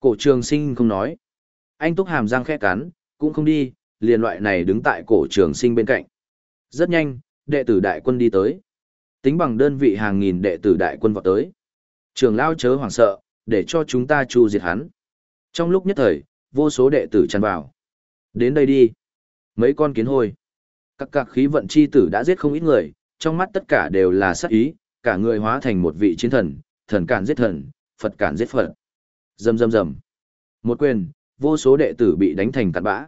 Cổ trường sinh không nói. Anh túc hàm răng khẽ cắn, cũng không đi, liền loại này đứng tại cổ trường sinh bên cạnh. Rất nhanh, đệ tử đại quân đi tới. Tính bằng đơn vị hàng nghìn đệ tử đại quân vọt tới. Trường lao chớ hoảng sợ, để cho chúng ta chu diệt hắn. Trong lúc nhất thời, vô số đệ tử tràn vào. Đến đây đi. Mấy con kiến hôi. Các cạc khí vận chi tử đã giết không ít người, trong mắt tất cả đều là sát ý, cả người hóa thành một vị chiến thần, thần cản giết thần, Phật cản giết Phật. Rầm rầm rầm. Một quyền, vô số đệ tử bị đánh thành cặn bã.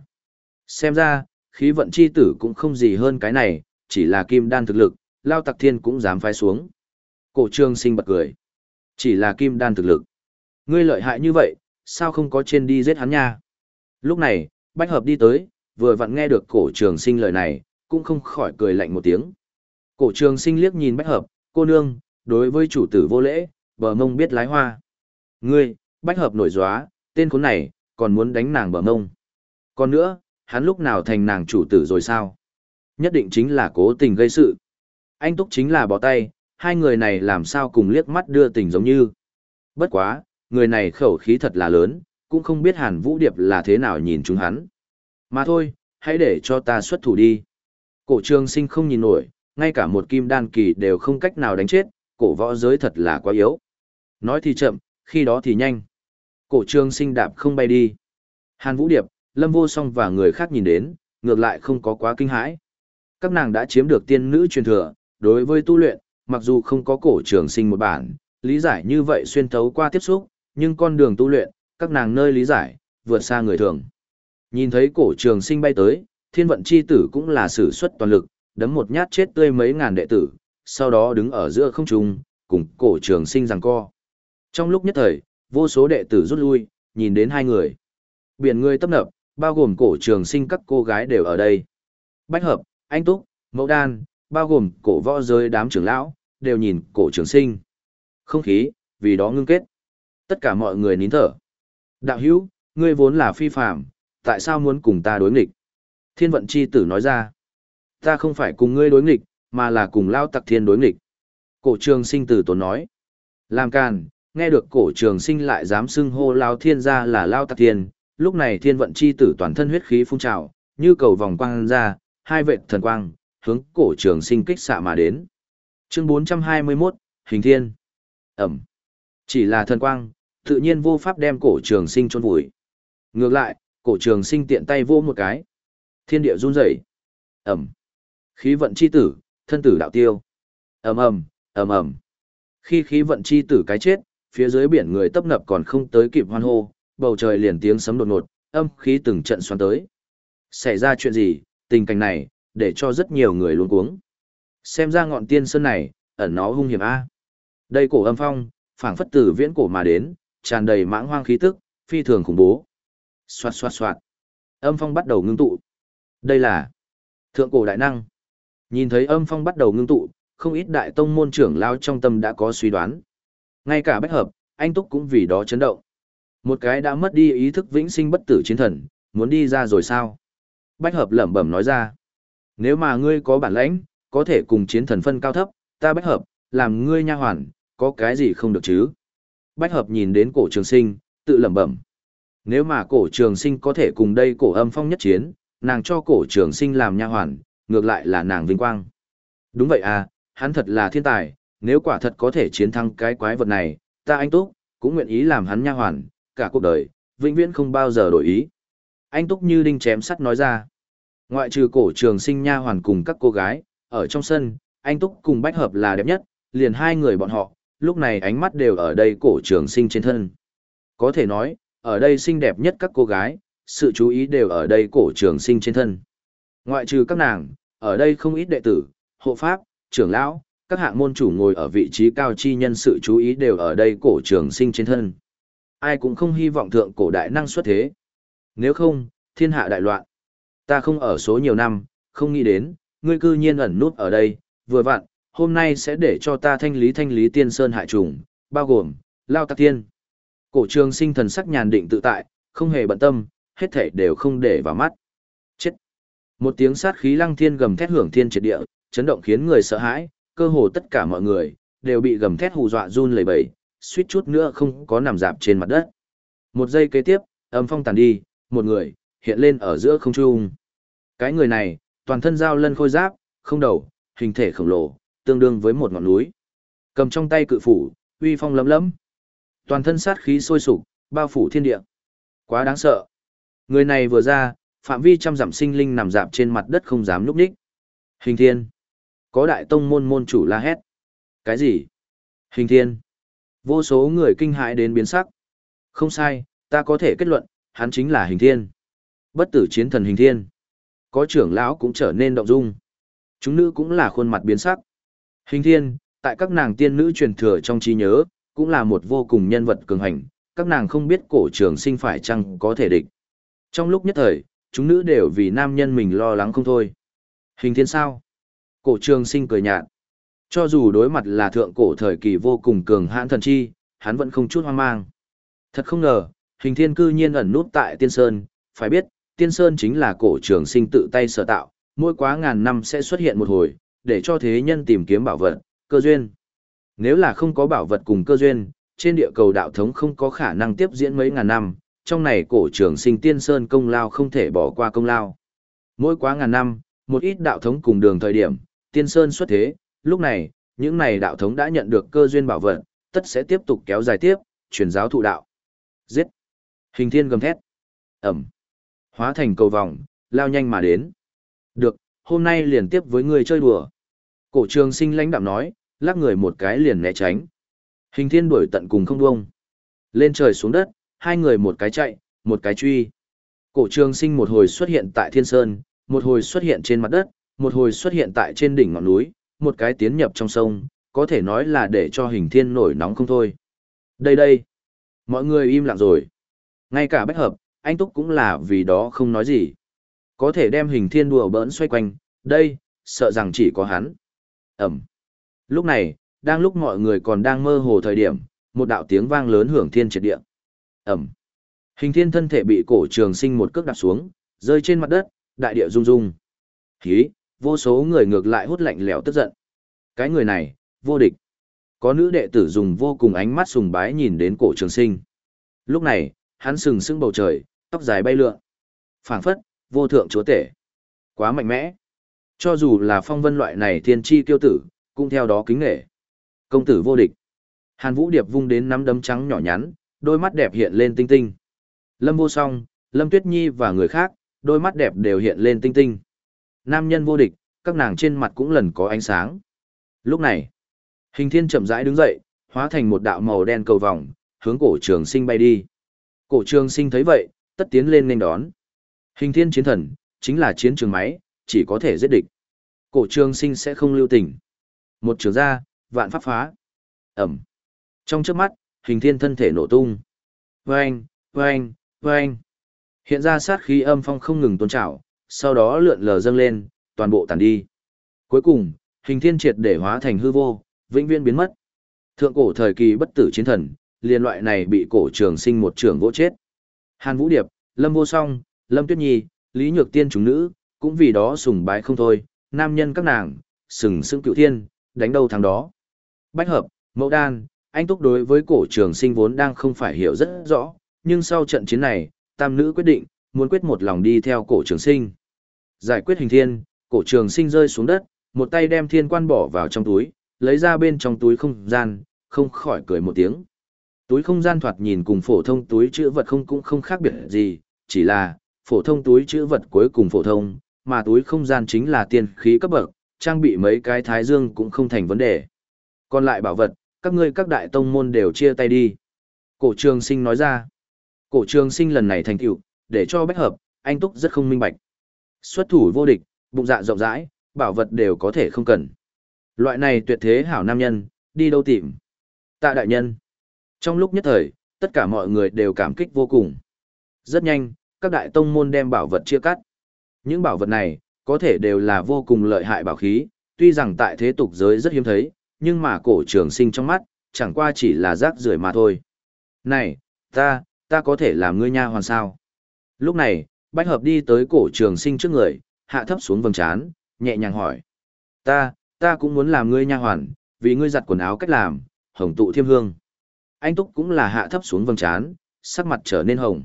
Xem ra, khí vận chi tử cũng không gì hơn cái này, chỉ là kim đan thực lực, lao tặc thiên cũng dám phái xuống. Cổ trương sinh bật cười. Chỉ là kim đan thực lực. Ngươi lợi hại như vậy, sao không có trên đi giết hắn nha? Lúc này, Bách Hợp đi tới, vừa vặn nghe được cổ trường sinh lời này, cũng không khỏi cười lạnh một tiếng. Cổ trường sinh liếc nhìn Bách Hợp, cô nương, đối với chủ tử vô lễ, bờ mông biết lái hoa. Ngươi, Bách Hợp nổi gióa, tên khốn này, còn muốn đánh nàng bờ mông. Còn nữa, hắn lúc nào thành nàng chủ tử rồi sao? Nhất định chính là cố tình gây sự. Anh Túc chính là bỏ tay, hai người này làm sao cùng liếc mắt đưa tình giống như. Bất quá, người này khẩu khí thật là lớn, cũng không biết Hàn Vũ Điệp là thế nào nhìn chúng hắn. Mà thôi, hãy để cho ta xuất thủ đi. Cổ trường sinh không nhìn nổi, ngay cả một kim đan kỳ đều không cách nào đánh chết, cổ võ giới thật là quá yếu. Nói thì chậm, khi đó thì nhanh. Cổ trường sinh đạp không bay đi. Hàn Vũ Điệp, Lâm Vô Song và người khác nhìn đến, ngược lại không có quá kinh hãi. Các nàng đã chiếm được tiên nữ truyền thừa, đối với tu luyện, mặc dù không có cổ trường sinh một bản, lý giải như vậy xuyên thấu qua tiếp xúc, nhưng con đường tu luyện, các nàng nơi lý giải, vượt xa người thường. Nhìn thấy cổ trường sinh bay tới, thiên vận chi tử cũng là sử xuất toàn lực, đấm một nhát chết tươi mấy ngàn đệ tử, sau đó đứng ở giữa không trung, cùng cổ trường sinh giằng co. Trong lúc nhất thời, vô số đệ tử rút lui, nhìn đến hai người. Biển người tấp nập, bao gồm cổ trường sinh các cô gái đều ở đây. Bách hợp, anh túc, mẫu đan, bao gồm cổ võ giới đám trưởng lão, đều nhìn cổ trường sinh. Không khí, vì đó ngưng kết. Tất cả mọi người nín thở. Đạo hữu, ngươi vốn là phi phạm, tại sao muốn cùng ta đối nghịch? Thiên vận chi tử nói ra. Ta không phải cùng ngươi đối nghịch, mà là cùng lao tặc thiên đối nghịch. Cổ trường sinh tử tốn nói. Làm càn, nghe được cổ trường sinh lại dám xưng hô lao thiên gia là lao tạc thiên, lúc này thiên vận chi tử toàn thân huyết khí phun trào, như cầu vòng quang ra, hai vệ thần quang, hướng cổ trường sinh kích xạ mà đến. Chương 421, Hình Thiên. Ẩm. Chỉ là thần quang, tự nhiên vô pháp đem cổ trường sinh chôn vùi. Ngược lại, cổ trường sinh tiện tay vô một cái. Thiên địa run rẩy. Ẩm. Khí vận chi tử, thân tử đạo tiêu. Ầm ầm, ầm ầm. Khi khí vận chi tử cái chết, phía dưới biển người tấp nập còn không tới kịp hoan hô, bầu trời liền tiếng sấm đột ngột, âm khí từng trận xoắn tới. Xảy ra chuyện gì, tình cảnh này, để cho rất nhiều người luống cuống. Xem ra ngọn tiên sơn này, ẩn nó hung hiểm a. Đây cổ âm phong, phảng phất từ viễn cổ mà đến, tràn đầy mãng hoang khí tức, phi thường khủng bố. Xoạt xoạt xoạt. Âm phong bắt đầu ngưng tụ. Đây là thượng cổ đại năng. Nhìn thấy âm phong bắt đầu ngưng tụ, không ít đại tông môn trưởng lao trong tâm đã có suy đoán. Ngay cả bách hợp, anh Túc cũng vì đó chấn động. Một cái đã mất đi ý thức vĩnh sinh bất tử chiến thần, muốn đi ra rồi sao? Bách hợp lẩm bẩm nói ra. Nếu mà ngươi có bản lãnh, có thể cùng chiến thần phân cao thấp, ta bách hợp, làm ngươi nha hoàn, có cái gì không được chứ? Bách hợp nhìn đến cổ trường sinh, tự lẩm bẩm. Nếu mà cổ trường sinh có thể cùng đây cổ âm phong nhất chiến, nàng cho cổ trường sinh làm nha hoàn, ngược lại là nàng vinh quang. Đúng vậy à, hắn thật là thiên tài, nếu quả thật có thể chiến thắng cái quái vật này, ta anh Túc, cũng nguyện ý làm hắn nha hoàn, cả cuộc đời, vĩnh viễn không bao giờ đổi ý. Anh Túc như đinh chém sắt nói ra. Ngoại trừ cổ trường sinh nha hoàn cùng các cô gái, ở trong sân, anh Túc cùng Bách Hợp là đẹp nhất, liền hai người bọn họ, lúc này ánh mắt đều ở đây cổ trường sinh trên thân. Có thể nói, ở đây xinh đẹp nhất các cô gái, sự chú ý đều ở đây cổ trường sinh trên thân. Ngoại trừ các nàng, ở đây không ít đệ tử, hộ pháp, trưởng lão, các hạng môn chủ ngồi ở vị trí cao chi nhân sự chú ý đều ở đây cổ trường sinh trên thân. Ai cũng không hy vọng thượng cổ đại năng xuất thế. Nếu không, thiên hạ đại loạn. Ta không ở số nhiều năm, không nghĩ đến, ngươi cư nhiên ẩn nút ở đây, vừa vặn, hôm nay sẽ để cho ta thanh lý thanh lý tiên sơn hại trùng, bao gồm, lao tạc tiên. Cổ trường sinh thần sắc nhàn định tự tại, không hề bận tâm, hết thảy đều không để vào mắt. Chết! Một tiếng sát khí lăng thiên gầm thét hưởng thiên triệt địa, chấn động khiến người sợ hãi, cơ hồ tất cả mọi người, đều bị gầm thét hù dọa run lẩy bẩy, suýt chút nữa không có nằm dạp trên mặt đất. Một giây kế tiếp, âm phong tàn đi, một người, hiện lên ở giữa không trung. Cái người này, toàn thân dao lân khôi giáp, không đầu, hình thể khổng lồ, tương đương với một ngọn núi. Cầm trong tay cự phủ, uy phong lấm lấm. Toàn thân sát khí sôi sục, bao phủ thiên địa. Quá đáng sợ. Người này vừa ra, phạm vi trăm dặm sinh linh nằm dạp trên mặt đất không dám núp đích. Hình thiên. Có đại tông môn môn chủ la hét. Cái gì? Hình thiên. Vô số người kinh hãi đến biến sắc. Không sai, ta có thể kết luận, hắn chính là hình thiên. Bất tử chiến thần hình thiên. Có trưởng lão cũng trở nên động dung. Chúng nữ cũng là khuôn mặt biến sắc. Hình thiên, tại các nàng tiên nữ truyền thừa trong trí nhớ, cũng là một vô cùng nhân vật cường hành, các nàng không biết cổ trường sinh phải chăng có thể địch. Trong lúc nhất thời, chúng nữ đều vì nam nhân mình lo lắng không thôi. Hình thiên sao? Cổ trường sinh cười nhạt. Cho dù đối mặt là thượng cổ thời kỳ vô cùng cường hãn thần chi, hắn vẫn không chút hoang mang. Thật không ngờ, hình thiên cư nhiên ẩn nút tại tiên sơn, phải biết, tiên sơn chính là cổ trường sinh tự tay sở tạo, mỗi quá ngàn năm sẽ xuất hiện một hồi, để cho thế nhân tìm kiếm bảo vật, cơ duyên. Nếu là không có bảo vật cùng cơ duyên, trên địa cầu đạo thống không có khả năng tiếp diễn mấy ngàn năm, trong này cổ trường sinh tiên sơn công lao không thể bỏ qua công lao. Mỗi quá ngàn năm, một ít đạo thống cùng đường thời điểm, tiên sơn xuất thế, lúc này, những này đạo thống đã nhận được cơ duyên bảo vật, tất sẽ tiếp tục kéo dài tiếp, truyền giáo thụ đạo. Giết! Hình thiên gầm thét. Ẩm! Hóa thành cầu vòng, lao nhanh mà đến. Được, hôm nay liền tiếp với người chơi đùa. Cổ trường sinh lãnh đạm nói, lắc người một cái liền né tránh. Hình thiên đuổi tận cùng không buông. Lên trời xuống đất, hai người một cái chạy, một cái truy. Cổ trường sinh một hồi xuất hiện tại thiên sơn, một hồi xuất hiện trên mặt đất, một hồi xuất hiện tại trên đỉnh ngọn núi, một cái tiến nhập trong sông, có thể nói là để cho hình thiên nổi nóng không thôi. Đây đây, mọi người im lặng rồi. Ngay cả bách hợp, anh Túc cũng là vì đó không nói gì. Có thể đem hình thiên đùa bỡn xoay quanh, đây, sợ rằng chỉ có hắn. Ẩm. Lúc này, đang lúc mọi người còn đang mơ hồ thời điểm, một đạo tiếng vang lớn hưởng thiên triệt địa. Ẩm. Hình thiên thân thể bị cổ trường sinh một cước đạp xuống, rơi trên mặt đất, đại địa rung rung. Hí, vô số người ngược lại hút lạnh lẽo tức giận. Cái người này, vô địch. Có nữ đệ tử dùng vô cùng ánh mắt sùng bái nhìn đến cổ trường sinh. Lúc này, hắn sừng sững bầu trời, tóc dài bay lượn. phảng phất, vô thượng chúa tể. Quá mạnh mẽ. Cho dù là phong vân loại này thiên chi tiêu tử, cũng theo đó kính nghệ. Công tử vô địch. Hàn Vũ Điệp vung đến nắm đấm trắng nhỏ nhắn, đôi mắt đẹp hiện lên tinh tinh. Lâm vô song, Lâm Tuyết Nhi và người khác, đôi mắt đẹp đều hiện lên tinh tinh. Nam nhân vô địch, các nàng trên mặt cũng lần có ánh sáng. Lúc này, hình thiên chậm rãi đứng dậy, hóa thành một đạo màu đen cầu vòng, hướng cổ trường sinh bay đi. Cổ trường sinh thấy vậy, tất tiến lên nên đón. Hình thiên chiến thần, chính là chiến trường máy, chỉ có thể giết địch. Cổ trường sinh sẽ không lưu tình. Một trường ra, vạn pháp phá. Ẩm. Trong trước mắt, hình thiên thân thể nổ tung. Vâng, vâng, vâng. Hiện ra sát khí âm phong không ngừng tôn trào, sau đó lượn lờ dâng lên, toàn bộ tàn đi. Cuối cùng, hình thiên triệt để hóa thành hư vô, vĩnh viễn biến mất. Thượng cổ thời kỳ bất tử chiến thần, liên loại này bị cổ trường sinh một trường gỗ chết. Hàn Vũ Điệp, Lâm Vô Song, Lâm Tuyết Nhi, Lý Nhược Tiên chúng nữ, cũng vì đó sùng bái không thôi, nam nhân các nàng, sừng sững cựu thiên, đánh đâu thằng đó. Bách hợp, mẫu đan, anh túc đối với cổ trường sinh vốn đang không phải hiểu rất rõ, nhưng sau trận chiến này, tam nữ quyết định, muốn quyết một lòng đi theo cổ trường sinh. Giải quyết hình thiên, cổ trường sinh rơi xuống đất, một tay đem thiên quan bỏ vào trong túi, lấy ra bên trong túi không gian, không khỏi cười một tiếng. Túi không gian thoạt nhìn cùng phổ thông túi chữ vật không cũng không khác biệt gì, chỉ là, phổ thông túi chữ vật cuối cùng phổ thông, mà túi không gian chính là tiên khí cấp bậc, trang bị mấy cái thái dương cũng không thành vấn đề. Còn lại bảo vật, các ngươi các đại tông môn đều chia tay đi. Cổ trường sinh nói ra. Cổ trường sinh lần này thành tựu, để cho bách hợp, anh Túc rất không minh bạch. Xuất thủ vô địch, bụng dạ rộng rãi, bảo vật đều có thể không cần. Loại này tuyệt thế hảo nam nhân, đi đâu tìm. Tạ đại nhân. Trong lúc nhất thời, tất cả mọi người đều cảm kích vô cùng. Rất nhanh, các đại tông môn đem bảo vật chia cắt. Những bảo vật này, có thể đều là vô cùng lợi hại bảo khí, tuy rằng tại thế tục giới rất hiếm thấy, nhưng mà cổ trường sinh trong mắt, chẳng qua chỉ là rác rưởi mà thôi. Này, ta, ta có thể làm ngươi nha hoàn sao? Lúc này, Bách Hợp đi tới cổ trường sinh trước người, hạ thấp xuống vầng trán, nhẹ nhàng hỏi. Ta, ta cũng muốn làm ngươi nha hoàn, vì ngươi giặt quần áo cách làm, hồng tụ thiêm hương. Anh Túc cũng là hạ thấp xuống vầng trán, sắc mặt trở nên hồng.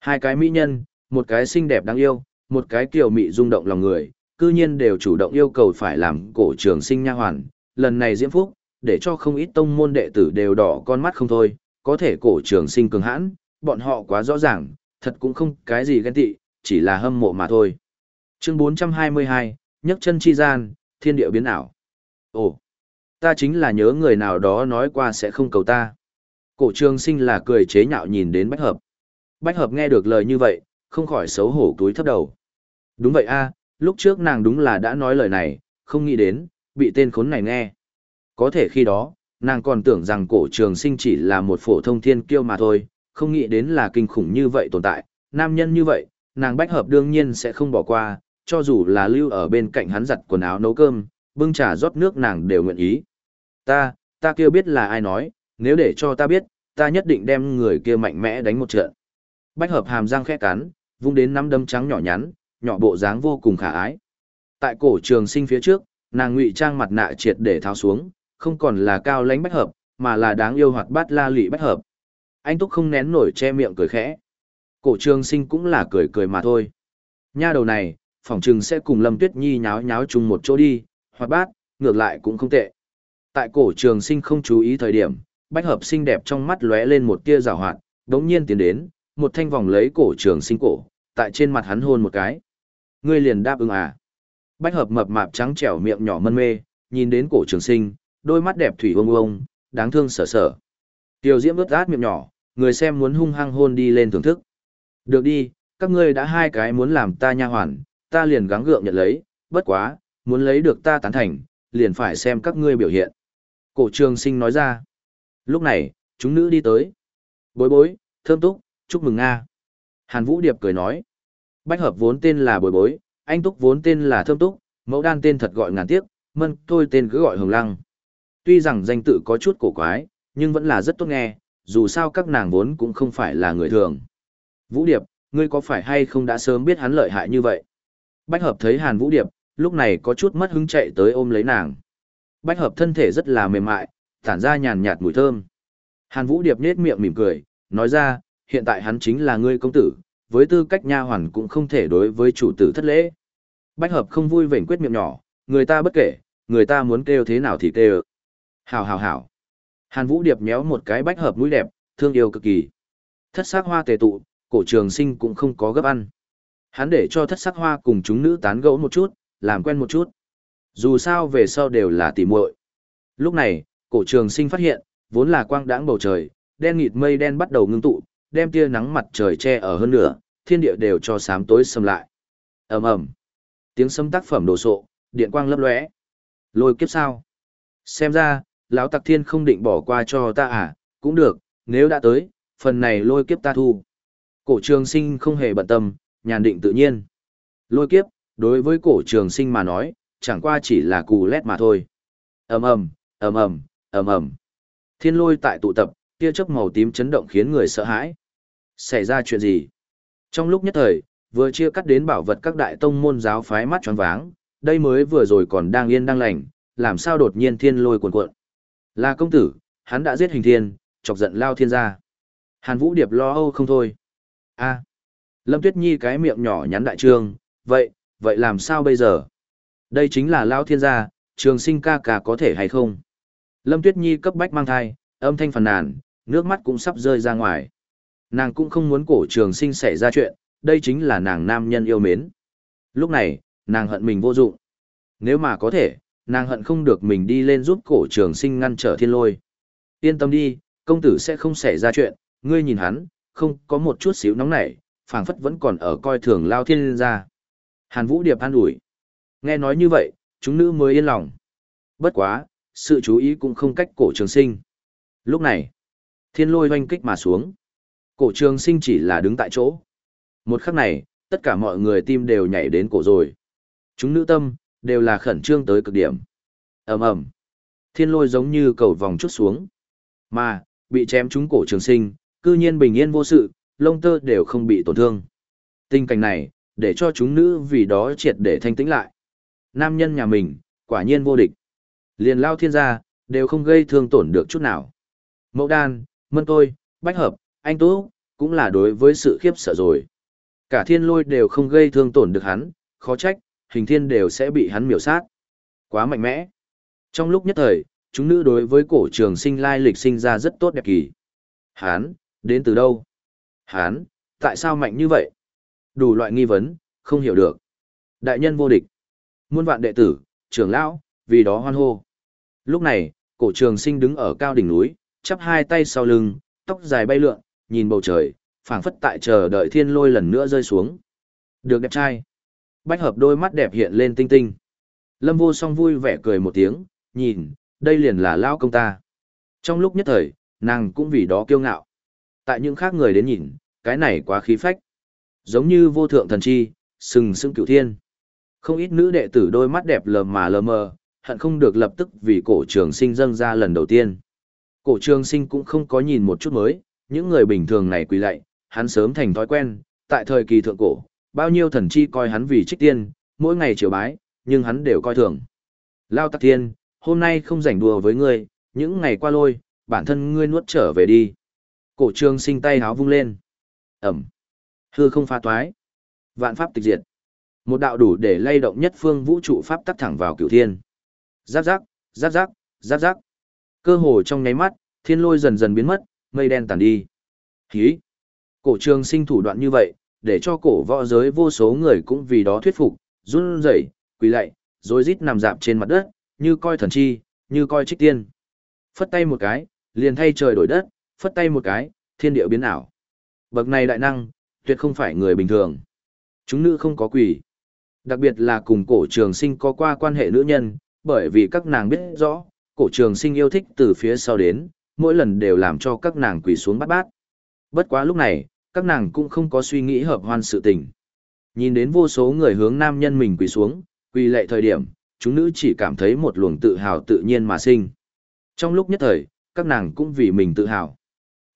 Hai cái mỹ nhân, một cái xinh đẹp đáng yêu, một cái kiều mị rung động lòng người, cư nhiên đều chủ động yêu cầu phải làm cổ trường sinh nha hoàn. Lần này diễm phúc, để cho không ít tông môn đệ tử đều đỏ con mắt không thôi, có thể cổ trường sinh cường hãn, bọn họ quá rõ ràng, thật cũng không cái gì ghen tị, chỉ là hâm mộ mà thôi. Chương 422, nhấc chân chi gian, thiên địa biến ảo. Ồ, ta chính là nhớ người nào đó nói qua sẽ không cầu ta. Cổ trường sinh là cười chế nhạo nhìn đến bách hợp. Bách hợp nghe được lời như vậy, không khỏi xấu hổ túi thấp đầu. Đúng vậy a, lúc trước nàng đúng là đã nói lời này, không nghĩ đến, bị tên khốn này nghe. Có thể khi đó, nàng còn tưởng rằng cổ trường sinh chỉ là một phổ thông thiên kiêu mà thôi, không nghĩ đến là kinh khủng như vậy tồn tại, nam nhân như vậy, nàng bách hợp đương nhiên sẽ không bỏ qua, cho dù là lưu ở bên cạnh hắn giặt quần áo nấu cơm, bưng trà rót nước nàng đều nguyện ý. Ta, ta kêu biết là ai nói, nếu để cho ta biết, ta nhất định đem người kia mạnh mẽ đánh một trận. Bách hợp hàm răng khẽ cắn, vung đến nắm đấm trắng nhỏ nhắn, nhỏ bộ dáng vô cùng khả ái. Tại cổ trường sinh phía trước, nàng ngụy trang mặt nạ triệt để tháo xuống, không còn là cao lãnh bách hợp, mà là đáng yêu hoạt bát la lị bách hợp. Anh Túc không nén nổi che miệng cười khẽ. Cổ trường sinh cũng là cười cười mà thôi. Nha đầu này, phỏng chừng sẽ cùng Lâm Tuyết Nhi nháo nháo chung một chỗ đi, hoạt bát, ngược lại cũng không tệ. Tại cổ trường sinh không chú ý thời điểm, bách hợp xinh đẹp trong mắt lóe lên một tia rào hoạt, đống nhiên tiến đến, một thanh vòng lấy cổ trường sinh cổ, tại trên mặt hắn hôn một cái. Ngươi liền đáp ứng à. Bách hợp mập mạp trắng trẻo miệng nhỏ mân mê, nhìn đến cổ trường sinh, đôi mắt đẹp thủy ông ông, đáng thương sở sở. Tiêu diễm ướt át miệng nhỏ, người xem muốn hung hăng hôn đi lên thưởng thức. Được đi, các ngươi đã hai cái muốn làm ta nha hoàn, ta liền gắng gượng nhận lấy, bất quá, muốn lấy được ta tán thành, liền phải xem các ngươi biểu hiện. Cổ trường sinh nói ra. Lúc này, chúng nữ đi tới. Bối bối, thơm túc, chúc mừng Nga. Hàn Vũ Điệp cười nói. Bách hợp vốn tên là bối bối, anh túc vốn tên là thơm túc, mẫu đan tên thật gọi ngàn tiếc, mân tôi tên cứ gọi hồng lăng. Tuy rằng danh tự có chút cổ quái, nhưng vẫn là rất tốt nghe, dù sao các nàng vốn cũng không phải là người thường. Vũ Điệp, ngươi có phải hay không đã sớm biết hắn lợi hại như vậy? Bách hợp thấy Hàn Vũ Điệp, lúc này có chút mất hứng chạy tới ôm lấy nàng. Bách hợp thân thể rất là mềm mại, tản ra nhàn nhạt mùi thơm. Hàn Vũ Điệp nết miệng mỉm cười, nói ra, hiện tại hắn chính là ngươi công tử, với tư cách nha hoàn cũng không thể đối với chủ tử thất lễ. Bách hợp không vui vểnh quyết miệng nhỏ, người ta bất kể, người ta muốn kêu thế nào thì kêu. Hảo hảo hảo. Hàn Vũ Điệp méo một cái bách hợp mũi đẹp, thương yêu cực kỳ. Thất sắc hoa tề tụ, cổ trường sinh cũng không có gấp ăn. Hắn để cho thất sắc hoa cùng chúng nữ tán gẫu một chút, làm quen một chút. Dù sao về sau đều là tỉ muội. Lúc này, cổ trường sinh phát hiện, vốn là quang đãng bầu trời, đen nghịt mây đen bắt đầu ngưng tụ, đem tia nắng mặt trời che ở hơn nửa, thiên địa đều cho sám tối xâm lại. ầm ầm, tiếng sấm tác phẩm đồ sộ, điện quang lấp lóe. Lôi kiếp sao? Xem ra, lão tặc thiên không định bỏ qua cho ta à, cũng được, nếu đã tới, phần này lôi kiếp ta thu. Cổ trường sinh không hề bận tâm, nhàn định tự nhiên. Lôi kiếp, đối với cổ trường sinh mà nói, chẳng qua chỉ là cù lét mà thôi. ầm ầm, ầm ầm, ầm ầm. Thiên lôi tại tụ tập, tia chớp màu tím chấn động khiến người sợ hãi. Xảy ra chuyện gì? Trong lúc nhất thời, vừa chia cắt đến bảo vật các đại tông môn giáo phái mắt tròn váng, đây mới vừa rồi còn đang yên đang lành, làm sao đột nhiên thiên lôi cuồn cuộn. Là công tử, hắn đã giết hình thiên, chọc giận lao thiên gia. Hàn Vũ Điệp lo âu không thôi. a Lâm Tuyết Nhi cái miệng nhỏ nhắn đại trương, vậy, vậy làm sao bây giờ? Đây chính là lao thiên gia, trường sinh ca ca có thể hay không? Lâm Tuyết Nhi cấp bách mang thai, âm thanh phàn nàn, nước mắt cũng sắp rơi ra ngoài. Nàng cũng không muốn cổ trường sinh xảy ra chuyện, đây chính là nàng nam nhân yêu mến. Lúc này, nàng hận mình vô dụng. Nếu mà có thể, nàng hận không được mình đi lên giúp cổ trường sinh ngăn trở thiên lôi. Yên tâm đi, công tử sẽ không xảy ra chuyện, ngươi nhìn hắn, không có một chút xíu nóng nảy, phảng phất vẫn còn ở coi thường lao thiên ra. Hàn Vũ Điệp an ủi. Nghe nói như vậy, chúng nữ mới yên lòng. Bất quá, sự chú ý cũng không cách cổ trường sinh. Lúc này, thiên lôi hoanh kích mà xuống. Cổ trường sinh chỉ là đứng tại chỗ. Một khắc này, tất cả mọi người tim đều nhảy đến cổ rồi. Chúng nữ tâm, đều là khẩn trương tới cực điểm. ầm ầm Thiên lôi giống như cầu vòng chút xuống. Mà, bị chém trúng cổ trường sinh, cư nhiên bình yên vô sự, lông tơ đều không bị tổn thương. Tình cảnh này, để cho chúng nữ vì đó triệt để thanh tĩnh lại. Nam nhân nhà mình, quả nhiên vô địch. Liền lao thiên gia, đều không gây thương tổn được chút nào. Mẫu đan, mân tôi, bách hợp, anh tú, cũng là đối với sự khiếp sợ rồi. Cả thiên lôi đều không gây thương tổn được hắn, khó trách, hình thiên đều sẽ bị hắn miểu sát. Quá mạnh mẽ. Trong lúc nhất thời, chúng nữ đối với cổ trường sinh lai lịch sinh ra rất tốt đẹp kỳ. Hán, đến từ đâu? Hán, tại sao mạnh như vậy? Đủ loại nghi vấn, không hiểu được. Đại nhân vô địch. Muôn vạn đệ tử, trưởng lão, vì đó hoan hô. Lúc này, cổ trường sinh đứng ở cao đỉnh núi, chắp hai tay sau lưng, tóc dài bay lượn, nhìn bầu trời, phảng phất tại chờ đợi thiên lôi lần nữa rơi xuống. Được đẹp trai. Bách hợp đôi mắt đẹp hiện lên tinh tinh. Lâm vô song vui vẻ cười một tiếng, nhìn, đây liền là lao công ta. Trong lúc nhất thời, nàng cũng vì đó kiêu ngạo. Tại những khác người đến nhìn, cái này quá khí phách. Giống như vô thượng thần chi, sừng sững cửu thiên. Không ít nữ đệ tử đôi mắt đẹp lờ mà lờ mờ, hận không được lập tức vì cổ trường sinh dâng ra lần đầu tiên. Cổ trường sinh cũng không có nhìn một chút mới, những người bình thường này quỳ lạy, hắn sớm thành thói quen, tại thời kỳ thượng cổ, bao nhiêu thần chi coi hắn vì trích tiên, mỗi ngày triều bái, nhưng hắn đều coi thường. Lao Tắc Thiên, hôm nay không rảnh đùa với ngươi, những ngày qua lôi, bản thân ngươi nuốt trở về đi. Cổ trương sinh tay háo vung lên. Ẩm. Hư không pha toái. Vạn pháp tịch diệt. Một đạo đủ để lay động nhất phương vũ trụ pháp tắc thẳng vào cửu thiên. Giáp giáp, giáp giáp, giáp giáp. Cơ hồ trong nháy mắt, thiên lôi dần dần biến mất, mây đen tàn đi. Hí! Cổ trương sinh thủ đoạn như vậy, để cho cổ võ giới vô số người cũng vì đó thuyết phục, run rẩy, quỳ lạy, rồi rít nằm dạp trên mặt đất, như coi thần chi, như coi trích tiên. Phất tay một cái, liền thay trời đổi đất, phất tay một cái, thiên địa biến ảo. Bậc này đại năng, tuyệt không phải người bình thường. Chúng nữ không có quỷ. Đặc biệt là cùng cổ trường sinh có qua quan hệ nữ nhân, bởi vì các nàng biết rõ, cổ trường sinh yêu thích từ phía sau đến, mỗi lần đều làm cho các nàng quỳ xuống bắt bát. Bất quá lúc này, các nàng cũng không có suy nghĩ hợp hoan sự tình. Nhìn đến vô số người hướng nam nhân mình quỳ xuống, quỳ lệ thời điểm, chúng nữ chỉ cảm thấy một luồng tự hào tự nhiên mà sinh. Trong lúc nhất thời, các nàng cũng vì mình tự hào.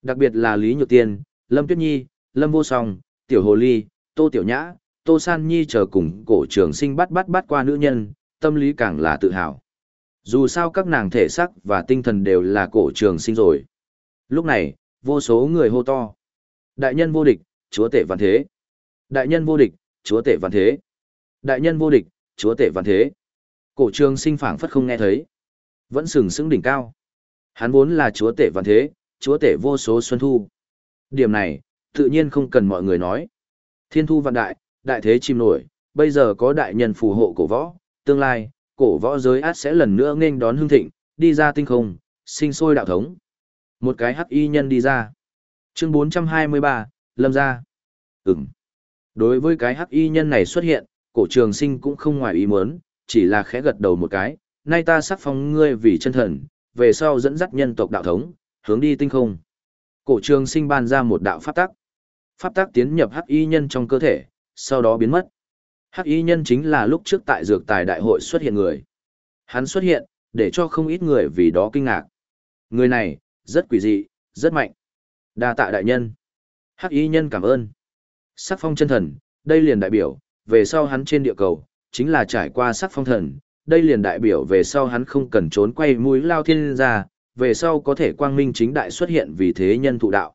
Đặc biệt là Lý Nhược Tiên, Lâm Tuyết Nhi, Lâm Vô Song, Tiểu Hồ Ly, Tô Tiểu Nhã, Tô San Nhi chờ cùng cổ trường sinh bắt bắt bắt qua nữ nhân, tâm lý càng là tự hào. Dù sao các nàng thể sắc và tinh thần đều là cổ trường sinh rồi. Lúc này, vô số người hô to. Đại nhân vô địch, chúa tể văn thế. Đại nhân vô địch, chúa tể văn thế. Đại nhân vô địch, chúa tể văn thế. Cổ trường sinh phảng phất không nghe thấy. Vẫn sừng sững đỉnh cao. Hắn vốn là chúa tể văn thế, chúa tể vô số xuân thu. Điểm này, tự nhiên không cần mọi người nói. Thiên thu vạn đại, đại thế chim nổi, bây giờ có đại nhân phù hộ cổ võ, tương lai, cổ võ giới át sẽ lần nữa nghênh đón hưng thịnh, đi ra tinh không, sinh sôi đạo thống. Một cái hắc y nhân đi ra. Chương 423, Lâm ra. Ừm. Đối với cái hắc y nhân này xuất hiện, cổ trường sinh cũng không ngoài ý muốn, chỉ là khẽ gật đầu một cái, nay ta sắc phong ngươi vì chân thần, về sau dẫn dắt nhân tộc đạo thống, hướng đi tinh không. Cổ trường sinh ban ra một đạo pháp tắc. Pháp tắc tiến nhập hắc y nhân trong cơ thể, sau đó biến mất. Hắc y nhân chính là lúc trước tại dược tài đại hội xuất hiện người. Hắn xuất hiện, để cho không ít người vì đó kinh ngạc. Người này, rất quỷ dị, rất mạnh đa tạ đại nhân. Hắc y nhân cảm ơn. Sắc phong chân thần, đây liền đại biểu, về sau hắn trên địa cầu, chính là trải qua sắc phong thần, đây liền đại biểu về sau hắn không cần trốn quay mũi lao thiên ra, về sau có thể quang minh chính đại xuất hiện vì thế nhân thụ đạo.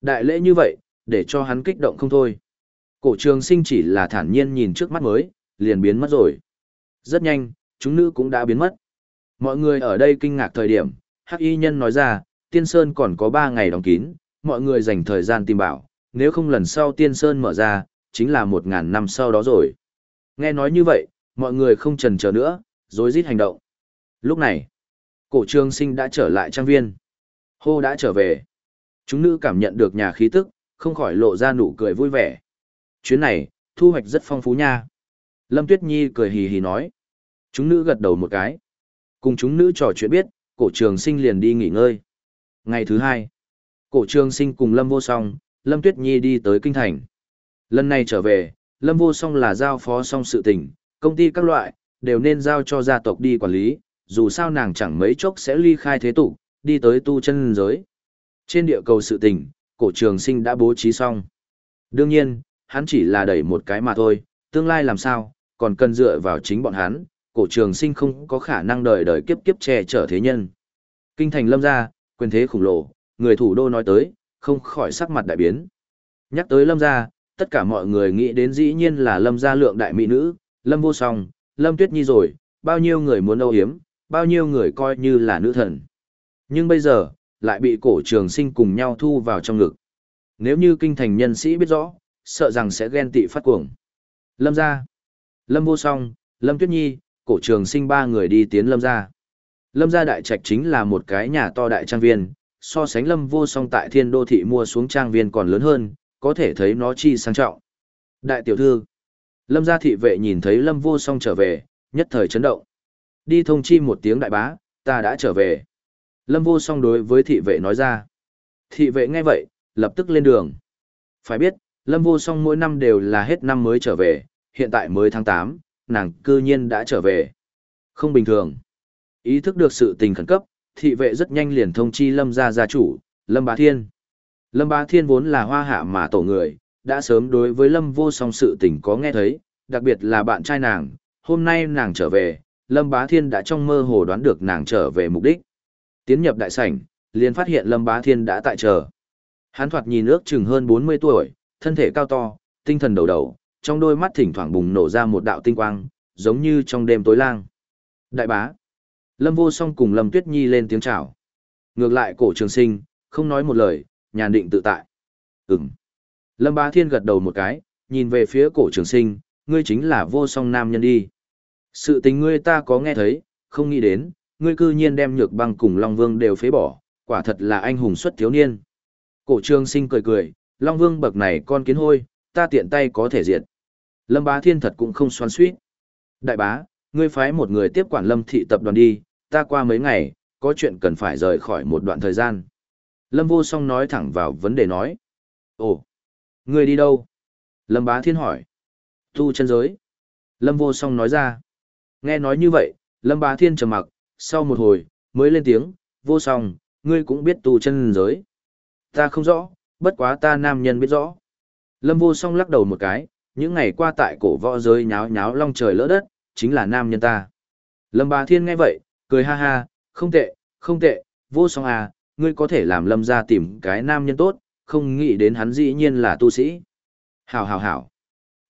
Đại lễ như vậy, để cho hắn kích động không thôi. Cổ trường sinh chỉ là thản nhiên nhìn trước mắt mới, liền biến mất rồi. Rất nhanh, chúng nữ cũng đã biến mất. Mọi người ở đây kinh ngạc thời điểm, Hắc Y Nhân nói ra, Tiên Sơn còn có ba ngày đóng kín, mọi người dành thời gian tìm bảo, nếu không lần sau Tiên Sơn mở ra, chính là một ngàn năm sau đó rồi. Nghe nói như vậy, mọi người không chần chờ nữa, rối rít hành động. Lúc này, cổ trường sinh đã trở lại trang viên. Hô đã trở về. Chúng nữ cảm nhận được nhà khí tức, không khỏi lộ ra nụ cười vui vẻ. Chuyến này, thu hoạch rất phong phú nha. Lâm Tuyết Nhi cười hì hì nói. Chúng nữ gật đầu một cái. Cùng chúng nữ trò chuyện biết, cổ trường sinh liền đi nghỉ ngơi. Ngày thứ hai, cổ trường sinh cùng Lâm Vô Song, Lâm Tuyết Nhi đi tới Kinh Thành. Lần này trở về, Lâm Vô Song là giao phó song sự tình, công ty các loại, đều nên giao cho gia tộc đi quản lý, dù sao nàng chẳng mấy chốc sẽ ly khai thế tục, đi tới tu chân giới. Trên địa cầu sự tình, cổ trường sinh đã bố trí xong. Đương nhiên, hắn chỉ là đẩy một cái mà thôi, tương lai làm sao, còn cần dựa vào chính bọn hắn, cổ trường sinh không có khả năng đời đời kiếp kiếp che chở thế nhân. Kinh thành lâm gia, quyền thế khủng lồ, người thủ đô nói tới, không khỏi sắc mặt đại biến. Nhắc tới lâm gia, tất cả mọi người nghĩ đến dĩ nhiên là lâm gia lượng đại mỹ nữ, lâm vô song, lâm tuyết nhi rồi, bao nhiêu người muốn âu hiếm, bao nhiêu người coi như là nữ thần. Nhưng bây giờ, lại bị cổ trường sinh cùng nhau thu vào trong ngực. Nếu như kinh thành nhân sĩ biết rõ, sợ rằng sẽ ghen tị phát cuồng. Lâm gia, Lâm vô song, Lâm tuyết nhi, cổ trường sinh ba người đi tiến lâm gia. Lâm gia đại trạch chính là một cái nhà to đại trang viên, so sánh lâm vô song tại thiên đô thị mua xuống trang viên còn lớn hơn, có thể thấy nó chi sang trọng. Đại tiểu thư, lâm gia thị vệ nhìn thấy lâm vô song trở về, nhất thời chấn động. Đi thông chi một tiếng đại bá, ta đã trở về. Lâm vô song đối với thị vệ nói ra. Thị vệ nghe vậy, lập tức lên đường. Phải biết, lâm vô song mỗi năm đều là hết năm mới trở về, hiện tại mới tháng 8, nàng cư nhiên đã trở về. Không bình thường. Ý thức được sự tình khẩn cấp, thị vệ rất nhanh liền thông chi lâm gia gia chủ, lâm bá thiên. Lâm bá thiên vốn là hoa hạ mà tổ người, đã sớm đối với lâm vô song sự tình có nghe thấy, đặc biệt là bạn trai nàng, hôm nay nàng trở về, lâm bá thiên đã trong mơ hồ đoán được nàng trở về mục đích. Tiến nhập đại sảnh, liền phát hiện lâm bá thiên đã tại chờ. Hắn thoạt nhìn ước chừng hơn 40 tuổi, thân thể cao to, tinh thần đầu đầu, trong đôi mắt thỉnh thoảng bùng nổ ra một đạo tinh quang, giống như trong đêm tối lang. Đại bá. Lâm vô song cùng Lâm Tuyết Nhi lên tiếng chào. Ngược lại cổ trường sinh, không nói một lời, nhàn định tự tại. Ừm. Lâm bá thiên gật đầu một cái, nhìn về phía cổ trường sinh, ngươi chính là vô song nam nhân đi. Sự tình ngươi ta có nghe thấy, không nghĩ đến, ngươi cư nhiên đem nhược băng cùng Long Vương đều phế bỏ, quả thật là anh hùng xuất thiếu niên. Cổ trường sinh cười cười, Long Vương bậc này con kiến hôi, ta tiện tay có thể diệt. Lâm bá thiên thật cũng không xoắn suýt. Đại bá, ngươi phái một người tiếp quản lâm thị tập đoàn đi, ta qua mấy ngày, có chuyện cần phải rời khỏi một đoạn thời gian. Lâm vô song nói thẳng vào vấn đề nói. Ồ, ngươi đi đâu? Lâm bá thiên hỏi. Tu chân giới. Lâm vô song nói ra. Nghe nói như vậy, Lâm bá thiên trầm mặc, sau một hồi, mới lên tiếng, vô song, ngươi cũng biết tu chân giới. Ta không rõ, bất quá ta nam nhân biết rõ. Lâm vô song lắc đầu một cái, những ngày qua tại cổ võ giới nháo nháo long trời lỡ đất, chính là nam nhân ta. Lâm bá thiên nghe vậy, cười ha ha, không tệ, không tệ, vô song à, ngươi có thể làm lâm ra tìm cái nam nhân tốt, không nghĩ đến hắn dĩ nhiên là tu sĩ. Hảo hảo hảo.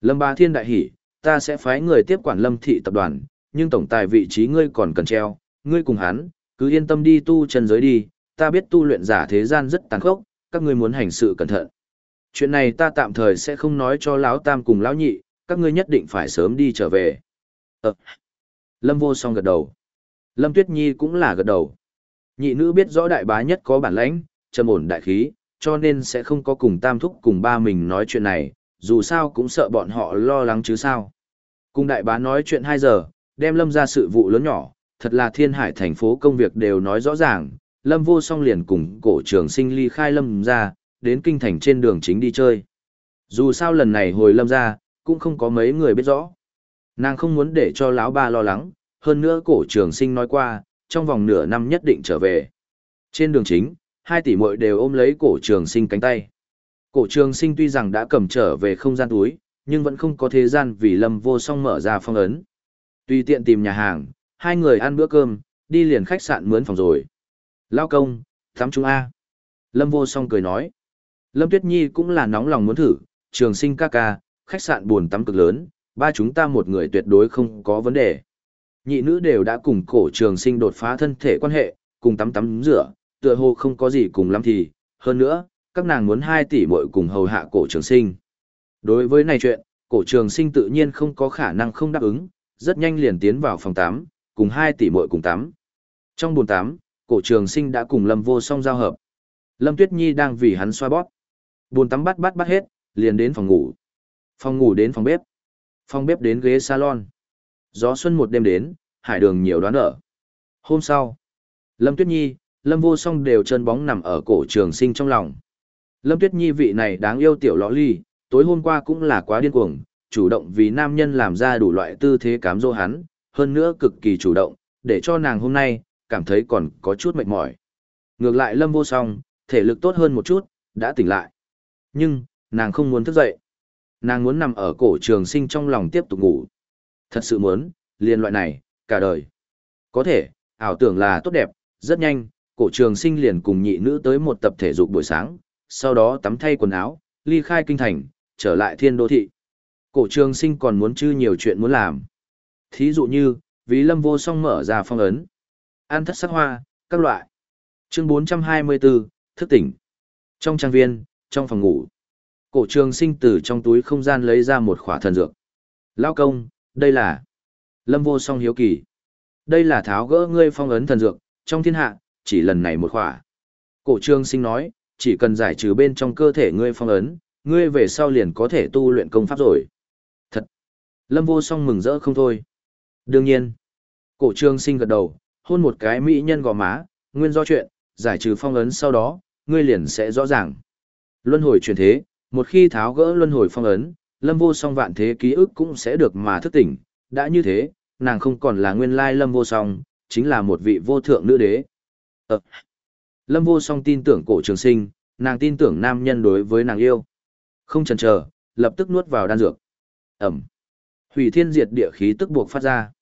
Lâm ba thiên đại hỉ, ta sẽ phái người tiếp quản lâm thị tập đoàn, nhưng tổng tài vị trí ngươi còn cần treo, ngươi cùng hắn, cứ yên tâm đi tu chân giới đi, ta biết tu luyện giả thế gian rất tàn khốc, các ngươi muốn hành sự cẩn thận. Chuyện này ta tạm thời sẽ không nói cho lão tam cùng lão nhị, các ngươi nhất định phải sớm đi trở về. Ờ. Lâm vô song gật đầu. Lâm Tuyết Nhi cũng là gật đầu. Nhị nữ biết rõ đại bá nhất có bản lãnh, trầm ổn đại khí, cho nên sẽ không có cùng tam thúc cùng ba mình nói chuyện này, dù sao cũng sợ bọn họ lo lắng chứ sao. Cùng đại bá nói chuyện 2 giờ, đem lâm ra sự vụ lớn nhỏ, thật là thiên hải thành phố công việc đều nói rõ ràng, lâm vô song liền cùng cổ trường sinh ly khai lâm ra, đến kinh thành trên đường chính đi chơi. Dù sao lần này hồi lâm ra, cũng không có mấy người biết rõ. Nàng không muốn để cho lão ba lo lắng, hơn nữa cổ trường sinh nói qua, trong vòng nửa năm nhất định trở về. Trên đường chính, hai tỷ muội đều ôm lấy cổ trường sinh cánh tay. Cổ trường sinh tuy rằng đã cầm trở về không gian túi, nhưng vẫn không có thế gian vì lâm vô song mở ra phong ấn. Tùy tiện tìm nhà hàng, hai người ăn bữa cơm, đi liền khách sạn mướn phòng rồi. Lao công, thắm chúng A. Lâm vô song cười nói. Lâm Tuyết Nhi cũng là nóng lòng muốn thử, trường sinh ca ca, khách sạn buồn tắm cực lớn, ba chúng ta một người tuyệt đối không có vấn đề. Nhị nữ đều đã cùng cổ trường sinh đột phá thân thể quan hệ, cùng tắm tắm rửa, tựa hồ không có gì cùng lắm thì, hơn nữa, các nàng muốn hai tỷ muội cùng hầu hạ cổ trường sinh. Đối với này chuyện, cổ trường sinh tự nhiên không có khả năng không đáp ứng, rất nhanh liền tiến vào phòng tắm, cùng hai tỷ muội cùng tắm. Trong bồn tắm, cổ trường sinh đã cùng Lâm Vô Song giao hợp. Lâm Tuyết Nhi đang vì hắn xoa bóp. Bồn tắm bắt bắt bắt hết, liền đến phòng ngủ. Phòng ngủ đến phòng bếp. Phòng bếp đến ghế salon. Gió xuân một đêm đến, hải đường nhiều đoán ở. Hôm sau, Lâm Tuyết Nhi, Lâm Vô Song đều chân bóng nằm ở cổ trường sinh trong lòng. Lâm Tuyết Nhi vị này đáng yêu tiểu lõ ly, tối hôm qua cũng là quá điên cuồng, chủ động vì nam nhân làm ra đủ loại tư thế cám dỗ hắn, hơn nữa cực kỳ chủ động, để cho nàng hôm nay, cảm thấy còn có chút mệt mỏi. Ngược lại Lâm Vô Song, thể lực tốt hơn một chút, đã tỉnh lại. Nhưng, nàng không muốn thức dậy. Nàng muốn nằm ở cổ trường sinh trong lòng tiếp tục ngủ. Thật sự muốn, liên loại này, cả đời. Có thể, ảo tưởng là tốt đẹp, rất nhanh, cổ trường sinh liền cùng nhị nữ tới một tập thể dục buổi sáng, sau đó tắm thay quần áo, ly khai kinh thành, trở lại thiên đô thị. Cổ trường sinh còn muốn chư nhiều chuyện muốn làm. Thí dụ như, vì lâm vô song mở ra phong ấn. An thất sắc hoa, các loại. Chương 424, thức tỉnh. Trong trang viên, trong phòng ngủ. Cổ trường sinh từ trong túi không gian lấy ra một khỏa thần dược. Lao công, đây là... Lâm vô song hiếu kỳ. Đây là tháo gỡ ngươi phong ấn thần dược, trong thiên hạ, chỉ lần này một khỏa. Cổ trương sinh nói, chỉ cần giải trừ bên trong cơ thể ngươi phong ấn, ngươi về sau liền có thể tu luyện công pháp rồi. Thật! Lâm vô song mừng rỡ không thôi. Đương nhiên. Cổ trương sinh gật đầu, hôn một cái mỹ nhân gò má, nguyên do chuyện, giải trừ phong ấn sau đó, ngươi liền sẽ rõ ràng. Luân hồi truyền thế, một khi tháo gỡ luân hồi phong ấn, lâm vô song vạn thế ký ức cũng sẽ được mà thức tỉnh. Đã như thế, nàng không còn là nguyên lai lâm vô song, chính là một vị vô thượng nữ đế. Ờ. Lâm vô song tin tưởng cổ trường sinh, nàng tin tưởng nam nhân đối với nàng yêu. Không chần chờ, lập tức nuốt vào đan dược. Ẩm. Hủy thiên diệt địa khí tức buộc phát ra.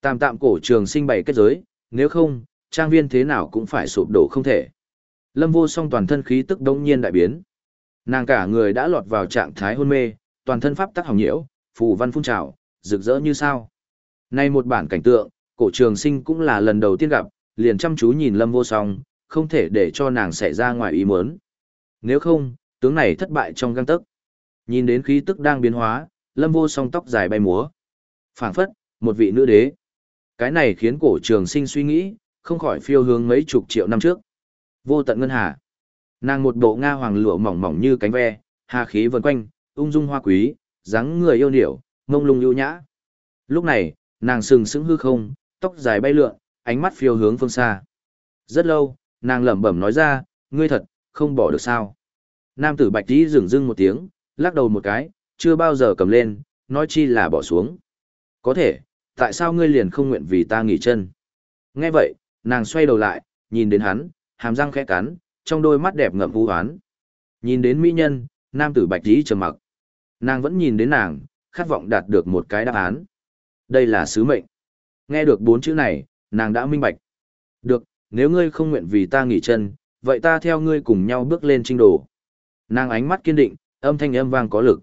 Tạm tạm cổ trường sinh bày kết giới, nếu không, trang viên thế nào cũng phải sụp đổ không thể. Lâm vô song toàn thân khí tức đông nhiên đại biến. Nàng cả người đã lọt vào trạng thái hôn mê, toàn thân pháp tắc hỏng nhiễu, phù văn phun trào, rực rỡ như sao. Nay một bản cảnh tượng, cổ trường sinh cũng là lần đầu tiên gặp, liền chăm chú nhìn lâm vô song, không thể để cho nàng xảy ra ngoài ý muốn. Nếu không, tướng này thất bại trong găng tấc. Nhìn đến khí tức đang biến hóa, lâm vô song tóc dài bay múa. phảng phất, một vị nữ đế. Cái này khiến cổ trường sinh suy nghĩ, không khỏi phiêu hướng mấy chục triệu năm trước. Vô tận ngân hà. Nàng một bộ nga hoàng lụa mỏng mỏng như cánh ve, hà khí vần quanh, ung dung hoa quý, dáng người yêu điểu, ngông lung ưu nhã. Lúc này, nàng sừng sững hư không, tóc dài bay lượn, ánh mắt phiêu hướng phương xa. Rất lâu, nàng lẩm bẩm nói ra, ngươi thật, không bỏ được sao. Nam tử bạch tí dừng rưng một tiếng, lắc đầu một cái, chưa bao giờ cầm lên, nói chi là bỏ xuống. Có thể, tại sao ngươi liền không nguyện vì ta nghỉ chân? Nghe vậy, nàng xoay đầu lại, nhìn đến hắn, hàm răng khẽ cắn, trong đôi mắt đẹp ngậm vũ hoán. Nhìn đến mỹ nhân, nam tử bạch tí trầm mặc. Nàng vẫn nhìn đến nàng, khát vọng đạt được một cái đáp án. Đây là sứ mệnh. Nghe được bốn chữ này, nàng đã minh bạch. Được, nếu ngươi không nguyện vì ta nghỉ chân, vậy ta theo ngươi cùng nhau bước lên trinh đồ. Nàng ánh mắt kiên định, âm thanh âm vang có lực.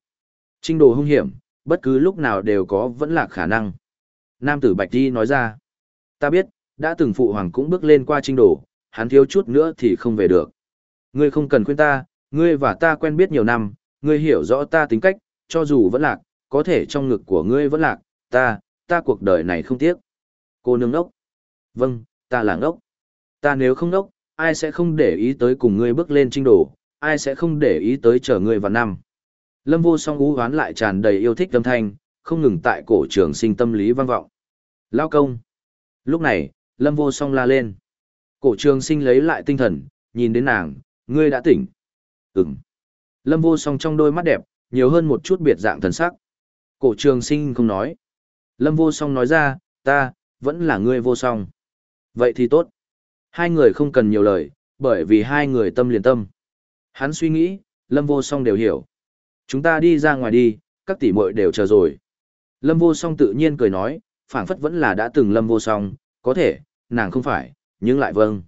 Trinh đồ hung hiểm, bất cứ lúc nào đều có vẫn là khả năng. Nam tử Bạch Di nói ra. Ta biết, đã từng phụ hoàng cũng bước lên qua trinh đồ, hắn thiếu chút nữa thì không về được. Ngươi không cần khuyên ta, ngươi và ta quen biết nhiều năm, ngươi hiểu rõ ta tính cách, cho dù vẫn lạc, có thể trong ngực của ngươi vẫn lạc, ta, ta cuộc đời này không tiếc. Cô nương ngốc. Vâng, ta là ngốc. Ta nếu không ngốc, ai sẽ không để ý tới cùng ngươi bước lên trinh đồ, ai sẽ không để ý tới chờ ngươi vào năm. Lâm vô song ú hoán lại tràn đầy yêu thích âm thanh, không ngừng tại cổ trường sinh tâm lý vang vọng. Lao công. Lúc này, lâm vô song la lên. Cổ trường sinh lấy lại tinh thần, nhìn đến nàng, ngươi đã tỉnh. Ừm. Lâm vô song trong đôi mắt đẹp, nhiều hơn một chút biệt dạng thần sắc. Cổ trường sinh không nói. Lâm vô song nói ra, ta, vẫn là ngươi vô song. Vậy thì tốt. Hai người không cần nhiều lời, bởi vì hai người tâm liền tâm. Hắn suy nghĩ, Lâm vô song đều hiểu. Chúng ta đi ra ngoài đi, các tỷ muội đều chờ rồi. Lâm vô song tự nhiên cười nói, phảng phất vẫn là đã từng Lâm vô song, có thể, nàng không phải, nhưng lại vâng.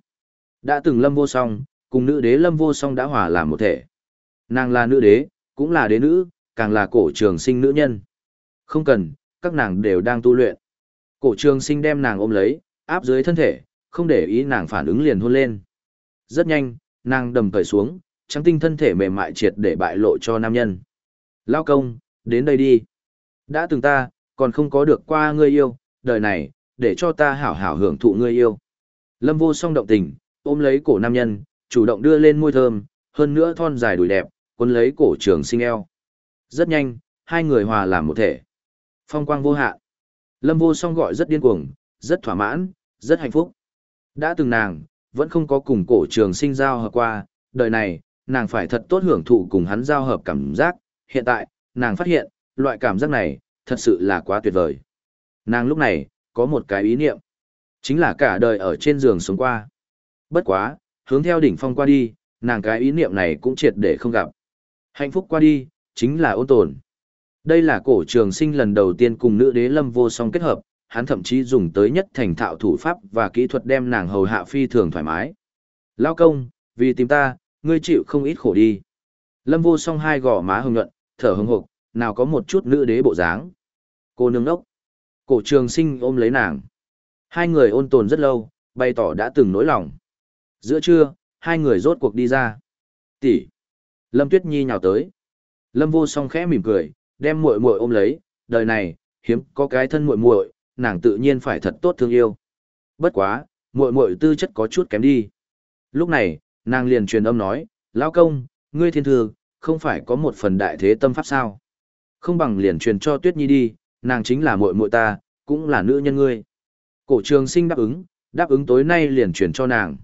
Đã từng Lâm vô song, cùng nữ đế Lâm vô song đã hòa làm một thể. Nàng là nữ đế, cũng là đế nữ, càng là cổ trường sinh nữ nhân. Không cần, các nàng đều đang tu luyện. Cổ trường sinh đem nàng ôm lấy, áp dưới thân thể, không để ý nàng phản ứng liền hôn lên. Rất nhanh, nàng đầm cởi xuống, trắng tinh thân thể mềm mại triệt để bại lộ cho nam nhân. Lao công, đến đây đi. Đã từng ta, còn không có được qua ngươi yêu, đời này, để cho ta hảo hảo hưởng thụ ngươi yêu. Lâm vô song động tình, ôm lấy cổ nam nhân, chủ động đưa lên môi thơm, hơn nữa thon dài đùi đẹp, quân lấy cổ trường sinh eo. Rất nhanh, hai người hòa làm một thể. Phong quang vô hạn. Lâm vô song gọi rất điên cuồng, rất thỏa mãn, rất hạnh phúc. Đã từng nàng, vẫn không có cùng cổ trường sinh giao hợp qua, đời này, nàng phải thật tốt hưởng thụ cùng hắn giao hợp cảm giác, hiện tại, nàng phát hiện, loại cảm giác này, thật sự là quá tuyệt vời. Nàng lúc này, có một cái ý niệm, chính là cả đời ở trên giường sống qua. Bất quá, hướng theo đỉnh phong qua đi, nàng cái ý niệm này cũng triệt để không gặp. Hạnh phúc qua đi, chính là ôn tồn. Đây là cổ trường sinh lần đầu tiên cùng nữ đế lâm vô song kết hợp, hắn thậm chí dùng tới nhất thành thạo thủ pháp và kỹ thuật đem nàng hầu hạ phi thường thoải mái. Lao công, vì tìm ta, ngươi chịu không ít khổ đi. Lâm vô song hai gò má hồng nhuận, thở hồng hộc, nào có một chút nữ đế bộ dáng. Cô nương ốc. Cổ trường sinh ôm lấy nàng. Hai người ôn tồn rất lâu, bày tỏ đã từng nỗi lòng. Giữa trưa, hai người rốt cuộc đi ra. Tỷ. Lâm Tuyết Nhi nhào tới. Lâm vô song khẽ mỉm cười, đem muội muội ôm lấy, đời này, hiếm có cái thân muội muội, nàng tự nhiên phải thật tốt thương yêu. Bất quá, muội muội tư chất có chút kém đi. Lúc này, nàng liền truyền âm nói, lão công, ngươi thiên thư, không phải có một phần đại thế tâm pháp sao? Không bằng liền truyền cho Tuyết Nhi đi, nàng chính là muội muội ta, cũng là nữ nhân ngươi. Cổ trường sinh đáp ứng, đáp ứng tối nay liền truyền cho nàng.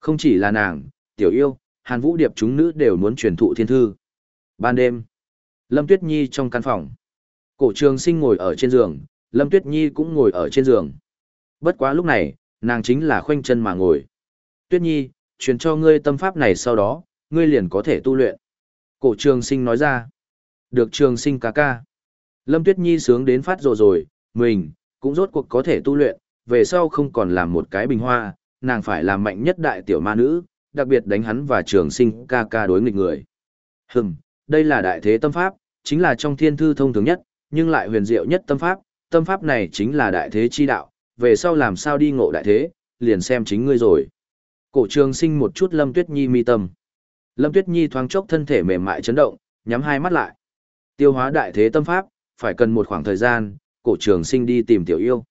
Không chỉ là nàng, tiểu yêu, hàn vũ điệp chúng nữ đều muốn truyền thụ thiên thư. Ban đêm, Lâm Tuyết Nhi trong căn phòng. Cổ trường sinh ngồi ở trên giường, Lâm Tuyết Nhi cũng ngồi ở trên giường. Bất quá lúc này, nàng chính là khoanh chân mà ngồi. Tuyết Nhi, truyền cho ngươi tâm pháp này sau đó, ngươi liền có thể tu luyện. Cổ trường sinh nói ra. Được trường sinh ca ca. Lâm Tuyết Nhi sướng đến phát rồ rồi, mình, cũng rốt cuộc có thể tu luyện, về sau không còn làm một cái bình hoa, nàng phải làm mạnh nhất đại tiểu ma nữ, đặc biệt đánh hắn và trường sinh ca ca đối nghịch người. Hừm, đây là đại thế tâm pháp, chính là trong thiên thư thông thường nhất, nhưng lại huyền diệu nhất tâm pháp, tâm pháp này chính là đại thế chi đạo, về sau làm sao đi ngộ đại thế, liền xem chính ngươi rồi. Cổ trường sinh một chút Lâm Tuyết Nhi mi tâm. Lâm Tuyết Nhi thoáng chốc thân thể mềm mại chấn động, nhắm hai mắt lại. Tiêu hóa đại thế tâm pháp, phải cần một khoảng thời gian, cổ trường sinh đi tìm tiểu yêu.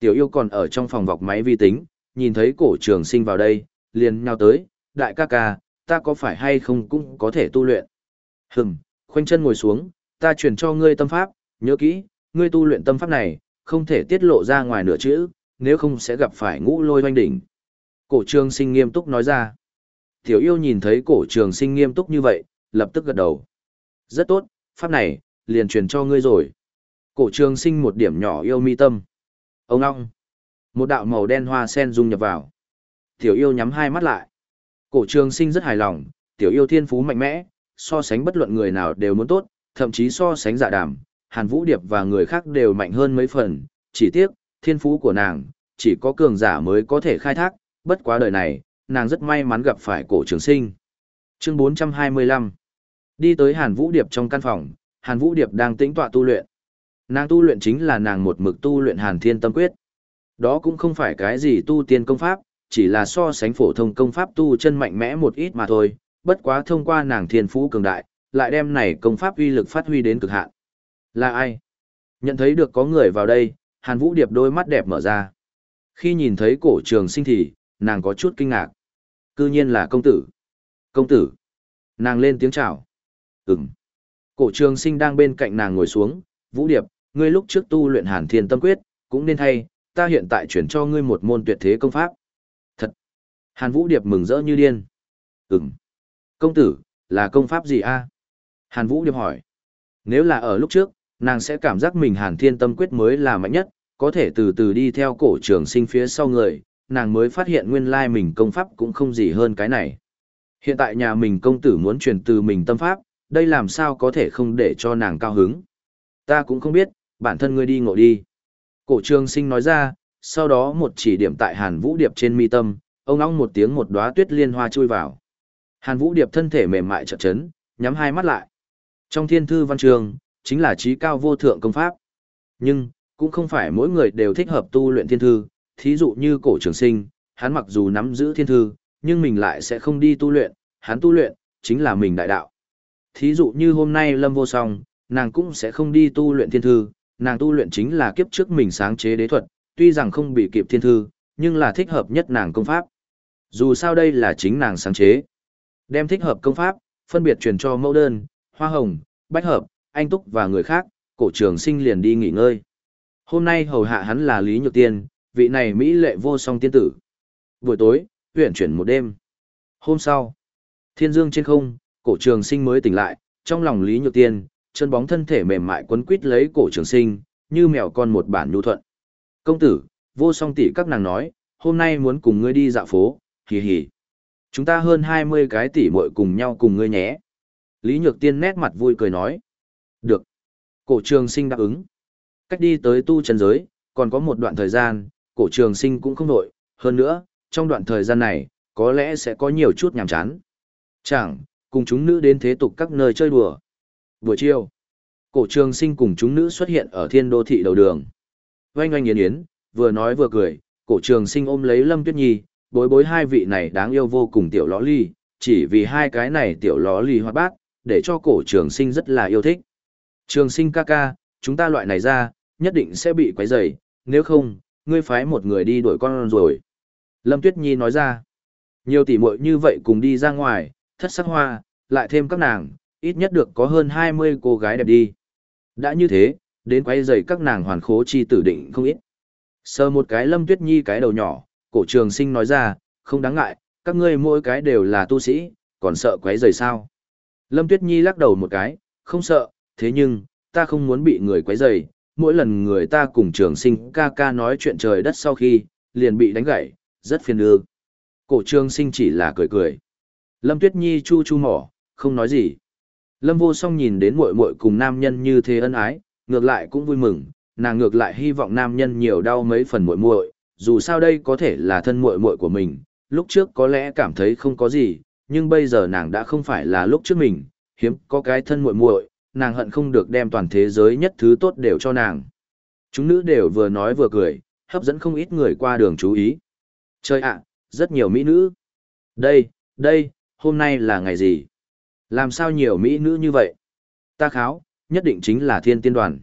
Tiểu yêu còn ở trong phòng vọc máy vi tính, nhìn thấy cổ trường sinh vào đây, liền nhào tới, đại ca ca, ta có phải hay không cũng có thể tu luyện. Hừm, khoanh chân ngồi xuống, ta truyền cho ngươi tâm pháp, nhớ kỹ, ngươi tu luyện tâm pháp này, không thể tiết lộ ra ngoài nửa chữ, nếu không sẽ gặp phải ngũ lôi oanh đỉnh. Cổ trường sinh nghiêm túc nói ra. Tiểu yêu nhìn thấy cổ trường sinh nghiêm túc như vậy, lập tức gật đầu. Rất tốt, pháp này, liền truyền cho ngươi rồi. Cổ trường sinh một điểm nhỏ yêu mi tâm. Ông ong. Một đạo màu đen hoa sen dung nhập vào. Tiểu yêu nhắm hai mắt lại. Cổ trường sinh rất hài lòng, tiểu yêu thiên phú mạnh mẽ, so sánh bất luận người nào đều muốn tốt, thậm chí so sánh dạ đàm, Hàn Vũ Điệp và người khác đều mạnh hơn mấy phần, chỉ tiếc, thiên phú của nàng, chỉ có cường giả mới có thể khai thác, bất quá đời này, nàng rất may mắn gặp phải cổ trường sinh. Chương 425 Đi tới Hàn Vũ Điệp trong căn phòng, Hàn Vũ Điệp đang tĩnh tọa tu luyện. Nàng tu luyện chính là nàng một mực tu luyện Hàn Thiên Tâm Quyết. Đó cũng không phải cái gì tu tiên công pháp, chỉ là so sánh phổ thông công pháp tu chân mạnh mẽ một ít mà thôi, bất quá thông qua nàng thiên phú cường đại, lại đem này công pháp uy lực phát huy đến cực hạn. Là ai? Nhận thấy được có người vào đây, Hàn Vũ Điệp đôi mắt đẹp mở ra. Khi nhìn thấy cổ trường sinh thì, nàng có chút kinh ngạc. Cư nhiên là công tử. Công tử. Nàng lên tiếng chào. Ừm. Cổ trường sinh đang bên cạnh nàng ngồi xuống. Vũ Điệp, ngươi lúc trước tu luyện hàn thiên tâm quyết, cũng nên hay, ta hiện tại chuyển cho ngươi một môn tuyệt thế công pháp. Hàn Vũ Điệp mừng rỡ như điên. Ừm. Công tử, là công pháp gì a? Hàn Vũ Điệp hỏi. Nếu là ở lúc trước, nàng sẽ cảm giác mình hàn thiên tâm quyết mới là mạnh nhất, có thể từ từ đi theo cổ trường sinh phía sau người, nàng mới phát hiện nguyên lai mình công pháp cũng không gì hơn cái này. Hiện tại nhà mình công tử muốn truyền từ mình tâm pháp, đây làm sao có thể không để cho nàng cao hứng. Ta cũng không biết, bản thân ngươi đi ngộ đi. Cổ trường sinh nói ra, sau đó một chỉ điểm tại hàn vũ điệp trên mi tâm, ông ong một tiếng một đóa tuyết liên hoa chui vào. Hàn vũ điệp thân thể mềm mại chợt chấn, nhắm hai mắt lại. Trong thiên thư văn trường, chính là trí cao vô thượng công pháp. Nhưng, cũng không phải mỗi người đều thích hợp tu luyện thiên thư, thí dụ như cổ trường sinh, hắn mặc dù nắm giữ thiên thư, nhưng mình lại sẽ không đi tu luyện, hắn tu luyện, chính là mình đại đạo. Thí dụ như hôm nay lâm vô song, nàng cũng sẽ không đi tu luyện thiên thư, nàng tu luyện chính là kiếp trước mình sáng chế đế thuật, tuy rằng không bị kịp thiên thư, nhưng là thích hợp nhất nàng công pháp. Dù sao đây là chính nàng sáng chế. Đem thích hợp công pháp, phân biệt truyền cho mẫu đơn, hoa hồng, bách hợp, anh túc và người khác, cổ trường sinh liền đi nghỉ ngơi. Hôm nay hầu hạ hắn là Lý Nhược Tiên, vị này Mỹ lệ vô song tiên tử. Buổi tối, huyện chuyển một đêm. Hôm sau, thiên dương trên không, cổ trường sinh mới tỉnh lại, trong lòng Lý Nhược Tiên, chân bóng thân thể mềm mại quấn quít lấy cổ trường sinh, như mèo con một bản nhu thuận. Công tử, vô song tỷ các nàng nói, hôm nay muốn cùng ngươi đi dạo phố, hì hì. Chúng ta hơn 20 cái tỷ muội cùng nhau cùng ngươi nhé. Lý Nhược Tiên nét mặt vui cười nói. Được. Cổ trường sinh đáp ứng. Cách đi tới tu chân giới, còn có một đoạn thời gian, cổ trường sinh cũng không nổi, hơn nữa, trong đoạn thời gian này, có lẽ sẽ có nhiều chút nhàm chán. Chẳng, cùng chúng nữ đến thế tục các nơi chơi đùa. Buổi chiều, cổ trường sinh cùng chúng nữ xuất hiện ở thiên đô thị đầu đường. Oanh oanh yến yến, vừa nói vừa cười, cổ trường sinh ôm lấy Lâm Tuyết Nhi, bối bối hai vị này đáng yêu vô cùng tiểu lõ ly, chỉ vì hai cái này tiểu lõ ly hoạt bát, để cho cổ trường sinh rất là yêu thích. Trường sinh ca ca, chúng ta loại này ra, nhất định sẽ bị quấy rầy, nếu không, ngươi phái một người đi đuổi con rồi. Lâm Tuyết Nhi nói ra, nhiều tỷ muội như vậy cùng đi ra ngoài, thất sắc hoa, lại thêm các nàng, ít nhất được có hơn 20 cô gái đẹp đi. Đã như thế, đến quấy rầy các nàng hoàn khố chi tử định không ít. Sờ một cái Lâm Tuyết Nhi cái đầu nhỏ, cổ trường sinh nói ra, không đáng ngại, các ngươi mỗi cái đều là tu sĩ, còn sợ quấy rầy sao. Lâm Tuyết Nhi lắc đầu một cái, không sợ, thế nhưng, ta không muốn bị người quấy rầy. mỗi lần người ta cùng trường sinh ca ca nói chuyện trời đất sau khi, liền bị đánh gãy, rất phiền ư. Cổ trường sinh chỉ là cười cười. Lâm Tuyết Nhi chu chu mỏ, không nói gì. Lâm vô song nhìn đến muội muội cùng nam nhân như thế ân ái, ngược lại cũng vui mừng, nàng ngược lại hy vọng nam nhân nhiều đau mấy phần muội muội, dù sao đây có thể là thân muội muội của mình, lúc trước có lẽ cảm thấy không có gì, nhưng bây giờ nàng đã không phải là lúc trước mình, hiếm có cái thân muội muội, nàng hận không được đem toàn thế giới nhất thứ tốt đều cho nàng. Chúng nữ đều vừa nói vừa cười, hấp dẫn không ít người qua đường chú ý. Chơi ạ, rất nhiều mỹ nữ. Đây, đây, hôm nay là ngày gì? Làm sao nhiều mỹ nữ như vậy? Ta kháo, nhất định chính là thiên tiên đoàn.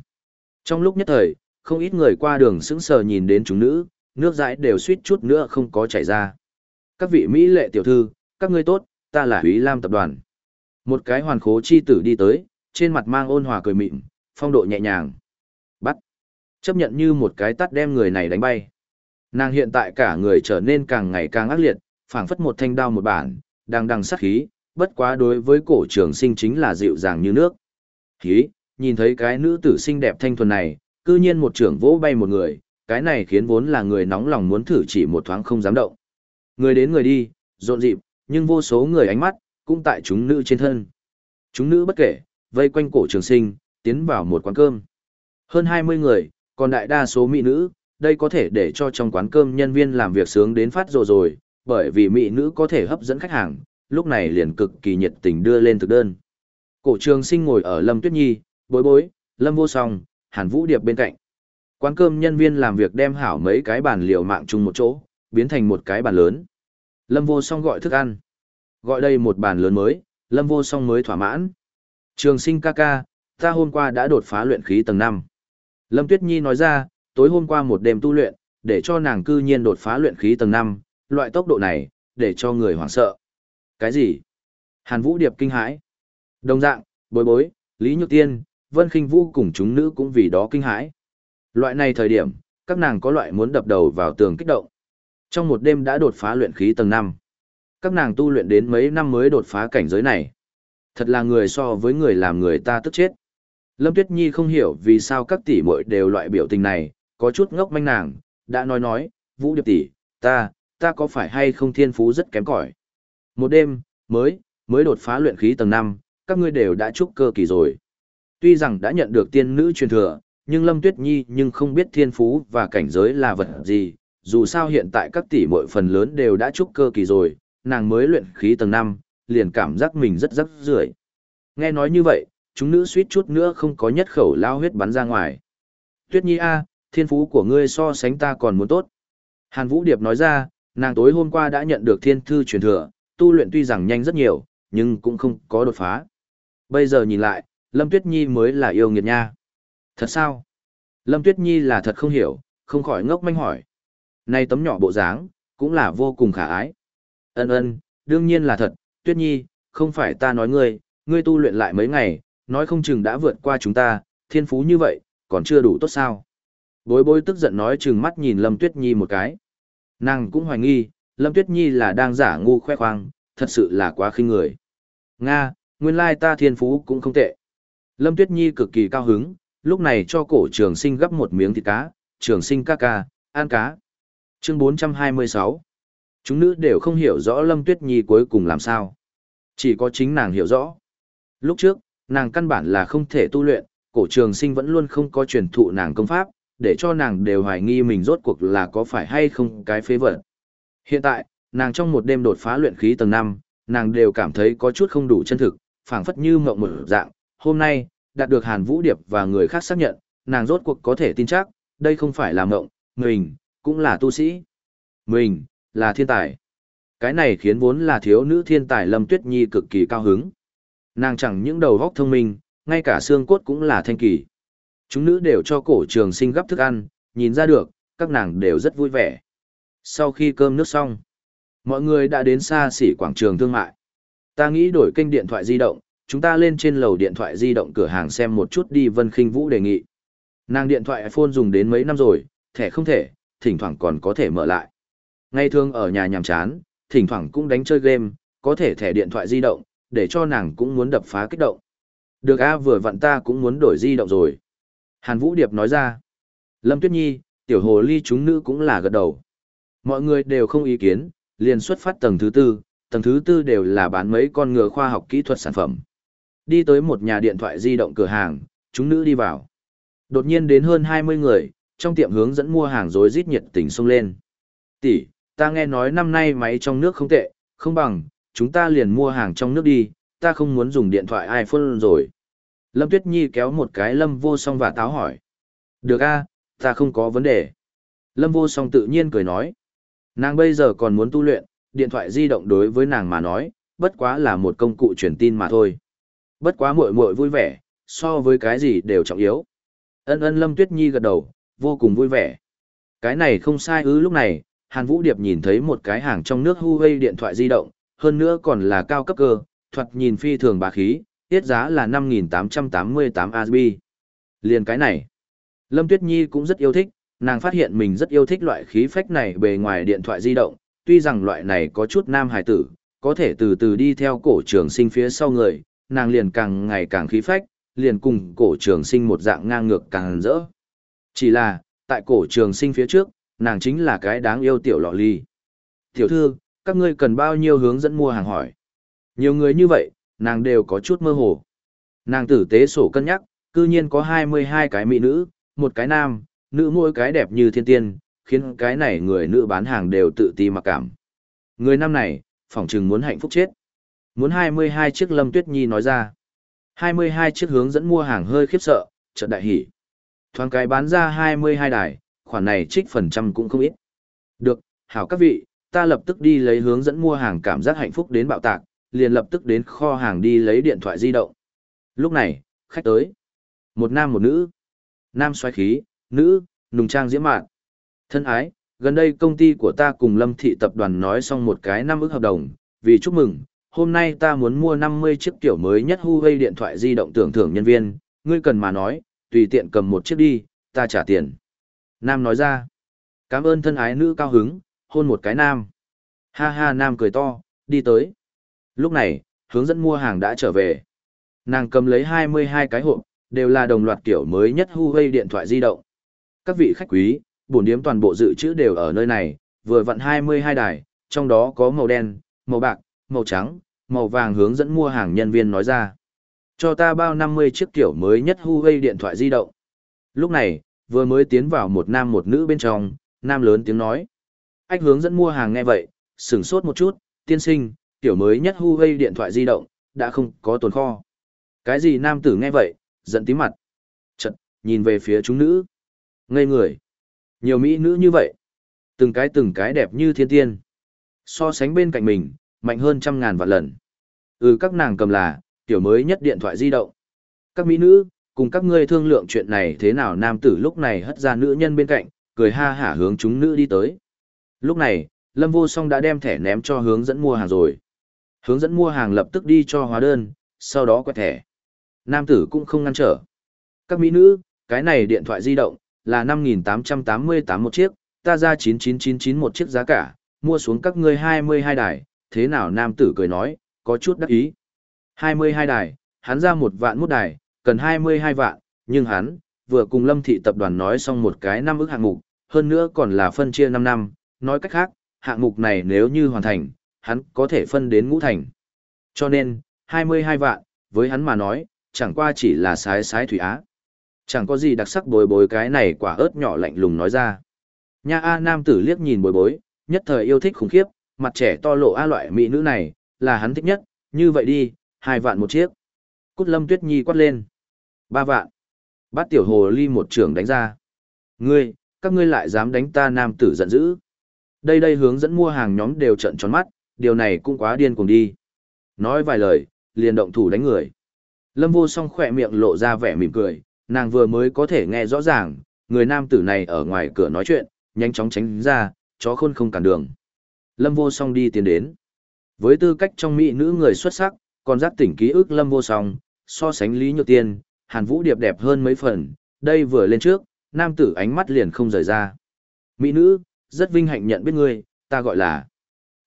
Trong lúc nhất thời, không ít người qua đường sững sờ nhìn đến chúng nữ, nước dãi đều suýt chút nữa không có chảy ra. Các vị Mỹ lệ tiểu thư, các ngươi tốt, ta là Húy Lam tập đoàn. Một cái hoàn khố chi tử đi tới, trên mặt mang ôn hòa cười mịn, phong độ nhẹ nhàng. Bắt. Chấp nhận như một cái tắt đem người này đánh bay. Nàng hiện tại cả người trở nên càng ngày càng ác liệt, phảng phất một thanh đao một bản, đang đằng sát khí, bất quá đối với cổ trường sinh chính là dịu dàng như nước. Khí, nhìn thấy cái nữ tử xinh đẹp thanh thuần này, cư nhiên một trưởng vỗ bay một người, cái này khiến vốn là người nóng lòng muốn thử chỉ một thoáng không dám động. Người đến người đi, rộn rịp, nhưng vô số người ánh mắt, cũng tại chúng nữ trên thân. Chúng nữ bất kể, vây quanh cổ trường sinh, tiến vào một quán cơm. Hơn 20 người, còn đại đa số mỹ nữ, đây có thể để cho trong quán cơm nhân viên làm việc sướng đến phát rồi rồi, bởi vì mỹ nữ có thể hấp dẫn khách hàng, lúc này liền cực kỳ nhiệt tình đưa lên thực đơn. Cổ trường sinh ngồi ở Lâm Tuyết Nhi, bối bối, Lâm vô song, Hàn Vũ Điệp bên cạnh. Quán cơm nhân viên làm việc đem hảo mấy cái bàn liều mạng chung một chỗ, biến thành một cái bàn lớn. Lâm vô song gọi thức ăn. Gọi đây một bàn lớn mới, Lâm vô song mới thỏa mãn. Trường sinh ca ca, ta hôm qua đã đột phá luyện khí tầng 5. Lâm Tuyết Nhi nói ra, tối hôm qua một đêm tu luyện, để cho nàng cư nhiên đột phá luyện khí tầng 5, loại tốc độ này, để cho người hoảng sợ. Cái gì? Hàn Vũ Điệp kinh hãi. Đồng dạng, bối bối, Lý Nhược Tiên, Vân Kinh Vũ cùng chúng nữ cũng vì đó kinh hãi. Loại này thời điểm, các nàng có loại muốn đập đầu vào tường kích động. Trong một đêm đã đột phá luyện khí tầng 5. Các nàng tu luyện đến mấy năm mới đột phá cảnh giới này. Thật là người so với người làm người ta tức chết. Lâm Tuyết Nhi không hiểu vì sao các tỷ muội đều loại biểu tình này, có chút ngốc manh nàng, đã nói nói, Vũ Điệp tỷ, ta, ta có phải hay không thiên phú rất kém cỏi. Một đêm, mới, mới đột phá luyện khí tầng 5, các ngươi đều đã trúc cơ kỳ rồi. Tuy rằng đã nhận được tiên nữ truyền thừa, nhưng Lâm Tuyết Nhi nhưng không biết thiên phú và cảnh giới là vật gì, dù sao hiện tại các tỷ muội phần lớn đều đã trúc cơ kỳ rồi, nàng mới luyện khí tầng 5, liền cảm giác mình rất rắc rưởi. Nghe nói như vậy, chúng nữ suýt chút nữa không có nhất khẩu lao huyết bắn ra ngoài. Tuyết Nhi a, thiên phú của ngươi so sánh ta còn muốn tốt. Hàn Vũ Điệp nói ra, nàng tối hôm qua đã nhận được thiên thư truyền thừa, tu luyện tuy rằng nhanh rất nhiều, nhưng cũng không có đột phá. Bây giờ nhìn lại, Lâm Tuyết Nhi mới là yêu nghiệt nha. Thật sao? Lâm Tuyết Nhi là thật không hiểu, không khỏi ngốc manh hỏi. nay tấm nhỏ bộ dáng, cũng là vô cùng khả ái. Ân ân, đương nhiên là thật, Tuyết Nhi, không phải ta nói ngươi, ngươi tu luyện lại mấy ngày, nói không chừng đã vượt qua chúng ta, thiên phú như vậy, còn chưa đủ tốt sao. Bối bối tức giận nói chừng mắt nhìn Lâm Tuyết Nhi một cái. Nàng cũng hoài nghi, Lâm Tuyết Nhi là đang giả ngu khoe khoang, thật sự là quá khinh người. Nga, nguyên lai ta thiên phú cũng không tệ. Lâm Tuyết Nhi cực kỳ cao hứng, lúc này cho cổ trường sinh gấp một miếng thịt cá, trường sinh ca ca, ăn cá. Chương 426 Chúng nữ đều không hiểu rõ Lâm Tuyết Nhi cuối cùng làm sao. Chỉ có chính nàng hiểu rõ. Lúc trước, nàng căn bản là không thể tu luyện, cổ trường sinh vẫn luôn không có truyền thụ nàng công pháp, để cho nàng đều hoài nghi mình rốt cuộc là có phải hay không cái phế vật. Hiện tại, nàng trong một đêm đột phá luyện khí tầng 5, nàng đều cảm thấy có chút không đủ chân thực, phảng phất như mộng một dạng. Hôm nay, đạt được Hàn Vũ Điệp và người khác xác nhận, nàng rốt cuộc có thể tin chắc, đây không phải là mộng, mình, cũng là tu sĩ. Mình, là thiên tài. Cái này khiến vốn là thiếu nữ thiên tài Lâm Tuyết Nhi cực kỳ cao hứng. Nàng chẳng những đầu góc thông minh, ngay cả xương cốt cũng là thanh kỳ. Chúng nữ đều cho cổ trường sinh gấp thức ăn, nhìn ra được, các nàng đều rất vui vẻ. Sau khi cơm nước xong, mọi người đã đến xa xỉ quảng trường thương mại. Ta nghĩ đổi kênh điện thoại di động, chúng ta lên trên lầu điện thoại di động cửa hàng xem một chút đi Vân Khinh Vũ đề nghị. Nàng điện thoại iPhone dùng đến mấy năm rồi, thẻ không thể, thỉnh thoảng còn có thể mở lại. ngày thường ở nhà nhàm chán, thỉnh thoảng cũng đánh chơi game, có thể thẻ điện thoại di động, để cho nàng cũng muốn đập phá kích động. Được a vừa vặn ta cũng muốn đổi di động rồi. Hàn Vũ Điệp nói ra. Lâm Tuyết Nhi, tiểu hồ ly chúng nữ cũng là gật đầu. Mọi người đều không ý kiến, liền xuất phát tầng thứ tư, tầng thứ tư đều là bán mấy con ngựa khoa học kỹ thuật sản phẩm. Đi tới một nhà điện thoại di động cửa hàng, chúng nữ đi vào. Đột nhiên đến hơn 20 người, trong tiệm hướng dẫn mua hàng rối rít nhiệt tình xông lên. Tỷ, ta nghe nói năm nay máy trong nước không tệ, không bằng, chúng ta liền mua hàng trong nước đi, ta không muốn dùng điện thoại iPhone rồi. Lâm Tuyết Nhi kéo một cái Lâm vô song và táo hỏi. Được a, ta không có vấn đề. Lâm vô song tự nhiên cười nói. Nàng bây giờ còn muốn tu luyện, điện thoại di động đối với nàng mà nói, bất quá là một công cụ truyền tin mà thôi. Bất quá muội muội vui vẻ, so với cái gì đều trọng yếu. Ân ân Lâm Tuyết Nhi gật đầu, vô cùng vui vẻ. Cái này không sai ư lúc này, Hàn Vũ Điệp nhìn thấy một cái hàng trong nước Huawei điện thoại di động, hơn nữa còn là cao cấp cơ, thoạt nhìn phi thường bà khí, tiết giá là 5.888 ASB. Liền cái này, Lâm Tuyết Nhi cũng rất yêu thích, nàng phát hiện mình rất yêu thích loại khí phách này bề ngoài điện thoại di động, tuy rằng loại này có chút nam hài tử, có thể từ từ đi theo cổ trường sinh phía sau người, nàng liền càng ngày càng khí phách, liền cùng cổ trường sinh một dạng ngang ngược càng rỡ. Chỉ là, tại cổ trường sinh phía trước, nàng chính là cái đáng yêu tiểu lọ ly. Tiểu thư, các ngươi cần bao nhiêu hướng dẫn mua hàng hỏi. Nhiều người như vậy, nàng đều có chút mơ hồ. Nàng tử tế sổ cân nhắc, cư nhiên có 22 cái mỹ nữ, một cái nam, nữ mỗi cái đẹp như thiên tiên, khiến cái này người nữ bán hàng đều tự ti mặc cảm. Người nam này, phỏng chừng muốn hạnh phúc chết. Muốn 22 chiếc Lâm Tuyết Nhi nói ra. 22 chiếc hướng dẫn mua hàng hơi khiếp sợ, chợt đại hỉ. Thoáng cái bán ra 22 đài, khoản này trích phần trăm cũng không ít. Được, hảo các vị, ta lập tức đi lấy hướng dẫn mua hàng cảm giác hạnh phúc đến bạo tạc, liền lập tức đến kho hàng đi lấy điện thoại di động. Lúc này, khách tới. Một nam một nữ. Nam xoay khí, nữ, nùng trang diễm mạn. Thân ái, gần đây công ty của ta cùng Lâm Thị Tập đoàn nói xong một cái năm ước hợp đồng, vì chúc mừng, hôm nay ta muốn mua 50 chiếc kiểu mới nhất Huawei điện thoại di động tưởng thưởng nhân viên, ngươi cần mà nói, tùy tiện cầm một chiếc đi, ta trả tiền. Nam nói ra, cảm ơn thân ái nữ cao hứng, hôn một cái nam. Ha ha nam cười to, đi tới. Lúc này, hướng dẫn mua hàng đã trở về. Nàng cầm lấy 22 cái hộp, đều là đồng loạt kiểu mới nhất Huawei điện thoại di động. Các vị khách quý, bổn điếm toàn bộ dự trữ đều ở nơi này, vừa vặn 22 đài, trong đó có màu đen, màu bạc, màu trắng, màu vàng hướng dẫn mua hàng nhân viên nói ra. Cho ta bao 50 chiếc kiểu mới nhất Huawei điện thoại di động. Lúc này, vừa mới tiến vào một nam một nữ bên trong, nam lớn tiếng nói. Anh hướng dẫn mua hàng nghe vậy, sửng sốt một chút, tiên sinh, kiểu mới nhất Huawei điện thoại di động, đã không có tồn kho. Cái gì nam tử nghe vậy, giận tí mặt. Chật, nhìn về phía chúng nữ. Ngây người. Nhiều mỹ nữ như vậy. Từng cái từng cái đẹp như thiên tiên. So sánh bên cạnh mình, mạnh hơn trăm ngàn vạn lần. Ừ các nàng cầm là, tiểu mới nhất điện thoại di động. Các mỹ nữ, cùng các ngươi thương lượng chuyện này thế nào nam tử lúc này hất ra nữ nhân bên cạnh, cười ha hả hướng chúng nữ đi tới. Lúc này, Lâm Vô Song đã đem thẻ ném cho hướng dẫn mua hàng rồi. Hướng dẫn mua hàng lập tức đi cho hóa đơn, sau đó quẹt thẻ. Nam tử cũng không ngăn trở. Các mỹ nữ, cái này điện thoại di động, là 5.888 một chiếc, ta ra 9999 một chiếc giá cả, mua xuống các ngươi 22 đài, thế nào nam tử cười nói, có chút đắc ý. 22 đài, hắn ra một vạn mút đài, cần 22 vạn, nhưng hắn, vừa cùng lâm thị tập đoàn nói xong một cái năm ước hạng mục, hơn nữa còn là phân chia 5 năm, nói cách khác, hạng mục này nếu như hoàn thành, hắn có thể phân đến ngũ thành. Cho nên, 22 vạn, với hắn mà nói, chẳng qua chỉ là sái sái thủy á. Chẳng có gì đặc sắc bồi bối cái này quả ớt nhỏ lạnh lùng nói ra. Nha A nam tử liếc nhìn bồi bối, nhất thời yêu thích khủng khiếp, mặt trẻ to lộ A loại mỹ nữ này, là hắn thích nhất, như vậy đi, hai vạn một chiếc. Cút lâm tuyết nhi quát lên. Ba vạn. Bát tiểu hồ ly một trưởng đánh ra. Ngươi, các ngươi lại dám đánh ta nam tử giận dữ. Đây đây hướng dẫn mua hàng nhóm đều trận tròn mắt, điều này cũng quá điên cuồng đi. Nói vài lời, liền động thủ đánh người. Lâm vô song khỏe miệng lộ ra vẻ mỉm cười, nàng vừa mới có thể nghe rõ ràng, người nam tử này ở ngoài cửa nói chuyện, nhanh chóng tránh ra, chó khôn không cản đường. Lâm vô song đi tiến đến. Với tư cách trong mỹ nữ người xuất sắc, còn giác tỉnh ký ức lâm vô song, so sánh Lý Nhược Tiên, Hàn Vũ Điệp đẹp hơn mấy phần, đây vừa lên trước, nam tử ánh mắt liền không rời ra. Mỹ nữ, rất vinh hạnh nhận biết ngươi, ta gọi là.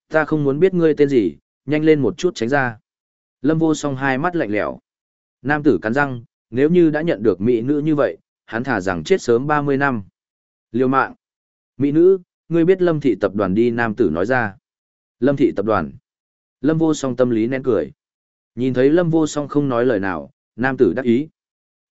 Ta không muốn biết ngươi tên gì, nhanh lên một chút tránh ra. Lâm vô song hai mắt lạnh lẽo. Nam tử cắn răng, nếu như đã nhận được mỹ nữ như vậy, hắn thả rằng chết sớm 30 năm. Liêu mạng. Mỹ nữ, ngươi biết lâm thị tập đoàn đi nam tử nói ra. Lâm thị tập đoàn. Lâm vô song tâm lý nén cười. Nhìn thấy lâm vô song không nói lời nào, nam tử đắc ý.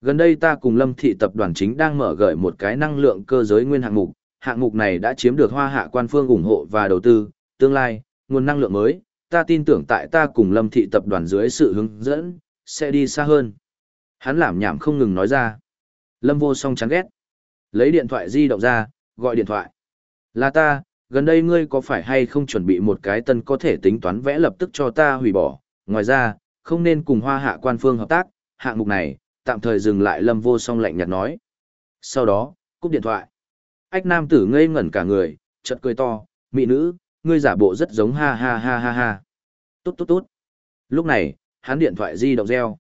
Gần đây ta cùng lâm thị tập đoàn chính đang mở gợi một cái năng lượng cơ giới nguyên hạng mục. Hạng mục này đã chiếm được hoa hạ quan phương ủng hộ và đầu tư, tương lai, nguồn năng lượng mới, ta tin tưởng tại ta cùng lâm thị tập đoàn dưới sự hướng dẫn, sẽ đi xa hơn. Hắn làm nhảm không ngừng nói ra. Lâm vô song chán ghét. Lấy điện thoại di động ra, gọi điện thoại. Là ta, gần đây ngươi có phải hay không chuẩn bị một cái tân có thể tính toán vẽ lập tức cho ta hủy bỏ. Ngoài ra, không nên cùng hoa hạ quan phương hợp tác, hạng mục này, tạm thời dừng lại lâm vô song lạnh nhạt nói. Sau đó, cúp điện thoại. Ách nam tử ngây ngẩn cả người, chợt cười to, mỹ nữ, ngươi giả bộ rất giống ha ha ha ha ha. Tốt tốt tốt. Lúc này, hắn điện thoại di động reo.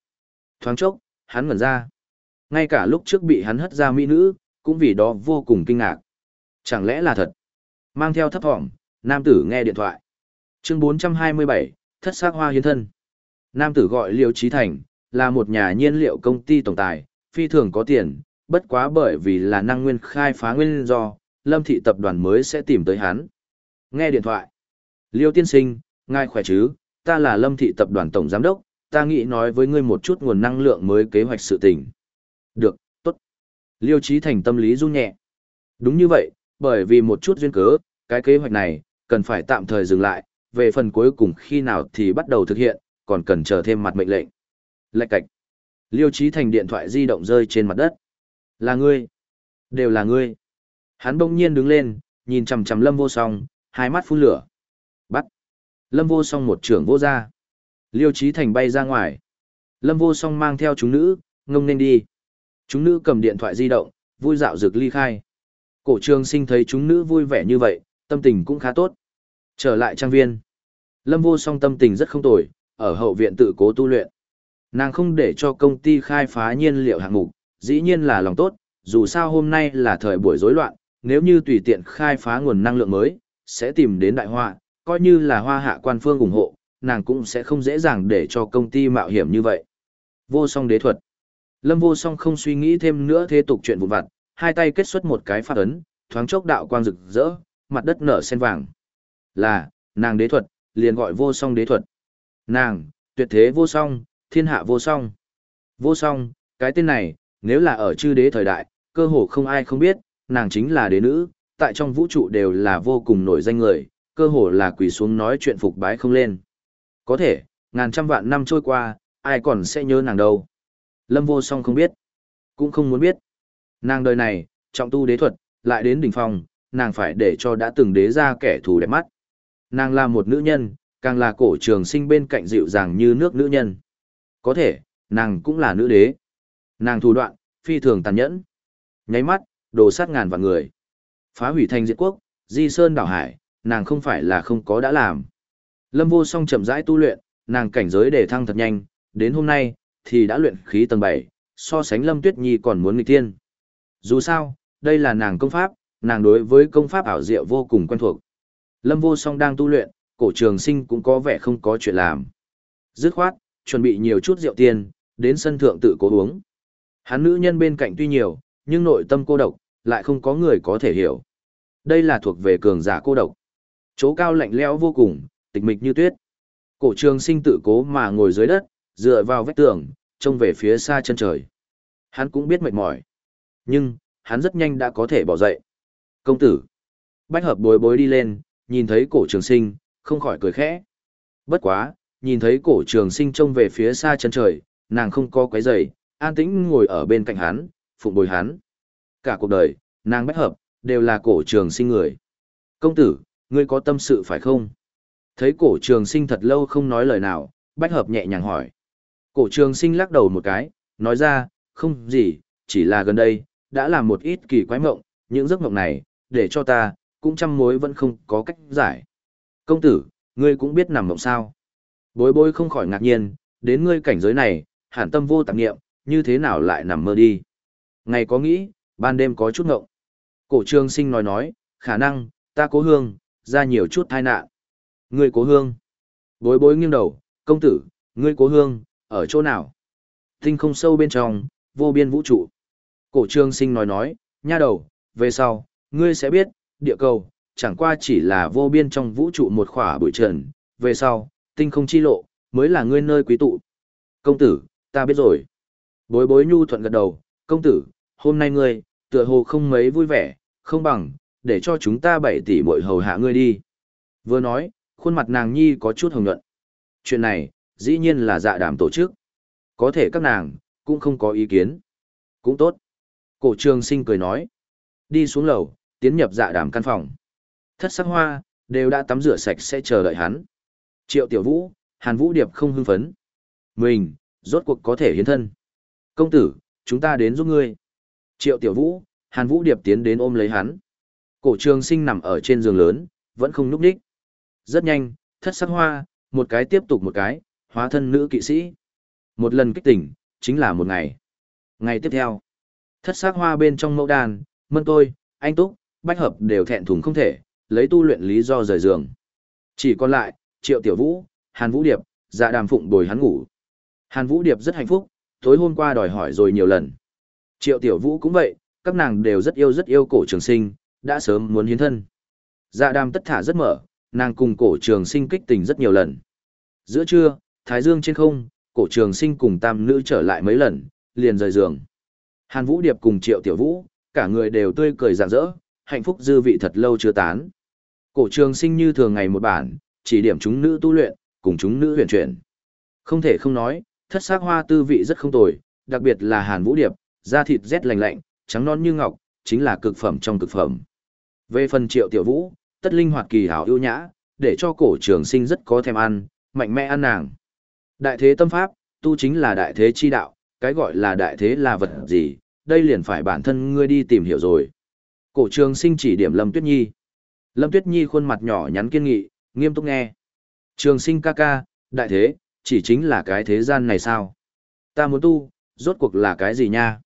Thoáng chốc, hắn ngẩn ra. Ngay cả lúc trước bị hắn hất ra mỹ nữ, cũng vì đó vô cùng kinh ngạc. Chẳng lẽ là thật? Mang theo thấp thỏm, nam tử nghe điện thoại. Chương 427, thất xác hoa hiến thân. Nam tử gọi Liêu Trí Thành, là một nhà nhiên liệu công ty tổng tài, phi thường có tiền, bất quá bởi vì là năng nguyên khai phá nguyên do, lâm thị tập đoàn mới sẽ tìm tới hắn. Nghe điện thoại. Liêu tiên sinh, ngài khỏe chứ, ta là lâm thị tập đoàn tổng giám đốc, ta nghĩ nói với ngươi một chút nguồn năng lượng mới kế hoạch sự tình. Được, tốt. Liêu Trí Thành tâm lý run nhẹ. Đúng như vậy, bởi vì một chút duyên cớ, cái kế hoạch này, cần phải tạm thời dừng lại, về phần cuối cùng khi nào thì bắt đầu thực hiện, còn cần chờ thêm mặt mệnh lệnh. Lạch cạch. Liêu chí Thành điện thoại di động rơi trên mặt đất. Là ngươi. Đều là ngươi. Hắn bỗng nhiên đứng lên, nhìn chằm chằm Lâm Vô Song, hai mắt phun lửa. Bắt. Lâm Vô Song một trưởng vô ra. Liêu chí Thành bay ra ngoài. Lâm Vô Song mang theo chúng nữ, ngông nên đi. Chúng nữ cầm điện thoại di động, vui dạo rực ly khai. Cổ trường sinh thấy chúng nữ vui vẻ như vậy, tâm tình cũng khá tốt. Trở lại trang viên. Lâm Vô Song tâm tình rất không tồi, ở hậu viện tự cố tu luyện. Nàng không để cho công ty khai phá nhiên liệu hạng mục, dĩ nhiên là lòng tốt, dù sao hôm nay là thời buổi rối loạn, nếu như tùy tiện khai phá nguồn năng lượng mới, sẽ tìm đến đại họa, coi như là hoa hạ quan phương ủng hộ, nàng cũng sẽ không dễ dàng để cho công ty mạo hiểm như vậy. Vô song đế thuật. Lâm vô song không suy nghĩ thêm nữa thế tục chuyện vụn vặt, hai tay kết xuất một cái phát ấn, thoáng chốc đạo quang rực rỡ, mặt đất nở sen vàng. Là, nàng đế thuật, liền gọi vô song đế thuật. Nàng, tuyệt thế vô song, thiên hạ vô song. Vô song, cái tên này, nếu là ở chư đế thời đại, cơ hồ không ai không biết, nàng chính là đế nữ, tại trong vũ trụ đều là vô cùng nổi danh người, cơ hồ là quỳ xuống nói chuyện phục bái không lên. Có thể, ngàn trăm vạn năm trôi qua, ai còn sẽ nhớ nàng đâu. Lâm vô song không biết, cũng không muốn biết. Nàng đời này, trọng tu đế thuật, lại đến đỉnh phong, nàng phải để cho đã từng đế ra kẻ thù đẹp mắt. Nàng là một nữ nhân, càng là cổ trường sinh bên cạnh dịu dàng như nước nữ nhân. Có thể, nàng cũng là nữ đế. Nàng thủ đoạn, phi thường tàn nhẫn. Nháy mắt, đồ sát ngàn vạn người. Phá hủy thành diệt quốc, di sơn đảo hải, nàng không phải là không có đã làm. Lâm vô song chậm rãi tu luyện, nàng cảnh giới đề thăng thật nhanh, đến hôm nay, thì đã luyện khí tầng 7, so sánh Lâm Tuyết Nhi còn muốn nghịch tiên. Dù sao, đây là nàng công pháp, nàng đối với công pháp ảo diệu vô cùng quen thuộc. Lâm vô song đang tu luyện, cổ trường sinh cũng có vẻ không có chuyện làm. Dứt khoát, chuẩn bị nhiều chút rượu tiền, đến sân thượng tự cố uống. Hắn nữ nhân bên cạnh tuy nhiều, nhưng nội tâm cô độc, lại không có người có thể hiểu. Đây là thuộc về cường giả cô độc. Chỗ cao lạnh lẽo vô cùng, tịch mịch như tuyết. Cổ trường sinh tự cố mà ngồi dưới đất, dựa vào vách tường, trông về phía xa chân trời. Hắn cũng biết mệt mỏi. Nhưng, hắn rất nhanh đã có thể bỏ dậy. Công tử. Bách hợp bối bối đi lên, nhìn thấy cổ trường sinh, không khỏi cười khẽ. Bất quá, nhìn thấy cổ trường sinh trông về phía xa chân trời, nàng không có quấy giày, an tĩnh ngồi ở bên cạnh hắn, phụng bồi hắn. Cả cuộc đời, nàng bách hợp, đều là cổ trường sinh người. Công tử, ngươi có tâm sự phải không? Thấy cổ trường sinh thật lâu không nói lời nào, bách hợp nhẹ nhàng hỏi. Cổ trường sinh lắc đầu một cái, nói ra, không gì, chỉ là gần đây, đã làm một ít kỳ quái mộng, những giấc mộng này, để cho ta, cũng trăm mối vẫn không có cách giải. Công tử, ngươi cũng biết nằm mộng sao? Bối bối không khỏi ngạc nhiên, đến ngươi cảnh giới này, hẳn tâm vô tạp nghiệm, như thế nào lại nằm mơ đi? Ngày có nghĩ, ban đêm có chút ngộng. Cổ trương sinh nói nói, khả năng, ta cố hương, ra nhiều chút tai nạn. Ngươi cố hương. Bối bối nghiêng đầu, công tử, ngươi cố hương, ở chỗ nào? Tinh không sâu bên trong, vô biên vũ trụ. Cổ trường sinh nói nói, nha đầu, về sau, ngươi sẽ biết, địa cầu, chẳng qua chỉ là vô biên trong vũ trụ một khỏa bụi trần, về sau, tinh không chi lộ, mới là ngươi nơi quý tụ. Công tử, ta biết rồi. Bối bối nhu thuận gật đầu, công tử, hôm nay ngươi, tựa hồ không mấy vui vẻ, không bằng, để cho chúng ta bảy tỷ bội hầu hạ ngươi đi. Vừa nói, khuôn mặt nàng nhi có chút hồng nhuận. Chuyện này, dĩ nhiên là dạ đàm tổ chức. Có thể các nàng, cũng không có ý kiến. Cũng tốt. Cổ trường sinh cười nói. Đi xuống lầu, tiến nhập dạ đàm căn phòng. Thất sắc hoa, đều đã tắm rửa sạch sẽ chờ đợi hắn. Triệu tiểu vũ, hàn vũ điệp không hưng phấn. Mình, rốt cuộc có thể hiến thân. Công tử, chúng ta đến giúp ngươi. Triệu tiểu vũ, hàn vũ điệp tiến đến ôm lấy hắn. Cổ trường sinh nằm ở trên giường lớn, vẫn không núp đích. Rất nhanh, thất sắc hoa, một cái tiếp tục một cái, hóa thân nữ kỵ sĩ. Một lần kích tỉnh, chính là một ngày. Ngày tiếp theo, thất sắc hoa bên trong mẫu đàn, mân tôi, anh túc, bách hợp đều thẹn thùng không thể, lấy tu luyện lý do rời giường. Chỉ còn lại, triệu tiểu vũ, hàn vũ điệp, dạ đàm phụng bồi hắn ngủ. Hàn vũ điệp rất hạnh phúc, tối hôm qua đòi hỏi rồi nhiều lần. Triệu tiểu vũ cũng vậy, các nàng đều rất yêu rất yêu cổ trường sinh, đã sớm muốn hiến thân. Dạ đàm tất thả rất mở, nàng cùng cổ trường sinh kích tình rất nhiều lần. Giữa trưa, thái dương trên không, cổ trường sinh cùng tam nữ trở lại mấy lần, liền rời giường. Hàn Vũ Điệp cùng Triệu Tiểu Vũ, cả người đều tươi cười rạng rỡ, hạnh phúc dư vị thật lâu chưa tán. Cổ trường sinh như thường ngày một bản, chỉ điểm chúng nữ tu luyện, cùng chúng nữ huyền chuyển. Không thể không nói, thất sắc hoa tư vị rất không tồi, đặc biệt là Hàn Vũ Điệp, da thịt rét lành lạnh, trắng non như ngọc, chính là cực phẩm trong cực phẩm. Về phần Triệu Tiểu Vũ, tất linh hoạt kỳ hảo ưu nhã, để cho cổ trường sinh rất có thèm ăn, mạnh mẽ ăn nàng. Đại thế tâm pháp, tu chính là đại thế chi đạo, cái gọi là đại thế là vật gì, đây liền phải bản thân ngươi đi tìm hiểu rồi. Cổ trường sinh chỉ điểm Lâm Tuyết Nhi. Lâm Tuyết Nhi khuôn mặt nhỏ nhắn kiên nghị, nghiêm túc nghe. Trường sinh ca ca, đại thế, chỉ chính là cái thế gian này sao? Ta muốn tu, rốt cuộc là cái gì nha?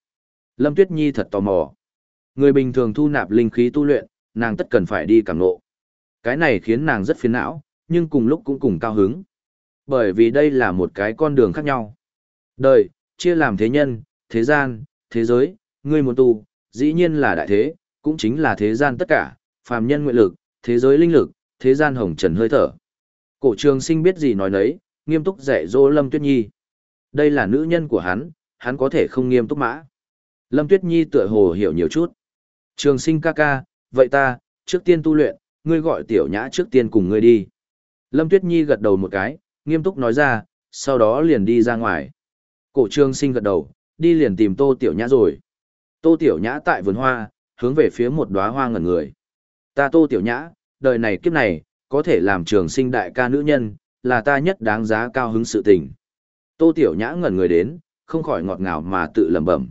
Lâm Tuyết Nhi thật tò mò. Người bình thường thu nạp linh khí tu luyện, nàng tất cần phải đi cảm ngộ. Cái này khiến nàng rất phiền não, nhưng cùng lúc cũng cùng cao hứng. Bởi vì đây là một cái con đường khác nhau. Đời, chia làm thế nhân, thế gian, thế giới, ngươi muốn tu, dĩ nhiên là đại thế, cũng chính là thế gian tất cả, phàm nhân nguyện lực, thế giới linh lực, thế gian hồng trần hơi thở. Cổ trường sinh biết gì nói nấy, nghiêm túc dạy dỗ Lâm Tuyết Nhi. Đây là nữ nhân của hắn, hắn có thể không nghiêm túc mã. Lâm Tuyết Nhi tựa hồ hiểu nhiều chút. Trường sinh ca ca, vậy ta, trước tiên tu luyện, ngươi gọi tiểu nhã trước tiên cùng ngươi đi. Lâm Tuyết Nhi gật đầu một cái, nghiêm túc nói ra, sau đó liền đi ra ngoài. Cổ trường sinh gật đầu, đi liền tìm tô tiểu nhã rồi. Tô tiểu nhã tại vườn hoa, hướng về phía một đóa hoa ngẩn người. Ta tô tiểu nhã, đời này kiếp này, có thể làm trường sinh đại ca nữ nhân, là ta nhất đáng giá cao hứng sự tình. Tô tiểu nhã ngẩn người đến, không khỏi ngọt ngào mà tự lẩm bẩm.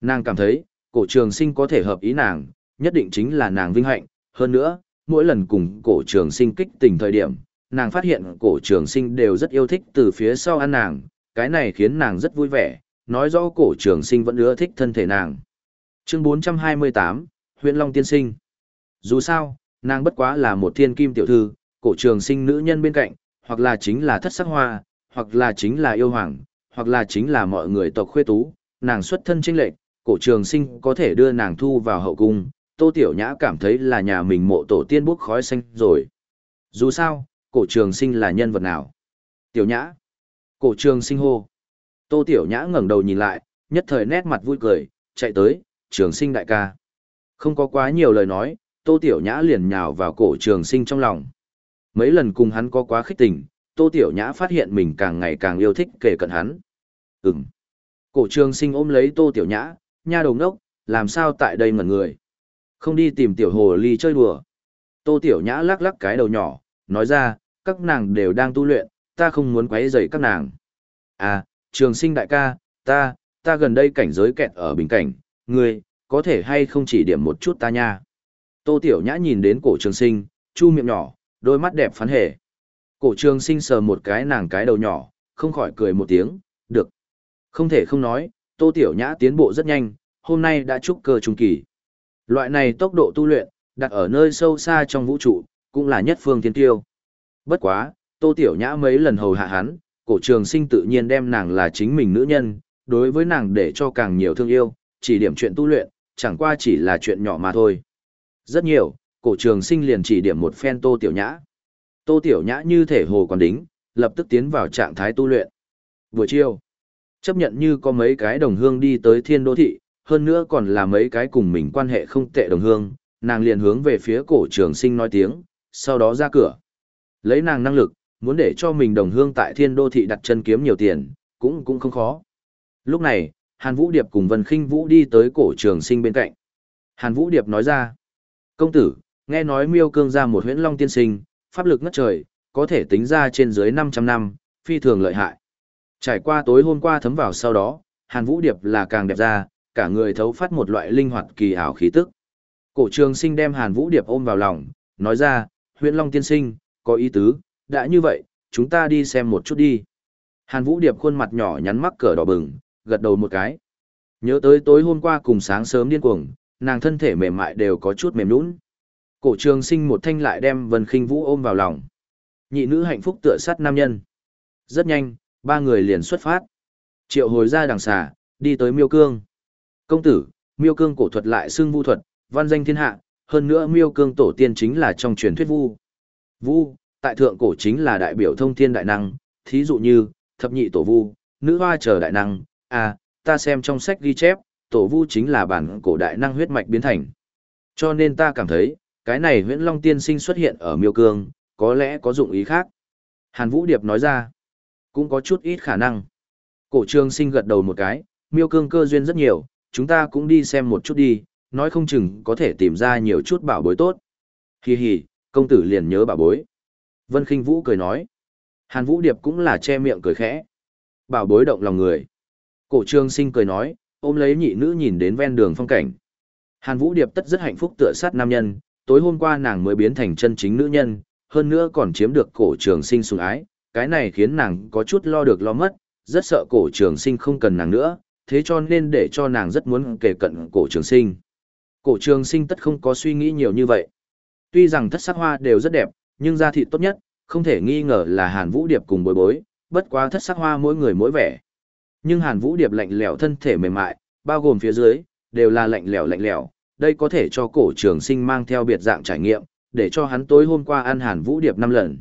Nàng cảm thấy, cổ trường sinh có thể hợp ý nàng, nhất định chính là nàng vinh hạnh, hơn nữa, mỗi lần cùng cổ trường sinh kích tình thời điểm, nàng phát hiện cổ trường sinh đều rất yêu thích từ phía sau ăn nàng, cái này khiến nàng rất vui vẻ, nói rõ cổ trường sinh vẫn ưa thích thân thể nàng. Chương 428, huyện Long Tiên Sinh Dù sao, nàng bất quá là một thiên kim tiểu thư, cổ trường sinh nữ nhân bên cạnh, hoặc là chính là thất sắc hoa, hoặc là chính là yêu hoàng, hoặc là chính là mọi người tộc khuê tú, nàng xuất thân trinh lệch, cổ trường sinh có thể đưa nàng thu vào hậu cung, tô tiểu nhã cảm thấy là nhà mình mộ tổ tiên bốc khói xanh rồi. Dù sao, cổ trường sinh là nhân vật nào? Tiểu nhã. Cổ trường sinh hô. Tô tiểu nhã ngẩng đầu nhìn lại, nhất thời nét mặt vui cười, chạy tới, trường sinh đại ca. Không có quá nhiều lời nói, tô tiểu nhã liền nhào vào cổ trường sinh trong lòng. Mấy lần cùng hắn có quá khích tình, Tô Tiểu Nhã phát hiện mình càng ngày càng yêu thích kể cận hắn. Ừm. Cổ trường sinh ôm lấy Tô Tiểu Nhã, nha đồng đốc, làm sao tại đây ngẩn người. Không đi tìm tiểu hồ ly chơi đùa. Tô Tiểu Nhã lắc lắc cái đầu nhỏ, nói ra, các nàng đều đang tu luyện, ta không muốn quấy rầy các nàng. À, trường sinh đại ca, ta, ta gần đây cảnh giới kẹt ở bình cảnh, ngươi, có thể hay không chỉ điểm một chút ta nha. Tô Tiểu Nhã nhìn đến cổ trường sinh, chu miệng nhỏ, đôi mắt đẹp phán hề. Cổ trường sinh sờ một cái nàng cái đầu nhỏ, không khỏi cười một tiếng, được. Không thể không nói, Tô Tiểu Nhã tiến bộ rất nhanh, hôm nay đã trúc cơ trung kỳ. Loại này tốc độ tu luyện, đặt ở nơi sâu xa trong vũ trụ, cũng là nhất phương thiên tiêu. Bất quá, Tô Tiểu Nhã mấy lần hầu hạ hắn, cổ trường sinh tự nhiên đem nàng là chính mình nữ nhân, đối với nàng để cho càng nhiều thương yêu, chỉ điểm chuyện tu luyện, chẳng qua chỉ là chuyện nhỏ mà thôi. Rất nhiều, cổ trường sinh liền chỉ điểm một phen Tô Tiểu Nhã. Tô Tiểu Nhã như thể hồ còn đính, lập tức tiến vào trạng thái tu luyện. Buổi chiều, chấp nhận như có mấy cái đồng hương đi tới thiên đô thị, hơn nữa còn là mấy cái cùng mình quan hệ không tệ đồng hương, nàng liền hướng về phía cổ trường sinh nói tiếng, sau đó ra cửa. Lấy nàng năng lực, muốn để cho mình đồng hương tại thiên đô thị đặt chân kiếm nhiều tiền, cũng cũng không khó. Lúc này, Hàn Vũ Điệp cùng Vân Kinh Vũ đi tới cổ trường sinh bên cạnh. Hàn Vũ Điệp nói ra, công tử, nghe nói miêu cương ra một huyễn long tiên sinh, pháp lực ngất trời, có thể tính ra trên dưới 500 năm, phi thường lợi hại. Trải qua tối hôm qua thấm vào sau đó, Hàn Vũ Điệp là càng đẹp ra, cả người thấu phát một loại linh hoạt kỳ ảo khí tức. Cổ trường sinh đem Hàn Vũ Điệp ôm vào lòng, nói ra, Huyễn Long tiên sinh, có ý tứ, đã như vậy, chúng ta đi xem một chút đi. Hàn Vũ Điệp khuôn mặt nhỏ nhắn mắc cỡ đỏ bừng, gật đầu một cái. Nhớ tới tối hôm qua cùng sáng sớm điên cuồng, nàng thân thể mềm mại đều có chút mềm nhũn. Cổ trường sinh một thanh lại đem Vân Khinh Vũ ôm vào lòng. Nhị nữ hạnh phúc tựa sát nam nhân. Rất nhanh, ba người liền xuất phát. Triệu hồi ra đằng xà, đi tới miêu cương. Công tử, miêu cương cổ thuật lại xưng vu thuật, văn danh thiên hạ, hơn nữa miêu cương tổ tiên chính là trong truyền thuyết vu. Vu, tại thượng cổ chính là đại biểu thông thiên đại năng, thí dụ như, thập nhị tổ vu, nữ hoa chờ đại năng, à, ta xem trong sách ghi chép, tổ vu chính là bản cổ đại năng huyết mạch biến thành. Cho nên ta cảm thấy, cái này huyễn long tiên sinh xuất hiện ở miêu cương, có lẽ có dụng ý khác. Hàn Vũ Điệp nói ra, cũng có chút ít khả năng. Cổ trương sinh gật đầu một cái, miêu cương cơ duyên rất nhiều, chúng ta cũng đi xem một chút đi, nói không chừng có thể tìm ra nhiều chút bảo bối tốt. Hi hi, công tử liền nhớ bảo bối. Vân Kinh Vũ cười nói. Hàn Vũ Điệp cũng là che miệng cười khẽ. Bảo bối động lòng người. Cổ trương sinh cười nói, ôm lấy nhị nữ nhìn đến ven đường phong cảnh. Hàn Vũ Điệp tất rất hạnh phúc tựa sát nam nhân, tối hôm qua nàng mới biến thành chân chính nữ nhân, hơn nữa còn chiếm được cổ trường sinh sủng ái, cái này khiến nàng có chút lo được lo mất, rất sợ cổ trường sinh không cần nàng nữa, thế cho nên để cho nàng rất muốn kể cận cổ trường sinh. Cổ trường sinh tất không có suy nghĩ nhiều như vậy. Tuy rằng thất sắc hoa đều rất đẹp, nhưng gia thị tốt nhất, không thể nghi ngờ là Hàn Vũ Điệp cùng bối bối, bất quá thất sắc hoa mỗi người mỗi vẻ. Nhưng Hàn Vũ Điệp lạnh lẽo thân thể mềm mại, bao gồm phía dưới, đều là lạnh lẽo lạnh lẽo, đây có thể cho cổ trường sinh mang theo biệt dạng trải nghiệm, để cho hắn tối hôm qua ăn Hàn Vũ Điệp năm lần.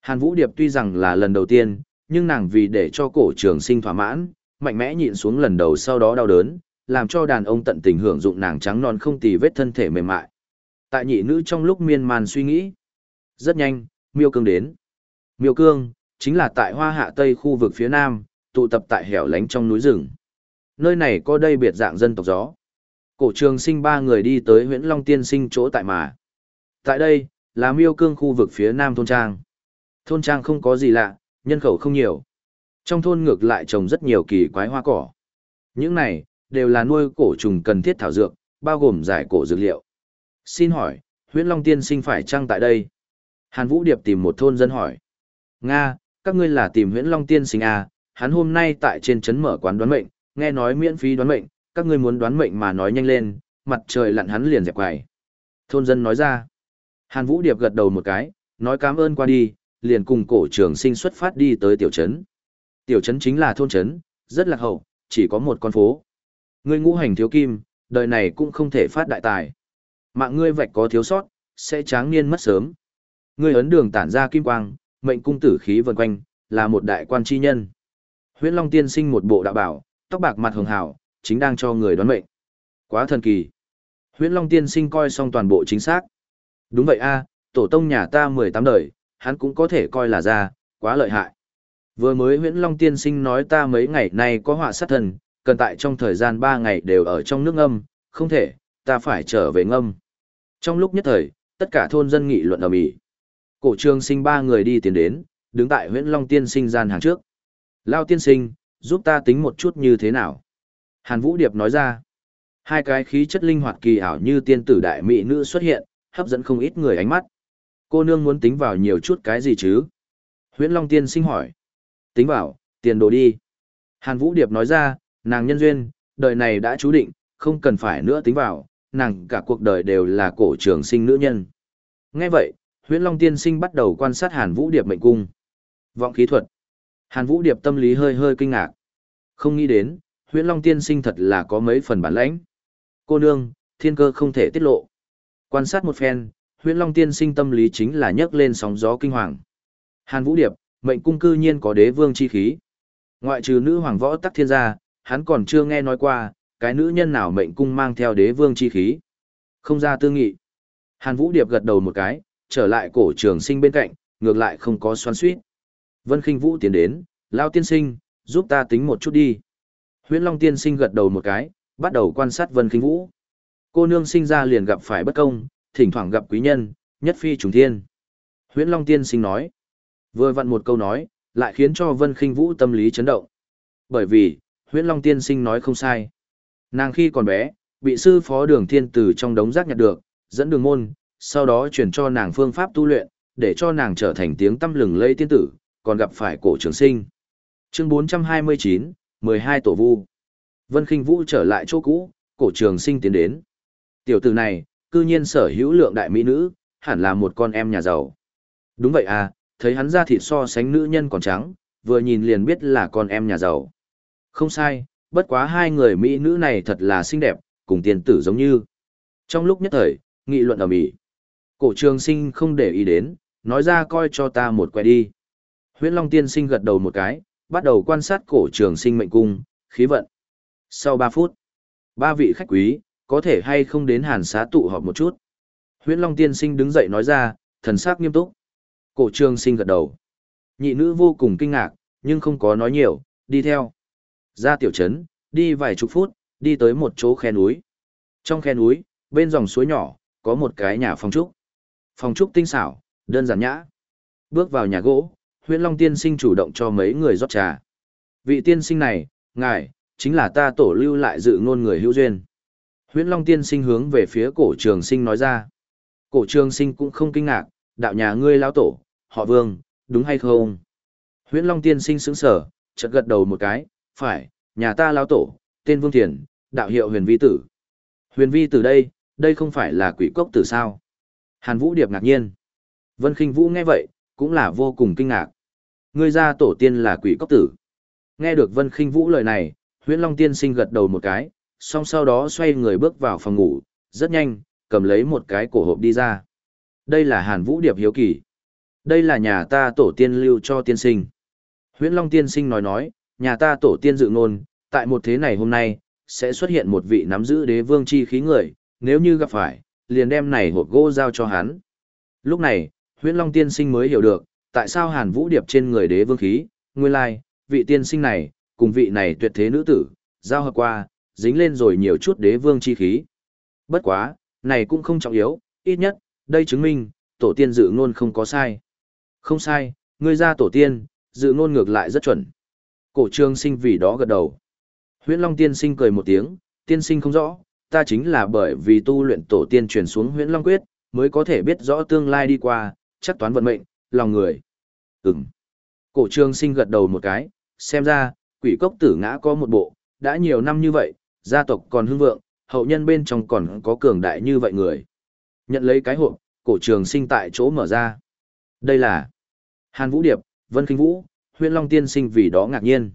Hàn Vũ Điệp tuy rằng là lần đầu tiên, nhưng nàng vì để cho cổ trường sinh thỏa mãn, mạnh mẽ nhịn xuống lần đầu sau đó đau đớn, làm cho đàn ông tận tình hưởng dụng nàng trắng non không tì vết thân thể mềm mại. Tại nhị nữ trong lúc miên man suy nghĩ, rất nhanh, Miêu Cương đến. Miêu Cương, chính là tại hoa hạ tây khu vực phía nam, tụ tập tại hẻo lánh trong núi rừng. Nơi này có đây biệt dạng dân tộc gió. Cổ trường sinh ba người đi tới huyện Long Tiên sinh chỗ tại mà. Tại đây, là miêu cương khu vực phía nam thôn trang. Thôn trang không có gì lạ, nhân khẩu không nhiều. Trong thôn ngược lại trồng rất nhiều kỳ quái hoa cỏ. Những này, đều là nuôi cổ trùng cần thiết thảo dược, bao gồm giải cổ dược liệu. Xin hỏi, huyện Long Tiên sinh phải chăng tại đây? Hàn Vũ Điệp tìm một thôn dân hỏi. Nga, các ngươi là tìm Huyễn Long Tiên sinh à, hắn hôm nay tại trên trấn mở quán đoán mệnh, nghe nói miễn phí đoán mệnh, các ngươi muốn đoán mệnh mà nói nhanh lên, mặt trời lặn hắn liền dẹp quài. Thôn dân nói ra. Hàn Vũ Điệp gật đầu một cái, nói cảm ơn qua đi, liền cùng cổ trường sinh xuất phát đi tới tiểu trấn. Tiểu trấn chính là thôn trấn, rất là hậu, chỉ có một con phố. Ngươi ngũ hành thiếu kim, đời này cũng không thể phát đại tài. Mạng ngươi vạch có thiếu sót, sẽ tráng niên mất sớm. Ngươi ấn đường tản ra kim quang, mệnh cung tử khí vần quanh, là một đại quan chi nhân. Huyễn Long tiên sinh một bộ đạo bảo, tóc bạc mặt hường hảo, chính đang cho người đoán mệnh. Quá thần kỳ. Huyễn Long tiên sinh coi xong toàn bộ chính xác. Đúng vậy a, tổ tông nhà ta 18 đời, hắn cũng có thể coi là ra, quá lợi hại. Vừa mới Huyễn Long tiên sinh nói ta mấy ngày nay có họa sát thần, cần tại trong thời gian 3 ngày đều ở trong nước ngâm, không thể, ta phải trở về ngâm. Trong lúc nhất thời, tất cả thôn dân nghị luận ầm ĩ. Cổ trường sinh ba người đi tiến đến, đứng tại Huyễn Long tiên sinh gian hàng trước. Lao tiên sinh, giúp ta tính một chút như thế nào? Hàn Vũ Điệp nói ra. Hai cái khí chất linh hoạt kỳ ảo như tiên tử đại mỹ nữ xuất hiện, hấp dẫn không ít người ánh mắt. Cô nương muốn tính vào nhiều chút cái gì chứ? Huyễn Long tiên sinh hỏi. Tính vào, tiền đồ đi. Hàn Vũ Điệp nói ra, nàng nhân duyên, đời này đã chú định, không cần phải nữa tính vào, nàng cả cuộc đời đều là cổ trường sinh nữ nhân. Nghe vậy, Huyễn Long tiên sinh bắt đầu quan sát Hàn Vũ Điệp mệnh cung. Vọng khí thuật. Hàn Vũ Điệp tâm lý hơi hơi kinh ngạc. Không nghĩ đến, Huyễn Long tiên sinh thật là có mấy phần bản lãnh. Cô nương, thiên cơ không thể tiết lộ. Quan sát một phen, Huyễn Long tiên sinh tâm lý chính là nhấc lên sóng gió kinh hoàng. Hàn Vũ Điệp, mệnh cung cư nhiên có đế vương chi khí. Ngoại trừ nữ hoàng võ tắc thiên gia, hắn còn chưa nghe nói qua, cái nữ nhân nào mệnh cung mang theo đế vương chi khí. Không ra tư nghị. Hàn Vũ Điệp gật đầu một cái, trở lại cổ trường sinh bên cạnh, ngược lại không có xoan suýt. Vân Kinh Vũ tiến đến, lao tiên sinh, giúp ta tính một chút đi. Huyễn Long tiên sinh gật đầu một cái, bắt đầu quan sát Vân Kinh Vũ. Cô nương sinh ra liền gặp phải bất công, thỉnh thoảng gặp quý nhân, nhất phi trùng thiên. Huyễn Long tiên sinh nói. Vừa vặn một câu nói, lại khiến cho Vân Kinh Vũ tâm lý chấn động. Bởi vì, Huyễn Long tiên sinh nói không sai. Nàng khi còn bé, bị sư phó đường thiên Tử trong đống rác nhặt được, dẫn đường môn, sau đó truyền cho nàng phương pháp tu luyện, để cho nàng trở thành tiếng tâm lừng lây tiên tử, còn gặp phải cổ trường sinh. Chương 429, 12 tổ vu. Vân Kinh Vũ trở lại chỗ cũ, cổ trường sinh tiến đến. Tiểu tử này, cư nhiên sở hữu lượng đại mỹ nữ, hẳn là một con em nhà giàu. Đúng vậy à, thấy hắn ra thịt so sánh nữ nhân còn trắng, vừa nhìn liền biết là con em nhà giàu. Không sai, bất quá hai người mỹ nữ này thật là xinh đẹp, cùng tiền tử giống như. Trong lúc nhất thời, nghị luận ở mỹ. Cổ trường sinh không để ý đến, nói ra coi cho ta một quay đi. Huyễn Long tiên sinh gật đầu một cái, bắt đầu quan sát cổ trường sinh mệnh cung, khí vận. Sau 3 phút, ba vị khách quý, có thể hay không đến hàn xá tụ họp một chút. Huyễn Long tiên sinh đứng dậy nói ra, thần sắc nghiêm túc. Cổ trường sinh gật đầu. Nhị nữ vô cùng kinh ngạc, nhưng không có nói nhiều, đi theo. Ra tiểu trấn, đi vài chục phút, đi tới một chỗ khe núi. Trong khe núi, bên dòng suối nhỏ, có một cái nhà phòng trúc. Phòng trúc tinh xảo, đơn giản nhã. Bước vào nhà gỗ, huyện Long tiên sinh chủ động cho mấy người rót trà. Vị tiên sinh này, ngài, chính là ta tổ lưu lại dự ngôn người hữu duyên. Huyễn Long tiên sinh hướng về phía cổ trường sinh nói ra. Cổ trường sinh cũng không kinh ngạc, đạo nhà ngươi lão tổ, họ vương, đúng hay không? Huyễn Long tiên sinh sững sở, chợt gật đầu một cái, phải, nhà ta lão tổ, tên Vương Thiền, đạo hiệu huyền vi tử. Huyền vi tử đây, đây không phải là quỷ cốc tử sao? Hàn Vũ Điệp ngạc nhiên. Vân Kinh Vũ nghe vậy, cũng là vô cùng kinh ngạc. Ngươi ra tổ tiên là quỷ cốc tử. Nghe được Vân Kinh Vũ lời này, Huyễn Long tiên sinh gật đầu một cái, song sau đó xoay người bước vào phòng ngủ, rất nhanh, cầm lấy một cái cổ hộp đi ra. Đây là Hàn Vũ Điệp hiếu kỳ. Đây là nhà ta tổ tiên lưu cho tiên sinh. Huyễn Long tiên sinh nói nói, nhà ta tổ tiên dự ngôn, tại một thế này hôm nay, sẽ xuất hiện một vị nắm giữ đế vương chi khí người, nếu như gặp phải, liền đem này hộp gỗ giao cho hắn. Lúc này, Huyễn Long tiên sinh mới hiểu được, tại sao Hàn Vũ Điệp trên người đế vương khí, nguyên lai, vị tiên sinh này, cùng vị này tuyệt thế nữ tử, giao hợp qua, dính lên rồi nhiều chút đế vương chi khí. Bất quá, này cũng không trọng yếu, ít nhất, đây chứng minh, tổ tiên dự ngôn không có sai. Không sai, ngươi ra tổ tiên, dự ngôn ngược lại rất chuẩn. Cổ trương sinh vì đó gật đầu. Huyễn Long tiên sinh cười một tiếng, tiên sinh không rõ, ta chính là bởi vì tu luyện tổ tiên truyền xuống Huyễn Long quyết, mới có thể biết rõ tương lai đi qua, chắc toán vận mệnh, lòng người. Ừm. Cổ trương sinh gật đầu một cái, xem ra, quỷ cốc tử ngã có một bộ, đã nhiều năm như vậy, gia tộc còn hưng vượng, hậu nhân bên trong còn có cường đại như vậy người. Nhận lấy cái hộp, cổ trường sinh tại chỗ mở ra. Đây là Hàn Vũ Điệp, Vân Kinh Vũ, Huyên Long Tiên sinh vì đó ngạc nhiên.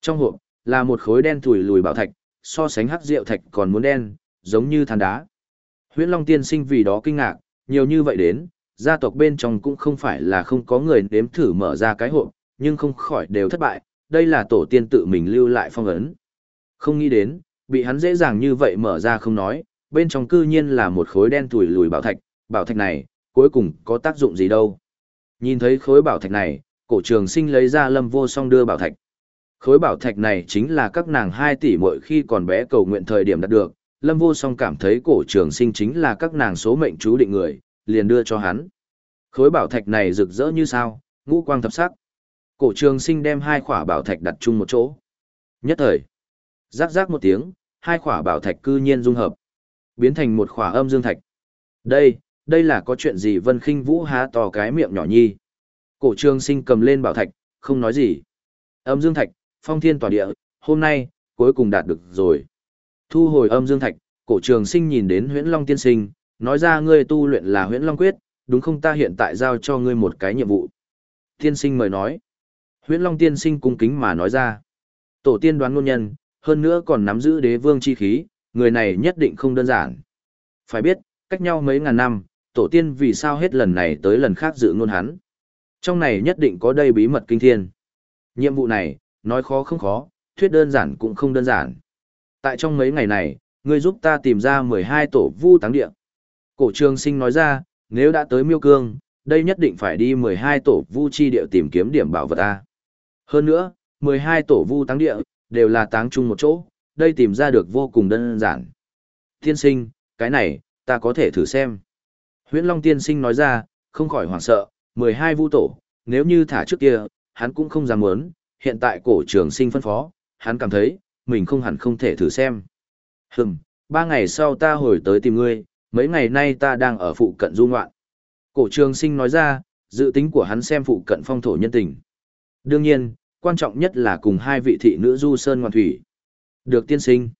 Trong hộp, là một khối đen thủi lùi bảo thạch, so sánh hắc rượu thạch còn muốn đen, giống như than đá. Huyễn Long Tiên sinh vì đó kinh ngạc, nhiều như vậy đến, gia tộc bên trong cũng không phải là không có người nếm thử mở ra cái hộp, nhưng không khỏi đều thất bại, đây là tổ tiên tự mình lưu lại phong ấn. Không nghĩ đến, bị hắn dễ dàng như vậy mở ra không nói, bên trong cư nhiên là một khối đen tủi lùi bảo thạch, bảo thạch này, cuối cùng có tác dụng gì đâu. Nhìn thấy khối bảo thạch này, cổ trường sinh lấy ra lâm vô song đưa bảo thạch. Khối bảo thạch này chính là các nàng 2 tỷ mỗi khi còn bé cầu nguyện thời điểm đạt được, lâm vô song cảm thấy cổ trường sinh chính là các nàng số mệnh chú định người, liền đưa cho hắn. Khối bảo thạch này rực rỡ như sao, ngũ quang thập sắc. Cổ trường sinh đem hai khỏa bảo thạch đặt chung một chỗ. Nhất thời, rắc rắc một tiếng, hai khỏa bảo thạch cư nhiên dung hợp, biến thành một khỏa âm dương thạch. Đây, đây là có chuyện gì Vân Khinh Vũ há to cái miệng nhỏ nhi. Cổ Trường Sinh cầm lên bảo thạch, không nói gì. Âm dương thạch, phong thiên tỏa địa, hôm nay cuối cùng đạt được rồi. Thu hồi âm dương thạch, Cổ Trường Sinh nhìn đến Huyễn Long tiên sinh, nói ra ngươi tu luyện là Huyễn Long quyết, đúng không ta hiện tại giao cho ngươi một cái nhiệm vụ. Tiên sinh mời nói. Huyễn Long tiên sinh cung kính mà nói ra. Tổ tiên đoán ngôn nhân, hơn nữa còn nắm giữ đế vương chi khí, người này nhất định không đơn giản. Phải biết, cách nhau mấy ngàn năm, tổ tiên vì sao hết lần này tới lần khác dự ngôn hắn. Trong này nhất định có đây bí mật kinh thiên. Nhiệm vụ này, nói khó không khó, thuyết đơn giản cũng không đơn giản. Tại trong mấy ngày này, ngươi giúp ta tìm ra 12 tổ vu táng địa. Cổ trường sinh nói ra, nếu đã tới miêu cương, đây nhất định phải đi 12 tổ vu chi địa tìm kiếm điểm bảo vật ta. Hơn nữa, 12 tổ vu táng địa, đều là táng chung một chỗ, đây tìm ra được vô cùng đơn giản. Tiên sinh, cái này, ta có thể thử xem. Huyễn Long tiên sinh nói ra, không khỏi hoảng sợ, 12 vu tổ, nếu như thả trước kia, hắn cũng không dám muốn, hiện tại cổ trường sinh phân phó, hắn cảm thấy, mình không hẳn không thể thử xem. Hừm, ba ngày sau ta hồi tới tìm ngươi, mấy ngày nay ta đang ở phụ cận du ngoạn. Cổ trường sinh nói ra, dự tính của hắn xem phụ cận phong thổ nhân tình. Đương nhiên, quan trọng nhất là cùng hai vị thị nữ du sơn ngoan thủy. Được tiên sinh.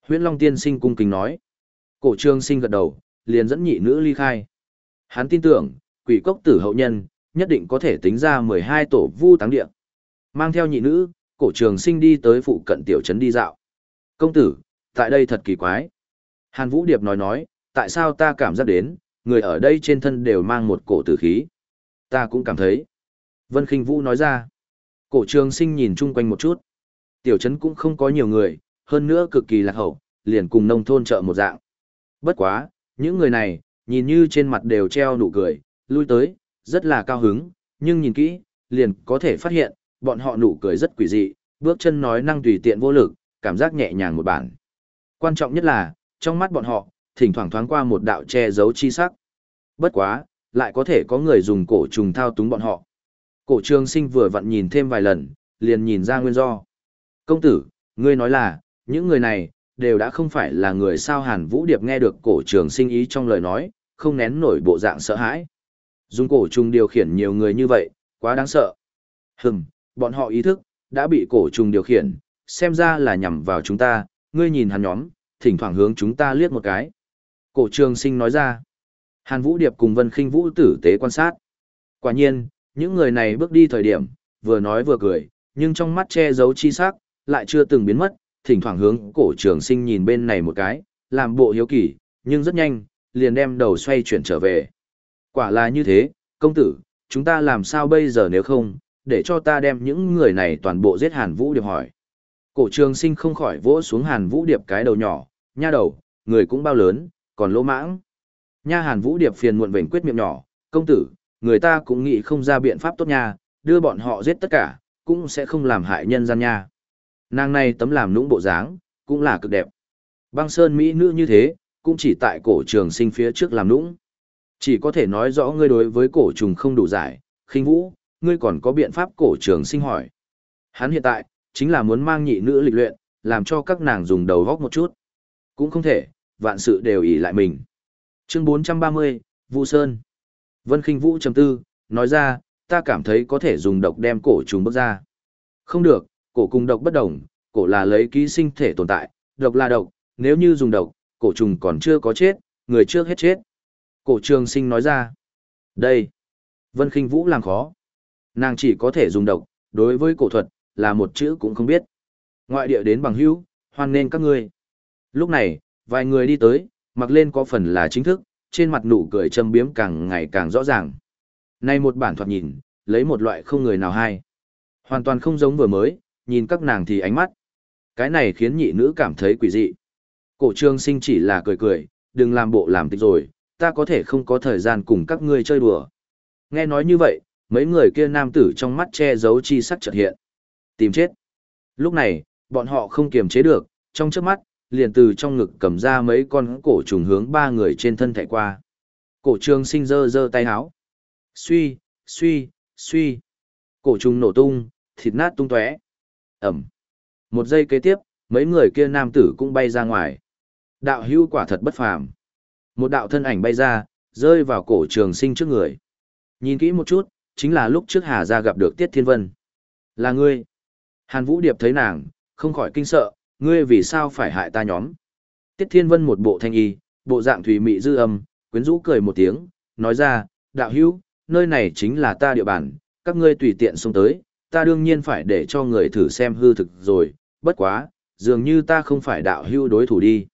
Huyễn Long tiên sinh cung kính nói. Cổ trường sinh gật đầu, liền dẫn nhị nữ ly khai. Hắn tin tưởng, quỷ cốc tử hậu nhân, nhất định có thể tính ra 12 tổ vu táng địa. Mang theo nhị nữ, cổ trường sinh đi tới phụ cận tiểu trấn đi dạo. Công tử, tại đây thật kỳ quái. Hàn Vũ Điệp nói nói, tại sao ta cảm giác đến, người ở đây trên thân đều mang một cổ tử khí. Ta cũng cảm thấy. Vân Kinh Vũ nói ra. Cổ trường sinh nhìn chung quanh một chút. Tiểu trấn cũng không có nhiều người, hơn nữa cực kỳ lạc hậu, liền cùng nông thôn chợ một dạng. Bất quá, những người này, nhìn như trên mặt đều treo nụ cười, lui tới, rất là cao hứng, nhưng nhìn kỹ, liền có thể phát hiện, bọn họ nụ cười rất quỷ dị, bước chân nói năng tùy tiện vô lực, cảm giác nhẹ nhàng một bản. Quan trọng nhất là, trong mắt bọn họ, thỉnh thoảng thoáng qua một đạo che giấu chi sắc. Bất quá, lại có thể có người dùng cổ trùng thao túng bọn họ. Cổ trường sinh vừa vặn nhìn thêm vài lần, liền nhìn ra nguyên do. Công tử, ngươi nói là, những người này, đều đã không phải là người sao Hàn Vũ Điệp nghe được cổ trường sinh ý trong lời nói, không nén nổi bộ dạng sợ hãi. Dùng cổ trùng điều khiển nhiều người như vậy, quá đáng sợ. Hừm, bọn họ ý thức, đã bị cổ trùng điều khiển, xem ra là nhằm vào chúng ta, ngươi nhìn hắn nhóm, thỉnh thoảng hướng chúng ta liếc một cái. Cổ trường sinh nói ra. Hàn Vũ Điệp cùng Vân Kinh Vũ tử tế quan sát. Quả nhiên, những người này bước đi thời điểm, vừa nói vừa cười, nhưng trong mắt che giấu chi sắc, lại chưa từng biến mất, thỉnh thoảng hướng cổ trường sinh nhìn bên này một cái, làm bộ hiếu kỳ, nhưng rất nhanh, liền đem đầu xoay chuyển trở về. Quả là như thế, công tử, chúng ta làm sao bây giờ nếu không, để cho ta đem những người này toàn bộ giết Hàn Vũ Điệp hỏi. Cổ trường sinh không khỏi vỗ xuống Hàn Vũ Điệp cái đầu nhỏ, nha đầu, người cũng bao lớn, còn lỗ mãng. Nha Hàn Vũ Điệp phiền muộn vệnh quyết miệng nhỏ, công tử, người ta cũng nghĩ không ra biện pháp tốt nha, đưa bọn họ giết tất cả, cũng sẽ không làm hại nhân gian nha. Nàng này tấm làm nũng bộ dáng, cũng là cực đẹp. Băng sơn mỹ nữ như thế, cũng chỉ tại cổ trường sinh phía trước làm nũng. Chỉ có thể nói rõ ngươi đối với cổ trùng không đủ giải, khinh vũ, ngươi còn có biện pháp cổ trường sinh hỏi. Hắn hiện tại, chính là muốn mang nhị nữ lịch luyện, làm cho các nàng dùng đầu góc một chút. Cũng không thể, vạn sự đều ỷ lại mình. Chương 430, Vu Sơn. Vân Kinh Vũ trầm tư, nói ra, ta cảm thấy có thể dùng độc đem cổ trùng bước ra. Không được, cổ cùng độc bất đồng, cổ là lấy ký sinh thể tồn tại, độc là độc, nếu như dùng độc, cổ trùng còn chưa có chết, người trước hết chết. Cổ trường sinh nói ra. Đây. Vân Kinh Vũ làm khó. Nàng chỉ có thể dùng độc, đối với cổ thuật, là một chữ cũng không biết. Ngoại địa đến bằng hữu, hoan nên các ngươi. Lúc này, vài người đi tới, mặc lên có phần là chính thức, trên mặt nụ cười châm biếm càng ngày càng rõ ràng. Nay một bản thoạt nhìn, lấy một loại không người nào hay. Hoàn toàn không giống vừa mới, nhìn các nàng thì ánh mắt. Cái này khiến nhị nữ cảm thấy quỷ dị. Cổ trương sinh chỉ là cười cười, đừng làm bộ làm tịch rồi, ta có thể không có thời gian cùng các ngươi chơi đùa. Nghe nói như vậy, mấy người kia nam tử trong mắt che giấu chi sắc chợt hiện. Tìm chết. Lúc này, bọn họ không kiềm chế được, trong trước mắt, liền từ trong ngực cầm ra mấy con cổ trùng hướng ba người trên thân thẻ qua. Cổ trường sinh dơ dơ tay háo. Suy, suy, suy. Cổ trùng nổ tung, thịt nát tung tóe. Ẩm. Một giây kế tiếp, mấy người kia nam tử cũng bay ra ngoài. Đạo hưu quả thật bất phàm. Một đạo thân ảnh bay ra, rơi vào cổ trường sinh trước người. Nhìn kỹ một chút, chính là lúc trước Hà Gia gặp được Tiết Thiên Vân. Là ngươi. Hàn Vũ Điệp thấy nàng, không khỏi kinh sợ, ngươi vì sao phải hại ta nhóm. Tiết Thiên Vân một bộ thanh y, bộ dạng thủy mị dư âm, quyến rũ cười một tiếng, nói ra, đạo hữu, nơi này chính là ta địa bàn, các ngươi tùy tiện xông tới, ta đương nhiên phải để cho người thử xem hư thực rồi, bất quá, dường như ta không phải đạo hữu đối thủ đi.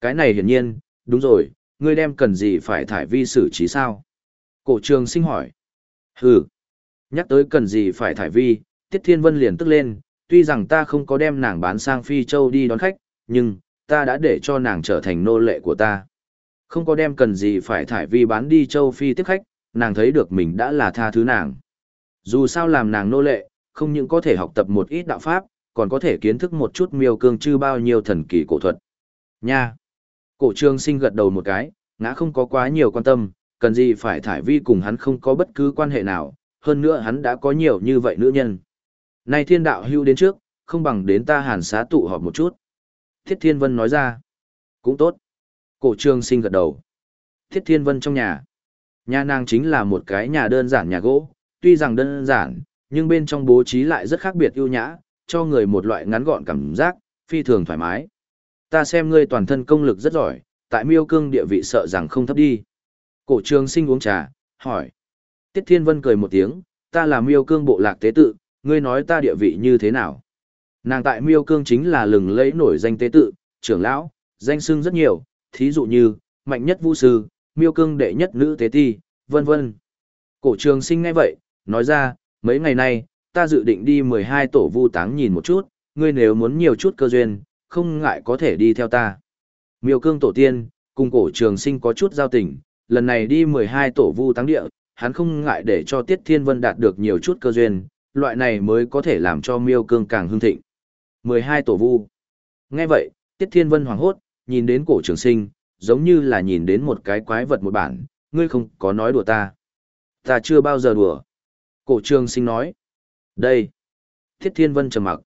Cái này hiển nhiên, đúng rồi, ngươi đem cần gì phải thải vi xử trí sao? Cổ trường sinh hỏi. Hừ. Nhắc tới cần gì phải thải vi, Tiết Thiên Vân liền tức lên, tuy rằng ta không có đem nàng bán sang Phi Châu đi đón khách, nhưng, ta đã để cho nàng trở thành nô lệ của ta. Không có đem cần gì phải thải vi bán đi Châu Phi tiếp khách, nàng thấy được mình đã là tha thứ nàng. Dù sao làm nàng nô lệ, không những có thể học tập một ít đạo pháp, còn có thể kiến thức một chút miêu cương chư bao nhiêu thần kỳ cổ thuật. Nha! Cổ trương sinh gật đầu một cái, ngã không có quá nhiều quan tâm, cần gì phải thải vi cùng hắn không có bất cứ quan hệ nào, hơn nữa hắn đã có nhiều như vậy nữ nhân. Nay thiên đạo hưu đến trước, không bằng đến ta hàn xá tụ họp một chút. Thiết Thiên Vân nói ra. Cũng tốt. Cổ trương sinh gật đầu. Thiết Thiên Vân trong nhà. Nhà nàng chính là một cái nhà đơn giản nhà gỗ, tuy rằng đơn giản, nhưng bên trong bố trí lại rất khác biệt ưu nhã, cho người một loại ngắn gọn cảm giác, phi thường thoải mái. Ta xem ngươi toàn thân công lực rất giỏi, tại miêu cương địa vị sợ rằng không thấp đi. Cổ trường sinh uống trà, hỏi. Tiết Thiên Vân cười một tiếng, ta là miêu cương bộ lạc tế tự, ngươi nói ta địa vị như thế nào? Nàng tại miêu cương chính là lừng lẫy nổi danh tế tự, trưởng lão, danh xưng rất nhiều, thí dụ như, mạnh nhất vũ sư, miêu cương đệ nhất nữ tế ti, vân vân. Cổ trường sinh ngay vậy, nói ra, mấy ngày nay, ta dự định đi 12 tổ vu táng nhìn một chút, ngươi nếu muốn nhiều chút cơ duyên, không ngại có thể đi theo ta. Miêu cương tổ tiên, cùng cổ trường sinh có chút giao tình, lần này đi 12 tổ vu táng địa, hắn không ngại để cho Tiết Thiên Vân đạt được nhiều chút cơ duyên, loại này mới có thể làm cho miêu cương càng hưng thịnh. 12 tổ vu. Nghe vậy, Tiết Thiên Vân hoảng hốt, nhìn đến cổ trường sinh, giống như là nhìn đến một cái quái vật một bản, ngươi không có nói đùa ta. Ta chưa bao giờ đùa. Cổ trường sinh nói. Đây. Thiết Thiên Vân trầm mặc.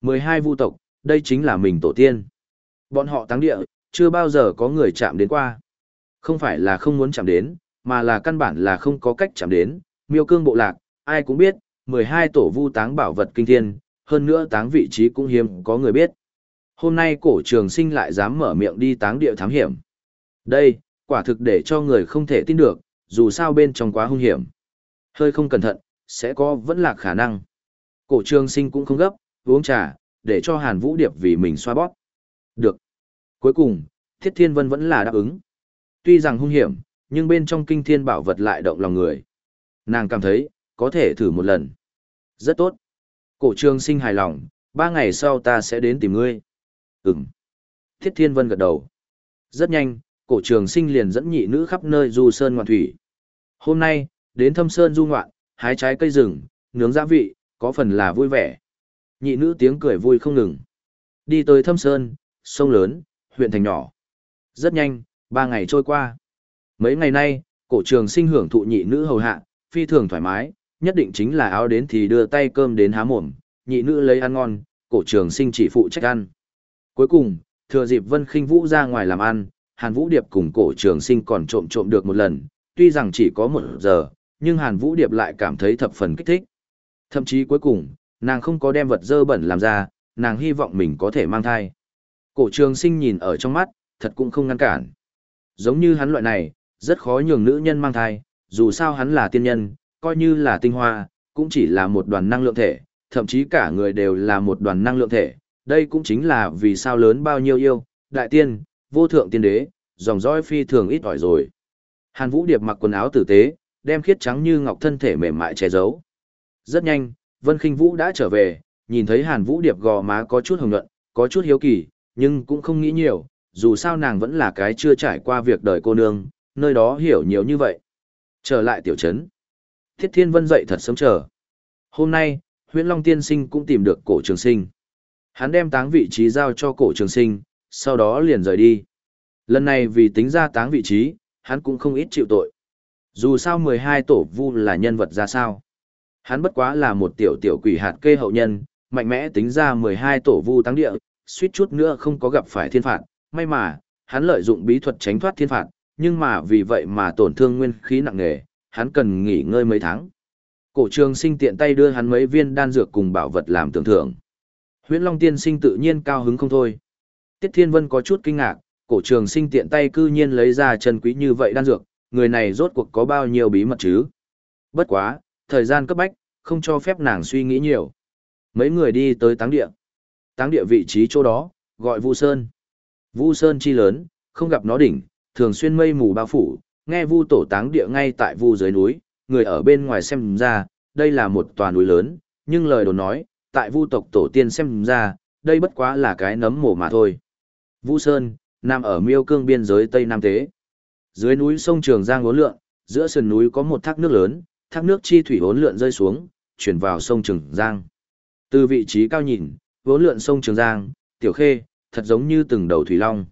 12 vu tộc, đây chính là mình tổ tiên. Bọn họ táng địa, chưa bao giờ có người chạm đến qua. Không phải là không muốn chạm đến, mà là căn bản là không có cách chạm đến. Miêu cương bộ lạc, ai cũng biết, 12 tổ vu táng bảo vật kinh thiên, hơn nữa táng vị trí cũng hiếm có người biết. Hôm nay cổ trường sinh lại dám mở miệng đi táng địa thám hiểm. Đây, quả thực để cho người không thể tin được, dù sao bên trong quá hung hiểm. Hơi không cẩn thận, sẽ có vẫn là khả năng. Cổ trường sinh cũng không gấp, uống trà, để cho Hàn Vũ Điệp vì mình xoa bóp. Được. Cuối cùng, Thiết Thiên Vân vẫn là đáp ứng. Tuy rằng hung hiểm, nhưng bên trong kinh thiên bảo vật lại động lòng người. Nàng cảm thấy, có thể thử một lần. Rất tốt. Cổ trường sinh hài lòng, ba ngày sau ta sẽ đến tìm ngươi. Ừm. Thiết Thiên Vân gật đầu. Rất nhanh, cổ trường sinh liền dẫn nhị nữ khắp nơi du sơn ngoạn thủy. Hôm nay, đến thâm sơn du ngoạn, hái trái cây rừng, nướng gia vị, có phần là vui vẻ. Nhị nữ tiếng cười vui không ngừng. Đi tới thâm sơn, sông lớn, huyện thành nhỏ. Rất nhanh, ba ngày trôi qua. Mấy ngày nay, cổ trường sinh hưởng thụ nhị nữ hầu hạ, phi thường thoải mái, nhất định chính là áo đến thì đưa tay cơm đến há mồm, nhị nữ lấy ăn ngon, cổ trường sinh chỉ phụ trách ăn. Cuối cùng, thừa dịp Vân Khinh Vũ ra ngoài làm ăn, Hàn Vũ Điệp cùng cổ trường sinh còn trộm trộm được một lần, tuy rằng chỉ có một giờ, nhưng Hàn Vũ Điệp lại cảm thấy thập phần kích thích. Thậm chí cuối cùng, nàng không có đem vật dơ bẩn làm ra, nàng hy vọng mình có thể mang thai. Cổ trường sinh nhìn ở trong mắt, thật cũng không ngăn cản. Giống như hắn loại này, rất khó nhường nữ nhân mang thai, dù sao hắn là tiên nhân, coi như là tinh hoa, cũng chỉ là một đoàn năng lượng thể, thậm chí cả người đều là một đoàn năng lượng thể. Đây cũng chính là vì sao lớn bao nhiêu yêu, đại tiên, vô thượng tiên đế, dòng dõi phi thường ít ỏi rồi. Hàn Vũ Điệp mặc quần áo tử tế, đem khiết trắng như ngọc thân thể mềm mại che giấu. Rất nhanh, Vân Khinh Vũ đã trở về, nhìn thấy Hàn Vũ Điệp gò má có chút hồng nhuận, có chút hiếu kỳ, nhưng cũng không nghĩ nhiều, dù sao nàng vẫn là cái chưa trải qua việc đời cô nương, nơi đó hiểu nhiều như vậy. Trở lại tiểu trấn. Thiết Thiên Vân dậy thật sớm chờ. Hôm nay, huyện Long Tiên Sinh cũng tìm được cổ trường sinh. Hắn đem táng vị trí giao cho cổ trường sinh, sau đó liền rời đi. Lần này vì tính ra táng vị trí, hắn cũng không ít chịu tội. Dù sao 12 tổ vu là nhân vật ra sao. Hắn bất quá là một tiểu tiểu quỷ hạt kê hậu nhân, mạnh mẽ tính ra 12 tổ vu táng địa, suýt chút nữa không có gặp phải thiên phạt. May mà, hắn lợi dụng bí thuật tránh thoát thiên phạt, nhưng mà vì vậy mà tổn thương nguyên khí nặng nề, hắn cần nghỉ ngơi mấy tháng. Cổ trường sinh tiện tay đưa hắn mấy viên đan dược cùng bảo vật làm tưởng thưởng. Huyễn Long tiên sinh tự nhiên cao hứng không thôi. Tiết Thiên Vân có chút kinh ngạc, cổ trường sinh tiện tay cư nhiên lấy ra chân quý như vậy đan dược, người này rốt cuộc có bao nhiêu bí mật chứ? Bất quá, thời gian cấp bách, không cho phép nàng suy nghĩ nhiều. Mấy người đi tới táng địa. Táng địa vị trí chỗ đó, gọi Vu Sơn. Vu Sơn chi lớn, không gặp nó đỉnh, thường xuyên mây mù bao phủ, nghe Vu tổ táng địa ngay tại Vu dưới núi, người ở bên ngoài xem ra, đây là một tòa núi lớn, nhưng lời đồn nói, tại Vu tộc tổ tiên xem ra, đây bất quá là cái nấm mồ mà thôi. Vu Sơn, nằm ở miêu cương biên giới Tây Nam Tế. Dưới núi sông Trường Giang uốn lượn, giữa sườn núi có một thác nước lớn, thác nước chi thủy uốn lượn rơi xuống, chuyển vào sông Trường Giang. Từ vị trí cao nhìn, uốn lượn sông Trường Giang, tiểu khê, thật giống như từng đầu thủy long.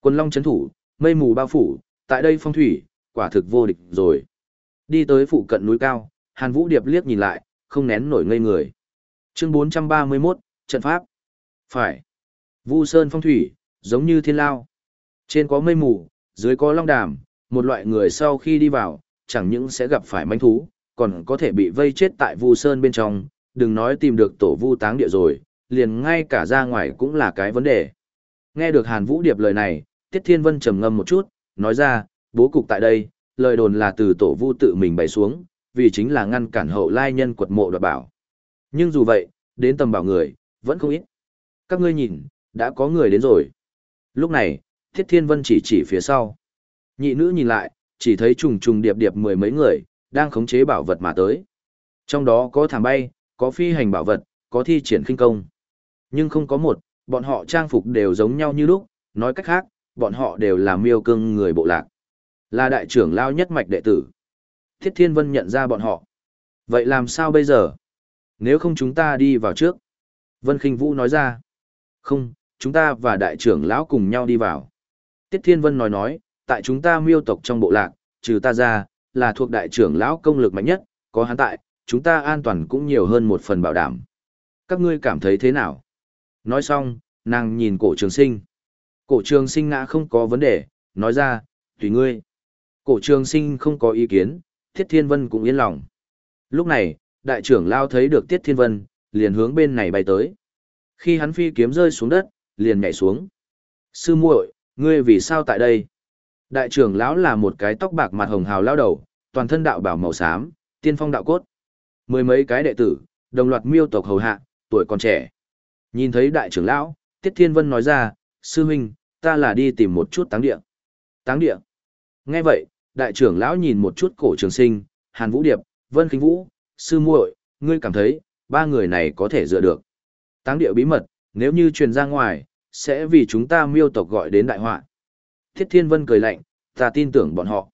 Quân long chấn thủ, mây mù bao phủ, tại đây phong thủy, quả thực vô địch rồi. Đi tới phụ cận núi cao, Hàn Vũ Điệp liếc nhìn lại, không nén nổi ngây người. Chương 431, trận pháp. Phải. Vu Sơn phong thủy, giống như thiên lao. Trên có mây mù, dưới có long đàm, một loại người sau khi đi vào, chẳng những sẽ gặp phải manh thú, còn có thể bị vây chết tại Vu Sơn bên trong, đừng nói tìm được tổ Vu táng địa rồi, liền ngay cả ra ngoài cũng là cái vấn đề. Nghe được Hàn Vũ Điệp lời này, Tiết Thiên Vân trầm ngâm một chút, nói ra, bố cục tại đây, lời đồn là từ tổ Vu tự mình bày xuống, vì chính là ngăn cản hậu lai nhân quật mộ đoạt bảo. Nhưng dù vậy, đến tầm bảo người, vẫn không ít. Các ngươi nhìn, đã có người đến rồi. Lúc này, Thiết Thiên Vân chỉ chỉ phía sau. Nhị nữ nhìn lại, chỉ thấy trùng trùng điệp điệp mười mấy người, đang khống chế bảo vật mà tới. Trong đó có thảm bay, có phi hành bảo vật, có thi triển khinh công. Nhưng không có một, bọn họ trang phục đều giống nhau như lúc, nói cách khác, bọn họ đều là miêu cương người bộ lạc. Là đại trưởng lao nhất mạch đệ tử. Thiết Thiên Vân nhận ra bọn họ. Vậy làm sao bây giờ? Nếu không chúng ta đi vào trước. Vân Kinh Vũ nói ra. Không, chúng ta và đại trưởng lão cùng nhau đi vào. Tiết Thiên Vân nói nói, tại chúng ta miêu tộc trong bộ lạc, trừ ta ra, là thuộc đại trưởng lão công lực mạnh nhất, có hắn tại, chúng ta an toàn cũng nhiều hơn một phần bảo đảm. Các ngươi cảm thấy thế nào? Nói xong, nàng nhìn cổ trường sinh. Cổ trường sinh ngã không có vấn đề, nói ra, tùy ngươi. Cổ trường sinh không có ý kiến, Tiết Thiên Vân cũng yên lòng. Lúc này, đại trưởng lao thấy được Tiết Thiên Vân, liền hướng bên này bay tới. Khi hắn phi kiếm rơi xuống đất, liền nhảy xuống. Sư muội, ngươi vì sao tại đây? Đại trưởng lão là một cái tóc bạc mặt hồng hào lao đầu, toàn thân đạo bảo màu xám, tiên phong đạo cốt. Mười mấy cái đệ tử, đồng loạt miêu tộc hầu hạ, tuổi còn trẻ. Nhìn thấy đại trưởng lão, Tiết Thiên Vân nói ra, sư huynh, ta là đi tìm một chút táng địa. Táng địa. Nghe vậy, đại trưởng lão nhìn một chút cổ trường sinh, Hàn Vũ Điệp, Vân Kinh Vũ, sư muội, ngươi cảm thấy, ba người này có thể dựa được. Táng địa bí mật, nếu như truyền ra ngoài, sẽ vì chúng ta miêu tộc gọi đến đại họa. Thiết Thiên Vân cười lạnh, ta tin tưởng bọn họ.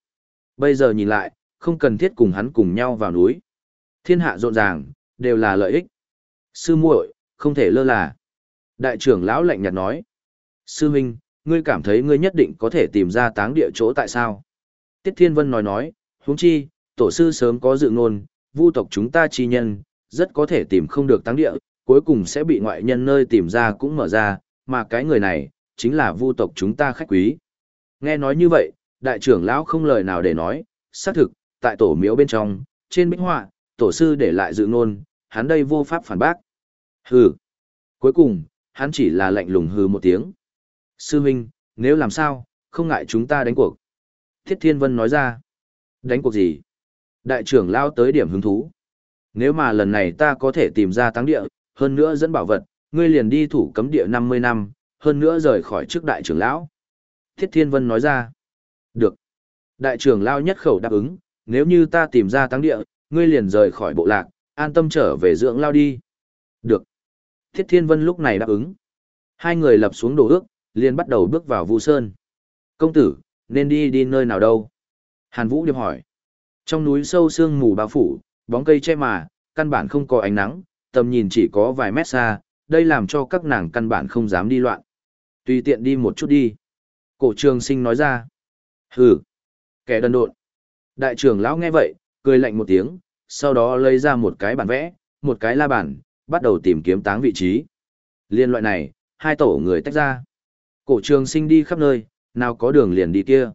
Bây giờ nhìn lại, không cần thiết cùng hắn cùng nhau vào núi. Thiên hạ rộn ràng, đều là lợi ích. Sư muội, không thể lơ là. Đại trưởng lão lạnh nhạt nói. Sư huynh, ngươi cảm thấy ngươi nhất định có thể tìm ra táng địa chỗ tại sao? Tiết Thiên Vân nói nói, huống chi, tổ sư sớm có dự ngôn, vu tộc chúng ta chi nhân, rất có thể tìm không được táng địa, cuối cùng sẽ bị ngoại nhân nơi tìm ra cũng mở ra, mà cái người này, chính là vu tộc chúng ta khách quý. Nghe nói như vậy, đại trưởng lão không lời nào để nói, xác thực, tại tổ miếu bên trong, trên bích họa, tổ sư để lại dự ngôn, hắn đây vô pháp phản bác. Hừ. Cuối cùng, hắn chỉ là lạnh lùng hừ một tiếng. Sư huynh, nếu làm sao, không ngại chúng ta đánh cuộc. Thiết Thiên Vân nói ra. Đánh cuộc gì? Đại trưởng lao tới điểm hứng thú. Nếu mà lần này ta có thể tìm ra táng địa, hơn nữa dẫn bảo vật, ngươi liền đi thủ cấm địa 50 năm, hơn nữa rời khỏi trước đại trưởng lão. Thiết Thiên Vân nói ra. Được. Đại trưởng lão nhất khẩu đáp ứng, nếu như ta tìm ra táng địa, ngươi liền rời khỏi bộ lạc, an tâm trở về dưỡng lao đi. Được. Thiết Thiên Vân lúc này đáp ứng. Hai người lập xuống đồ ước, liền bắt đầu bước vào Vu Sơn. Công tử, nên đi đi nơi nào đâu? Hàn Vũ điệp hỏi. Trong núi sâu sương mù bao phủ, bóng cây che mà, căn bản không có ánh nắng, tầm nhìn chỉ có vài mét xa, đây làm cho các nàng căn bản không dám đi loạn. Tùy tiện đi một chút đi. Cổ trường sinh nói ra. Hừ, kẻ đần độn. Đại trưởng lão nghe vậy, cười lạnh một tiếng, sau đó lấy ra một cái bản vẽ, một cái la bản bắt đầu tìm kiếm táng vị trí. Liên loại này, hai tổ người tách ra. Cổ trường sinh đi khắp nơi, nào có đường liền đi kia.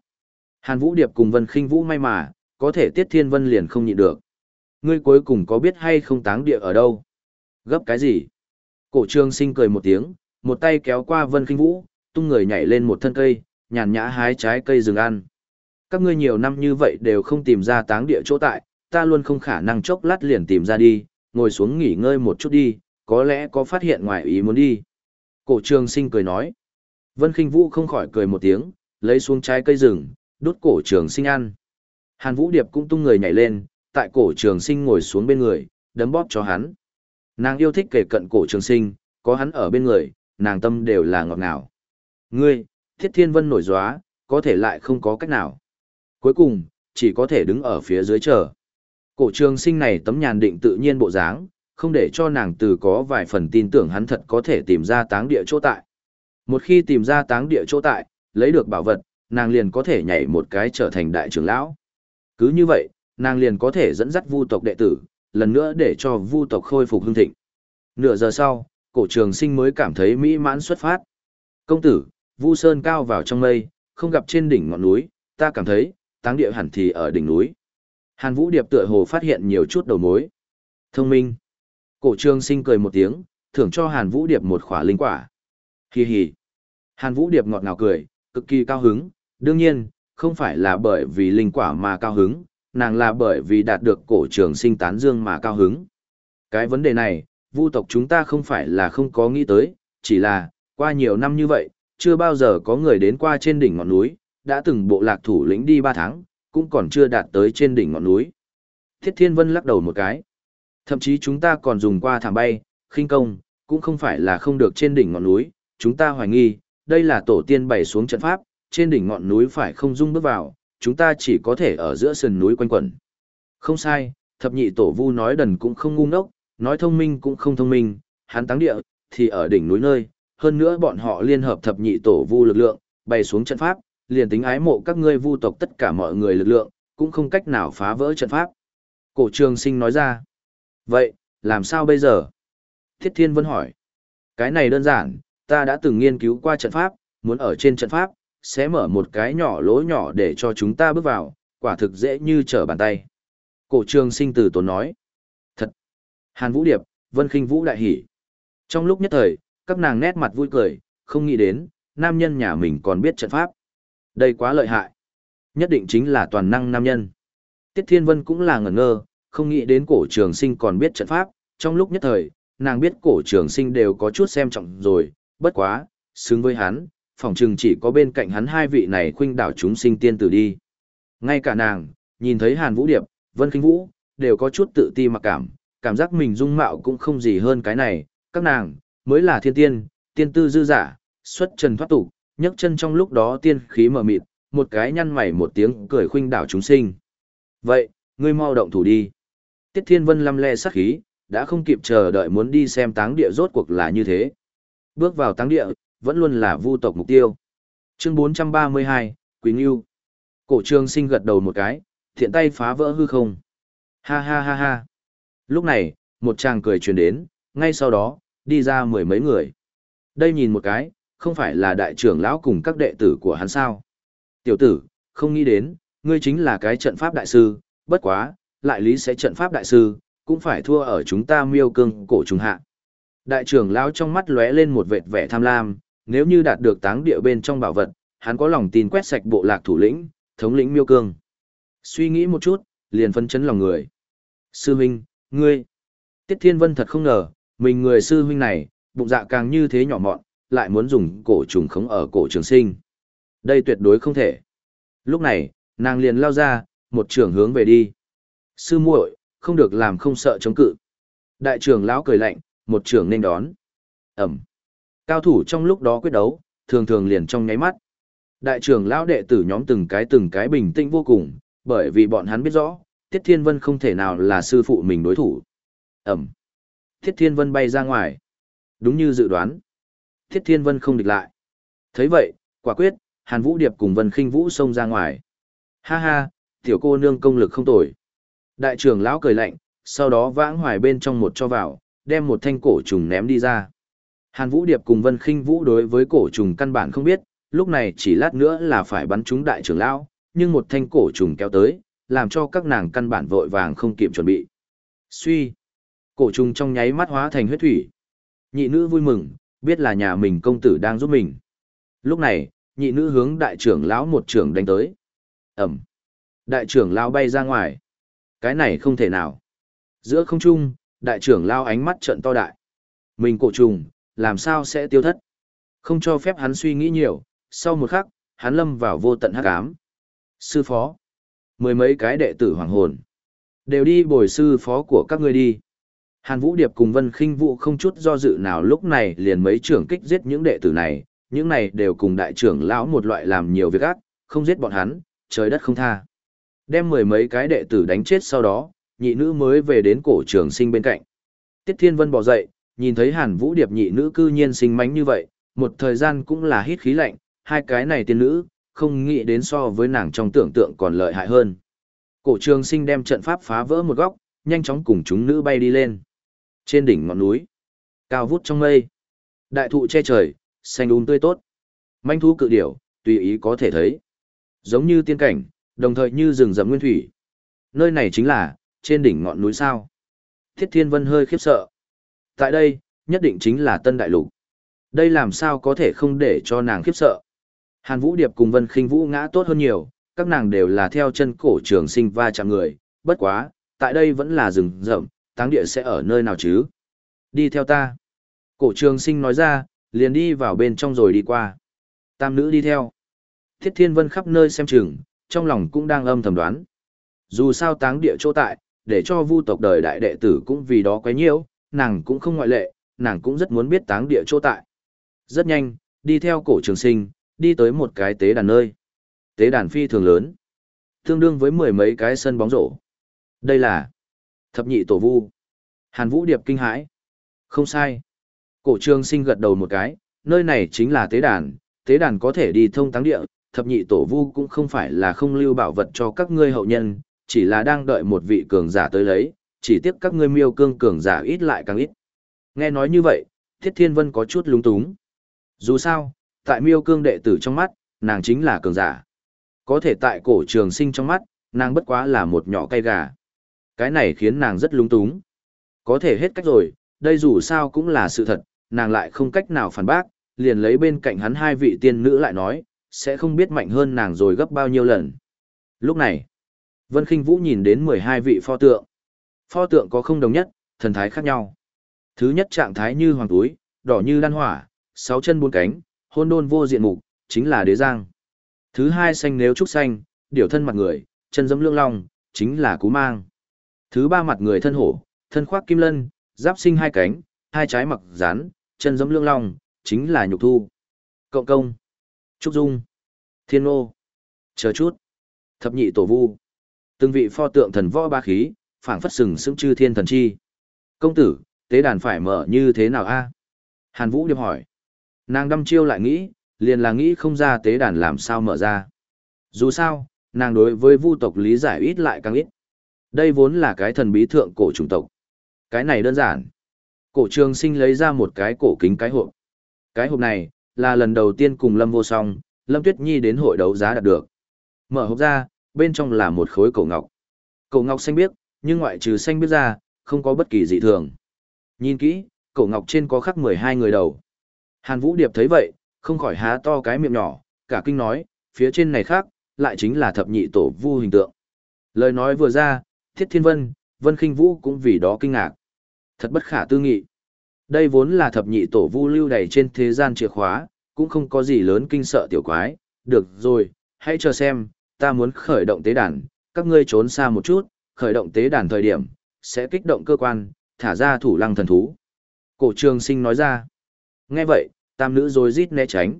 Hàn Vũ Điệp cùng Vân Khinh Vũ may mà, có thể Tiết Thiên Vân liền không nhịn được. Ngươi cuối cùng có biết hay không táng địa ở đâu? Gấp cái gì? Cổ trường sinh cười một tiếng, một tay kéo qua Vân Khinh Vũ, tung người nhảy lên một thân cây, nhàn nhã hái trái cây rừng ăn. Các ngươi nhiều năm như vậy đều không tìm ra táng địa chỗ tại, ta luôn không khả năng chốc lát liền tìm ra đi, ngồi xuống nghỉ ngơi một chút đi, có lẽ có phát hiện ngoài ý muốn đi. Cổ trường sinh cười nói. Vân Kinh Vũ không khỏi cười một tiếng, lấy xuống trái cây rừng, đốt cổ trường sinh ăn. Hàn Vũ Điệp cũng tung người nhảy lên, tại cổ trường sinh ngồi xuống bên người, đấm bóp cho hắn. Nàng yêu thích kể cận cổ trường sinh, có hắn ở bên người, nàng tâm đều là ngọt ngào. Ngươi, Thiết Thiên Vân nổi gióa, có thể lại không có cách nào. Cuối cùng, chỉ có thể đứng ở phía dưới chờ. Cổ trường sinh này tấm nhàn định tự nhiên bộ dáng, không để cho nàng từ có vài phần tin tưởng hắn thật có thể tìm ra táng địa chỗ tại. Một khi tìm ra táng địa chỗ tại, lấy được bảo vật, nàng liền có thể nhảy một cái trở thành đại trưởng lão. Cứ như vậy, nàng liền có thể dẫn dắt vu tộc đệ tử, lần nữa để cho vu tộc khôi phục hương thịnh. Nửa giờ sau, cổ trường sinh mới cảm thấy mỹ mãn xuất phát. Công tử, vu sơn cao vào trong mây, không gặp trên đỉnh ngọn núi, ta cảm thấy, táng địa hẳn thì ở đỉnh núi. Hàn Vũ Điệp tựa hồ phát hiện nhiều chút đầu mối. Thông minh. Cổ trường sinh cười một tiếng, thưởng cho Hàn Vũ Điệp một khỏa linh quả. Hi hi. Hàn Vũ Điệp ngọt ngào cười, cực kỳ cao hứng, đương nhiên, không phải là bởi vì linh quả mà cao hứng, nàng là bởi vì đạt được cổ trường sinh tán dương mà cao hứng. Cái vấn đề này, vu tộc chúng ta không phải là không có nghĩ tới, chỉ là, qua nhiều năm như vậy, chưa bao giờ có người đến qua trên đỉnh ngọn núi, đã từng bộ lạc thủ lĩnh đi ba tháng, cũng còn chưa đạt tới trên đỉnh ngọn núi. Thiết Thiên Vân lắc đầu một cái. Thậm chí chúng ta còn dùng qua thảm bay, khinh công, cũng không phải là không được trên đỉnh ngọn núi, chúng ta hoài nghi, đây là tổ tiên bày xuống trận pháp, trên đỉnh ngọn núi phải không dung bước vào, chúng ta chỉ có thể ở giữa sườn núi quanh quẩn. Không sai, thập nhị tổ vu nói đần cũng không ngu ngốc, nói thông minh cũng không thông minh, hắn táng địa, thì ở đỉnh núi nơi, hơn nữa bọn họ liên hợp thập nhị tổ vu lực lượng, bày xuống trận pháp, liền tính ái mộ các ngươi vu tộc tất cả mọi người lực lượng, cũng không cách nào phá vỡ trận pháp. Cổ trường sinh nói ra. Vậy, làm sao bây giờ? Thiết Thiên Vân hỏi. Cái này đơn giản, ta đã từng nghiên cứu qua trận pháp, muốn ở trên trận pháp, sẽ mở một cái nhỏ lỗ nhỏ để cho chúng ta bước vào, quả thực dễ như trở bàn tay. Cổ trường sinh từ tốn nói. Thật. Hàn Vũ Điệp, Vân Kinh Vũ đại hỉ. Trong lúc nhất thời, các nàng nét mặt vui cười, không nghĩ đến, nam nhân nhà mình còn biết trận pháp. Đây quá lợi hại. Nhất định chính là toàn năng nam nhân. Tiết Thiên Vân cũng là ngẩn ngơ, không nghĩ đến cổ trường sinh còn biết trận pháp, trong lúc nhất thời, nàng biết cổ trường sinh đều có chút xem trọng rồi, bất quá, xứng với hắn, phòng trường chỉ có bên cạnh hắn hai vị này khuynh đảo chúng sinh tiên tử đi. Ngay cả nàng, nhìn thấy Hàn Vũ Điệp, Vân Kinh Vũ, đều có chút tự ti mặc cảm, cảm giác mình dung mạo cũng không gì hơn cái này, các nàng, mới là thiên tiên, tiên tư dư giả, xuất trần thoát tục, nhấc chân trong lúc đó tiên khí mở mịt, một cái nhăn mày một tiếng cười khuynh đảo chúng sinh. Vậy, ngươi mau động thủ đi. Tiết Thiên Vân lăm le sắc khí, đã không kịp chờ đợi muốn đi xem táng địa rốt cuộc là như thế. Bước vào táng địa, vẫn luôn là vu tộc mục tiêu. Chương 432, Quý Ngưu. Cổ trường sinh gật đầu một cái, thiện tay phá vỡ hư không. Ha ha ha ha. Lúc này, một chàng cười truyền đến, ngay sau đó, đi ra mười mấy người. Đây nhìn một cái, không phải là đại trưởng lão cùng các đệ tử của hắn sao. Tiểu tử, không nghĩ đến, ngươi chính là cái trận pháp đại sư, bất quá, lại lý sẽ trận pháp đại sư, cũng phải thua ở chúng ta miêu cương cổ trùng hạ. Đại trưởng lão trong mắt lóe lên một vệt vẻ tham lam, nếu như đạt được táng địa bên trong bảo vật, hắn có lòng tin quét sạch bộ lạc thủ lĩnh, thống lĩnh miêu cương. Suy nghĩ một chút, liền phân chấn lòng người. Sư huynh, ngươi. Tiết Thiên Vân thật không ngờ, mình người sư huynh này, bụng dạ càng như thế nhỏ mọn, lại muốn dùng cổ trùng khống ở cổ trường sinh. Đây tuyệt đối không thể. Lúc này, nàng liền lao ra, một trường hướng về đi. Sư muội, không được làm không sợ chống cự. Đại trưởng lão cười lạnh, một trường nên đón. Ẩm. Cao thủ trong lúc đó quyết đấu, thường thường liền trong nháy mắt. Đại trưởng lão đệ tử nhóm từng cái từng cái bình tĩnh vô cùng, bởi vì bọn hắn biết rõ, Tiết Thiên Vân không thể nào là sư phụ mình đối thủ. Ẩm. Tiết Thiên Vân bay ra ngoài. Đúng như dự đoán thiết Thiên Vân không địch lại. thấy vậy, quả quyết, Hàn Vũ Điệp cùng Vân Khinh Vũ xông ra ngoài. Ha ha, tiểu cô nương công lực không tồi. Đại trưởng lão cười lạnh, sau đó vãng hoài bên trong một cho vào, đem một thanh cổ trùng ném đi ra. Hàn Vũ Điệp cùng Vân Khinh Vũ đối với cổ trùng căn bản không biết, lúc này chỉ lát nữa là phải bắn trúng đại trưởng lão, nhưng một thanh cổ trùng kéo tới, làm cho các nàng căn bản vội vàng không kịp chuẩn bị. Suy, cổ trùng trong nháy mắt hóa thành huyết thủy. Nhị nữ vui mừng, biết là nhà mình công tử đang giúp mình. Lúc này, nhị nữ hướng đại trưởng lão một trưởng đánh tới. Ẩm. Đại trưởng lão bay ra ngoài. Cái này không thể nào. Giữa không trung, đại trưởng lão ánh mắt trợn to đại. Mình cổ trùng, làm sao sẽ tiêu thất? Không cho phép hắn suy nghĩ nhiều, sau một khắc, hắn lâm vào vô tận hắc ám. Sư phó. Mười mấy cái đệ tử hoàng hồn. Đều đi bồi sư phó của các ngươi đi. Hàn Vũ Điệp cùng Vân Khinh Vũ không chút do dự nào lúc này liền mấy trưởng kích giết những đệ tử này, những này đều cùng đại trưởng lão một loại làm nhiều việc ác, không giết bọn hắn, trời đất không tha. Đem mười mấy cái đệ tử đánh chết sau đó, nhị nữ mới về đến cổ trường sinh bên cạnh. Tiết Thiên Vân bỏ dậy, nhìn thấy Hàn Vũ Điệp nhị nữ cư nhiên sinh mánh như vậy, một thời gian cũng là hít khí lạnh, hai cái này tiên nữ, không nghĩ đến so với nàng trong tưởng tượng còn lợi hại hơn. Cổ trường sinh đem trận pháp phá vỡ một góc, nhanh chóng cùng chúng nữ bay đi lên. Trên đỉnh ngọn núi, cao vút trong mây, đại thụ che trời, xanh um tươi tốt. Manh thú cự điểu, tùy ý có thể thấy. Giống như tiên cảnh, đồng thời như rừng rậm nguyên thủy. Nơi này chính là, trên đỉnh ngọn núi sao. Thiết Thiên Vân hơi khiếp sợ. Tại đây, nhất định chính là Tân Đại Lục. Đây làm sao có thể không để cho nàng khiếp sợ. Hàn Vũ Điệp cùng Vân Khinh Vũ ngã tốt hơn nhiều, các nàng đều là theo chân cổ trường sinh va chạm người, bất quá, tại đây vẫn là rừng rậm, táng địa sẽ ở nơi nào chứ? Đi theo ta. Cổ trường sinh nói ra, liền đi vào bên trong rồi đi qua. Tam nữ đi theo. Thiết Thiên Vân khắp nơi xem chừng, trong lòng cũng đang âm thầm đoán. Dù sao táng địa chỗ tại, để cho vu tộc đời đại đệ tử cũng vì đó quấy nhiễu, nàng cũng không ngoại lệ, nàng cũng rất muốn biết táng địa chỗ tại. Rất nhanh, đi theo cổ trường sinh, đi tới một cái tế đàn nơi. Tế đàn phi thường lớn, tương đương với mười mấy cái sân bóng rổ. Đây là thập nhị tổ vu. Hàn Vũ Điệp kinh hãi. Không sai. Cổ trường sinh gật đầu một cái, nơi này chính là tế đàn, tế đàn có thể đi thông táng địa, thập nhị tổ vu cũng không phải là không lưu bảo vật cho các ngươi hậu nhân, chỉ là đang đợi một vị cường giả tới lấy, chỉ tiếc các ngươi miêu cương cường giả ít lại càng ít. Nghe nói như vậy, Thiết Thiên Vân có chút lúng túng. Dù sao, tại miêu cương đệ tử trong mắt, nàng chính là cường giả. Có thể tại cổ trường sinh trong mắt, nàng bất quá là một nhỏ cây gà. Cái này khiến nàng rất lúng túng. Có thể hết cách rồi, đây dù sao cũng là sự thật, nàng lại không cách nào phản bác, liền lấy bên cạnh hắn hai vị tiên nữ lại nói, sẽ không biết mạnh hơn nàng rồi gấp bao nhiêu lần. Lúc này, Vân Kinh Vũ nhìn đến 12 vị pho tượng. Pho tượng có không đồng nhất, thần thái khác nhau. Thứ nhất trạng thái như hoàng túi, đỏ như lan hỏa, sáu chân bốn cánh, hôn đôn vô diện mục, chính là đế giang. Thứ hai xanh nếu trúc xanh, điểu thân mặt người, chân dẫm lương long, chính là cú mang. Thứ ba mặt người thân hổ, thân khoác kim lân, giáp sinh hai cánh, hai trái mặc rán, chân giống lương long, chính là nhục thu. Cộng công, trúc dung, thiên ô, chờ chút, thập nhị tổ vu. Từng vị pho tượng thần võ ba khí, phảng phất sừng sững chư thiên thần chi. Công tử, tế đàn phải mở như thế nào a? Hàn Vũ điệp hỏi. Nàng đăm chiêu lại nghĩ, liền là nghĩ không ra tế đàn làm sao mở ra. Dù sao, nàng đối với vu tộc lý giải ít lại càng ít. Đây vốn là cái thần bí thượng cổ chủng tộc. Cái này đơn giản. Cổ trường sinh lấy ra một cái cổ kính cái hộp. Cái hộp này, là lần đầu tiên cùng Lâm vô song, Lâm Tuyết Nhi đến hội đấu giá đạt được. Mở hộp ra, bên trong là một khối cổ ngọc. Cổ ngọc xanh biếc, nhưng ngoại trừ xanh biếc ra, không có bất kỳ dị thường. Nhìn kỹ, cổ ngọc trên có khắc 12 người đầu. Hàn Vũ Điệp thấy vậy, không khỏi há to cái miệng nhỏ, cả kinh nói, phía trên này khác, lại chính là thập nhị tổ vu hình tượng. Lời nói vừa ra, Thiết Thiên Vân, Vân Kinh Vũ cũng vì đó kinh ngạc. Thật bất khả tư nghị. Đây vốn là thập nhị tổ vu lưu đầy trên thế gian chìa khóa, cũng không có gì lớn kinh sợ tiểu quái. Được rồi, hãy chờ xem, ta muốn khởi động tế đàn, các ngươi trốn xa một chút, khởi động tế đàn thời điểm, sẽ kích động cơ quan, thả ra thủ lăng thần thú. Cổ trường sinh nói ra. Nghe vậy, tam nữ rồi rít né tránh.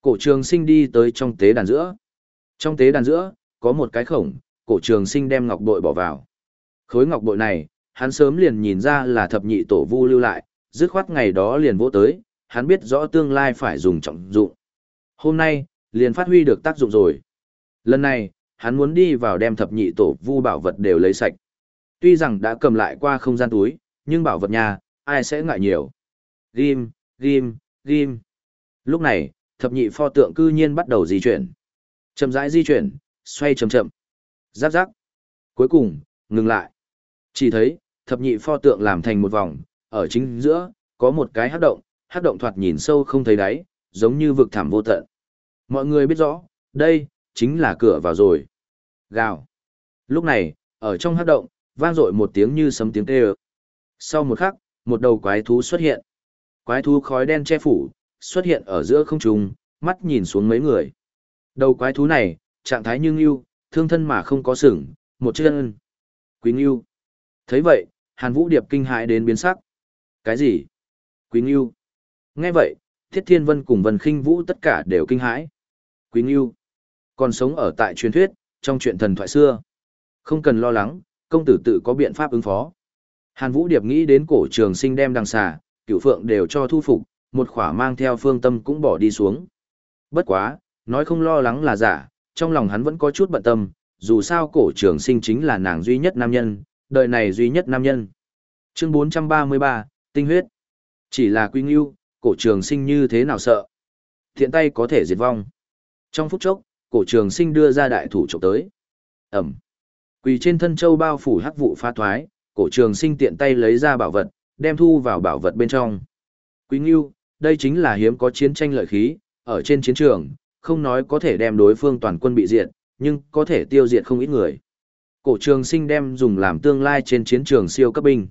Cổ trường sinh đi tới trong tế đàn giữa. Trong tế đàn giữa, có một cái khổng, cổ trường sinh đem ngọc bội bỏ vào. Khối ngọc bội này, hắn sớm liền nhìn ra là thập nhị tổ vu lưu lại, dứt khoát ngày đó liền vỗ tới, hắn biết rõ tương lai phải dùng trọng dụng. Hôm nay, liền phát huy được tác dụng rồi. Lần này, hắn muốn đi vào đem thập nhị tổ vu bảo vật đều lấy sạch. Tuy rằng đã cầm lại qua không gian túi, nhưng bảo vật nhà, ai sẽ ngại nhiều. Ghim, ghim, ghim. Lúc này, thập nhị pho tượng cư nhiên bắt đầu di chuyển. Chậm rãi di chuyển, xoay chậm chậm. Giáp giáp. Cuối cùng, ngừng lại. Chỉ thấy, thập nhị pho tượng làm thành một vòng, ở chính giữa, có một cái hát động, hát động thoạt nhìn sâu không thấy đáy, giống như vực thẳm vô tận. Mọi người biết rõ, đây, chính là cửa vào rồi. Gào. Lúc này, ở trong hát động, vang dội một tiếng như sấm tiếng kêu. Sau một khắc, một đầu quái thú xuất hiện. Quái thú khói đen che phủ, xuất hiện ở giữa không trung, mắt nhìn xuống mấy người. Đầu quái thú này, trạng thái như ngưu, thương thân mà không có sừng, một chân. Quý ngưu. thấy vậy, Hàn Vũ Điệp kinh hãi đến biến sắc. Cái gì? Quý ngưu. Nghe vậy, Thiết Thiên Vân cùng Vân Khinh Vũ tất cả đều kinh hãi. Quý ngưu. Còn sống ở tại truyền thuyết, trong chuyện thần thoại xưa. Không cần lo lắng, công tử tự có biện pháp ứng phó. Hàn Vũ Điệp nghĩ đến cổ trường sinh đem đằng xà, cửu phượng đều cho thu phục, một khỏa mang theo phương tâm cũng bỏ đi xuống. Bất quá, nói không lo lắng là giả, trong lòng hắn vẫn có chút bận tâm, dù sao cổ trường sinh chính là nàng duy nhất nam nhân, đời này duy nhất nam nhân. Chương 433, Tinh huyết. Chỉ là quy nghiêu, cổ trường sinh như thế nào sợ. Thiện tay có thể diệt vong. Trong phút chốc, cổ trường sinh đưa ra đại thủ chụp tới. Ẩm. Quỳ trên thân châu bao phủ hắc vụ pha thoái, cổ trường sinh tiện tay lấy ra bảo vật, đem thu vào bảo vật bên trong. Quý Ngưu, đây chính là hiếm có chiến tranh lợi khí, ở trên chiến trường, không nói có thể đem đối phương toàn quân bị diệt, nhưng có thể tiêu diệt không ít người. Cổ trường sinh đem dùng làm tương lai trên chiến trường siêu cấp binh.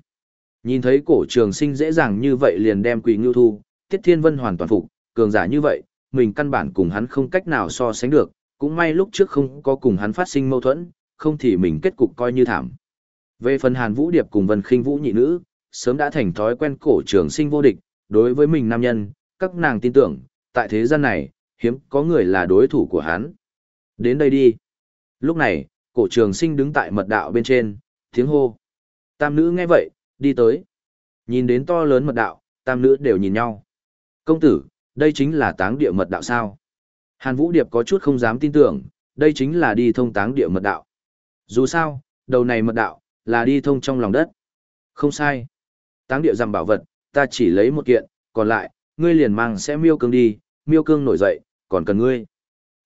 Nhìn thấy cổ trường sinh dễ dàng như vậy liền đem quỳ Ngưu thu, Tiết Thiên Vân hoàn toàn phục, cường giả như vậy, mình căn bản cùng hắn không cách nào so sánh được, cũng may lúc trước không có cùng hắn phát sinh mâu thuẫn, không thì mình kết cục coi như thảm. Về phần Hàn Vũ Điệp cùng Vân Khinh Vũ nhị nữ, sớm đã thành thói quen cổ trường sinh vô địch, đối với mình nam nhân, các nàng tin tưởng, tại thế gian này, hiếm có người là đối thủ của hắn. Đến đây đi. Lúc này, cổ trường sinh đứng tại mật đạo bên trên, tiếng hô. Tam nữ nghe vậy, đi tới. Nhìn đến to lớn mật đạo, tam nữ đều nhìn nhau. Công tử, đây chính là táng địa mật đạo sao? Hàn Vũ Điệp có chút không dám tin tưởng, đây chính là đi thông táng địa mật đạo. Dù sao, đầu này mật đạo, là đi thông trong lòng đất. Không sai. Táng địa giảm bảo vật, ta chỉ lấy một kiện, còn lại, ngươi liền mang sẽ miêu cương đi, miêu cương nổi dậy, còn cần ngươi.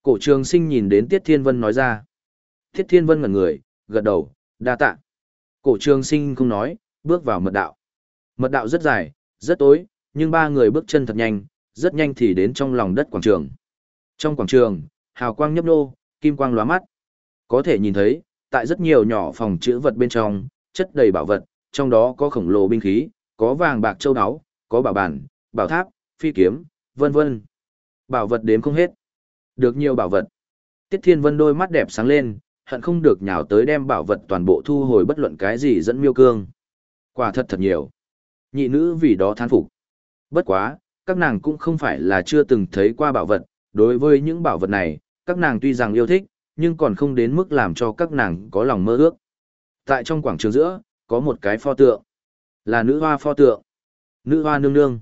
Cổ trường sinh nhìn đến Tiết Thiên Vân nói ra. Tiết Thiên Vân ngẩn người, gật đầu, đa tạ. Cổ trường sinh không nói, bước vào mật đạo. Mật đạo rất dài, rất tối, nhưng ba người bước chân thật nhanh, rất nhanh thì đến trong lòng đất quảng trường. Trong quảng trường, hào quang nhấp nô, kim quang lóa mắt. Có thể nhìn thấy, tại rất nhiều nhỏ phòng chữ vật bên trong, chất đầy bảo vật, trong đó có khổng lồ binh khí, có vàng bạc châu áo, có bảo bản, bảo tháp, phi kiếm, vân vân. Bảo vật đếm không hết. Được nhiều bảo vật. Tiết Thiên Vân đôi mắt đẹp sáng lên, hận không được nhào tới đem bảo vật toàn bộ thu hồi bất luận cái gì dẫn miêu cương. Quả thật thật nhiều. Nhị nữ vì đó than phục. Bất quá, các nàng cũng không phải là chưa từng thấy qua bảo vật, đối với những bảo vật này, các nàng tuy rằng yêu thích, nhưng còn không đến mức làm cho các nàng có lòng mơ ước. Tại trong quảng trường giữa, có một cái pho tượng. Là nữ hoa pho tượng. Nữ hoa nương nương.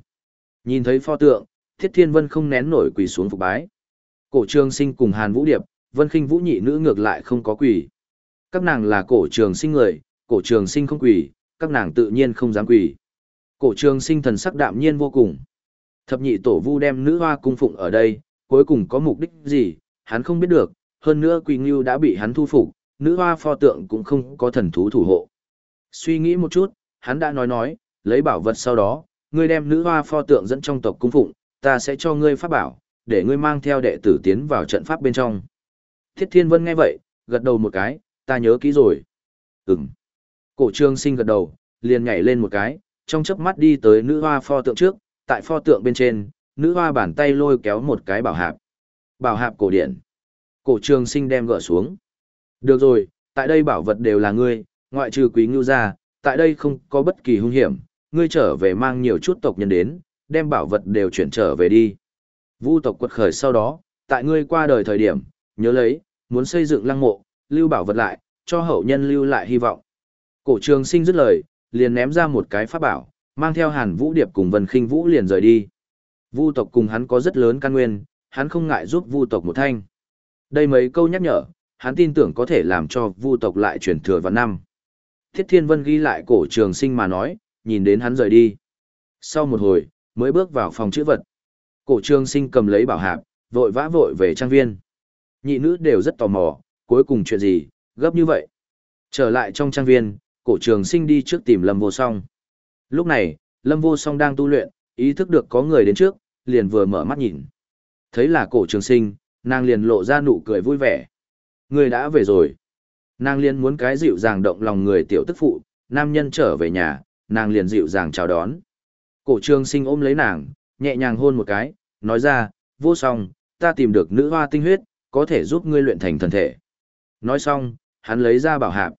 Nhìn thấy pho tượng, Thiết Thiên Vân không nén nổi quỳ xuống phục bái. Cổ trường sinh cùng Hàn Vũ Điệp, Vân Kinh Vũ nhị nữ ngược lại không có quỳ. Các nàng là cổ trường sinh người, cổ trường sinh không quỳ, các nàng tự nhiên không dám quỳ. Cổ trường sinh thần sắc đạm nhiên vô cùng. Thập nhị tổ vu đem nữ hoa cung phụng ở đây, cuối cùng có mục đích gì, hắn không biết được, hơn nữa Quỳ Ngưu đã bị hắn thu phục, nữ hoa pho tượng cũng không có thần thú thủ hộ. Suy nghĩ một chút, hắn đã nói nói, lấy bảo vật sau đó, ngươi đem nữ hoa pho tượng dẫn trong tộc cung phụng, ta sẽ cho ngươi pháp bảo, để ngươi mang theo đệ tử tiến vào trận pháp bên trong. Thiết Thiên Vân nghe vậy, gật đầu một cái, ta nhớ kỹ rồi. Ừm. Cổ trương sinh gật đầu, liền nhảy lên một cái, trong chớp mắt đi tới nữ hoa pho tượng trước, tại pho tượng bên trên, nữ hoa bàn tay lôi kéo một cái bảo hạp. Bảo hạp cổ điển. Cổ trường sinh đem gỡ xuống. Được rồi, tại đây bảo vật đều là ngươi, ngoại trừ quý ngưu ra, tại đây không có bất kỳ hung hiểm, ngươi trở về mang nhiều chút tộc nhân đến, đem bảo vật đều chuyển trở về đi. Vu tộc quật khởi sau đó, tại ngươi qua đời thời điểm, nhớ lấy, muốn xây dựng lăng mộ, lưu bảo vật lại, cho hậu nhân lưu lại hy vọng. Cổ trường sinh dứt lời, liền ném ra một cái pháp bảo, mang theo hàn vũ điệp cùng vân khinh vũ liền rời đi. Vu tộc cùng hắn có rất lớn căn nguyên, hắn không ngại giúp vu tộc một thanh. Đây mấy câu nhắc nhở, hắn tin tưởng có thể làm cho vu tộc lại chuyển thừa vào năm. Thiết Thiên Vân ghi lại cổ trường sinh mà nói, nhìn đến hắn rời đi. Sau một hồi, mới bước vào phòng chữ vật. Cổ trường sinh cầm lấy bảo hạp, vội vã vội về trang viên. Nhị nữ đều rất tò mò, cuối cùng chuyện gì, gấp như vậy. Trở lại trong trang viên, cổ trường sinh đi trước tìm Lâm Vô Song. Lúc này, Lâm Vô Song đang tu luyện, ý thức được có người đến trước, liền vừa mở mắt nhìn. Thấy là cổ trường sinh, nàng liền lộ ra nụ cười vui vẻ. Người đã về rồi. Nàng liền muốn cái dịu dàng động lòng người tiểu tức phụ, nam nhân trở về nhà, nàng liền dịu dàng chào đón. Cổ trường sinh ôm lấy nàng, nhẹ nhàng hôn một cái, nói ra, vô song, ta tìm được nữ hoa tinh huyết, có thể giúp ngươi luyện thành thần thể. Nói xong, hắn lấy ra bảo hạp.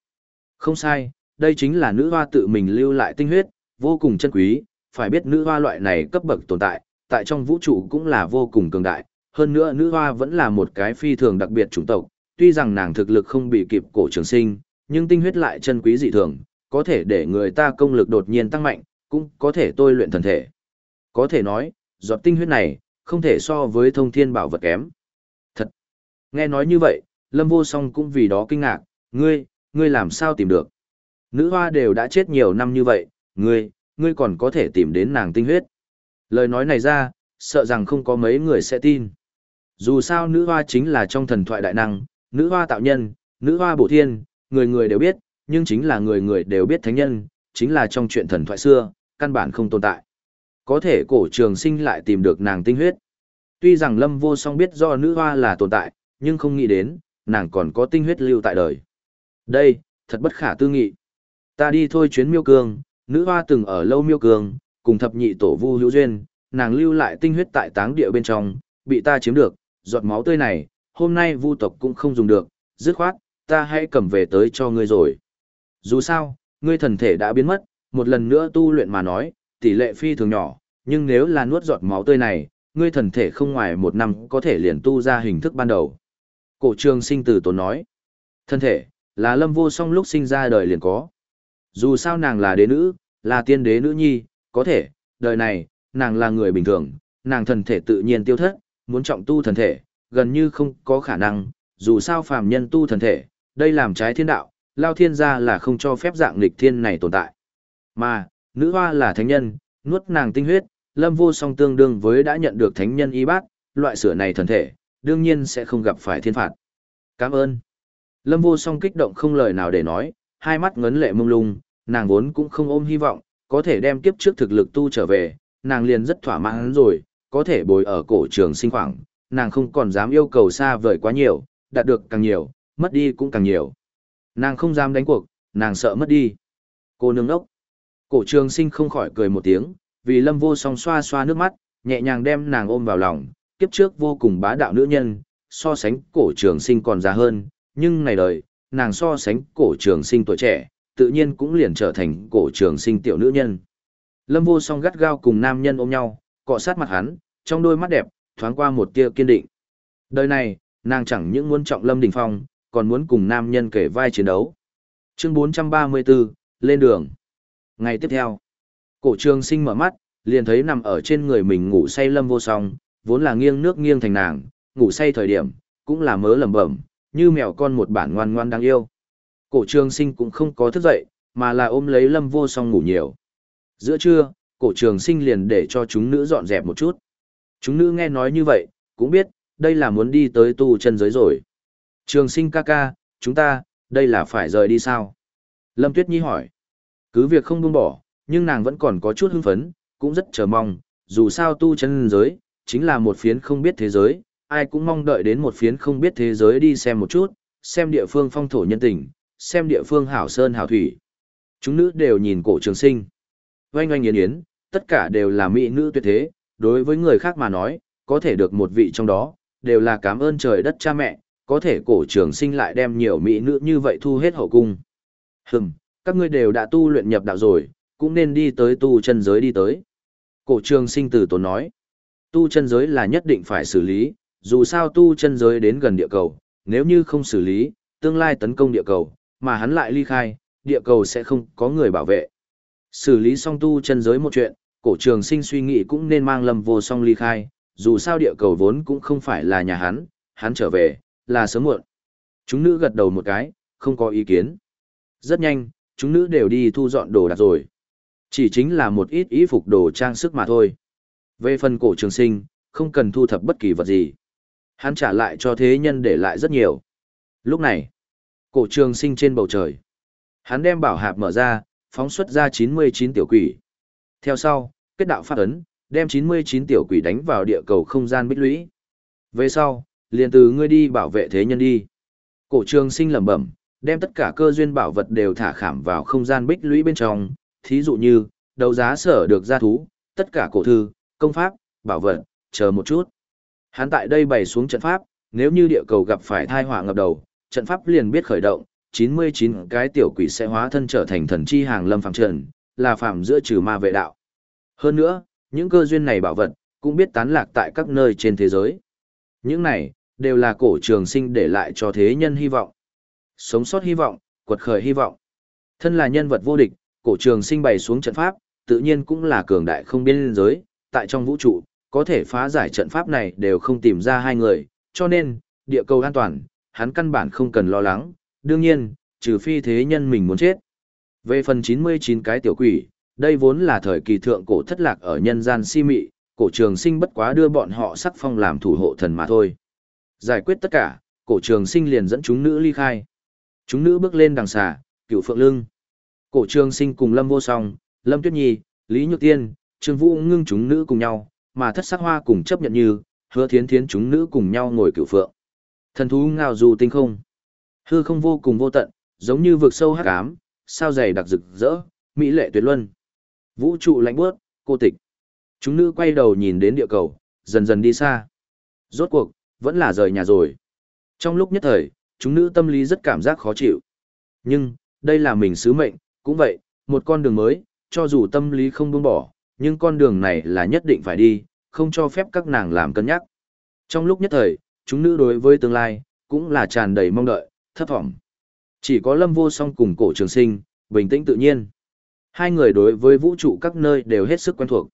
Không sai, đây chính là nữ hoa tự mình lưu lại tinh huyết, vô cùng chân quý, phải biết nữ hoa loại này cấp bậc tồn tại, tại trong vũ trụ cũng là vô cùng cường đại, hơn nữa nữ hoa vẫn là một cái phi thường đặc biệt chủng tộc, tuy rằng nàng thực lực không bị kịp cổ trường sinh, nhưng tinh huyết lại chân quý dị thường, có thể để người ta công lực đột nhiên tăng mạnh, cũng có thể tôi luyện thần thể. Có thể nói, giọt tinh huyết này, không thể so với thông thiên bảo vật kém. Thật! Nghe nói như vậy, Lâm Vô Song cũng vì đó kinh ngạc, ngươi, ngươi làm sao tìm được? Nữ hoa đều đã chết nhiều năm như vậy, ngươi, ngươi còn có thể tìm đến nàng tinh huyết. Lời nói này ra, sợ rằng không có mấy người sẽ tin. Dù sao nữ hoa chính là trong thần thoại đại năng, nữ hoa tạo nhân, nữ hoa bổ thiên, người người đều biết, nhưng chính là người người đều biết thánh nhân, chính là trong chuyện thần thoại xưa, căn bản không tồn tại. Có thể cổ trường sinh lại tìm được nàng tinh huyết. Tuy rằng lâm vô song biết do nữ hoa là tồn tại, nhưng không nghĩ đến, nàng còn có tinh huyết lưu tại đời. Đây, thật bất khả tư nghị. Ta đi thôi chuyến miêu cương, nữ hoa từng ở lâu miêu cương, cùng thập nhị tổ vu hữu duyên, nàng lưu lại tinh huyết tại táng địa bên trong, bị ta chiếm được, giọt máu tươi này, hôm nay vu tộc cũng không dùng được, dứt khoát, ta hãy cầm về tới cho ngươi rồi. Dù sao, ngươi thần thể đã biến mất, một lần nữa tu luyện mà nói, tỷ lệ phi thường nhỏ, nhưng nếu là nuốt giọt máu tươi này, ngươi thần thể không ngoài một năm có thể liền tu ra hình thức ban đầu. Cổ trường sinh tử tốn nói, thân thể, là lâm vô song lúc sinh ra đời liền có. Dù sao nàng là đế nữ, là tiên đế nữ nhi, có thể, đời này, nàng là người bình thường, nàng thần thể tự nhiên tiêu thất, muốn trọng tu thần thể, gần như không có khả năng, dù sao phàm nhân tu thần thể, đây làm trái thiên đạo, lao thiên gia là không cho phép dạng nghịch thiên này tồn tại. Mà, nữ hoa là thánh nhân, nuốt nàng tinh huyết, lâm vô song tương đương với đã nhận được thánh nhân y bát, loại sửa này thần thể, đương nhiên sẽ không gặp phải thiên phạt. Cảm ơn. Lâm vô song kích động không lời nào để nói, hai mắt ngấn lệ mông lung, nàng vốn cũng không ôm hy vọng, có thể đem kiếp trước thực lực tu trở về, nàng liền rất thỏa mãn rồi, có thể bồi ở cổ trường sinh khoảng, nàng không còn dám yêu cầu xa vời quá nhiều, đạt được càng nhiều, mất đi cũng càng nhiều. Nàng không dám đánh cuộc, nàng sợ mất đi. Cô nương ốc. Cổ trường sinh không khỏi cười một tiếng, vì lâm vô song xoa xoa nước mắt, nhẹ nhàng đem nàng ôm vào lòng, kiếp trước vô cùng bá đạo nữ nhân, so sánh cổ trường sinh còn già hơn, nhưng này đời, nàng so sánh cổ trường sinh tuổi trẻ, tự nhiên cũng liền trở thành cổ trường sinh tiểu nữ nhân. Lâm vô song gắt gao cùng nam nhân ôm nhau, cọ sát mặt hắn, trong đôi mắt đẹp, thoáng qua một tia kiên định. Đời này, nàng chẳng những muốn trọng lâm đỉnh phong, còn muốn cùng nam nhân kể vai chiến đấu. Chương 434, lên đường. Ngày tiếp theo, cổ trường sinh mở mắt, liền thấy nằm ở trên người mình ngủ say lâm vô song, vốn là nghiêng nước nghiêng thành nàng, ngủ say thời điểm, cũng là mớ lẩm bẩm, như mèo con một bản ngoan ngoan đáng yêu. Cổ trường sinh cũng không có thức dậy, mà là ôm lấy lâm vô song ngủ nhiều. Giữa trưa, cổ trường sinh liền để cho chúng nữ dọn dẹp một chút. Chúng nữ nghe nói như vậy, cũng biết, đây là muốn đi tới tu chân giới rồi. Trường sinh ca ca, chúng ta, đây là phải rời đi sao? Lâm Tuyết Nhi hỏi. Cứ việc không buông bỏ, nhưng nàng vẫn còn có chút hưng phấn, cũng rất chờ mong, dù sao tu chân giới, chính là một phiến không biết thế giới, ai cũng mong đợi đến một phiến không biết thế giới đi xem một chút, xem địa phương phong thổ nhân tình, xem địa phương hảo sơn hảo thủy. Chúng nữ đều nhìn cổ trường sinh. Oanh oanh yến yến, tất cả đều là mỹ nữ tuyệt thế, đối với người khác mà nói, có thể được một vị trong đó, đều là cảm ơn trời đất cha mẹ, có thể cổ trường sinh lại đem nhiều mỹ nữ như vậy thu hết hậu cung. Hừm, các ngươi đều đã tu luyện nhập đạo rồi, cũng nên đi tới tu chân giới đi tới. Cổ trường sinh từ tốn nói, tu chân giới là nhất định phải xử lý, dù sao tu chân giới đến gần địa cầu, nếu như không xử lý, tương lai tấn công địa cầu, mà hắn lại ly khai, địa cầu sẽ không có người bảo vệ. Xử lý xong tu chân giới một chuyện, cổ trường sinh suy nghĩ cũng nên mang lâm vô song ly khai, dù sao địa cầu vốn cũng không phải là nhà hắn, hắn trở về, là sớm muộn. Chúng nữ gật đầu một cái, không có ý kiến. Rất nhanh, chúng nữ đều đi thu dọn đồ đạc rồi. Chỉ chính là một ít ý phục đồ trang sức mà thôi. Về phần cổ trường sinh, không cần thu thập bất kỳ vật gì. Hắn trả lại cho thế nhân để lại rất nhiều. Lúc này, cổ trường sinh trên bầu trời. Hắn đem bảo hạp mở ra, phóng xuất ra 99 tiểu quỷ. Theo sau, kết đạo phát ấn, đem 99 tiểu quỷ đánh vào địa cầu không gian bích lũy. Về sau, liền từ ngươi đi bảo vệ thế nhân đi. Cổ trường sinh lẩm bẩm, đem tất cả cơ duyên bảo vật đều thả khảm vào không gian bích lũy bên trong, thí dụ như, đấu giá sở được gia thú, tất cả cổ thư, công pháp, bảo vật, chờ một chút. Hắn tại đây bày xuống trận pháp, nếu như địa cầu gặp phải thai họa ngập đầu, trận pháp liền biết khởi động, 99 cái tiểu quỷ sẽ hóa thân trở thành thần chi hàng lâm phàm trần, là phàm giữa trừ ma vệ đạo. Hơn nữa, những cơ duyên này bảo vật, cũng biết tán lạc tại các nơi trên thế giới. Những này, đều là cổ trường sinh để lại cho thế nhân hy vọng. Sống sót hy vọng, quật khởi hy vọng. Thân là nhân vật vô địch, cổ trường sinh bày xuống trận pháp, tự nhiên cũng là cường đại không biên giới, tại trong vũ trụ, có thể phá giải trận pháp này đều không tìm ra hai người, cho nên, địa cầu an toàn, hắn căn bản không cần lo lắng, đương nhiên, trừ phi thế nhân mình muốn chết. Về phần 99 cái tiểu quỷ, đây vốn là thời kỳ thượng cổ thất lạc ở nhân gian si mị, cổ trường sinh bất quá đưa bọn họ sắc phong làm thủ hộ thần mà thôi. Giải quyết tất cả, cổ trường sinh liền dẫn chúng nữ ly khai. Chúng nữ bước lên đằng xà, cựu phượng lưng. Cổ trường sinh cùng Lâm vô song, Lâm Tuyết Nhi, Lý Nhược Tiên, Trương Vũ ngưng chúng nữ cùng nhau, mà thất sắc hoa cùng chấp nhận như, hứa thiến thiến chúng nữ cùng nhau ngồi cựu phượng. Thần thú ngào dù tinh không. Hư không vô cùng vô tận, giống như vực sâu hắc ám, sao dày đặc rực rỡ, mỹ lệ tuyệt luân. Vũ trụ lạnh bước, cô tịch. Chúng nữ quay đầu nhìn đến địa cầu, dần dần đi xa. Rốt cuộc, vẫn là rời nhà rồi. Trong lúc nhất thời, chúng nữ tâm lý rất cảm giác khó chịu. Nhưng, đây là mình sứ mệnh, cũng vậy, một con đường mới, cho dù tâm lý không buông bỏ, nhưng con đường này là nhất định phải đi, không cho phép các nàng làm cân nhắc. Trong lúc nhất thời, chúng nữ đối với tương lai, cũng là tràn đầy mong đợi, thấp thỏm. Chỉ có lâm vô song cùng cổ trường sinh, bình tĩnh tự nhiên. Hai người đối với vũ trụ các nơi đều hết sức quen thuộc.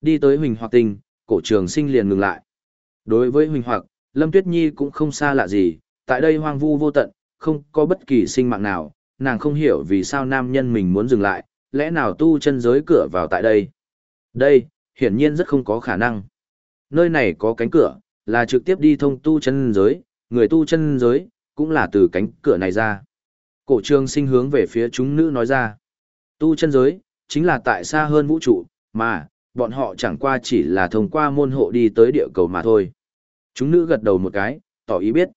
Đi tới huỳnh hoặc tinh, cổ trường sinh liền ngừng lại. Đối với huỳnh hoặc, Lâm Tuyết Nhi cũng không xa lạ gì, tại đây hoang vu vô tận, không có bất kỳ sinh mạng nào, nàng không hiểu vì sao nam nhân mình muốn dừng lại, lẽ nào tu chân giới cửa vào tại đây. Đây, hiển nhiên rất không có khả năng. Nơi này có cánh cửa, là trực tiếp đi thông tu chân giới, người tu chân giới, cũng là từ cánh cửa này ra. Cổ trường sinh hướng về phía chúng nữ nói ra. Tu chân giới, chính là tại xa hơn vũ trụ, mà, bọn họ chẳng qua chỉ là thông qua môn hộ đi tới địa cầu mà thôi. Chúng nữ gật đầu một cái, tỏ ý biết.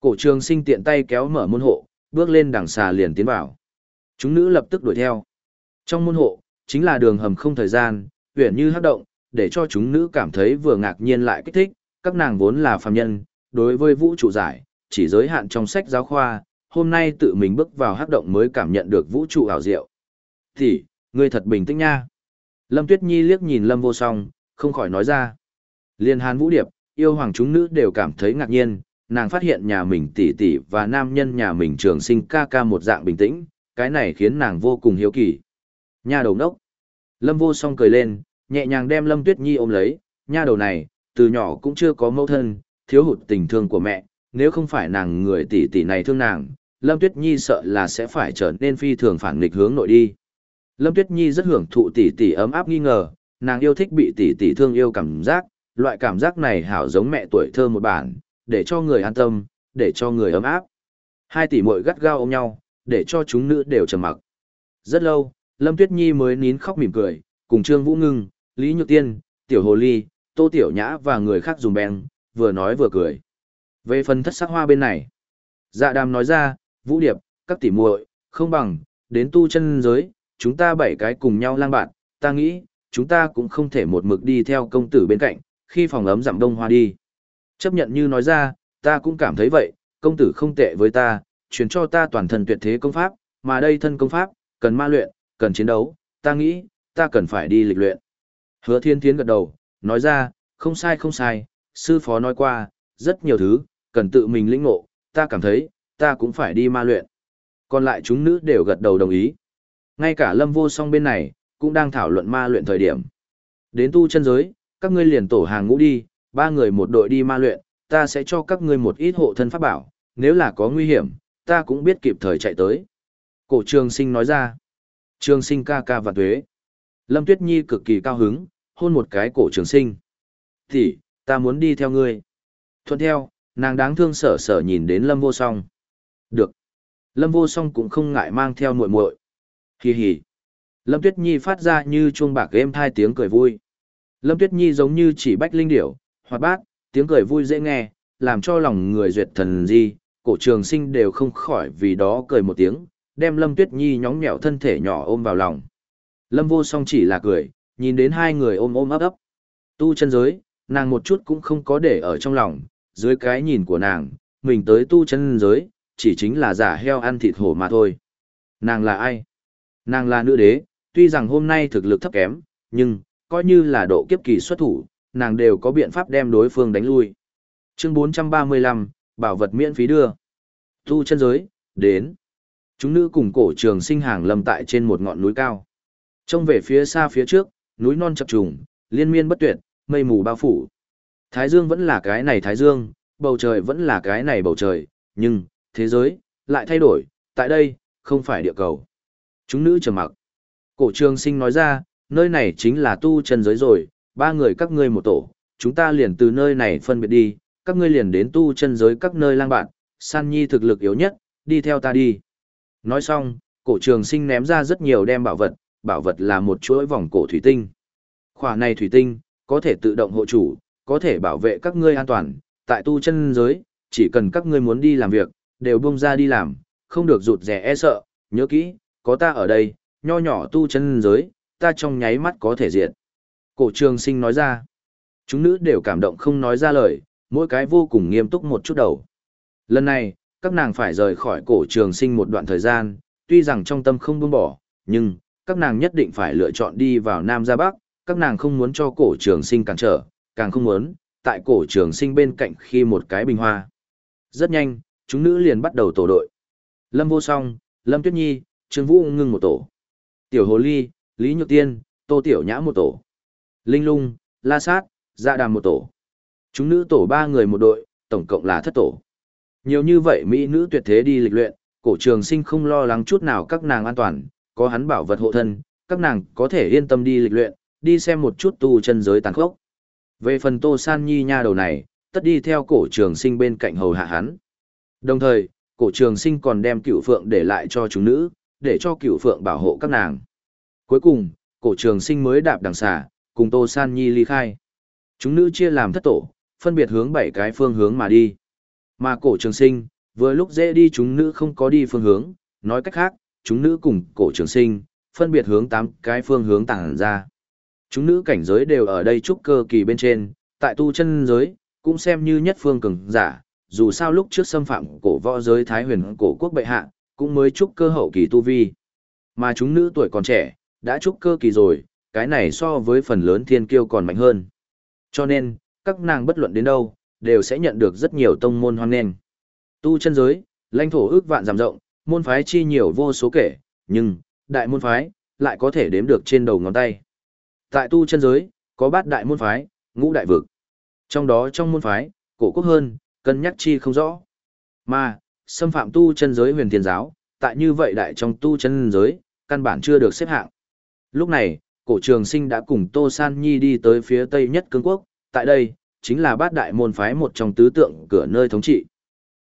Cổ trường sinh tiện tay kéo mở môn hộ, bước lên đằng xà liền tiến vào. Chúng nữ lập tức đuổi theo. Trong môn hộ, chính là đường hầm không thời gian, huyền như hấp động, để cho chúng nữ cảm thấy vừa ngạc nhiên lại kích thích, các nàng vốn là phàm nhân, đối với vũ trụ giải, chỉ giới hạn trong sách giáo khoa, hôm nay tự mình bước vào hấp động mới cảm nhận được vũ trụ ảo diệu. Thì, ngươi thật bình tĩnh nha. Lâm Tuyết Nhi liếc nhìn Lâm vô song, không khỏi nói ra. Liên hàn vũ điệp, yêu hoàng chúng nữ đều cảm thấy ngạc nhiên, nàng phát hiện nhà mình tỷ tỷ và nam nhân nhà mình trường sinh ca ca một dạng bình tĩnh, cái này khiến nàng vô cùng hiếu kỳ. Nha đầu nốc. Lâm vô song cười lên, nhẹ nhàng đem Lâm Tuyết Nhi ôm lấy, nha đầu này, từ nhỏ cũng chưa có mẫu thân, thiếu hụt tình thương của mẹ, nếu không phải nàng người tỷ tỷ này thương nàng, Lâm Tuyết Nhi sợ là sẽ phải trở nên phi thường phản nghịch hướng nội đi. Lâm Tuyết Nhi rất hưởng thụ tỷ tỷ ấm áp nghi ngờ, nàng yêu thích bị tỷ tỷ thương yêu cảm giác, loại cảm giác này hảo giống mẹ tuổi thơ một bản, để cho người an tâm, để cho người ấm áp. Hai tỷ muội gắt gao ôm nhau, để cho chúng nữ đều trầm mặc. Rất lâu, Lâm Tuyết Nhi mới nín khóc mỉm cười, cùng Trương Vũ Ngưng, Lý Nhược Tiên, Tiểu Hồ Ly, Tô Tiểu Nhã và người khác dùng bèn, vừa nói vừa cười. Về phần thất sắc hoa bên này, dạ đàm nói ra, Vũ Điệp, các tỷ muội, không bằng, đến tu chân giới, chúng ta bảy cái cùng nhau lang bạn, ta nghĩ, chúng ta cũng không thể một mực đi theo công tử bên cạnh, khi phòng ấm giảm đông hoa đi. Chấp nhận như nói ra, ta cũng cảm thấy vậy, công tử không tệ với ta, truyền cho ta toàn thân tuyệt thế công pháp, mà đây thân công pháp, cần ma luyện, cần chiến đấu, ta nghĩ, ta cần phải đi lịch luyện. Hứa thiên tiến gật đầu, nói ra, không sai không sai, sư phó nói qua, rất nhiều thứ, cần tự mình lĩnh ngộ, ta cảm thấy, ta cũng phải đi ma luyện. Còn lại chúng nữ đều gật đầu đồng ý. Ngay cả lâm vô song bên này, cũng đang thảo luận ma luyện thời điểm. Đến tu chân giới, các ngươi liền tổ hàng ngũ đi, ba người một đội đi ma luyện, ta sẽ cho các ngươi một ít hộ thân pháp bảo, nếu là có nguy hiểm, ta cũng biết kịp thời chạy tới. Cổ trường sinh nói ra. Trường sinh ca ca và tuế. Lâm Tuyết Nhi cực kỳ cao hứng, hôn một cái cổ trường sinh. Thì, ta muốn đi theo ngươi. Thuận theo, nàng đáng thương sở sở nhìn đến Lâm vô song. Được. Lâm vô song cũng không ngại mang theo muội muội. Hì hì. Lâm Tuyết Nhi phát ra như chuông bạc êm thai tiếng cười vui. Lâm Tuyết Nhi giống như chỉ bách linh điểu, hoạt bát, tiếng cười vui dễ nghe, làm cho lòng người duyệt thần di, cổ trường sinh đều không khỏi vì đó cười một tiếng, đem Lâm Tuyết Nhi nhóng nhẹo thân thể nhỏ ôm vào lòng. Lâm vô song chỉ là cười, nhìn đến hai người ôm ôm ấp ấp. Tu chân giới, nàng một chút cũng không có để ở trong lòng, dưới cái nhìn của nàng, mình tới tu chân giới, chỉ chính là giả heo ăn thịt hổ mà thôi. Nàng là ai? Nàng là nữ đế, tuy rằng hôm nay thực lực thấp kém, nhưng, coi như là độ kiếp kỳ xuất thủ, nàng đều có biện pháp đem đối phương đánh lui. Chương 435, bảo vật miễn phí đưa. Tu chân giới, đến. Chúng nữ cùng cổ trường sinh hàng lâm tại trên một ngọn núi cao. Trông về phía xa phía trước, núi non chập trùng, liên miên bất tuyệt, mây mù bao phủ. Thái dương vẫn là cái này thái dương, bầu trời vẫn là cái này bầu trời, nhưng, thế giới, lại thay đổi, tại đây, không phải địa cầu. Chúng nữ trầm mặc. Cổ trường sinh nói ra, nơi này chính là tu chân giới rồi, ba người các ngươi một tổ, chúng ta liền từ nơi này phân biệt đi, các ngươi liền đến tu chân giới các nơi lang bạn, san nhi thực lực yếu nhất, đi theo ta đi. Nói xong, cổ trường sinh ném ra rất nhiều đem bảo vật, bảo vật là một chuỗi vòng cổ thủy tinh. Khỏa này thủy tinh, có thể tự động hộ chủ, có thể bảo vệ các ngươi an toàn, tại tu chân giới, chỉ cần các ngươi muốn đi làm việc, đều buông ra đi làm, không được rụt rè e sợ, nhớ kỹ, có ta ở đây, nho nhỏ tu chân giới, ta trong nháy mắt có thể diệt. Cổ trường sinh nói ra, chúng nữ đều cảm động không nói ra lời, mỗi cái vô cùng nghiêm túc một chút đầu. Lần này, các nàng phải rời khỏi cổ trường sinh một đoạn thời gian, tuy rằng trong tâm không buông bỏ, nhưng, các nàng nhất định phải lựa chọn đi vào Nam ra Bắc, các nàng không muốn cho cổ trường sinh cản trở, càng không muốn, tại cổ trường sinh bên cạnh khi một cái bình hoa. Rất nhanh, chúng nữ liền bắt đầu tổ đội. Lâm Vô Song, Lâm Tuyết Nhi, Trương Vũ ngưng một tổ. Tiểu Hồ Ly, Lý Nhược Tiên, Tô Tiểu Nhã một tổ. Linh Lung, La Sát, Dạ Đàm một tổ. Chúng nữ tổ ba người một đội, tổng cộng là thất tổ. Nhiều như vậy Mỹ nữ tuyệt thế đi lịch luyện, cổ trường sinh không lo lắng chút nào các nàng an toàn, có hắn bảo vật hộ thân, các nàng có thể yên tâm đi lịch luyện, đi xem một chút tu chân giới tàn khốc. Về phần Tô San Nhi nha đầu này, tất đi theo cổ trường sinh bên cạnh hầu hạ hắn. Đồng thời, cổ trường sinh còn đem cựu phượng để lại cho chúng nữ, để cho cựu phượng bảo hộ các nàng. Cuối cùng, cổ trường sinh mới đạp đằng xà, cùng Tô San Nhi ly khai. Chúng nữ chia làm thất tổ, phân biệt hướng bảy cái phương hướng mà đi. Mà cổ trường sinh, vừa lúc dễ đi chúng nữ không có đi phương hướng, nói cách khác, chúng nữ cùng cổ trường sinh, phân biệt hướng tám cái phương hướng tàng ra. Chúng nữ cảnh giới đều ở đây trúc cơ kỳ bên trên, tại tu chân giới, cũng xem như nhất phương cường giả, dù sao lúc trước xâm phạm cổ võ giới Thái huyền cổ quốc bệ hạ, cũng mới trúc cơ hậu kỳ tu vi. Mà chúng nữ tuổi còn trẻ, đã trúc cơ kỳ rồi, cái này so với phần lớn thiên kiêu còn mạnh hơn. Cho nên, các nàng bất luận đến đâu, đều sẽ nhận được rất nhiều tông môn hoan nghênh. Tu chân giới, lãnh thổ ước vạn giảm rộng, môn phái chi nhiều vô số kể, nhưng, đại môn phái, lại có thể đếm được trên đầu ngón tay. Tại tu chân giới, có bát đại môn phái, ngũ đại vực. Trong đó trong môn phái, cổ quốc hơn, cân nhắc chi không rõ. Mà, xâm phạm tu chân giới huyền thiên giáo, tại như vậy đại trong tu chân giới, căn bản chưa được xếp hạng. Lúc này, cổ trường sinh đã cùng Tô San Nhi đi tới phía tây nhất cương quốc, tại đây, chính là bát đại môn phái một trong tứ tượng cửa nơi thống trị.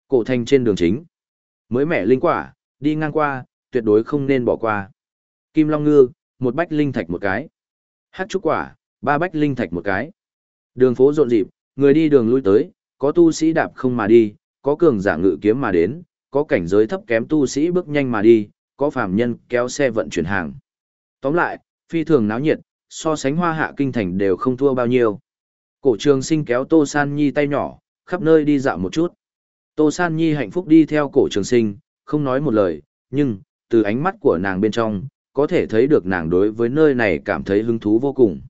Cổ thành trên đường chính. Mới mẻ linh quả, đi ngang qua, tuyệt đối không nên bỏ qua. Kim Long Ngư, một bách linh thạch một cái. Hát trúc quả, ba bách linh thạch một cái. Đường phố rộn rịp, người đi đường lui tới, có tu sĩ đạp không mà đi, có cường giả ngự kiếm mà đến, có cảnh giới thấp kém tu sĩ bước nhanh mà đi, có phàm nhân kéo xe vận chuyển hàng. Tóm lại, phi thường náo nhiệt, so sánh hoa hạ kinh thành đều không thua bao nhiêu. Cổ trường sinh kéo Tô San Nhi tay nhỏ, khắp nơi đi dạo một chút. Tô San Nhi hạnh phúc đi theo cổ trường sinh, không nói một lời, nhưng, từ ánh mắt của nàng bên trong, có thể thấy được nàng đối với nơi này cảm thấy hứng thú vô cùng.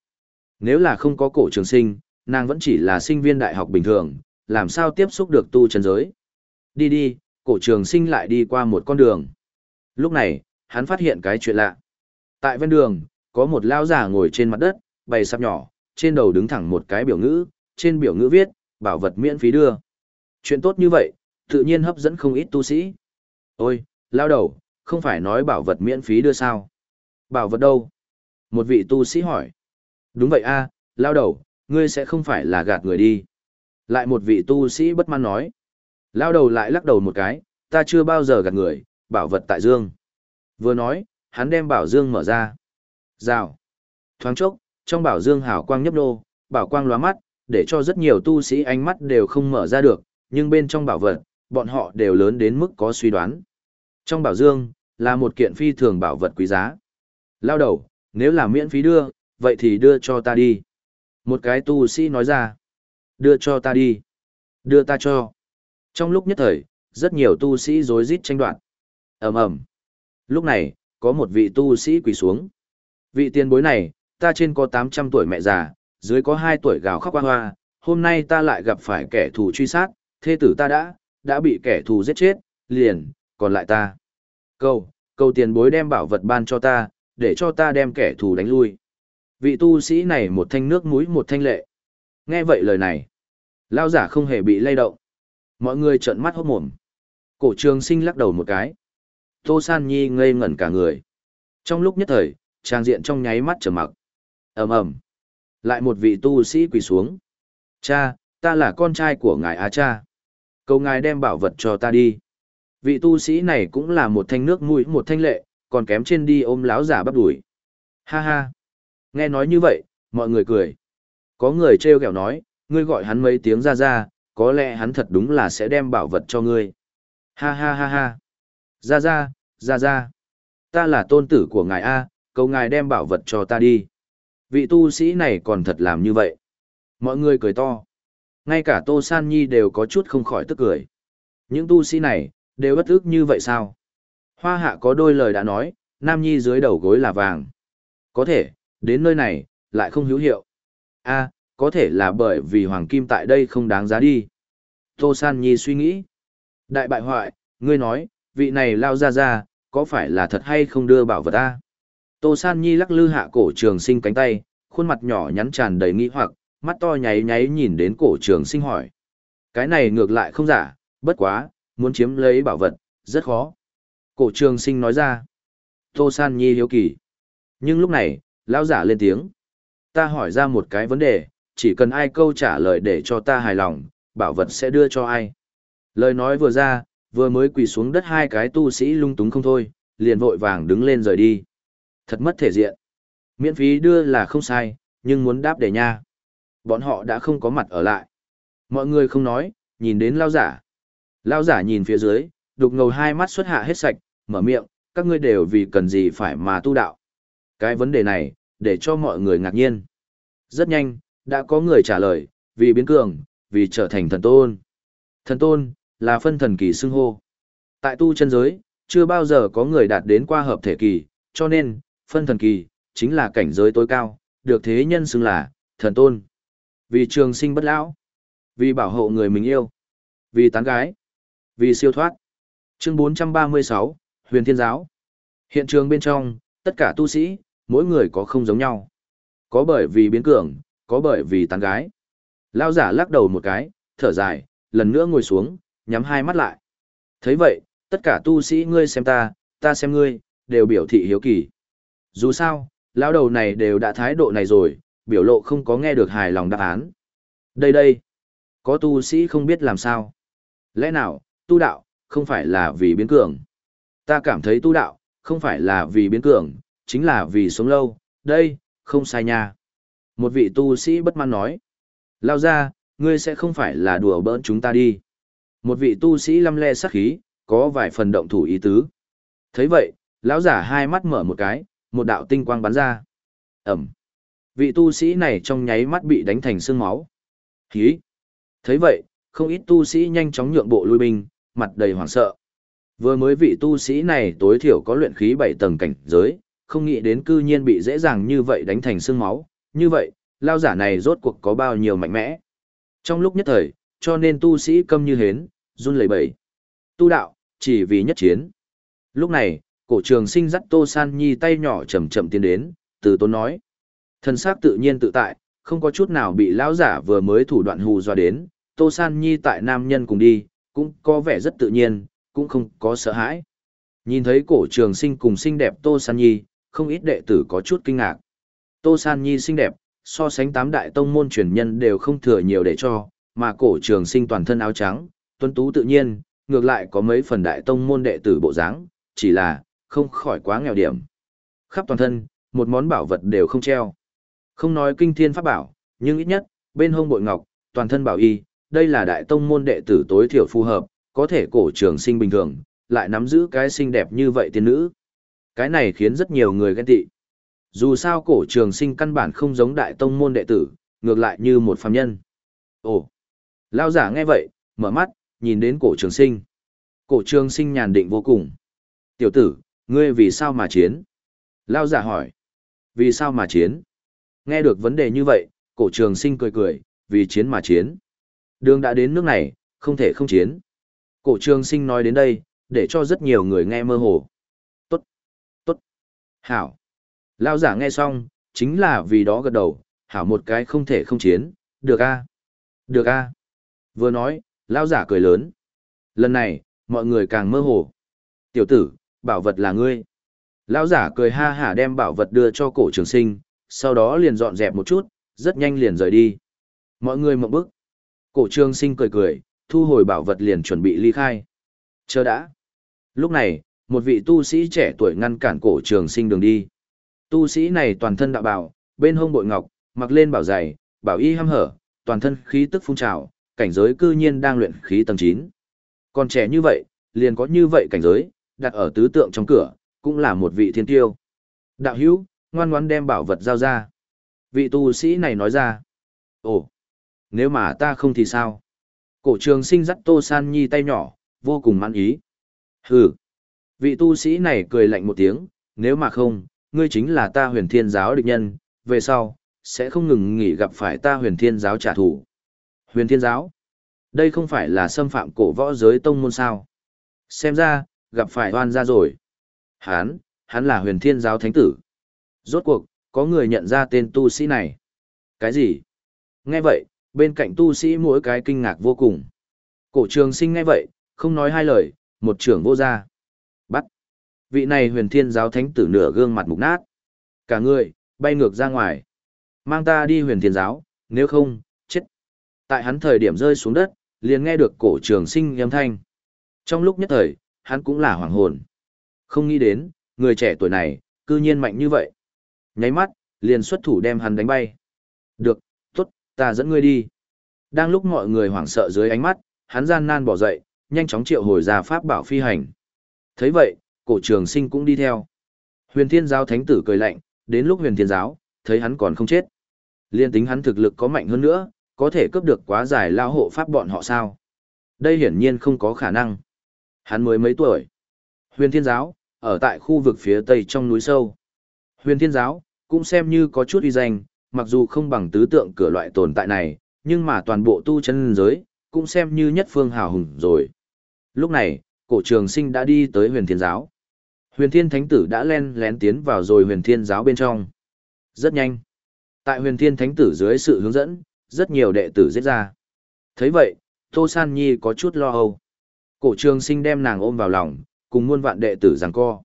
Nếu là không có cổ trường sinh, nàng vẫn chỉ là sinh viên đại học bình thường, làm sao tiếp xúc được tu chân giới. Đi đi, cổ trường sinh lại đi qua một con đường. Lúc này, hắn phát hiện cái chuyện lạ. Tại ven đường, có một lão già ngồi trên mặt đất, bày sạp nhỏ, trên đầu đứng thẳng một cái biểu ngữ, trên biểu ngữ viết, bảo vật miễn phí đưa. Chuyện tốt như vậy, tự nhiên hấp dẫn không ít tu sĩ. Ôi, lao đầu, không phải nói bảo vật miễn phí đưa sao? Bảo vật đâu? Một vị tu sĩ hỏi. Đúng vậy a, lao đầu, ngươi sẽ không phải là gạt người đi. Lại một vị tu sĩ bất mãn nói. Lao đầu lại lắc đầu một cái, ta chưa bao giờ gạt người, bảo vật tại dương. Vừa nói, hắn đem bảo dương mở ra. Rào. Thoáng chốc, trong bảo dương hào quang nhấp nô, bảo quang lóa mắt, để cho rất nhiều tu sĩ ánh mắt đều không mở ra được, nhưng bên trong bảo vật, bọn họ đều lớn đến mức có suy đoán. Trong bảo dương, là một kiện phi thường bảo vật quý giá. Lao đầu, nếu là miễn phí đưa, vậy thì đưa cho ta đi. Một cái tu sĩ nói ra. Đưa cho ta đi. Đưa ta cho. Trong lúc nhất thời, rất nhiều tu sĩ rối rít tranh đoạt. ầm ầm. Lúc này, có một vị tu sĩ quỳ xuống. Vị tiền bối này, ta trên có 800 tuổi mẹ già, dưới có 2 tuổi gào khóc hoa hoa, hôm nay ta lại gặp phải kẻ thù truy sát, thê tử ta đã, đã bị kẻ thù giết chết, liền, còn lại ta. Câu, câu tiền bối đem bảo vật ban cho ta, để cho ta đem kẻ thù đánh lui. Vị tu sĩ này một thanh nước mũi một thanh lệ. Nghe vậy lời này, lao giả không hề bị lay động. Mọi người trợn mắt hốt mồm. Cổ trường sinh lắc đầu một cái. Tô San Nhi ngây ngẩn cả người. Trong lúc nhất thời, trang diện trong nháy mắt trở mặc. ầm ầm Lại một vị tu sĩ quỳ xuống. Cha, ta là con trai của ngài Á cha. Cầu ngài đem bảo vật cho ta đi. Vị tu sĩ này cũng là một thanh nước mũi một thanh lệ, còn kém trên đi ôm láo giả bắp đuổi. Ha ha. Nghe nói như vậy, mọi người cười. Có người treo kẹo nói, ngươi gọi hắn mấy tiếng ra ra, có lẽ hắn thật đúng là sẽ đem bảo vật cho ngươi. Ha ha ha ha. Ra ra, ra ra. Ta là tôn tử của ngài A, cầu ngài đem bảo vật cho ta đi. Vị tu sĩ này còn thật làm như vậy. Mọi người cười to. Ngay cả Tô San Nhi đều có chút không khỏi tức cười. Những tu sĩ này, đều bất ức như vậy sao? Hoa hạ có đôi lời đã nói, Nam Nhi dưới đầu gối là vàng. Có thể, đến nơi này, lại không hữu hiệu. a có thể là bởi vì hoàng kim tại đây không đáng giá đi. Tô San Nhi suy nghĩ. Đại bại hoại, ngươi nói, vị này lao ra ra, có phải là thật hay không đưa bảo vật ta? Tô San Nhi lắc lư hạ cổ trường sinh cánh tay, khuôn mặt nhỏ nhắn tràn đầy nghi hoặc, mắt to nháy nháy nhìn đến cổ trường sinh hỏi. Cái này ngược lại không giả, bất quá, muốn chiếm lấy bảo vật, rất khó. Cổ trường sinh nói ra. Tô San Nhi hiếu kỳ. Nhưng lúc này, lão giả lên tiếng. Ta hỏi ra một cái vấn đề, chỉ cần ai câu trả lời để cho ta hài lòng, bảo vật sẽ đưa cho ai. Lời nói vừa ra, vừa mới quỳ xuống đất hai cái tu sĩ lung túng không thôi, liền vội vàng đứng lên rời đi. Thật mất thể diện. Miễn phí đưa là không sai, nhưng muốn đáp để nha. Bọn họ đã không có mặt ở lại. Mọi người không nói, nhìn đến lao giả. Lao giả nhìn phía dưới, đục ngầu hai mắt xuất hạ hết sạch, mở miệng, các ngươi đều vì cần gì phải mà tu đạo. Cái vấn đề này, để cho mọi người ngạc nhiên. Rất nhanh, đã có người trả lời, vì biến cường, vì trở thành thần tôn. Thần tôn, là phân thần kỳ xưng hô. Tại tu chân giới, chưa bao giờ có người đạt đến qua hợp thể kỳ, cho nên, phân thần kỳ, chính là cảnh giới tối cao, được thế nhân xưng là, thần tôn. Vì trường sinh bất lão, vì bảo hộ người mình yêu, vì tán gái, vì siêu thoát. Chương 436, Huyền Thiên Giáo. Hiện trường bên trong, tất cả tu sĩ, mỗi người có không giống nhau. Có bởi vì biến cường, có bởi vì tán gái. Lao giả lắc đầu một cái, thở dài, lần nữa ngồi xuống, nhắm hai mắt lại. thấy vậy, tất cả tu sĩ ngươi xem ta, ta xem ngươi, đều biểu thị hiếu kỳ. Dù sao, lão đầu này đều đã thái độ này rồi, biểu lộ không có nghe được hài lòng đáp án. Đây đây, có tu sĩ không biết làm sao. Lẽ nào, tu đạo, không phải là vì biến cường. Ta cảm thấy tu đạo, không phải là vì biến cường, chính là vì sống lâu, đây, không sai nha. Một vị tu sĩ bất mãn nói. Lao ra, ngươi sẽ không phải là đùa bỡn chúng ta đi. Một vị tu sĩ lăm le sắc khí, có vài phần động thủ ý tứ. thấy vậy, lão giả hai mắt mở một cái, một đạo tinh quang bắn ra. Ẩm. Vị tu sĩ này trong nháy mắt bị đánh thành xương máu. Hí. thấy vậy, không ít tu sĩ nhanh chóng nhượng bộ lui binh, mặt đầy hoảng sợ. Vừa mới vị tu sĩ này tối thiểu có luyện khí 7 tầng cảnh giới, không nghĩ đến cư nhiên bị dễ dàng như vậy đánh thành xương máu, như vậy, lao giả này rốt cuộc có bao nhiêu mạnh mẽ. Trong lúc nhất thời, cho nên tu sĩ câm như hến, run lẩy bẩy. Tu đạo, chỉ vì nhất chiến. Lúc này, Cổ trường sinh dắt Tô San Nhi tay nhỏ chậm chậm tiến đến, từ tốn nói. Thân xác tự nhiên tự tại, không có chút nào bị lão giả vừa mới thủ đoạn hù dọa đến, Tô San Nhi tại nam nhân cùng đi, cũng có vẻ rất tự nhiên, cũng không có sợ hãi. Nhìn thấy cổ trường sinh cùng xinh đẹp Tô San Nhi, không ít đệ tử có chút kinh ngạc. Tô San Nhi xinh đẹp, so sánh tám đại tông môn truyền nhân đều không thừa nhiều để cho, mà cổ trường sinh toàn thân áo trắng, tuấn tú tự nhiên, ngược lại có mấy phần đại tông môn đệ tử bộ dáng, chỉ là, không khỏi quá nghèo điểm. Khắp toàn thân, một món bảo vật đều không treo. Không nói kinh thiên pháp bảo, nhưng ít nhất, bên hông bội ngọc, toàn thân bảo y, đây là đại tông môn đệ tử tối thiểu phù hợp, có thể cổ trường sinh bình thường, lại nắm giữ cái xinh đẹp như vậy tiên nữ. Cái này khiến rất nhiều người ghen tị. Dù sao cổ trường sinh căn bản không giống đại tông môn đệ tử, ngược lại như một phàm nhân. Ồ! Lao giả nghe vậy, mở mắt, nhìn đến cổ trường sinh. Cổ trường sinh nhàn định vô cùng. Tiểu tử, ngươi vì sao mà chiến? Lao giả hỏi. Vì sao mà chiến? Nghe được vấn đề như vậy, cổ trường sinh cười cười, vì chiến mà chiến. Đường đã đến nước này, không thể không chiến. Cổ trường sinh nói đến đây, để cho rất nhiều người nghe mơ hồ. Tốt, tốt, hảo. Lao giả nghe xong, chính là vì đó gật đầu, hảo một cái không thể không chiến, được a được a Vừa nói, Lao giả cười lớn. Lần này, mọi người càng mơ hồ. Tiểu tử, bảo vật là ngươi. Lão giả cười ha hả đem bảo vật đưa cho cổ trường sinh, sau đó liền dọn dẹp một chút, rất nhanh liền rời đi. Mọi người mộng bức. Cổ trường sinh cười cười, thu hồi bảo vật liền chuẩn bị ly khai. Chờ đã. Lúc này, một vị tu sĩ trẻ tuổi ngăn cản cổ trường sinh đường đi. Tu sĩ này toàn thân đạo bảo, bên hông bội ngọc, mặc lên bảo giày, bảo y hăm hở, toàn thân khí tức phun trào, cảnh giới cư nhiên đang luyện khí tầng 9. Còn trẻ như vậy, liền có như vậy cảnh giới, đặt ở tứ tượng trong cửa, cũng là một vị thiên tiêu. Đạo hữu, ngoan ngoãn đem bảo vật giao ra. Vị tu sĩ này nói ra. Ồ, nếu mà ta không thì sao? Cổ trường sinh dắt Tô San Nhi tay nhỏ, vô cùng mãn ý. Hừ. Vị tu sĩ này cười lạnh một tiếng, nếu mà không, ngươi chính là ta huyền thiên giáo địch nhân, về sau, sẽ không ngừng nghỉ gặp phải ta huyền thiên giáo trả thù. Huyền thiên giáo? Đây không phải là xâm phạm cổ võ giới tông môn sao? Xem ra, gặp phải oan ra rồi. Hán, hắn là huyền thiên giáo thánh tử. Rốt cuộc, có người nhận ra tên tu sĩ này. Cái gì? Nghe vậy, bên cạnh tu sĩ mỗi cái kinh ngạc vô cùng. Cổ trường sinh nghe vậy, không nói hai lời, một trưởng vô ra. Bắt. Vị này huyền thiên giáo thánh tử nửa gương mặt mục nát. Cả người, bay ngược ra ngoài. Mang ta đi huyền thiên giáo, nếu không, chết. Tại hắn thời điểm rơi xuống đất, liền nghe được cổ trường sinh âm thanh. Trong lúc nhất thời, hắn cũng là hoàng hồn. Không nghĩ đến, người trẻ tuổi này, cư nhiên mạnh như vậy. Nháy mắt, liền xuất thủ đem hắn đánh bay. Được, tốt, ta dẫn ngươi đi. Đang lúc mọi người hoảng sợ dưới ánh mắt, hắn gian nan bỏ dậy, nhanh chóng triệu hồi ra pháp bảo phi hành. thấy vậy, cổ trường sinh cũng đi theo. Huyền thiên giáo thánh tử cười lạnh, đến lúc huyền thiên giáo, thấy hắn còn không chết. Liên tính hắn thực lực có mạnh hơn nữa, có thể cướp được quá giải lao hộ pháp bọn họ sao. Đây hiển nhiên không có khả năng. Hắn mới mấy tuổi. Huyền thiên giáo, ở tại khu vực phía tây trong núi sâu. Huyền thiên giáo, cũng xem như có chút uy danh, mặc dù không bằng tứ tượng cửa loại tồn tại này, nhưng mà toàn bộ tu chân giới, cũng xem như nhất phương hào hùng rồi. Lúc này, cổ trường sinh đã đi tới huyền thiên giáo. Huyền thiên thánh tử đã len lén tiến vào rồi huyền thiên giáo bên trong. Rất nhanh. Tại huyền thiên thánh tử dưới sự hướng dẫn, rất nhiều đệ tử giết ra. thấy vậy, Tô San Nhi có chút lo âu. Cổ trường sinh đem nàng ôm vào lòng, cùng muôn vạn đệ tử giằng co.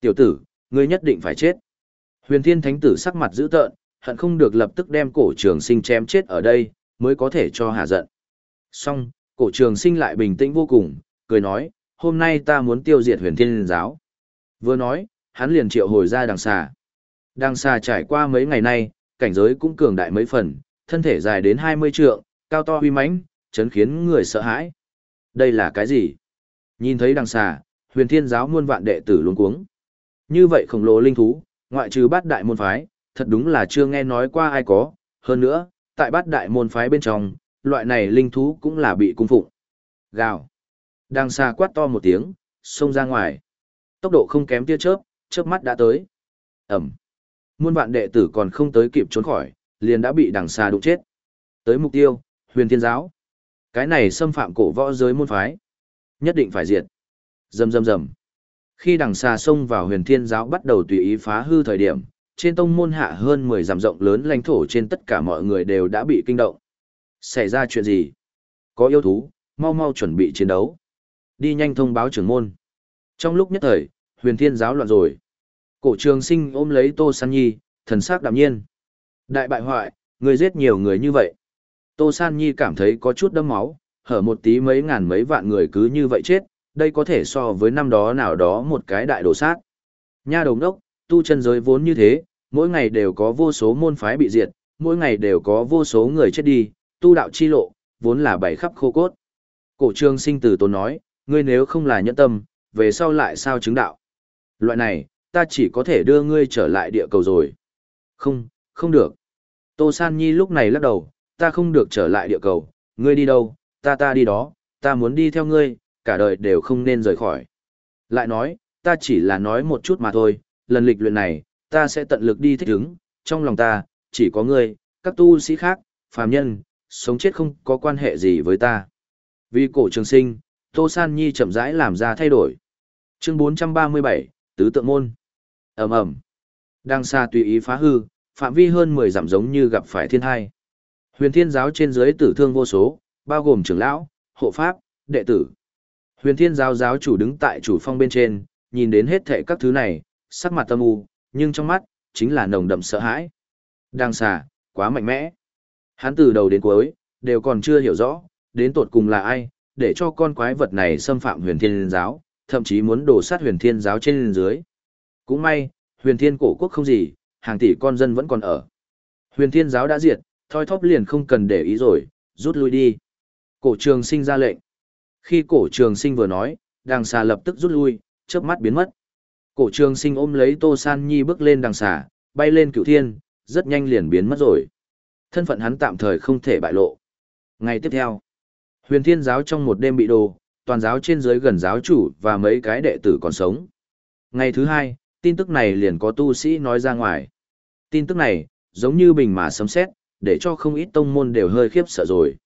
Tiểu tử, ngươi nhất định phải chết. Huyền thiên thánh tử sắc mặt dữ tợn, hận không được lập tức đem cổ trường sinh chém chết ở đây, mới có thể cho hạ giận. Xong, cổ trường sinh lại bình tĩnh vô cùng, cười nói, hôm nay ta muốn tiêu diệt huyền thiên giáo. Vừa nói, hắn liền triệu hồi ra đằng xà. Đằng xà trải qua mấy ngày nay, cảnh giới cũng cường đại mấy phần, thân thể dài đến 20 trượng, cao to uy mãnh, chấn khiến người sợ hãi. Đây là cái gì? Nhìn thấy đằng xà, huyền thiên giáo muôn vạn đệ tử luống cuống. Như vậy khổng lồ linh thú, ngoại trừ bát đại môn phái, thật đúng là chưa nghe nói qua ai có, hơn nữa, tại bát đại môn phái bên trong, loại này linh thú cũng là bị cung phụng. Gào. Đằng xà quát to một tiếng, xông ra ngoài. Tốc độ không kém tia chớp, chớp mắt đã tới. Ẩm. Muôn vạn đệ tử còn không tới kịp trốn khỏi, liền đã bị đằng xà đụng chết. Tới mục tiêu, huyền thiên giáo. Cái này xâm phạm cổ võ giới môn phái. Nhất định phải diệt. Rầm rầm rầm. Khi đằng xa xông vào huyền thiên giáo bắt đầu tùy ý phá hư thời điểm, trên tông môn hạ hơn 10 dặm rộng lớn lãnh thổ trên tất cả mọi người đều đã bị kinh động. Xảy ra chuyện gì? Có yêu thú, mau mau chuẩn bị chiến đấu. Đi nhanh thông báo trưởng môn. Trong lúc nhất thời, huyền thiên giáo loạn rồi. Cổ trường sinh ôm lấy Tô San Nhi, thần sắc đạm nhiên. Đại bại hoại, người giết nhiều người như vậy. Tô San Nhi cảm thấy có chút đâm máu, hở một tí mấy ngàn mấy vạn người cứ như vậy chết, đây có thể so với năm đó nào đó một cái đại đồ sát. Nha đồng đốc, tu chân giới vốn như thế, mỗi ngày đều có vô số môn phái bị diệt, mỗi ngày đều có vô số người chết đi, tu đạo chi lộ, vốn là bảy khắp khô cốt. Cổ Trương sinh từ tốn nói, ngươi nếu không là nhẫn tâm, về sau lại sao chứng đạo. Loại này, ta chỉ có thể đưa ngươi trở lại địa cầu rồi. Không, không được. Tô San Nhi lúc này lắc đầu, ta không được trở lại địa cầu, ngươi đi đâu, ta ta đi đó, ta muốn đi theo ngươi, cả đời đều không nên rời khỏi. Lại nói, ta chỉ là nói một chút mà thôi, lần lịch luyện này, ta sẽ tận lực đi thích ứng, trong lòng ta, chỉ có ngươi, các tu sĩ khác, phàm nhân, sống chết không có quan hệ gì với ta. Vì cổ trường sinh, Tô San Nhi chậm rãi làm ra thay đổi. Chương 437, Tứ Tượng Môn. ầm ầm Đang xa tùy ý phá hư, phạm vi hơn 10 dặm giống như gặp phải thiên hai. Huyền thiên giáo trên dưới tử thương vô số, bao gồm trưởng lão, hộ pháp, đệ tử. Huyền thiên giáo giáo chủ đứng tại chủ phong bên trên, nhìn đến hết thệ các thứ này, sắc mặt tâm u, nhưng trong mắt, chính là nồng đậm sợ hãi. Đang xà, quá mạnh mẽ. Hắn từ đầu đến cuối, đều còn chưa hiểu rõ, đến tột cùng là ai, để cho con quái vật này xâm phạm huyền thiên giáo, thậm chí muốn đổ sát huyền thiên giáo trên dưới. Cũng may, huyền thiên cổ quốc không gì, hàng tỷ con dân vẫn còn ở. Huyền thiên giáo đã diệt, thoi thóp liền không cần để ý rồi, rút lui đi. Cổ trường sinh ra lệnh. Khi cổ trường sinh vừa nói, đằng xà lập tức rút lui, chớp mắt biến mất. Cổ trường sinh ôm lấy Tô San Nhi bước lên đằng xà, bay lên cửu thiên, rất nhanh liền biến mất rồi. Thân phận hắn tạm thời không thể bại lộ. Ngày tiếp theo, huyền thiên giáo trong một đêm bị đồ, toàn giáo trên dưới gần giáo chủ và mấy cái đệ tử còn sống. Ngày thứ hai, tin tức này liền có tu sĩ nói ra ngoài. Tin tức này, giống như bình mà sấm sét để cho không ít tông môn đều hơi khiếp sợ rồi.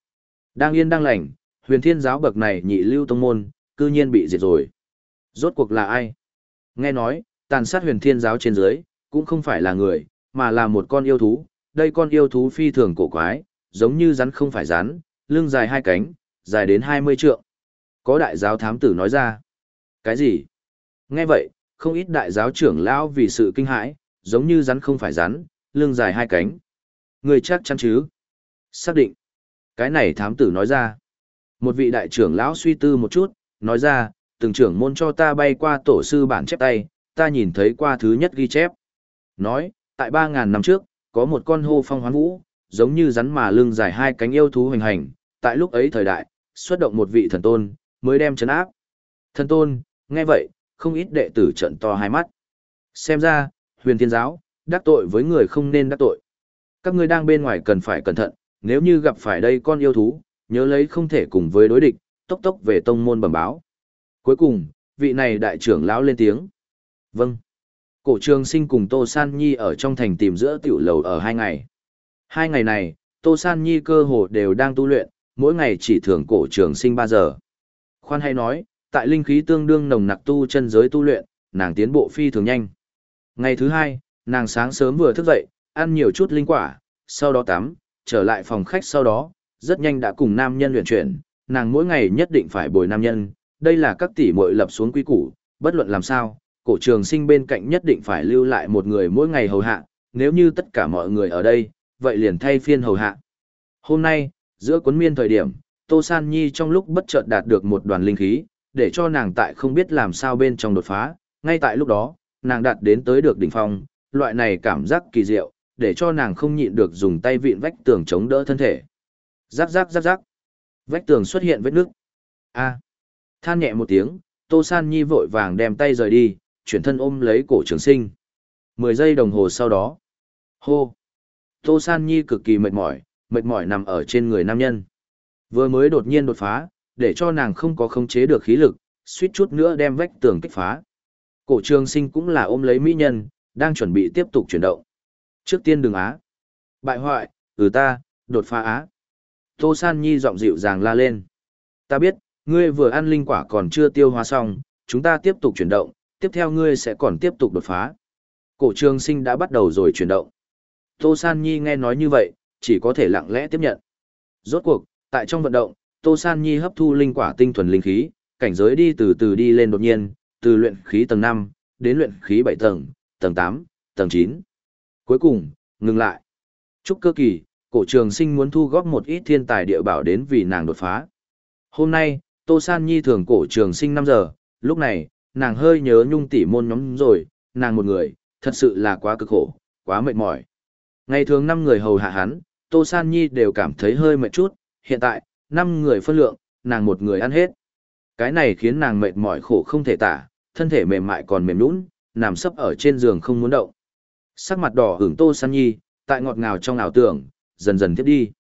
Đang yên đang lành, huyền thiên giáo bậc này nhị lưu tông môn, cư nhiên bị diệt rồi. Rốt cuộc là ai? Nghe nói, tàn sát huyền thiên giáo trên dưới, cũng không phải là người, mà là một con yêu thú. Đây con yêu thú phi thường cổ quái, giống như rắn không phải rắn, lưng dài hai cánh, dài đến 20 trượng. Có đại giáo thám tử nói ra. Cái gì? Nghe vậy, không ít đại giáo trưởng lão vì sự kinh hãi, giống như rắn không phải rắn, lưng dài hai cánh. Người chắc chắn chứ? Xác định. Cái này thám tử nói ra. Một vị đại trưởng lão suy tư một chút, nói ra, từng trưởng môn cho ta bay qua tổ sư bản chép tay, ta nhìn thấy qua thứ nhất ghi chép. Nói, tại 3.000 năm trước, có một con hô phong hoán vũ, giống như rắn mà lưng dài hai cánh yêu thú hoành hành, tại lúc ấy thời đại, xuất động một vị thần tôn, mới đem chấn áp. Thần tôn, nghe vậy, không ít đệ tử trận to hai mắt. Xem ra, huyền thiên giáo, đắc tội với người không nên đắc tội. Các ngươi đang bên ngoài cần phải cẩn thận, nếu như gặp phải đây con yêu thú, nhớ lấy không thể cùng với đối địch, tốc tốc về tông môn bẩm báo. Cuối cùng, vị này đại trưởng lão lên tiếng. Vâng. Cổ trường sinh cùng Tô San Nhi ở trong thành tìm giữa tiểu lầu ở hai ngày. Hai ngày này, Tô San Nhi cơ hồ đều đang tu luyện, mỗi ngày chỉ thưởng cổ trường sinh 3 giờ. Khoan hay nói, tại linh khí tương đương nồng nặc tu chân giới tu luyện, nàng tiến bộ phi thường nhanh. Ngày thứ hai, nàng sáng sớm vừa thức dậy, ăn nhiều chút linh quả, sau đó tắm, trở lại phòng khách sau đó, rất nhanh đã cùng nam nhân luyện chuyển, nàng mỗi ngày nhất định phải bồi nam nhân, đây là các tỷ muội lập xuống quy củ, bất luận làm sao, cổ trường sinh bên cạnh nhất định phải lưu lại một người mỗi ngày hầu hạ, nếu như tất cả mọi người ở đây, vậy liền thay phiên hầu hạ. Hôm nay, giữa cuốn miên thời điểm, Tô San Nhi trong lúc bất chợt đạt được một đoàn linh khí, để cho nàng tại không biết làm sao bên trong đột phá, ngay tại lúc đó, nàng đạt đến tới được đỉnh phong, loại này cảm giác kỳ diệu, để cho nàng không nhịn được dùng tay vịn vách tường chống đỡ thân thể. Rắc rắc rắc rắc. Vách tường xuất hiện vết nước. A. Than nhẹ một tiếng, Tô San Nhi vội vàng đem tay rời đi, chuyển thân ôm lấy cổ trường sinh. Mười giây đồng hồ sau đó. Hô. Tô San Nhi cực kỳ mệt mỏi, mệt mỏi nằm ở trên người nam nhân. Vừa mới đột nhiên đột phá, để cho nàng không có khống chế được khí lực, suýt chút nữa đem vách tường kích phá. Cổ trường sinh cũng là ôm lấy mỹ nhân, đang chuẩn bị tiếp tục chuyển động. Trước tiên đừng á. Bại hoại, ừ ta, đột phá á. Tô San Nhi giọng dịu dàng la lên. Ta biết, ngươi vừa ăn linh quả còn chưa tiêu hóa xong, chúng ta tiếp tục chuyển động, tiếp theo ngươi sẽ còn tiếp tục đột phá. Cổ trường sinh đã bắt đầu rồi chuyển động. Tô San Nhi nghe nói như vậy, chỉ có thể lặng lẽ tiếp nhận. Rốt cuộc, tại trong vận động, Tô San Nhi hấp thu linh quả tinh thuần linh khí, cảnh giới đi từ từ đi lên đột nhiên, từ luyện khí tầng 5 đến luyện khí 7 tầng, tầng 8, tầng 9. Cuối cùng, ngừng lại. Trúc cơ kỳ, cổ trường sinh muốn thu góp một ít thiên tài địa bảo đến vì nàng đột phá. Hôm nay, Tô San Nhi thường cổ trường sinh 5 giờ, lúc này, nàng hơi nhớ nhung tỉ môn nhóm rồi, nàng một người, thật sự là quá cực khổ, quá mệt mỏi. Ngày thường 5 người hầu hạ hắn, Tô San Nhi đều cảm thấy hơi mệt chút, hiện tại, 5 người phân lượng, nàng một người ăn hết. Cái này khiến nàng mệt mỏi khổ không thể tả, thân thể mềm mại còn mềm nũng, nằm sấp ở trên giường không muốn động. Sắc mặt đỏ hưởng Tô San Nhi, tại ngọt ngào trong ảo tưởng, dần dần thiết đi.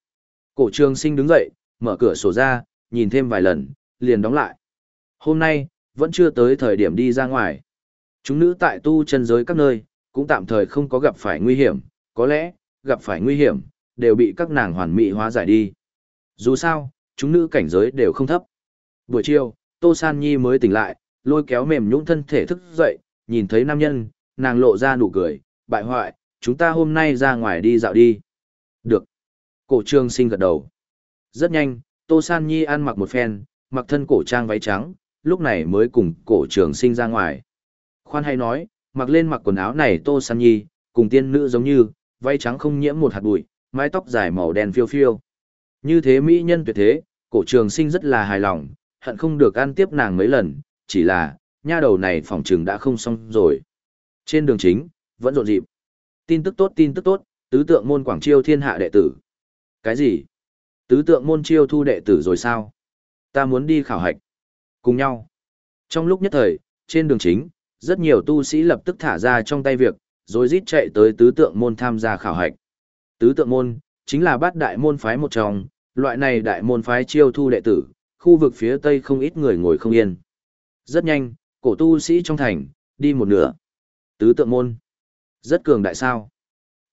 Cổ trường sinh đứng dậy, mở cửa sổ ra, nhìn thêm vài lần, liền đóng lại. Hôm nay, vẫn chưa tới thời điểm đi ra ngoài. Chúng nữ tại tu chân giới các nơi, cũng tạm thời không có gặp phải nguy hiểm, có lẽ, gặp phải nguy hiểm, đều bị các nàng hoàn mỹ hóa giải đi. Dù sao, chúng nữ cảnh giới đều không thấp. Buổi chiều, Tô San Nhi mới tỉnh lại, lôi kéo mềm nhũng thân thể thức dậy, nhìn thấy nam nhân, nàng lộ ra nụ cười, bại hoại, chúng ta hôm nay ra ngoài đi dạo đi. Được. Cổ trương sinh gật đầu. Rất nhanh, Tô San Nhi ăn mặc một phen, mặc thân cổ trang váy trắng, lúc này mới cùng cổ trường sinh ra ngoài. Khoan hay nói, mặc lên mặc quần áo này Tô San Nhi, cùng tiên nữ giống như, váy trắng không nhiễm một hạt bụi, mái tóc dài màu đen phiêu phiêu. Như thế mỹ nhân tuyệt thế, cổ trường sinh rất là hài lòng, hận không được ăn tiếp nàng mấy lần, chỉ là, nha đầu này phòng trường đã không xong rồi. Trên đường chính, vẫn rộn rịp. Tin tức tốt tin tức tốt, tứ tượng môn quảng chiêu thiên hạ đệ tử. Cái gì? Tứ tượng môn chiêu thu đệ tử rồi sao? Ta muốn đi khảo hạch. Cùng nhau. Trong lúc nhất thời, trên đường chính, rất nhiều tu sĩ lập tức thả ra trong tay việc, rồi rít chạy tới tứ tượng môn tham gia khảo hạch. Tứ tượng môn, chính là bát đại môn phái một trong, loại này đại môn phái chiêu thu đệ tử, khu vực phía tây không ít người ngồi không yên. Rất nhanh, cổ tu sĩ trong thành, đi một nửa. Tứ tượng môn. Rất cường đại sao.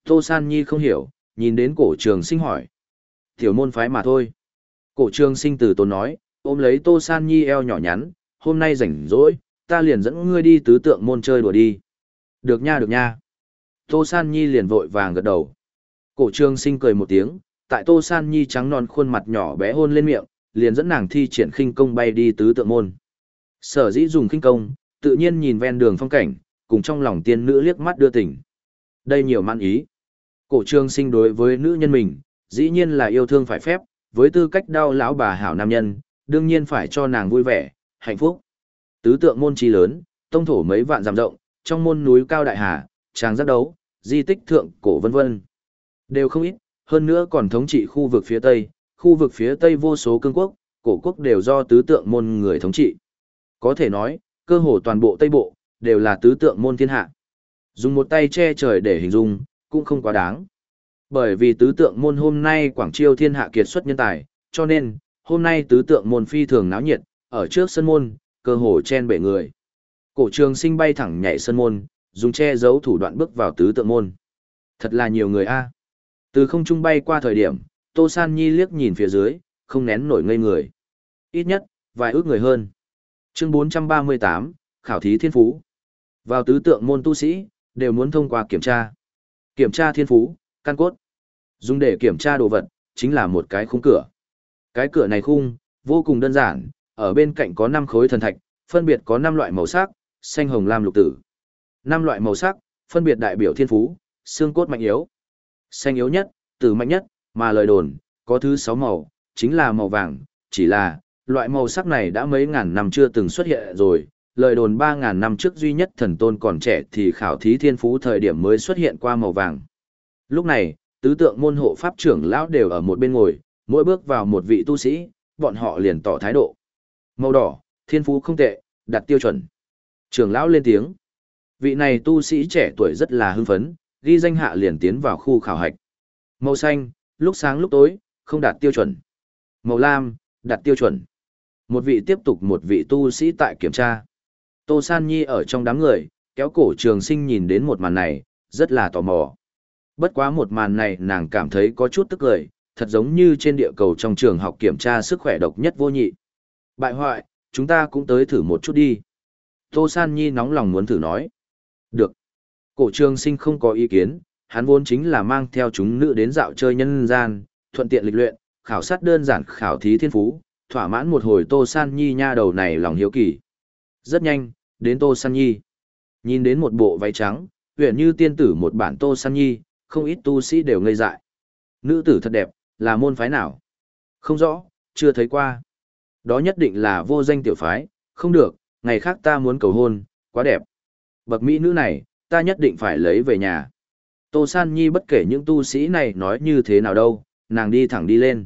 Tô San Nhi không hiểu, nhìn đến cổ trường sinh hỏi. Tiểu môn phái mà thôi. Cổ trường sinh từ tốn nói, ôm lấy Tô San Nhi eo nhỏ nhắn, hôm nay rảnh rỗi, ta liền dẫn ngươi đi tứ tượng môn chơi đùa đi. Được nha được nha. Tô San Nhi liền vội vàng gật đầu. Cổ trường sinh cười một tiếng, tại Tô San Nhi trắng non khuôn mặt nhỏ bé hôn lên miệng, liền dẫn nàng thi triển khinh công bay đi tứ tượng môn. Sở dĩ dùng khinh công, tự nhiên nhìn ven đường phong cảnh, cùng trong lòng tiên nữ liếc mắt đưa tình. Đây nhiều man ý. Cổ trương sinh đối với nữ nhân mình, dĩ nhiên là yêu thương phải phép, với tư cách đau lão bà hảo nam nhân, đương nhiên phải cho nàng vui vẻ, hạnh phúc. Tứ tượng môn chi lớn, tông thổ mấy vạn dặm rộng, trong môn núi cao đại hà, tràng giác đấu, di tích thượng cổ vân vân. Đều không ít, hơn nữa còn thống trị khu vực phía Tây, khu vực phía Tây vô số cương quốc, cổ quốc đều do tứ tượng môn người thống trị. Có thể nói, cơ hồ toàn bộ Tây Bộ, đều là tứ tượng môn thiên hạ. Dùng một tay che trời để hình dung, cũng không quá đáng. Bởi vì tứ tượng môn hôm nay quảng chiêu thiên hạ kiệt xuất nhân tài, cho nên, hôm nay tứ tượng môn phi thường náo nhiệt, ở trước sân môn, cơ hồ chen bể người. Cổ trường sinh bay thẳng nhảy sân môn, dùng che giấu thủ đoạn bước vào tứ tượng môn. Thật là nhiều người a. Từ không trung bay qua thời điểm, Tô San Nhi liếc nhìn phía dưới, không nén nổi ngây người. Ít nhất, vài ước người hơn. Chương 438, Khảo thí thiên phú. Vào tứ tượng môn tu sĩ, đều muốn thông qua kiểm tra. Kiểm tra thiên phú, căn cốt. Dùng để kiểm tra đồ vật, chính là một cái khung cửa. Cái cửa này khung, vô cùng đơn giản, ở bên cạnh có 5 khối thần thạch, phân biệt có 5 loại màu sắc, xanh hồng lam lục tử. 5 loại màu sắc, phân biệt đại biểu thiên phú, xương cốt mạnh yếu. Xanh yếu nhất, tử mạnh nhất, mà lời đồn, có thứ 6 màu, chính là màu vàng, chỉ là, loại màu sắc này đã mấy ngàn năm chưa từng xuất hiện rồi, lời đồn 3.000 năm trước duy nhất thần tôn còn trẻ thì khảo thí thiên phú thời điểm mới xuất hiện qua màu vàng. Lúc này, tứ tượng môn hộ pháp trưởng lão đều ở một bên ngồi, mỗi bước vào một vị tu sĩ, bọn họ liền tỏ thái độ. Màu đỏ, thiên phú không tệ, đặt tiêu chuẩn. Trưởng lão lên tiếng. Vị này tu sĩ trẻ tuổi rất là hưng phấn, ghi danh hạ liền tiến vào khu khảo hạch. Màu xanh, lúc sáng lúc tối, không đạt tiêu chuẩn. Màu lam, đạt tiêu chuẩn. Một vị tiếp tục một vị tu sĩ tại kiểm tra. Tô San Nhi ở trong đám người, kéo cổ trường sinh nhìn đến một màn này, rất là tò mò. Bất quá một màn này nàng cảm thấy có chút tức cười, thật giống như trên địa cầu trong trường học kiểm tra sức khỏe độc nhất vô nhị. Bại hoại, chúng ta cũng tới thử một chút đi. Tô San Nhi nóng lòng muốn thử nói. Được. Cổ trường sinh không có ý kiến, hắn vốn chính là mang theo chúng nữ đến dạo chơi nhân gian, thuận tiện lịch luyện, khảo sát đơn giản khảo thí thiên phú, thỏa mãn một hồi Tô San Nhi nha đầu này lòng hiếu kỳ. Rất nhanh, đến Tô San Nhi. Nhìn đến một bộ váy trắng, huyện như tiên tử một bản Tô San Nhi, không ít tu sĩ đều ngây dại. Nữ tử thật đẹp, là môn phái nào? Không rõ, chưa thấy qua. Đó nhất định là vô danh tiểu phái, không được, ngày khác ta muốn cầu hôn, quá đẹp. Bậc mỹ nữ này, ta nhất định phải lấy về nhà. Tô San Nhi bất kể những tu sĩ này nói như thế nào đâu, nàng đi thẳng đi lên.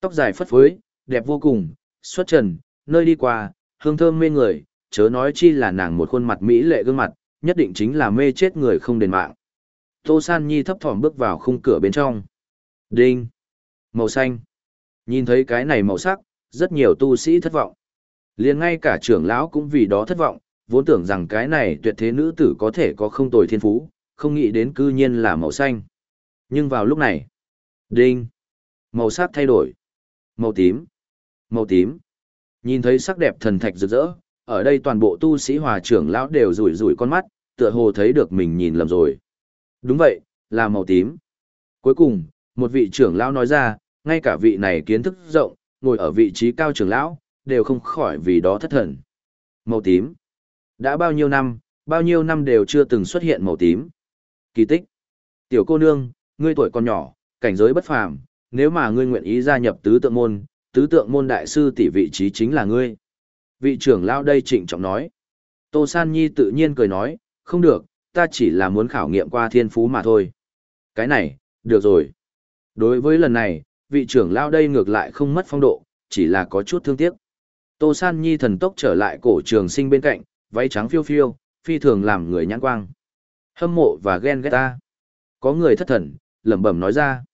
Tóc dài phất phới, đẹp vô cùng, xuất trần, nơi đi qua, hương thơm mê người, chớ nói chi là nàng một khuôn mặt mỹ lệ gương mặt, nhất định chính là mê chết người không đền mạng. Tô San Nhi thấp thỏm bước vào khung cửa bên trong. Đinh! Màu xanh! Nhìn thấy cái này màu sắc, rất nhiều tu sĩ thất vọng. liền ngay cả trưởng lão cũng vì đó thất vọng, vốn tưởng rằng cái này tuyệt thế nữ tử có thể có không tồi thiên phú, không nghĩ đến cư nhiên là màu xanh. Nhưng vào lúc này, đinh! Màu sắc thay đổi. Màu tím! Màu tím! Nhìn thấy sắc đẹp thần thạch rực rỡ, ở đây toàn bộ tu sĩ hòa trưởng lão đều rủi rủi con mắt, tựa hồ thấy được mình nhìn lầm rồi. Đúng vậy, là màu tím. Cuối cùng, một vị trưởng lão nói ra, ngay cả vị này kiến thức rộng, ngồi ở vị trí cao trưởng lão, đều không khỏi vì đó thất thần. Màu tím. Đã bao nhiêu năm, bao nhiêu năm đều chưa từng xuất hiện màu tím. Kỳ tích. Tiểu cô nương, ngươi tuổi còn nhỏ, cảnh giới bất phàm, nếu mà ngươi nguyện ý gia nhập tứ tượng môn, tứ tượng môn đại sư tỷ vị trí chính là ngươi. Vị trưởng lão đây trịnh trọng nói. Tô San Nhi tự nhiên cười nói, không được, ta chỉ là muốn khảo nghiệm qua thiên phú mà thôi. Cái này, được rồi. Đối với lần này, vị trưởng lão đây ngược lại không mất phong độ, chỉ là có chút thương tiếc. Tô San Nhi thần tốc trở lại cổ trường sinh bên cạnh, váy trắng phiêu phiêu, phi thường làm người nhãn quang. Hâm mộ và ghen ghét ta. Có người thất thần, lẩm bẩm nói ra.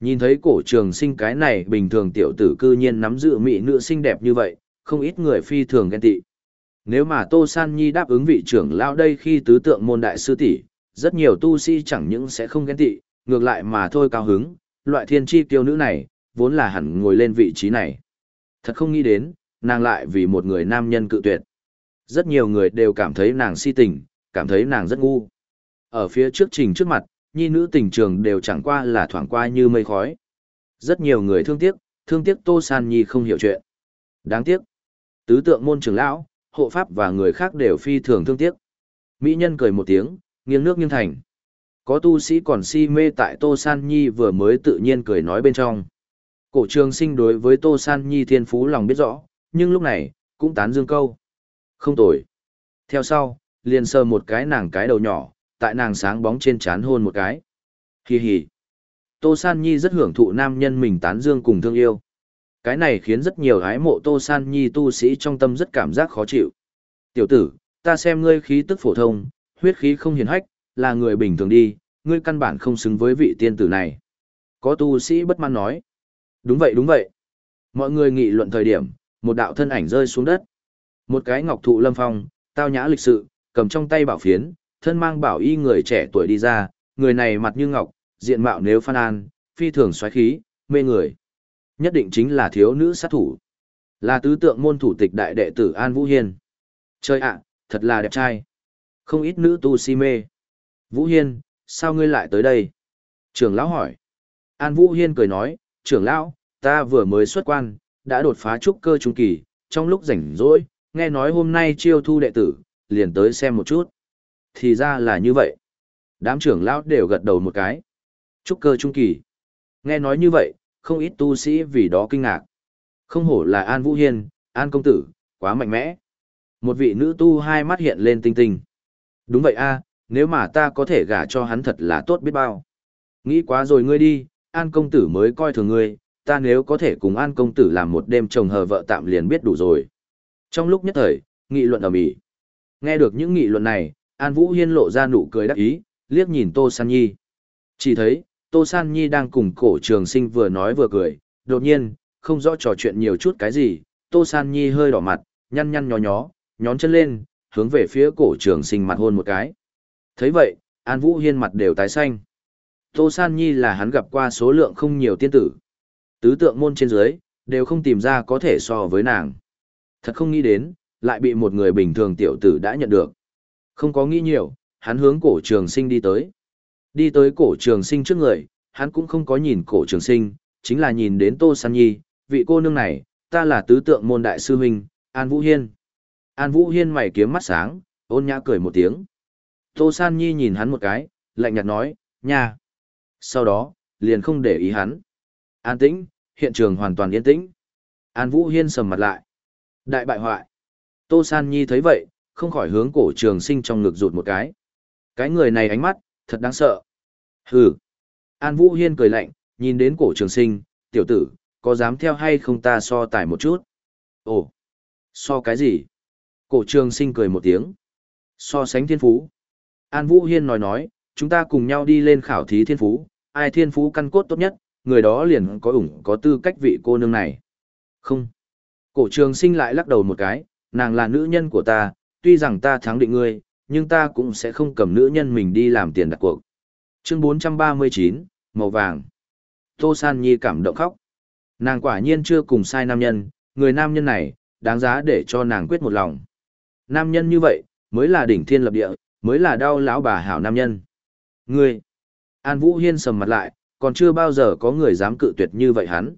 Nhìn thấy cổ trường sinh cái này bình thường tiểu tử cư nhiên nắm giữ mỹ nữ xinh đẹp như vậy, không ít người phi thường ghen tị. Nếu mà Tô San Nhi đáp ứng vị trưởng lão đây khi tứ tượng môn đại sư tỷ, rất nhiều tu sĩ chẳng những sẽ không ghen tị, ngược lại mà thôi cao hứng, loại thiên chi tiêu nữ này, vốn là hẳn ngồi lên vị trí này. Thật không nghĩ đến, nàng lại vì một người nam nhân cự tuyệt. Rất nhiều người đều cảm thấy nàng si tình, cảm thấy nàng rất ngu. Ở phía trước trình trước mặt, nhi nữ tình trường đều chẳng qua là thoảng qua như mây khói. Rất nhiều người thương tiếc, thương tiếc Tô San Nhi không hiểu chuyện. Đáng tiếc. Tứ tượng môn trưởng lão, hộ pháp và người khác đều phi thường thương tiếc. Mỹ nhân cười một tiếng, nghiêng nước nghiêng thành. Có tu sĩ còn si mê tại Tô San Nhi vừa mới tự nhiên cười nói bên trong. Cổ trường sinh đối với Tô San Nhi thiên phú lòng biết rõ, nhưng lúc này, cũng tán dương câu. Không tồi. Theo sau, liền sờ một cái nàng cái đầu nhỏ, tại nàng sáng bóng trên chán hôn một cái. Hi hi. Tô San Nhi rất hưởng thụ nam nhân mình tán dương cùng thương yêu. Cái này khiến rất nhiều ái mộ Tô San Nhi tu sĩ trong tâm rất cảm giác khó chịu. Tiểu tử, ta xem ngươi khí tức phổ thông, huyết khí không hiền hách, là người bình thường đi, ngươi căn bản không xứng với vị tiên tử này. Có tu sĩ bất mãn nói. Đúng vậy đúng vậy. Mọi người nghị luận thời điểm, một đạo thân ảnh rơi xuống đất. Một cái ngọc thụ lâm phong, tao nhã lịch sự, cầm trong tay bảo phiến, thân mang bảo y người trẻ tuổi đi ra, người này mặt như ngọc, diện mạo nếu phan an, phi thường xoáy khí, mê người. Nhất định chính là thiếu nữ sát thủ. Là tứ tượng môn thủ tịch đại đệ tử An Vũ Hiên. Chơi ạ, thật là đẹp trai. Không ít nữ tu si mê. Vũ Hiên, sao ngươi lại tới đây? Trưởng lão hỏi. An Vũ Hiên cười nói, trưởng lão, ta vừa mới xuất quan, đã đột phá trúc cơ trung kỳ, trong lúc rảnh rỗi, nghe nói hôm nay chiêu thu đệ tử, liền tới xem một chút. Thì ra là như vậy. Đám trưởng lão đều gật đầu một cái. Trúc cơ trung kỳ. Nghe nói như vậy, không ít tu sĩ vì đó kinh ngạc. Không hổ là An Vũ Hiên, An Công Tử, quá mạnh mẽ. Một vị nữ tu hai mắt hiện lên tinh tinh. Đúng vậy a, nếu mà ta có thể gả cho hắn thật là tốt biết bao. Nghĩ quá rồi ngươi đi, An Công Tử mới coi thường ngươi, ta nếu có thể cùng An Công Tử làm một đêm chồng hờ vợ tạm liền biết đủ rồi. Trong lúc nhất thời, nghị luận ở mỹ. Nghe được những nghị luận này, An Vũ Hiên lộ ra nụ cười đắc ý, liếc nhìn Tô San Nhi. Chỉ thấy, Tô San Nhi đang cùng cổ trường sinh vừa nói vừa cười, đột nhiên, không rõ trò chuyện nhiều chút cái gì, Tô San Nhi hơi đỏ mặt, nhăn nhăn nhó nhó, nhón chân lên, hướng về phía cổ trường sinh mặt hôn một cái. thấy vậy, An Vũ Hiên mặt đều tái xanh. Tô San Nhi là hắn gặp qua số lượng không nhiều tiên tử. Tứ tượng môn trên dưới, đều không tìm ra có thể so với nàng. Thật không nghĩ đến, lại bị một người bình thường tiểu tử đã nhận được. Không có nghĩ nhiều, hắn hướng cổ trường sinh đi tới. Đi tới cổ trường sinh trước người, hắn cũng không có nhìn cổ trường sinh, chính là nhìn đến Tô San Nhi, vị cô nương này, ta là tứ tượng môn đại sư huynh, An Vũ Hiên. An Vũ Hiên mày kiếm mắt sáng, ôn nhã cười một tiếng. Tô San Nhi nhìn hắn một cái, lạnh nhạt nói, nha. Sau đó, liền không để ý hắn. An tĩnh, hiện trường hoàn toàn yên tĩnh. An Vũ Hiên sầm mặt lại. Đại bại hoại. Tô San Nhi thấy vậy, không khỏi hướng cổ trường sinh trong ngực rụt một cái. Cái người này ánh mắt, thật đáng sợ. Hừ. An Vũ Hiên cười lạnh, nhìn đến cổ trường sinh, tiểu tử, có dám theo hay không ta so tài một chút? Ồ, so cái gì? Cổ trường sinh cười một tiếng. So sánh thiên phú. An Vũ Hiên nói nói, chúng ta cùng nhau đi lên khảo thí thiên phú, ai thiên phú căn cốt tốt nhất, người đó liền có ủng có tư cách vị cô nương này. Không. Cổ trường sinh lại lắc đầu một cái, nàng là nữ nhân của ta, tuy rằng ta thắng định ngươi, nhưng ta cũng sẽ không cầm nữ nhân mình đi làm tiền đặt cuộc. Chương 439, màu vàng. Tô San Nhi cảm động khóc. Nàng quả nhiên chưa cùng sai nam nhân, người nam nhân này, đáng giá để cho nàng quyết một lòng. Nam nhân như vậy, mới là đỉnh thiên lập địa, mới là đau lão bà hảo nam nhân. Ngươi! An Vũ Hiên sầm mặt lại, còn chưa bao giờ có người dám cự tuyệt như vậy hắn.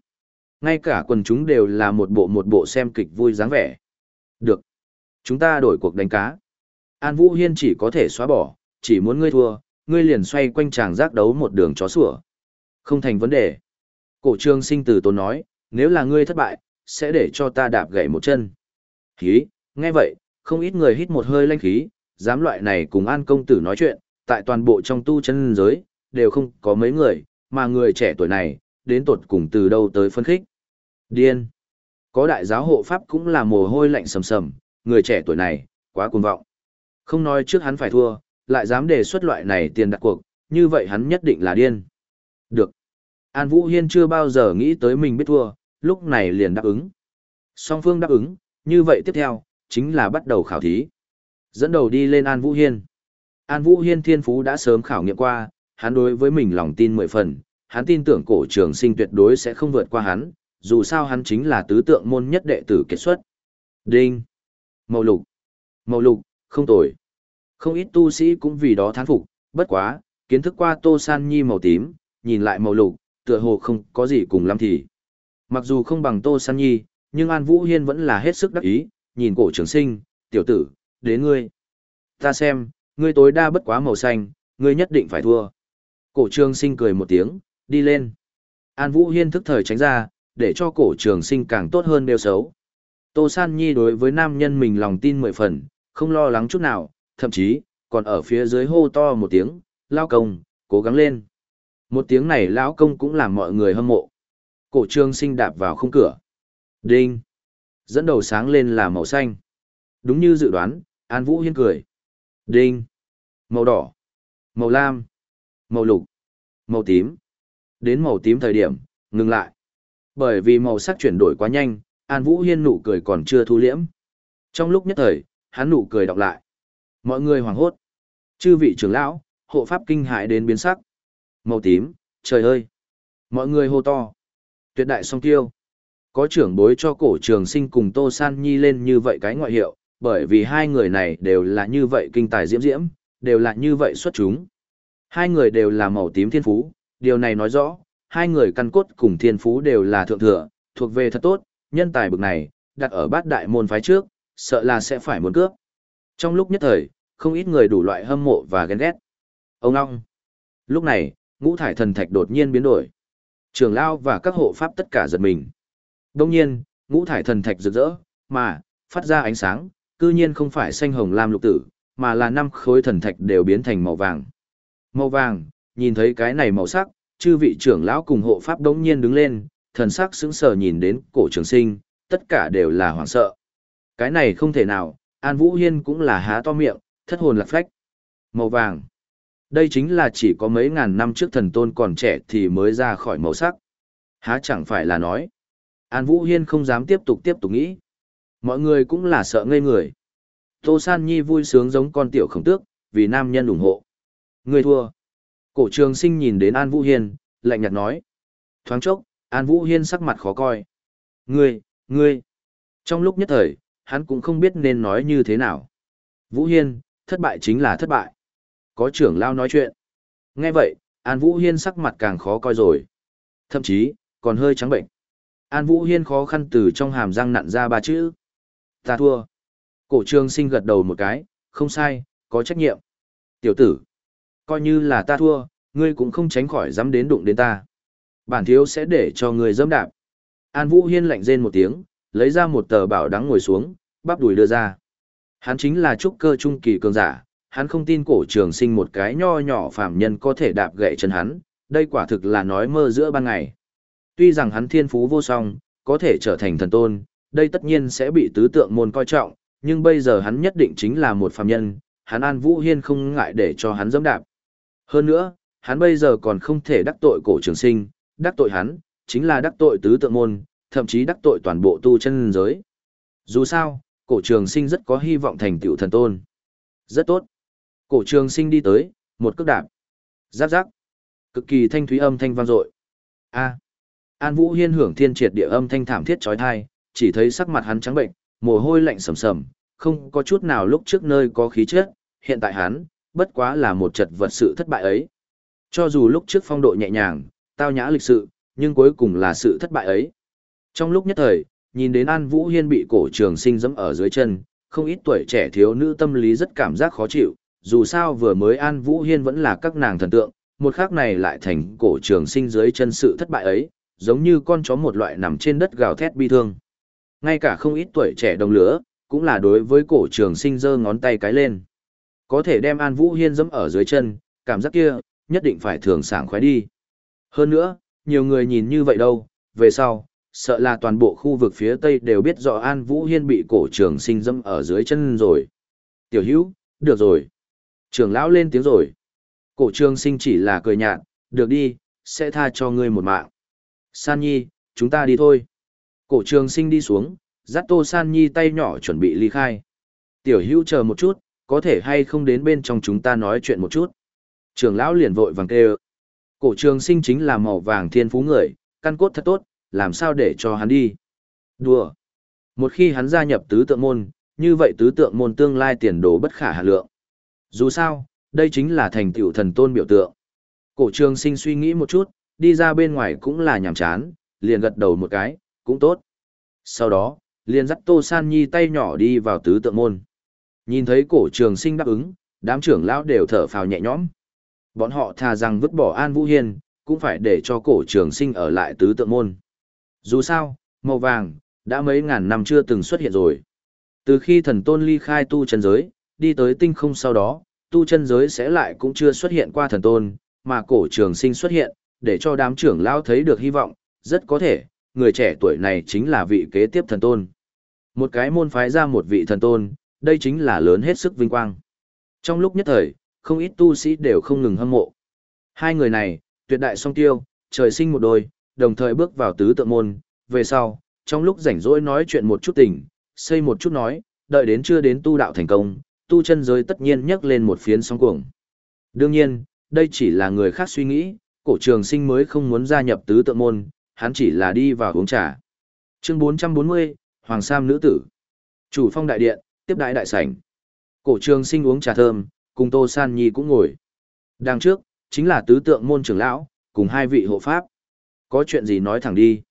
Ngay cả quần chúng đều là một bộ một bộ xem kịch vui dáng vẻ. Được. Chúng ta đổi cuộc đánh cá. An Vũ Hiên chỉ có thể xóa bỏ, chỉ muốn ngươi thua, ngươi liền xoay quanh chàng giác đấu một đường chó sủa. Không thành vấn đề. Cổ trương sinh từ tốn nói, nếu là ngươi thất bại, sẽ để cho ta đạp gãy một chân. Khí, nghe vậy, không ít người hít một hơi lanh khí, dám loại này cùng An công tử nói chuyện, tại toàn bộ trong tu chân giới, đều không có mấy người, mà người trẻ tuổi này, đến tột cùng từ đâu tới phân khích. Điên. Có đại giáo hộ pháp cũng là mồ hôi lạnh sầm sầm, người trẻ tuổi này, quá cuồng vọng. Không nói trước hắn phải thua, lại dám đề xuất loại này tiền đặt cuộc, như vậy hắn nhất định là điên. Được. An Vũ Hiên chưa bao giờ nghĩ tới mình biết thua, lúc này liền đáp ứng. Song phương đáp ứng, như vậy tiếp theo, chính là bắt đầu khảo thí. Dẫn đầu đi lên An Vũ Hiên. An Vũ Hiên thiên phú đã sớm khảo nghiệm qua, hắn đối với mình lòng tin mười phần, hắn tin tưởng cổ trường sinh tuyệt đối sẽ không vượt qua hắn, dù sao hắn chính là tứ tượng môn nhất đệ tử kết xuất. Đinh! Màu lục! Màu lục, không tồi. Không ít tu sĩ cũng vì đó thán phục, bất quá, kiến thức qua tô san nhi màu tím, nhìn lại màu lục, tựa hồ không có gì cùng lắm thì. Mặc dù không bằng tô san nhi, nhưng An Vũ Hiên vẫn là hết sức đắc ý, nhìn cổ trường sinh, tiểu tử, đến ngươi. Ta xem, ngươi tối đa bất quá màu xanh, ngươi nhất định phải thua. Cổ trường sinh cười một tiếng, đi lên. An Vũ Hiên thức thời tránh ra, để cho cổ trường sinh càng tốt hơn đều xấu. Tô San Nhi đối với nam nhân mình lòng tin mười phần, không lo lắng chút nào, thậm chí, còn ở phía dưới hô to một tiếng, lao công, cố gắng lên. Một tiếng này lão công cũng làm mọi người hâm mộ. Cổ trường sinh đạp vào khung cửa. Đinh! Dẫn đầu sáng lên là màu xanh. Đúng như dự đoán, An Vũ Hiên cười. Đinh! Màu đỏ, màu lam, màu lục, màu tím. Đến màu tím thời điểm, ngừng lại. Bởi vì màu sắc chuyển đổi quá nhanh, An Vũ Hiên nụ cười còn chưa thu liễm. Trong lúc nhất thời, hắn nụ cười đọc lại. Mọi người hoảng hốt. Chư vị trưởng lão, hộ pháp kinh hại đến biến sắc. Màu tím, trời ơi. Mọi người hô to. Tuyệt đại song tiêu. Có trưởng bối cho cổ trường sinh cùng Tô San Nhi lên như vậy cái ngoại hiệu, bởi vì hai người này đều là như vậy kinh tài diễm diễm, đều là như vậy xuất chúng. Hai người đều là màu tím thiên phú, điều này nói rõ, hai người căn cốt cùng thiên phú đều là thượng thừa, thuộc về thật tốt, nhân tài bực này, đặt ở bát đại môn phái trước, sợ là sẽ phải muốn cướp. Trong lúc nhất thời, không ít người đủ loại hâm mộ và ghen ghét. Ông long, Lúc này, ngũ thải thần thạch đột nhiên biến đổi. Trường lao và các hộ pháp tất cả giật mình. Đông nhiên, ngũ thải thần thạch rực rỡ, mà, phát ra ánh sáng, cư nhiên không phải xanh hồng lam lục tử, mà là năm khối thần thạch đều biến thành màu vàng. Màu vàng, nhìn thấy cái này màu sắc, chư vị trưởng lão cùng hộ pháp đống nhiên đứng lên, thần sắc sững sờ nhìn đến cổ trường sinh, tất cả đều là hoảng sợ. Cái này không thể nào, An Vũ Hiên cũng là há to miệng, thất hồn lạc phách. Màu vàng. Đây chính là chỉ có mấy ngàn năm trước thần tôn còn trẻ thì mới ra khỏi màu sắc. Há chẳng phải là nói. An Vũ Hiên không dám tiếp tục tiếp tục nghĩ. Mọi người cũng là sợ ngây người. Tô San Nhi vui sướng giống con tiểu khổng tước, vì nam nhân ủng hộ. Người thua. Cổ trường sinh nhìn đến An Vũ Hiên, lạnh nhạt nói. Thoáng chốc, An Vũ Hiên sắc mặt khó coi. Ngươi, ngươi. Trong lúc nhất thời, hắn cũng không biết nên nói như thế nào. Vũ Hiên, thất bại chính là thất bại. Có trưởng lao nói chuyện. Nghe vậy, An Vũ Hiên sắc mặt càng khó coi rồi. Thậm chí, còn hơi trắng bệnh. An Vũ Hiên khó khăn từ trong hàm răng nặn ra ba chữ. Ta thua. Cổ trường sinh gật đầu một cái, không sai, có trách nhiệm. Tiểu tử, coi như là ta thua, ngươi cũng không tránh khỏi dám đến đụng đến ta. Bản thiếu sẽ để cho ngươi dẫm đạp. An Vũ Hiên lạnh rên một tiếng, lấy ra một tờ bảo đắng ngồi xuống, bắp đùi đưa ra. Hắn chính là trúc cơ trung kỳ cường giả, hắn không tin cổ trường sinh một cái nho nhỏ phàm nhân có thể đạp gậy chân hắn, đây quả thực là nói mơ giữa ban ngày. Tuy rằng hắn thiên phú vô song, có thể trở thành thần tôn, đây tất nhiên sẽ bị tứ tượng môn coi trọng, nhưng bây giờ hắn nhất định chính là một phàm nhân, hắn An Vũ Hiên không ngại để cho hắn dẫm đạp. Hơn nữa, hắn bây giờ còn không thể đắc tội cổ trường sinh, đắc tội hắn, chính là đắc tội tứ tượng môn, thậm chí đắc tội toàn bộ tu chân giới. Dù sao, cổ trường sinh rất có hy vọng thành tựu thần tôn. Rất tốt. Cổ trường sinh đi tới, một cước đạp. Giáp giáp. Cực kỳ thanh thúy âm thanh vang dội. A. An Vũ Hiên hưởng thiên triệt địa âm thanh thảm thiết chói tai, chỉ thấy sắc mặt hắn trắng bệnh, mồ hôi lạnh sầm sầm, không có chút nào lúc trước nơi có khí chất, hiện tại hắn, bất quá là một trật vật sự thất bại ấy. Cho dù lúc trước phong độ nhẹ nhàng, tao nhã lịch sự, nhưng cuối cùng là sự thất bại ấy. Trong lúc nhất thời, nhìn đến An Vũ Hiên bị cổ trường sinh dẫm ở dưới chân, không ít tuổi trẻ thiếu nữ tâm lý rất cảm giác khó chịu, dù sao vừa mới An Vũ Hiên vẫn là các nàng thần tượng, một khắc này lại thành cổ trường sinh dưới chân sự thất bại ấy, giống như con chó một loại nằm trên đất gào thét bi thương. Ngay cả không ít tuổi trẻ đồng lửa, cũng là đối với cổ trường sinh giơ ngón tay cái lên. Có thể đem An Vũ Hiên dẫm ở dưới chân, cảm giác kia, nhất định phải thường sảng khoái đi. Hơn nữa, nhiều người nhìn như vậy đâu, về sau, sợ là toàn bộ khu vực phía Tây đều biết rõ An Vũ Hiên bị cổ trường sinh dẫm ở dưới chân rồi. Tiểu hữu, được rồi. Trường lão lên tiếng rồi. Cổ trường sinh chỉ là cười nhạt, được đi, sẽ tha cho ngươi một mạng. San Nhi, chúng ta đi thôi. Cổ trường sinh đi xuống, dắt Tô San Nhi tay nhỏ chuẩn bị ly khai. Tiểu hữu chờ một chút, có thể hay không đến bên trong chúng ta nói chuyện một chút. Trường lão liền vội vàng kêu. Cổ trường sinh chính là màu vàng thiên phú người, căn cốt thật tốt, làm sao để cho hắn đi. Đùa. Một khi hắn gia nhập tứ tượng môn, như vậy tứ tượng môn tương lai tiền đồ bất khả hạ lượng. Dù sao, đây chính là thành tựu thần tôn biểu tượng. Cổ trường sinh suy nghĩ một chút, đi ra bên ngoài cũng là nhàm chán, liền gật đầu một cái, cũng tốt. Sau đó, liền dắt Tô San Nhi tay nhỏ đi vào tứ tượng môn. Nhìn thấy cổ trường sinh đáp ứng, đám trưởng lão đều thở phào nhẹ nhõm. Bọn họ thà rằng vứt bỏ An Vũ Hiên, cũng phải để cho cổ trường sinh ở lại tứ tượng môn. Dù sao, màu vàng, đã mấy ngàn năm chưa từng xuất hiện rồi. Từ khi thần tôn ly khai tu chân giới, đi tới tinh không sau đó, tu chân giới sẽ lại cũng chưa xuất hiện qua thần tôn, mà cổ trường sinh xuất hiện, để cho đám trưởng lao thấy được hy vọng, rất có thể, người trẻ tuổi này chính là vị kế tiếp thần tôn. Một cái môn phái ra một vị thần tôn, đây chính là lớn hết sức vinh quang. Trong lúc nhất thời, không ít tu sĩ đều không ngừng hâm mộ. Hai người này, tuyệt đại song tiêu, trời sinh một đôi, đồng thời bước vào tứ tượng môn, về sau, trong lúc rảnh rỗi nói chuyện một chút tình, xây một chút nói, đợi đến chưa đến tu đạo thành công, tu chân giới tất nhiên nhấc lên một phiến sóng cuồng. Đương nhiên, đây chỉ là người khác suy nghĩ, cổ trường sinh mới không muốn gia nhập tứ tượng môn, hắn chỉ là đi vào uống trà. Chương 440, Hoàng Sam nữ tử. Chủ phong đại điện, tiếp đại đại sảnh. Cổ trường sinh uống trà thơm, cùng Tô San Nhi cũng ngồi. Đằng trước, chính là tứ tượng môn trưởng lão, cùng hai vị hộ pháp. Có chuyện gì nói thẳng đi.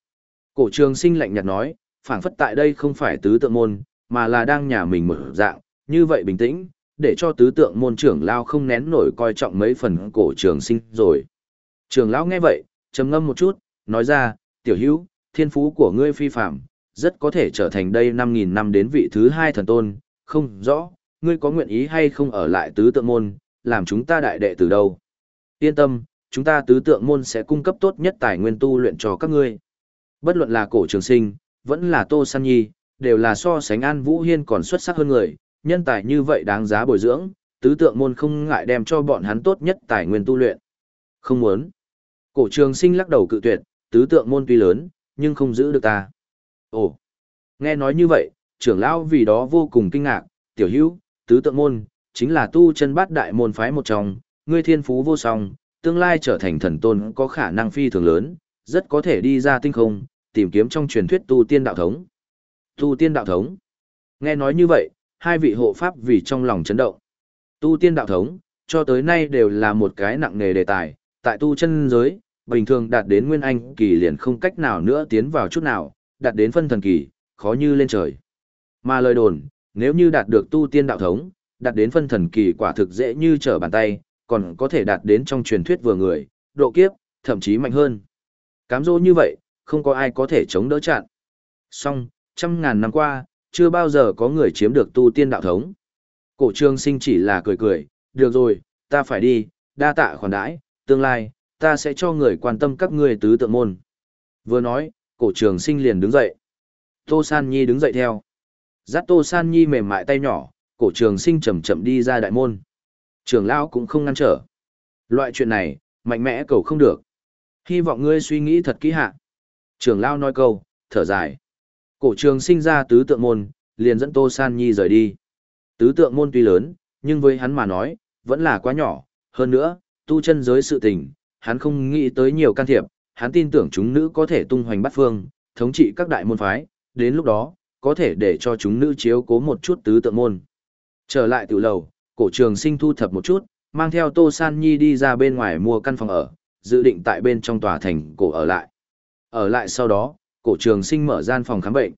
Cổ trường sinh lạnh nhạt nói, phảng phất tại đây không phải tứ tượng môn, mà là đang nhà mình mở dạng, như vậy bình tĩnh, để cho tứ tượng môn trưởng lão không nén nổi coi trọng mấy phần cổ trường sinh rồi. Trường lão nghe vậy, trầm ngâm một chút, nói ra, tiểu hữu, thiên phú của ngươi phi phạm, rất có thể trở thành đây 5.000 năm đến vị thứ hai thần tôn, không rõ, ngươi có nguyện ý hay không ở lại tứ tượng môn, làm chúng ta đại đệ từ đâu. Yên tâm, chúng ta tứ tượng môn sẽ cung cấp tốt nhất tài nguyên tu luyện cho các ngươi. Bất luận là cổ trường sinh, vẫn là Tô San Nhi, đều là so sánh An Vũ Hiên còn xuất sắc hơn người, nhân tài như vậy đáng giá bồi dưỡng, tứ tượng môn không ngại đem cho bọn hắn tốt nhất tài nguyên tu luyện. Không muốn. Cổ trường sinh lắc đầu cự tuyệt, tứ tượng môn tuy lớn, nhưng không giữ được ta. Ồ, nghe nói như vậy, trưởng lão vì đó vô cùng kinh ngạc, tiểu hữu, tứ tượng môn, chính là tu chân bát đại môn phái một trong, ngươi thiên phú vô song, tương lai trở thành thần tôn có khả năng phi thường lớn, rất có thể đi ra tinh không, tìm kiếm trong truyền thuyết tu tiên đạo thống. Tu tiên đạo thống. Nghe nói như vậy, hai vị hộ pháp vì trong lòng chấn động. Tu tiên đạo thống, cho tới nay đều là một cái nặng nề đề tài, tại tu chân giới, bình thường đạt đến nguyên anh kỳ liền không cách nào nữa tiến vào chút nào, đạt đến phân thần kỳ, khó như lên trời. Mà lời đồn, nếu như đạt được tu tiên đạo thống, đạt đến phân thần kỳ quả thực dễ như trở bàn tay, còn có thể đạt đến trong truyền thuyết vừa người, độ kiếp, thậm chí mạnh hơn. Cám dỗ như vậy, không có ai có thể chống đỡ chặn. Song, trăm ngàn năm qua, chưa bao giờ có người chiếm được tu tiên đạo thống. Cổ trương sinh chỉ là cười cười, được rồi, ta phải đi, đa tạ khoản đãi, tương lai, ta sẽ cho người quan tâm các ngươi tứ tượng môn. Vừa nói, cổ trường sinh liền đứng dậy. Tô San Nhi đứng dậy theo. Dắt Tô San Nhi mềm mại tay nhỏ, cổ trường sinh chậm chậm đi ra đại môn. Trường lão cũng không ngăn trở. Loại chuyện này, mạnh mẽ cầu không được. Hy vọng ngươi suy nghĩ thật kỹ hạ. Trường lão nói câu, thở dài. Cổ trường sinh ra tứ tượng môn, liền dẫn Tô San Nhi rời đi. Tứ tượng môn tuy lớn, nhưng với hắn mà nói, vẫn là quá nhỏ. Hơn nữa, tu chân giới sự tình, hắn không nghĩ tới nhiều can thiệp, hắn tin tưởng chúng nữ có thể tung hoành bắt phương, thống trị các đại môn phái, đến lúc đó, có thể để cho chúng nữ chiếu cố một chút tứ tượng môn. Trở lại tiểu lầu, cổ trường sinh thu thập một chút, mang theo Tô San Nhi đi ra bên ngoài mua căn phòng ở, dự định tại bên trong tòa thành cổ ở lại. Ở lại sau đó, cổ trường sinh mở gian phòng khám bệnh.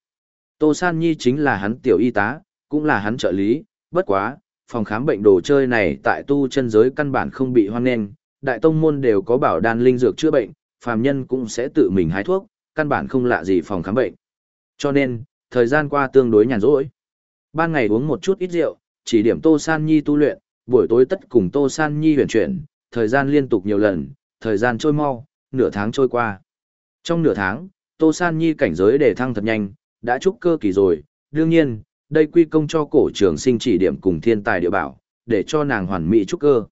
Tô San Nhi chính là hắn tiểu y tá, cũng là hắn trợ lý, bất quá, phòng khám bệnh đồ chơi này tại tu chân giới căn bản không bị hoan nghênh, đại tông môn đều có bảo đan linh dược chữa bệnh, phàm nhân cũng sẽ tự mình hái thuốc, căn bản không lạ gì phòng khám bệnh. Cho nên, thời gian qua tương đối nhàn rỗi. Ban ngày uống một chút ít rượu, chỉ điểm Tô San Nhi tu luyện, buổi tối tất cùng Tô San Nhi huyền chuyển, thời gian liên tục nhiều lần, thời gian trôi mau, nửa tháng trôi qua. Trong nửa tháng, Tô San Nhi cảnh giới đề thăng thật nhanh, đã trúc cơ kỳ rồi, đương nhiên, đây quy công cho cổ trường sinh chỉ điểm cùng thiên tài địa bảo, để cho nàng hoàn mỹ trúc cơ.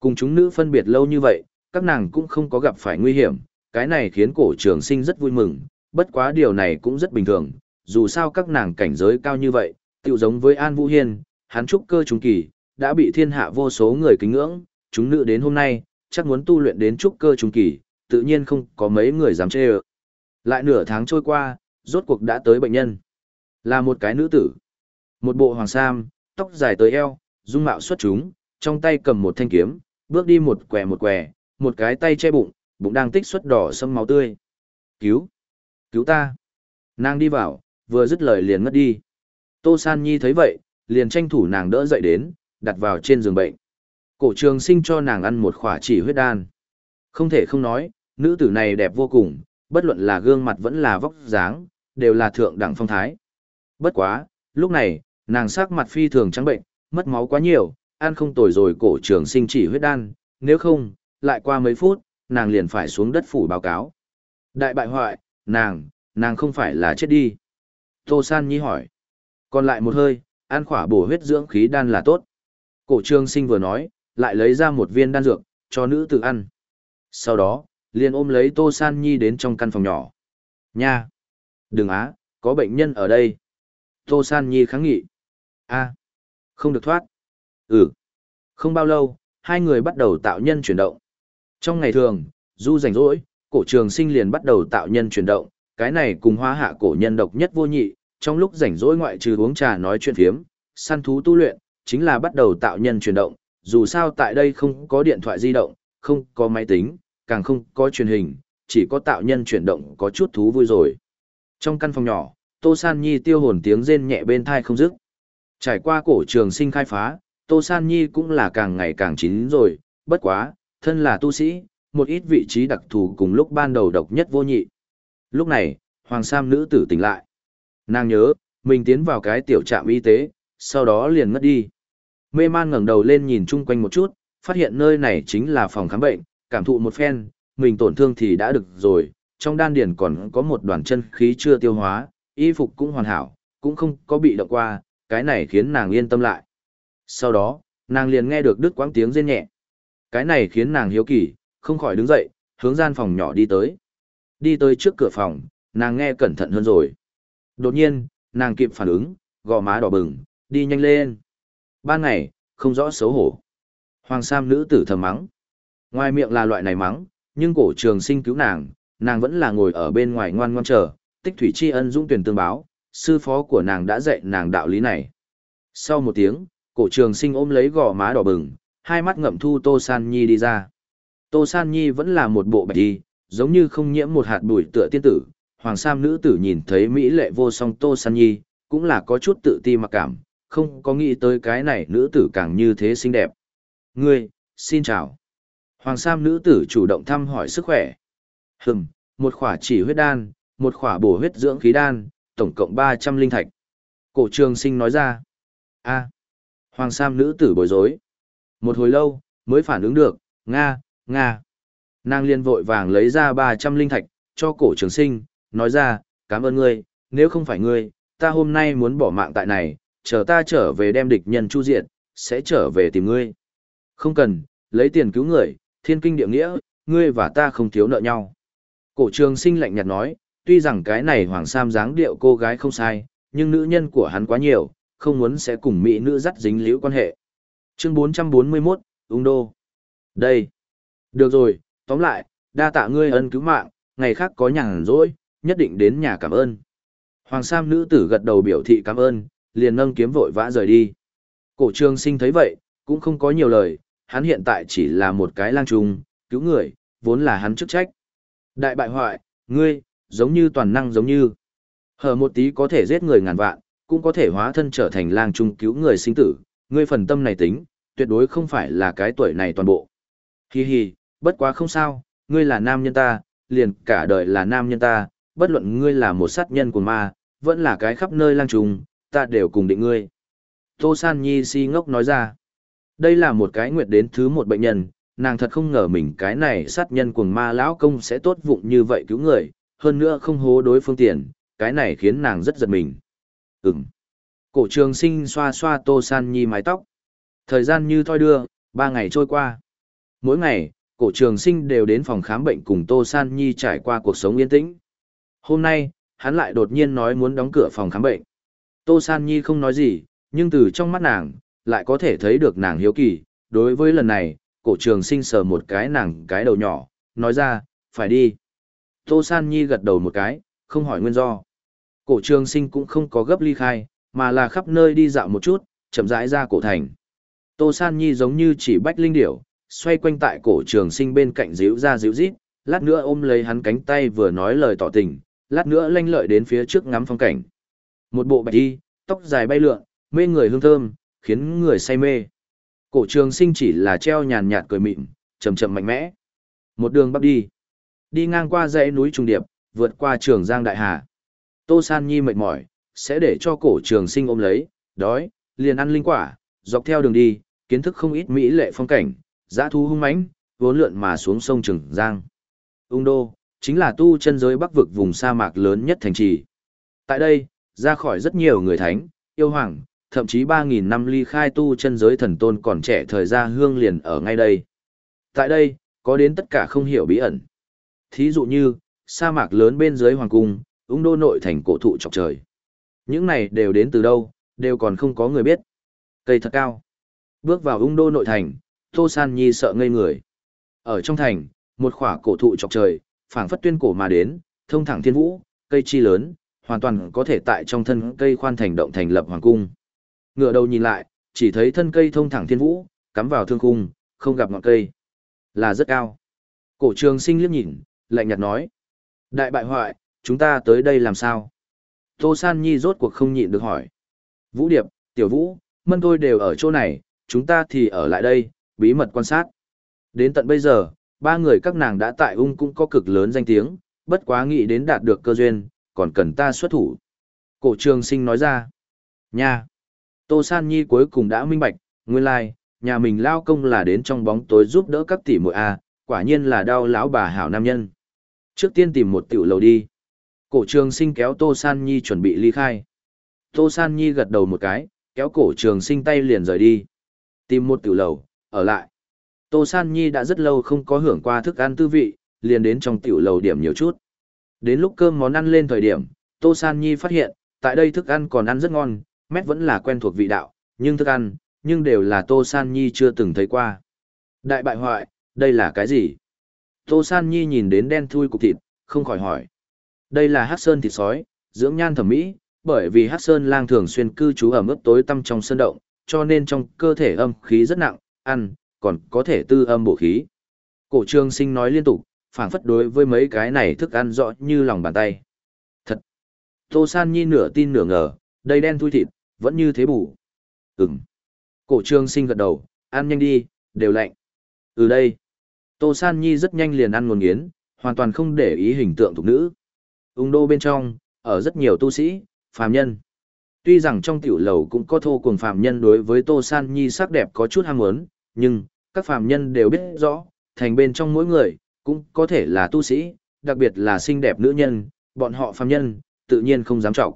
Cùng chúng nữ phân biệt lâu như vậy, các nàng cũng không có gặp phải nguy hiểm, cái này khiến cổ trường sinh rất vui mừng, bất quá điều này cũng rất bình thường, dù sao các nàng cảnh giới cao như vậy, tự giống với An Vũ Hiên, hắn trúc cơ trung kỳ, đã bị thiên hạ vô số người kính ngưỡng, chúng nữ đến hôm nay, chắc muốn tu luyện đến trúc cơ trung kỳ, tự nhiên không có mấy người dám chê ợ. Lại nửa tháng trôi qua, rốt cuộc đã tới bệnh nhân. Là một cái nữ tử. Một bộ hoàng sam, tóc dài tới eo, dung mạo xuất chúng, trong tay cầm một thanh kiếm, bước đi một quẻ một quẻ, một cái tay che bụng, bụng đang tích xuất đỏ sâm máu tươi. Cứu! Cứu ta! Nàng đi vào, vừa dứt lời liền ngất đi. Tô San Nhi thấy vậy, liền tranh thủ nàng đỡ dậy đến, đặt vào trên giường bệnh. Cổ trường sinh cho nàng ăn một khỏa chỉ huyết đan. Không thể không nói, nữ tử này đẹp vô cùng, bất luận là gương mặt vẫn là vóc dáng, đều là thượng đẳng phong thái. Bất quá, lúc này, nàng sắc mặt phi thường trắng bệnh, mất máu quá nhiều, ăn không tồi rồi cổ trường sinh chỉ huyết đan, nếu không, lại qua mấy phút, nàng liền phải xuống đất phủ báo cáo. Đại bại hoại, nàng, nàng không phải là chết đi. Tô San Nhi hỏi. Còn lại một hơi, ăn khỏa bổ huyết dưỡng khí đan là tốt. Cổ trường sinh vừa nói, lại lấy ra một viên đan dược, cho nữ tử ăn. Sau đó, liền ôm lấy Tô San Nhi đến trong căn phòng nhỏ. Nha! Đừng á, có bệnh nhân ở đây. Tô San Nhi kháng nghị. a không được thoát. Ừ. Không bao lâu, hai người bắt đầu tạo nhân chuyển động. Trong ngày thường, du rảnh rỗi, cổ trường sinh liền bắt đầu tạo nhân chuyển động, cái này cùng hóa hạ cổ nhân độc nhất vô nhị, trong lúc rảnh rỗi ngoại trừ uống trà nói chuyện phiếm, săn thú tu luyện, chính là bắt đầu tạo nhân chuyển động, dù sao tại đây không có điện thoại di động, không có máy tính, càng không có truyền hình, chỉ có tạo nhân chuyển động có chút thú vui rồi. Trong căn phòng nhỏ, Tô San Nhi tiêu hồn tiếng rên nhẹ bên thai không dứt. Trải qua cổ trường sinh khai phá, Tô San Nhi cũng là càng ngày càng chín rồi, bất quá, thân là tu sĩ, một ít vị trí đặc thù cùng lúc ban đầu độc nhất vô nhị. Lúc này, Hoàng Sam nữ tử tỉnh lại. Nàng nhớ, mình tiến vào cái tiểu trạm y tế, sau đó liền ngất đi. Mê man ngẩng đầu lên nhìn chung quanh một chút, phát hiện nơi này chính là phòng khám bệnh, cảm thụ một phen, mình tổn thương thì đã được rồi, trong đan điền còn có một đoàn chân khí chưa tiêu hóa, y phục cũng hoàn hảo, cũng không có bị động qua, cái này khiến nàng yên tâm lại. Sau đó, nàng liền nghe được đứt quãng tiếng rên nhẹ. Cái này khiến nàng hiếu kỳ, không khỏi đứng dậy, hướng gian phòng nhỏ đi tới. Đi tới trước cửa phòng, nàng nghe cẩn thận hơn rồi. Đột nhiên, nàng kịp phản ứng, gò má đỏ bừng, đi nhanh lên. Ban ngày, không rõ xấu hổ. Hoàng Sam nữ tử thầm mắng. Ngoài miệng là loại này mắng, nhưng cổ trường sinh cứu nàng, nàng vẫn là ngồi ở bên ngoài ngoan ngoan chờ, tích thủy tri ân dũng tuyển tương báo, sư phó của nàng đã dạy nàng đạo lý này. Sau một tiếng, cổ trường sinh ôm lấy gò má đỏ bừng, hai mắt ngậm thu Tô San Nhi đi ra. Tô San Nhi vẫn là một bộ bạch đi, giống như không nhiễm một hạt bụi tựa tiên tử. Hoàng Sam nữ tử nhìn thấy Mỹ lệ vô song Tô San Nhi, cũng là có chút tự ti mặc cảm, không có nghĩ tới cái này nữ tử càng như thế xinh đẹp. Ngươi, xin chào. Hoàng Sam nữ tử chủ động thăm hỏi sức khỏe. Hừm, một khỏa chỉ huyết đan, một khỏa bổ huyết dưỡng khí đan, tổng cộng 300 linh thạch. Cổ trường sinh nói ra. a Hoàng Sam nữ tử bối rối. Một hồi lâu, mới phản ứng được, Nga, Nga. Nàng liên vội vàng lấy ra 300 linh thạch, cho cổ trường sinh, nói ra, cảm ơn ngươi, nếu không phải ngươi, ta hôm nay muốn bỏ mạng tại này, chờ ta trở về đem địch nhân chu diện, sẽ trở về tìm ngươi. Không cần, lấy tiền cứu người, thiên kinh địa nghĩa, ngươi và ta không thiếu nợ nhau. Cổ trường sinh lạnh nhạt nói, tuy rằng cái này hoàng sam dáng điệu cô gái không sai, nhưng nữ nhân của hắn quá nhiều, không muốn sẽ cùng mỹ nữ dắt dính liễu quan hệ. Chương 441, Ung Đô. Đây. Được rồi, tóm lại, đa tạ ngươi ân cứu mạng, ngày khác có nhàn rỗi, nhất định đến nhà cảm ơn. Hoàng Sam nữ tử gật đầu biểu thị cảm ơn, liền nâng kiếm vội vã rời đi. Cổ trường sinh thấy vậy, cũng không có nhiều lời, hắn hiện tại chỉ là một cái lang trung, cứu người, vốn là hắn chức trách. Đại bại hoại, ngươi, giống như toàn năng giống như. Hở một tí có thể giết người ngàn vạn, cũng có thể hóa thân trở thành lang trung cứu người sinh tử, ngươi phần tâm này tính, tuyệt đối không phải là cái tuổi này toàn bộ. Hi hi, bất quá không sao, ngươi là nam nhân ta, liền cả đời là nam nhân ta, bất luận ngươi là một sát nhân của ma, vẫn là cái khắp nơi lang trùng, ta đều cùng định ngươi. Tô San Nhi si ngốc nói ra, đây là một cái nguyệt đến thứ một bệnh nhân, nàng thật không ngờ mình cái này sát nhân cuồng ma lão công sẽ tốt vụng như vậy cứu người, hơn nữa không hố đối phương tiền, cái này khiến nàng rất giật mình. Ừm. Cổ trường sinh xoa xoa Tô San Nhi mái tóc. Thời gian như thoi đưa, ba ngày trôi qua. Mỗi ngày, cổ trường sinh đều đến phòng khám bệnh cùng Tô San Nhi trải qua cuộc sống yên tĩnh. Hôm nay, hắn lại đột nhiên nói muốn đóng cửa phòng khám bệnh. Tô San Nhi không nói gì, nhưng từ trong mắt nàng, lại có thể thấy được nàng hiếu kỳ. Đối với lần này, cổ trường sinh sờ một cái nàng cái đầu nhỏ, nói ra, phải đi. Tô San Nhi gật đầu một cái, không hỏi nguyên do. Cổ trường sinh cũng không có gấp ly khai, mà là khắp nơi đi dạo một chút, chậm rãi ra cổ thành. Tô San Nhi giống như chỉ bách linh điểu, xoay quanh tại cổ trường sinh bên cạnh díu ra díu rít, lát nữa ôm lấy hắn cánh tay vừa nói lời tỏ tình, lát nữa lanh lợi đến phía trước ngắm phong cảnh. Một bộ bạch y, tóc dài bay lượn, mê người hương thơm, khiến người say mê. Cổ trường sinh chỉ là treo nhàn nhạt cười mịn, chậm chậm mạnh mẽ. Một đường bắc đi. Đi ngang qua dãy núi trung điệp, vượt qua trường Giang Đại Hà. Tô San Nhi mệt mỏi, sẽ để cho cổ trường sinh ôm lấy, đói, liền ăn linh quả, dọc theo đường đi, kiến thức không ít mỹ lệ phong cảnh, giã thu hung mãnh, vốn lượn mà xuống sông Trường Giang. Ung Đô, chính là tu chân giới bắc vực vùng sa mạc lớn nhất thành trì. Tại đây, ra khỏi rất nhiều người thánh, yêu hoàng, thậm chí 3.000 năm ly khai tu chân giới thần tôn còn trẻ thời gia hương liền ở ngay đây. Tại đây, có đến tất cả không hiểu bí ẩn. Thí dụ như, sa mạc lớn bên dưới hoàng cung, ung đô nội thành cổ thụ trọc trời. Những này đều đến từ đâu, đều còn không có người biết. Cây thật cao. Bước vào ung đô nội thành, Tô San Nhi sợ ngây người. Ở trong thành, một khỏa cổ thụ trọc trời, phảng phất tuyên cổ mà đến, thông thẳng thiên vũ, cây chi lớn, hoàn toàn có thể tại trong thân cây khoan thành động thành lập hoàng cung. Ngựa đầu nhìn lại, chỉ thấy thân cây thông thẳng thiên vũ, cắm vào thương khung, không gặp ngọn cây. Là rất cao. Cổ trường sinh liếc nhìn, lạnh nhạt nói. Đại bại hoại, chúng ta tới đây làm sao? Tô San Nhi rốt cuộc không nhịn được hỏi. Vũ Điệp, Tiểu Vũ, Mân Thôi đều ở chỗ này, chúng ta thì ở lại đây, bí mật quan sát. Đến tận bây giờ, ba người các nàng đã tại ung cũng có cực lớn danh tiếng, bất quá nghĩ đến đạt được cơ duyên, còn cần ta xuất thủ. Cổ trường sinh nói ra. Nha! Tô San Nhi cuối cùng đã minh bạch, nguyên lai, like, nhà mình lao công là đến trong bóng tối giúp đỡ các tỷ muội a, quả nhiên là đau lão bà hảo nam nhân. Trước tiên tìm một tiểu lầu đi. Cổ trường sinh kéo Tô San Nhi chuẩn bị ly khai. Tô San Nhi gật đầu một cái, kéo cổ trường sinh tay liền rời đi. Tìm một tiểu lầu, ở lại. Tô San Nhi đã rất lâu không có hưởng qua thức ăn tư vị, liền đến trong tiểu lầu điểm nhiều chút. Đến lúc cơm món ăn lên thời điểm, Tô San Nhi phát hiện, tại đây thức ăn còn ăn rất ngon, mét vẫn là quen thuộc vị đạo, nhưng thức ăn, nhưng đều là Tô San Nhi chưa từng thấy qua. Đại bại hoại, đây là cái gì? Tô San Nhi nhìn đến đen thui cục thịt, không khỏi hỏi. Đây là hát sơn thịt sói, dưỡng nhan thẩm mỹ, bởi vì Hắc Sơn Lang thường xuyên cư trú ở mức tối tăm trong sơn động, cho nên trong cơ thể âm khí rất nặng, ăn, còn có thể tư âm bổ khí. Cổ trương sinh nói liên tục, phảng phất đối với mấy cái này thức ăn rõ như lòng bàn tay. Thật! Tô San Nhi nửa tin nửa ngờ, đầy đen thui thịt, vẫn như thế bù. Ừm. Cổ trương sinh gật đầu, ăn nhanh đi, đều lạnh. Từ đây, Tô San Nhi rất nhanh liền ăn nguồn nghiến, hoàn toàn không để ý hình tượng thuộc nữ. Ung đô bên trong, ở rất nhiều tu sĩ, phàm nhân. Tuy rằng trong tiểu lầu cũng có thô cùng phàm nhân đối với Tô San Nhi sắc đẹp có chút ham muốn, nhưng các phàm nhân đều biết rõ, thành bên trong mỗi người, cũng có thể là tu sĩ, đặc biệt là xinh đẹp nữ nhân, bọn họ phàm nhân, tự nhiên không dám trọng.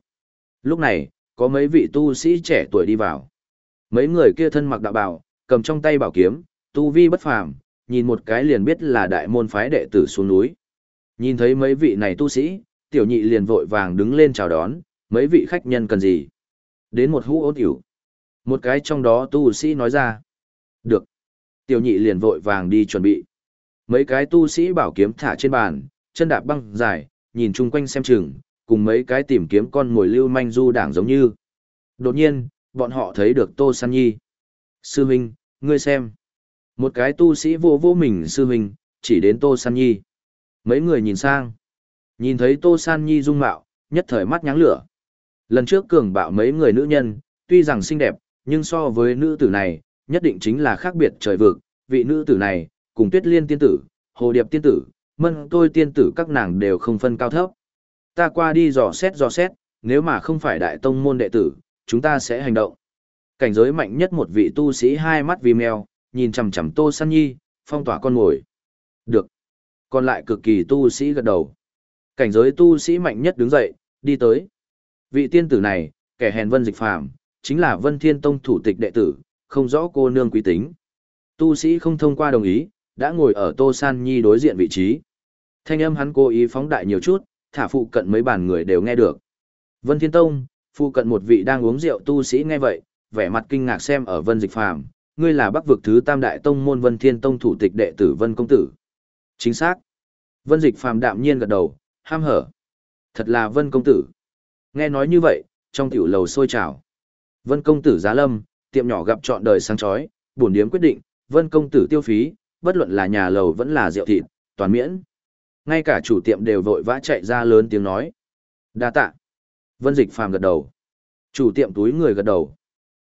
Lúc này, có mấy vị tu sĩ trẻ tuổi đi vào. Mấy người kia thân mặc đạo bào, cầm trong tay bảo kiếm, tu vi bất phàm, nhìn một cái liền biết là đại môn phái đệ tử xuống núi. Nhìn thấy mấy vị này tu sĩ, tiểu nhị liền vội vàng đứng lên chào đón, mấy vị khách nhân cần gì? Đến một hũ ôn tiểu. Một cái trong đó tu sĩ nói ra. Được. Tiểu nhị liền vội vàng đi chuẩn bị. Mấy cái tu sĩ bảo kiếm thả trên bàn, chân đạp băng dài, nhìn chung quanh xem chừng, cùng mấy cái tìm kiếm con mồi lưu manh du đảng giống như. Đột nhiên, bọn họ thấy được Tô San Nhi. Sư Minh, ngươi xem. Một cái tu sĩ vô vô mình sư Minh, chỉ đến Tô San Nhi. Mấy người nhìn sang. Nhìn thấy Tô San Nhi dung mạo, nhất thời mắt nháng lửa. Lần trước cường bạo mấy người nữ nhân, tuy rằng xinh đẹp, nhưng so với nữ tử này, nhất định chính là khác biệt trời vực. Vị nữ tử này, cùng tuyết liên tiên tử, hồ điệp tiên tử, mân tôi tiên tử các nàng đều không phân cao thấp. Ta qua đi dò xét dò xét, nếu mà không phải đại tông môn đệ tử, chúng ta sẽ hành động. Cảnh giới mạnh nhất một vị tu sĩ hai mắt vì mèo, nhìn chằm chằm Tô San Nhi, phong tỏa con ngồi. Được. Còn lại cực kỳ tu sĩ gật đầu. Cảnh giới tu sĩ mạnh nhất đứng dậy, đi tới. Vị tiên tử này, kẻ hèn vân dịch phàm, chính là vân thiên tông thủ tịch đệ tử, không rõ cô nương quý tính. Tu sĩ không thông qua đồng ý, đã ngồi ở Tô San Nhi đối diện vị trí. Thanh âm hắn cố ý phóng đại nhiều chút, thả phụ cận mấy bàn người đều nghe được. Vân Thiên Tông, phụ cận một vị đang uống rượu tu sĩ nghe vậy, vẻ mặt kinh ngạc xem ở Vân Dịch Phàm, ngươi là Bắc vực thứ Tam đại tông môn Vân Thiên Tông thủ tịch đệ tử Vân công tử. Chính xác. Vân Dịch Phàm đạm nhiên gật đầu, ham hở. Thật là Vân công tử. Nghe nói như vậy, trong tiểu lầu sôi trào. Vân công tử giá lâm, tiệm nhỏ gặp trọn đời sáng chói, bổn điếm quyết định, Vân công tử tiêu phí, bất luận là nhà lầu vẫn là rượu thịt, toàn miễn. Ngay cả chủ tiệm đều vội vã chạy ra lớn tiếng nói. Đa tạ. Vân Dịch Phàm gật đầu. Chủ tiệm túi người gật đầu.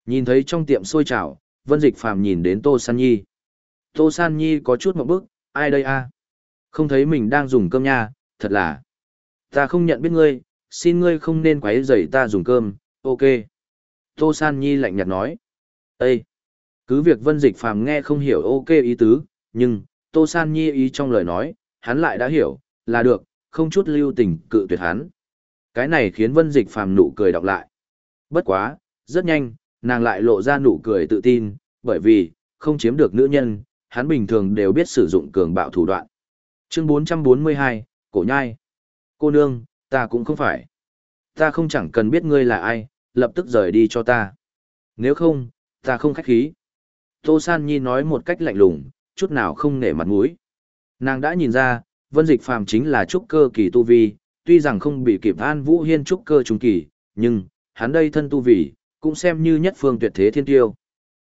Nhìn thấy trong tiệm sôi trào, Vân Dịch Phàm nhìn đến Tô San Nhi. Tô San Nhi có chút một bức, ai đây a? Không thấy mình đang dùng cơm nha, thật là. Ta không nhận biết ngươi, xin ngươi không nên quấy rầy ta dùng cơm, ok. Tô San Nhi lạnh nhạt nói. Ê! Cứ việc Vân Dịch Phàm nghe không hiểu ok ý tứ, nhưng, Tô San Nhi ý trong lời nói, hắn lại đã hiểu, là được, không chút lưu tình cự tuyệt hắn. Cái này khiến Vân Dịch Phàm nụ cười đọc lại. Bất quá, rất nhanh, nàng lại lộ ra nụ cười tự tin, bởi vì, không chiếm được nữ nhân, hắn bình thường đều biết sử dụng cường bạo thủ đoạn. Chương 442, Cổ Nhai. Cô nương, ta cũng không phải. Ta không chẳng cần biết ngươi là ai, lập tức rời đi cho ta. Nếu không, ta không khách khí. Tô San Nhi nói một cách lạnh lùng, chút nào không nể mặt mũi. Nàng đã nhìn ra, Vân Dịch Phàm chính là trúc cơ kỳ tu vi, tuy rằng không bị kịp An Vũ Hiên trúc cơ trung kỳ, nhưng hắn đây thân tu vi, cũng xem như nhất phương tuyệt thế thiên tiêu.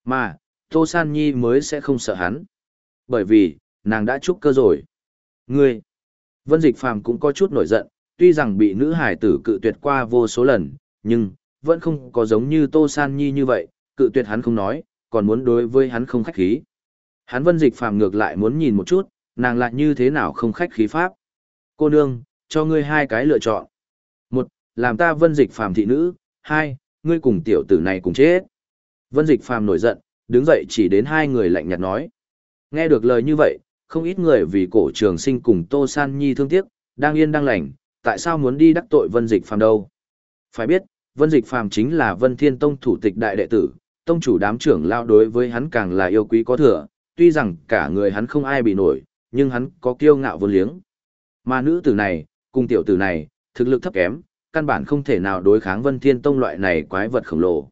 Mà, Tô San Nhi mới sẽ không sợ hắn. Bởi vì, nàng đã trúc cơ rồi. Ngươi, Vân Dịch Phàm cũng có chút nổi giận, tuy rằng bị nữ hải tử cự tuyệt qua vô số lần, nhưng, vẫn không có giống như Tô San Nhi như vậy, cự tuyệt hắn không nói, còn muốn đối với hắn không khách khí. Hắn Vân Dịch Phàm ngược lại muốn nhìn một chút, nàng lại như thế nào không khách khí pháp. Cô nương, cho ngươi hai cái lựa chọn. Một, làm ta Vân Dịch Phàm thị nữ, hai, ngươi cùng tiểu tử này cùng chết. Vân Dịch Phàm nổi giận, đứng dậy chỉ đến hai người lạnh nhạt nói. Nghe được lời như vậy, không ít người vì cổ trường sinh cùng Tô San Nhi thương tiếc, đang yên đang lành, tại sao muốn đi đắc tội Vân Dịch Phàm đâu? Phải biết, Vân Dịch Phàm chính là Vân Thiên Tông thủ tịch đại đệ tử, tông chủ đám trưởng lao đối với hắn càng là yêu quý có thừa, tuy rằng cả người hắn không ai bị nổi, nhưng hắn có kiêu ngạo vô liếng. Mà nữ tử này, cùng tiểu tử này, thực lực thấp kém, căn bản không thể nào đối kháng Vân Thiên Tông loại này quái vật khổng lồ.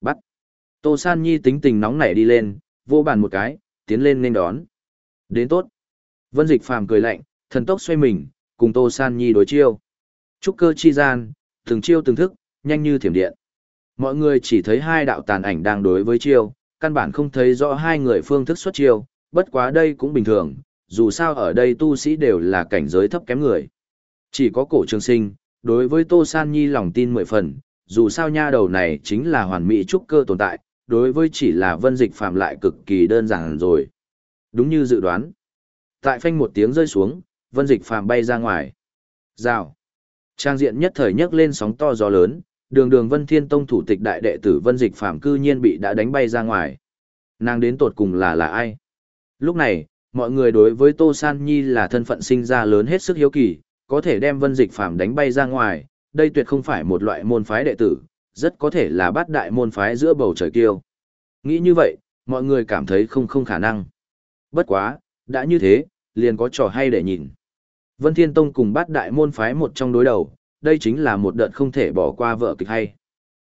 Bắt. Tô San Nhi tính tình nóng nảy đi lên, vô bàn một cái, tiến lên nên đón. Đến tốt. Vân Dịch Phàm cười lạnh, thần tốc xoay mình, cùng Tô San Nhi đối chiêu. Trúc cơ chi gian, từng chiêu từng thức, nhanh như thiểm điện. Mọi người chỉ thấy hai đạo tàn ảnh đang đối với chiêu, căn bản không thấy rõ hai người phương thức xuất chiêu, bất quá đây cũng bình thường, dù sao ở đây tu sĩ đều là cảnh giới thấp kém người. Chỉ có cổ trường sinh, đối với Tô San Nhi lòng tin mười phần, dù sao nha đầu này chính là hoàn mỹ trúc cơ tồn tại, đối với chỉ là vân dịch phạm lại cực kỳ đơn giản rồi. Đúng như dự đoán. Tại phanh một tiếng rơi xuống, vân dịch phạm bay ra ngoài. Rào. Trang diện nhất thời nhấc lên sóng to gió lớn, đường đường vân thiên tông thủ tịch đại đệ tử vân dịch phạm cư nhiên bị đã đánh bay ra ngoài. Nàng đến tột cùng là là ai? Lúc này, mọi người đối với Tô San Nhi là thân phận sinh ra lớn hết sức hiếu kỳ, có thể đem vân dịch phạm đánh bay ra ngoài, đây tuyệt không phải một loại môn phái đệ tử, rất có thể là bát đại môn phái giữa bầu trời kiêu. Nghĩ như vậy, mọi người cảm thấy không không khả năng. Bất quá, đã như thế, liền có trò hay để nhìn. Vân Thiên Tông cùng bát đại môn phái một trong đối đầu, đây chính là một đợt không thể bỏ qua vợ kịch hay.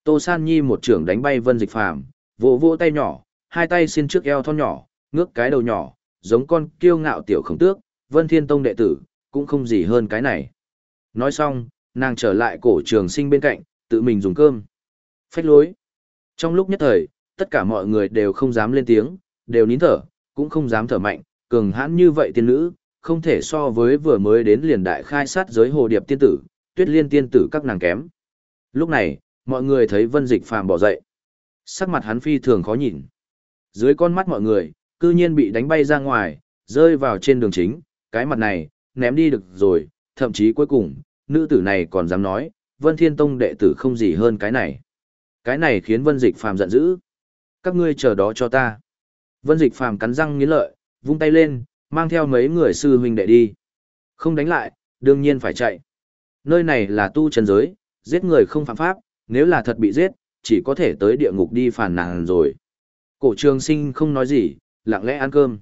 Tô San Nhi một trưởng đánh bay Vân Dịch Phàm, vỗ vỗ tay nhỏ, hai tay xin trước eo thon nhỏ, ngước cái đầu nhỏ, giống con kiêu ngạo tiểu khổng tước, Vân Thiên Tông đệ tử, cũng không gì hơn cái này. Nói xong, nàng trở lại cổ trường sinh bên cạnh, tự mình dùng cơm. Phách lối. Trong lúc nhất thời, tất cả mọi người đều không dám lên tiếng, đều nín thở, cũng không dám thở mạnh, cường hãn như vậy tiên nữ, không thể so với vừa mới đến liền đại khai sát giới hồ điệp tiên tử, tuyết liên tiên tử các nàng kém. Lúc này, mọi người thấy vân dịch phàm bỏ dậy. Sắc mặt hắn phi thường khó nhìn. Dưới con mắt mọi người, cư nhiên bị đánh bay ra ngoài, rơi vào trên đường chính, cái mặt này, ném đi được rồi, thậm chí cuối cùng, nữ tử này còn dám nói, Vân Thiên Tông đệ tử không gì hơn cái này. Cái này khiến Vân Dịch Phàm giận dữ. Các ngươi chờ đó cho ta. Vân Dịch Phàm cắn răng nghiến lợi, vung tay lên, mang theo mấy người sư huynh đệ đi. Không đánh lại, đương nhiên phải chạy. Nơi này là tu chân giới, giết người không phạm pháp, nếu là thật bị giết, chỉ có thể tới địa ngục đi phản nàn rồi. Cổ trường sinh không nói gì, lặng lẽ ăn cơm.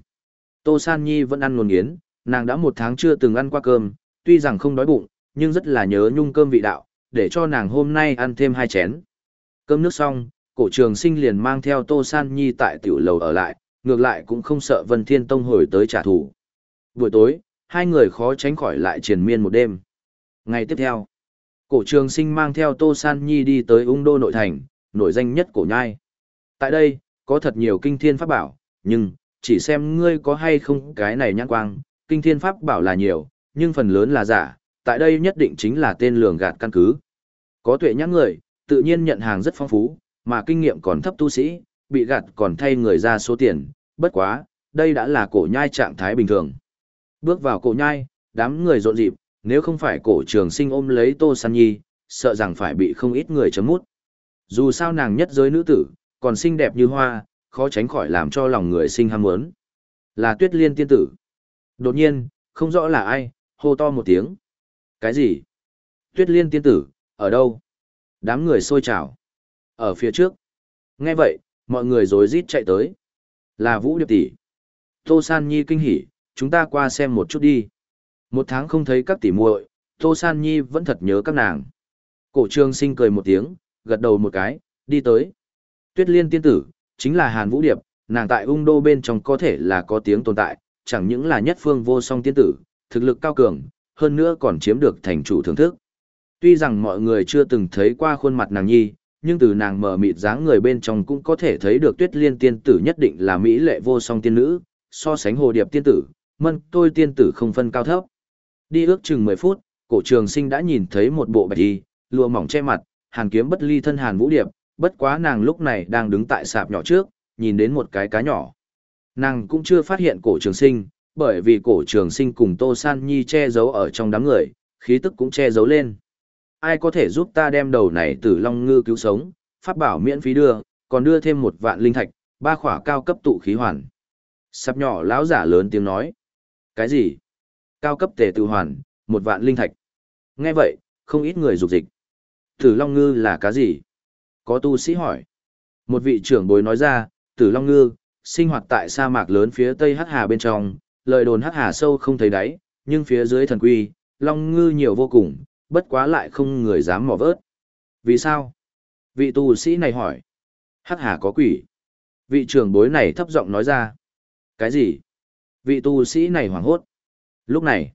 Tô San Nhi vẫn ăn nguồn nghiến, nàng đã một tháng chưa từng ăn qua cơm, tuy rằng không đói bụng, nhưng rất là nhớ nhung cơm vị đạo, để cho nàng hôm nay ăn thêm hai chén. Cơm nước xong, cổ trường sinh liền mang theo Tô San Nhi tại tiểu lầu ở lại, ngược lại cũng không sợ Vân Thiên Tông hồi tới trả thù. Buổi tối, hai người khó tránh khỏi lại triền miên một đêm. Ngày tiếp theo, cổ trường sinh mang theo Tô San Nhi đi tới ung đô nội thành, nổi danh nhất cổ nhai. Tại đây, có thật nhiều kinh thiên pháp bảo, nhưng, chỉ xem ngươi có hay không cái này nhãn quang, kinh thiên pháp bảo là nhiều, nhưng phần lớn là giả, tại đây nhất định chính là tên lường gạt căn cứ. Có tuệ nhãn người, tự nhiên nhận hàng rất phong phú, mà kinh nghiệm còn thấp tu sĩ, bị gạt còn thay người ra số tiền, bất quá, đây đã là cổ nhai trạng thái bình thường. Bước vào cổ nhai, đám người rộn rịp, nếu không phải cổ trường sinh ôm lấy Tô San Nhi, sợ rằng phải bị không ít người chấm mút. Dù sao nàng nhất giới nữ tử, còn xinh đẹp như hoa, khó tránh khỏi làm cho lòng người sinh ham muốn. Là tuyết liên tiên tử. Đột nhiên, không rõ là ai, hô to một tiếng. Cái gì? Tuyết liên tiên tử, ở đâu? Đám người xôi trào. Ở phía trước. Nghe vậy, mọi người rối rít chạy tới. Là Vũ Điệp tỷ. Tô San Nhi kinh hỉ, chúng ta qua xem một chút đi. Một tháng không thấy các tỷ muội, Tô San Nhi vẫn thật nhớ các nàng. Cổ Trương Sinh cười một tiếng, gật đầu một cái, đi tới. Tuyết Liên tiên tử, chính là Hàn Vũ Điệp, nàng tại ung đô bên trong có thể là có tiếng tồn tại, chẳng những là nhất phương vô song tiên tử, thực lực cao cường, hơn nữa còn chiếm được thành chủ thưởng thức. Tuy rằng mọi người chưa từng thấy qua khuôn mặt nàng nhi, nhưng từ nàng mờ mịt dáng người bên trong cũng có thể thấy được tuyết liên tiên tử nhất định là mỹ lệ vô song tiên nữ, so sánh hồ điệp tiên tử, mân tôi tiên tử không phân cao thấp. Đi ước chừng 10 phút, cổ trường sinh đã nhìn thấy một bộ bạch y, lụa mỏng che mặt, hàn kiếm bất ly thân hàn vũ điệp, bất quá nàng lúc này đang đứng tại sạp nhỏ trước, nhìn đến một cái cá nhỏ. Nàng cũng chưa phát hiện cổ trường sinh, bởi vì cổ trường sinh cùng Tô San Nhi che giấu ở trong đám người, khí tức cũng che giấu lên. Ai có thể giúp ta đem đầu này từ Long Ngư cứu sống, phát bảo miễn phí đưa, còn đưa thêm một vạn linh thạch, ba khỏa cao cấp tụ khí hoàn. Sạp nhỏ lão giả lớn tiếng nói. Cái gì? Cao cấp tề tự hoàn, một vạn linh thạch. Nghe vậy, không ít người dục dịch. Tử Long Ngư là cá gì? Có tu sĩ hỏi. Một vị trưởng bối nói ra, Tử Long Ngư, sinh hoạt tại sa mạc lớn phía tây Hắc Hà bên trong, lời đồn Hắc Hà sâu không thấy đáy, nhưng phía dưới thần quy, Long Ngư nhiều vô cùng, bất quá lại không người dám mò vớt. Vì sao? Vị tu sĩ này hỏi. Hắc Hà có quỷ. Vị trưởng bối này thấp giọng nói ra. Cái gì? Vị tu sĩ này hoảng hốt. Lúc này,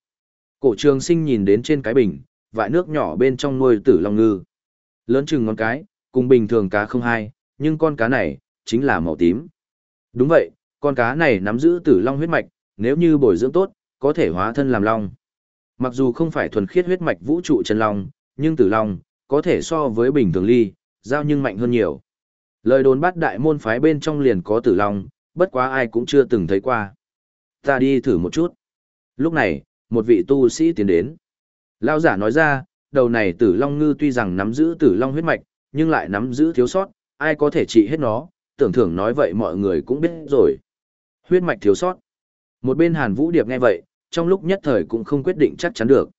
cổ trường sinh nhìn đến trên cái bình, vại nước nhỏ bên trong nuôi tử long ngư. Lớn chừng ngón cái, cùng bình thường cá không hai, nhưng con cá này, chính là màu tím. Đúng vậy, con cá này nắm giữ tử long huyết mạch, nếu như bồi dưỡng tốt, có thể hóa thân làm long. Mặc dù không phải thuần khiết huyết mạch vũ trụ chân long, nhưng tử long, có thể so với bình thường ly, giao nhưng mạnh hơn nhiều. Lời đồn bắt đại môn phái bên trong liền có tử long, bất quá ai cũng chưa từng thấy qua. Ta đi thử một chút. Lúc này, một vị tu sĩ tiến đến. Lao giả nói ra, đầu này tử long ngư tuy rằng nắm giữ tử long huyết mạch, nhưng lại nắm giữ thiếu sót, ai có thể trị hết nó, tưởng thưởng nói vậy mọi người cũng biết rồi. Huyết mạch thiếu sót. Một bên Hàn Vũ Điệp nghe vậy, trong lúc nhất thời cũng không quyết định chắc chắn được.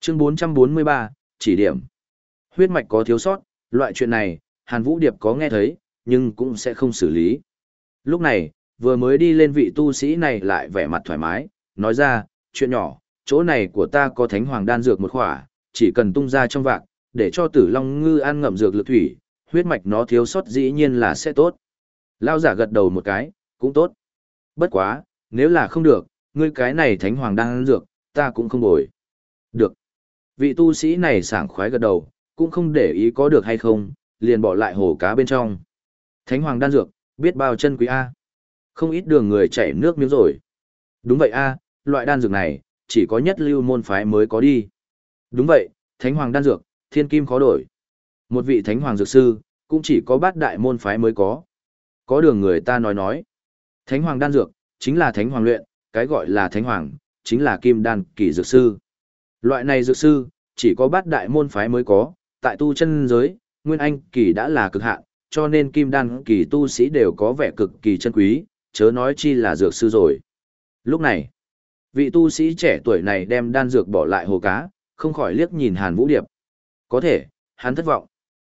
Chương 443, chỉ điểm. Huyết mạch có thiếu sót, loại chuyện này, Hàn Vũ Điệp có nghe thấy, nhưng cũng sẽ không xử lý. Lúc này, vừa mới đi lên vị tu sĩ này lại vẻ mặt thoải mái, nói ra, chuyện nhỏ, chỗ này của ta có thánh hoàng đan dược một khỏa, chỉ cần tung ra trong vạc, để cho tử long ngư ăn ngậm dược lực thủy, huyết mạch nó thiếu sót dĩ nhiên là sẽ tốt. Lao giả gật đầu một cái, cũng tốt. Bất quá, nếu là không được, ngươi cái này thánh hoàng đan dược, ta cũng không bồi. Được. Vị tu sĩ này sảng khoái gật đầu, cũng không để ý có được hay không, liền bỏ lại hồ cá bên trong. Thánh hoàng đan dược, biết bao chân quý A. Không ít đường người chảy nước miếng rồi. Đúng vậy A, loại đan dược này, chỉ có nhất lưu môn phái mới có đi. Đúng vậy, thánh hoàng đan dược, thiên kim khó đổi. Một vị thánh hoàng dược sư, cũng chỉ có bát đại môn phái mới có. Có đường người ta nói nói. Thánh hoàng đan dược, chính là thánh hoàng luyện, cái gọi là thánh hoàng, chính là kim đan kỳ dược sư. Loại này dược sư, chỉ có bát đại môn phái mới có, tại tu chân giới, nguyên anh kỳ đã là cực hạn, cho nên kim đan kỳ tu sĩ đều có vẻ cực kỳ chân quý, chớ nói chi là dược sư rồi. Lúc này, vị tu sĩ trẻ tuổi này đem đan dược bỏ lại hồ cá, không khỏi liếc nhìn Hàn Vũ Điệp. Có thể, hắn thất vọng.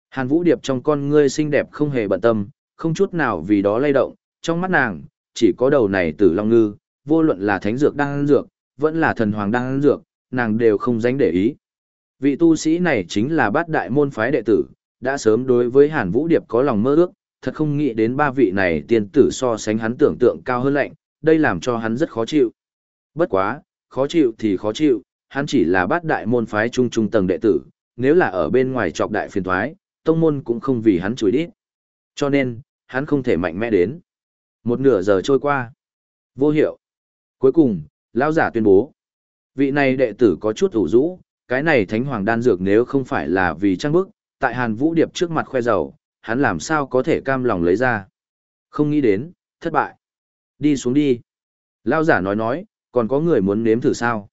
Hàn Vũ Điệp trong con ngươi xinh đẹp không hề bận tâm, không chút nào vì đó lay động, trong mắt nàng, chỉ có đầu này tử long ngư, vô luận là thánh dược đang ăn dược, vẫn là thần hoàng đang ăn dược, nàng đều không dánh để ý. Vị tu sĩ này chính là bát đại môn phái đệ tử, đã sớm đối với Hàn Vũ Điệp có lòng mơ ước, thật không nghĩ đến ba vị này tiên tử so sánh hắn tưởng tượng cao hơn lạnh, đây làm cho hắn rất khó chịu. Bất quá, khó chịu thì khó chịu, hắn chỉ là bát đại môn phái trung trung tầng đệ tử, nếu là ở bên ngoài trọc đại phiền thoái, tông môn cũng không vì hắn chửi đít. Cho nên, hắn không thể mạnh mẽ đến. Một nửa giờ trôi qua. Vô hiệu. Cuối cùng, lão giả tuyên bố. Vị này đệ tử có chút ủ rũ, cái này thánh hoàng đan dược nếu không phải là vì trang bức, tại Hàn Vũ Điệp trước mặt khoe giàu, hắn làm sao có thể cam lòng lấy ra. Không nghĩ đến, thất bại. Đi xuống đi. Lão giả nói nói, còn có người muốn nếm thử sao?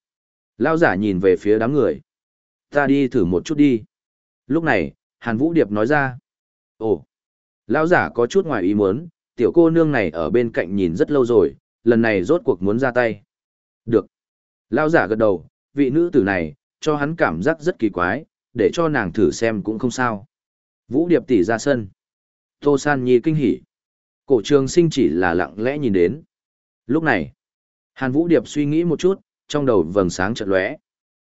Lão giả nhìn về phía đám người. Ta đi thử một chút đi. Lúc này, Hàn Vũ Điệp nói ra. Ồ, lão giả có chút ngoài ý muốn, tiểu cô nương này ở bên cạnh nhìn rất lâu rồi, lần này rốt cuộc muốn ra tay. Được. Lão giả gật đầu, vị nữ tử này, cho hắn cảm giác rất kỳ quái, để cho nàng thử xem cũng không sao. Vũ Điệp tỷ ra sân. Tô San Nhi kinh hỉ. Cổ trường sinh chỉ là lặng lẽ nhìn đến. Lúc này, Hàn Vũ Điệp suy nghĩ một chút, trong đầu vầng sáng chợt lóe.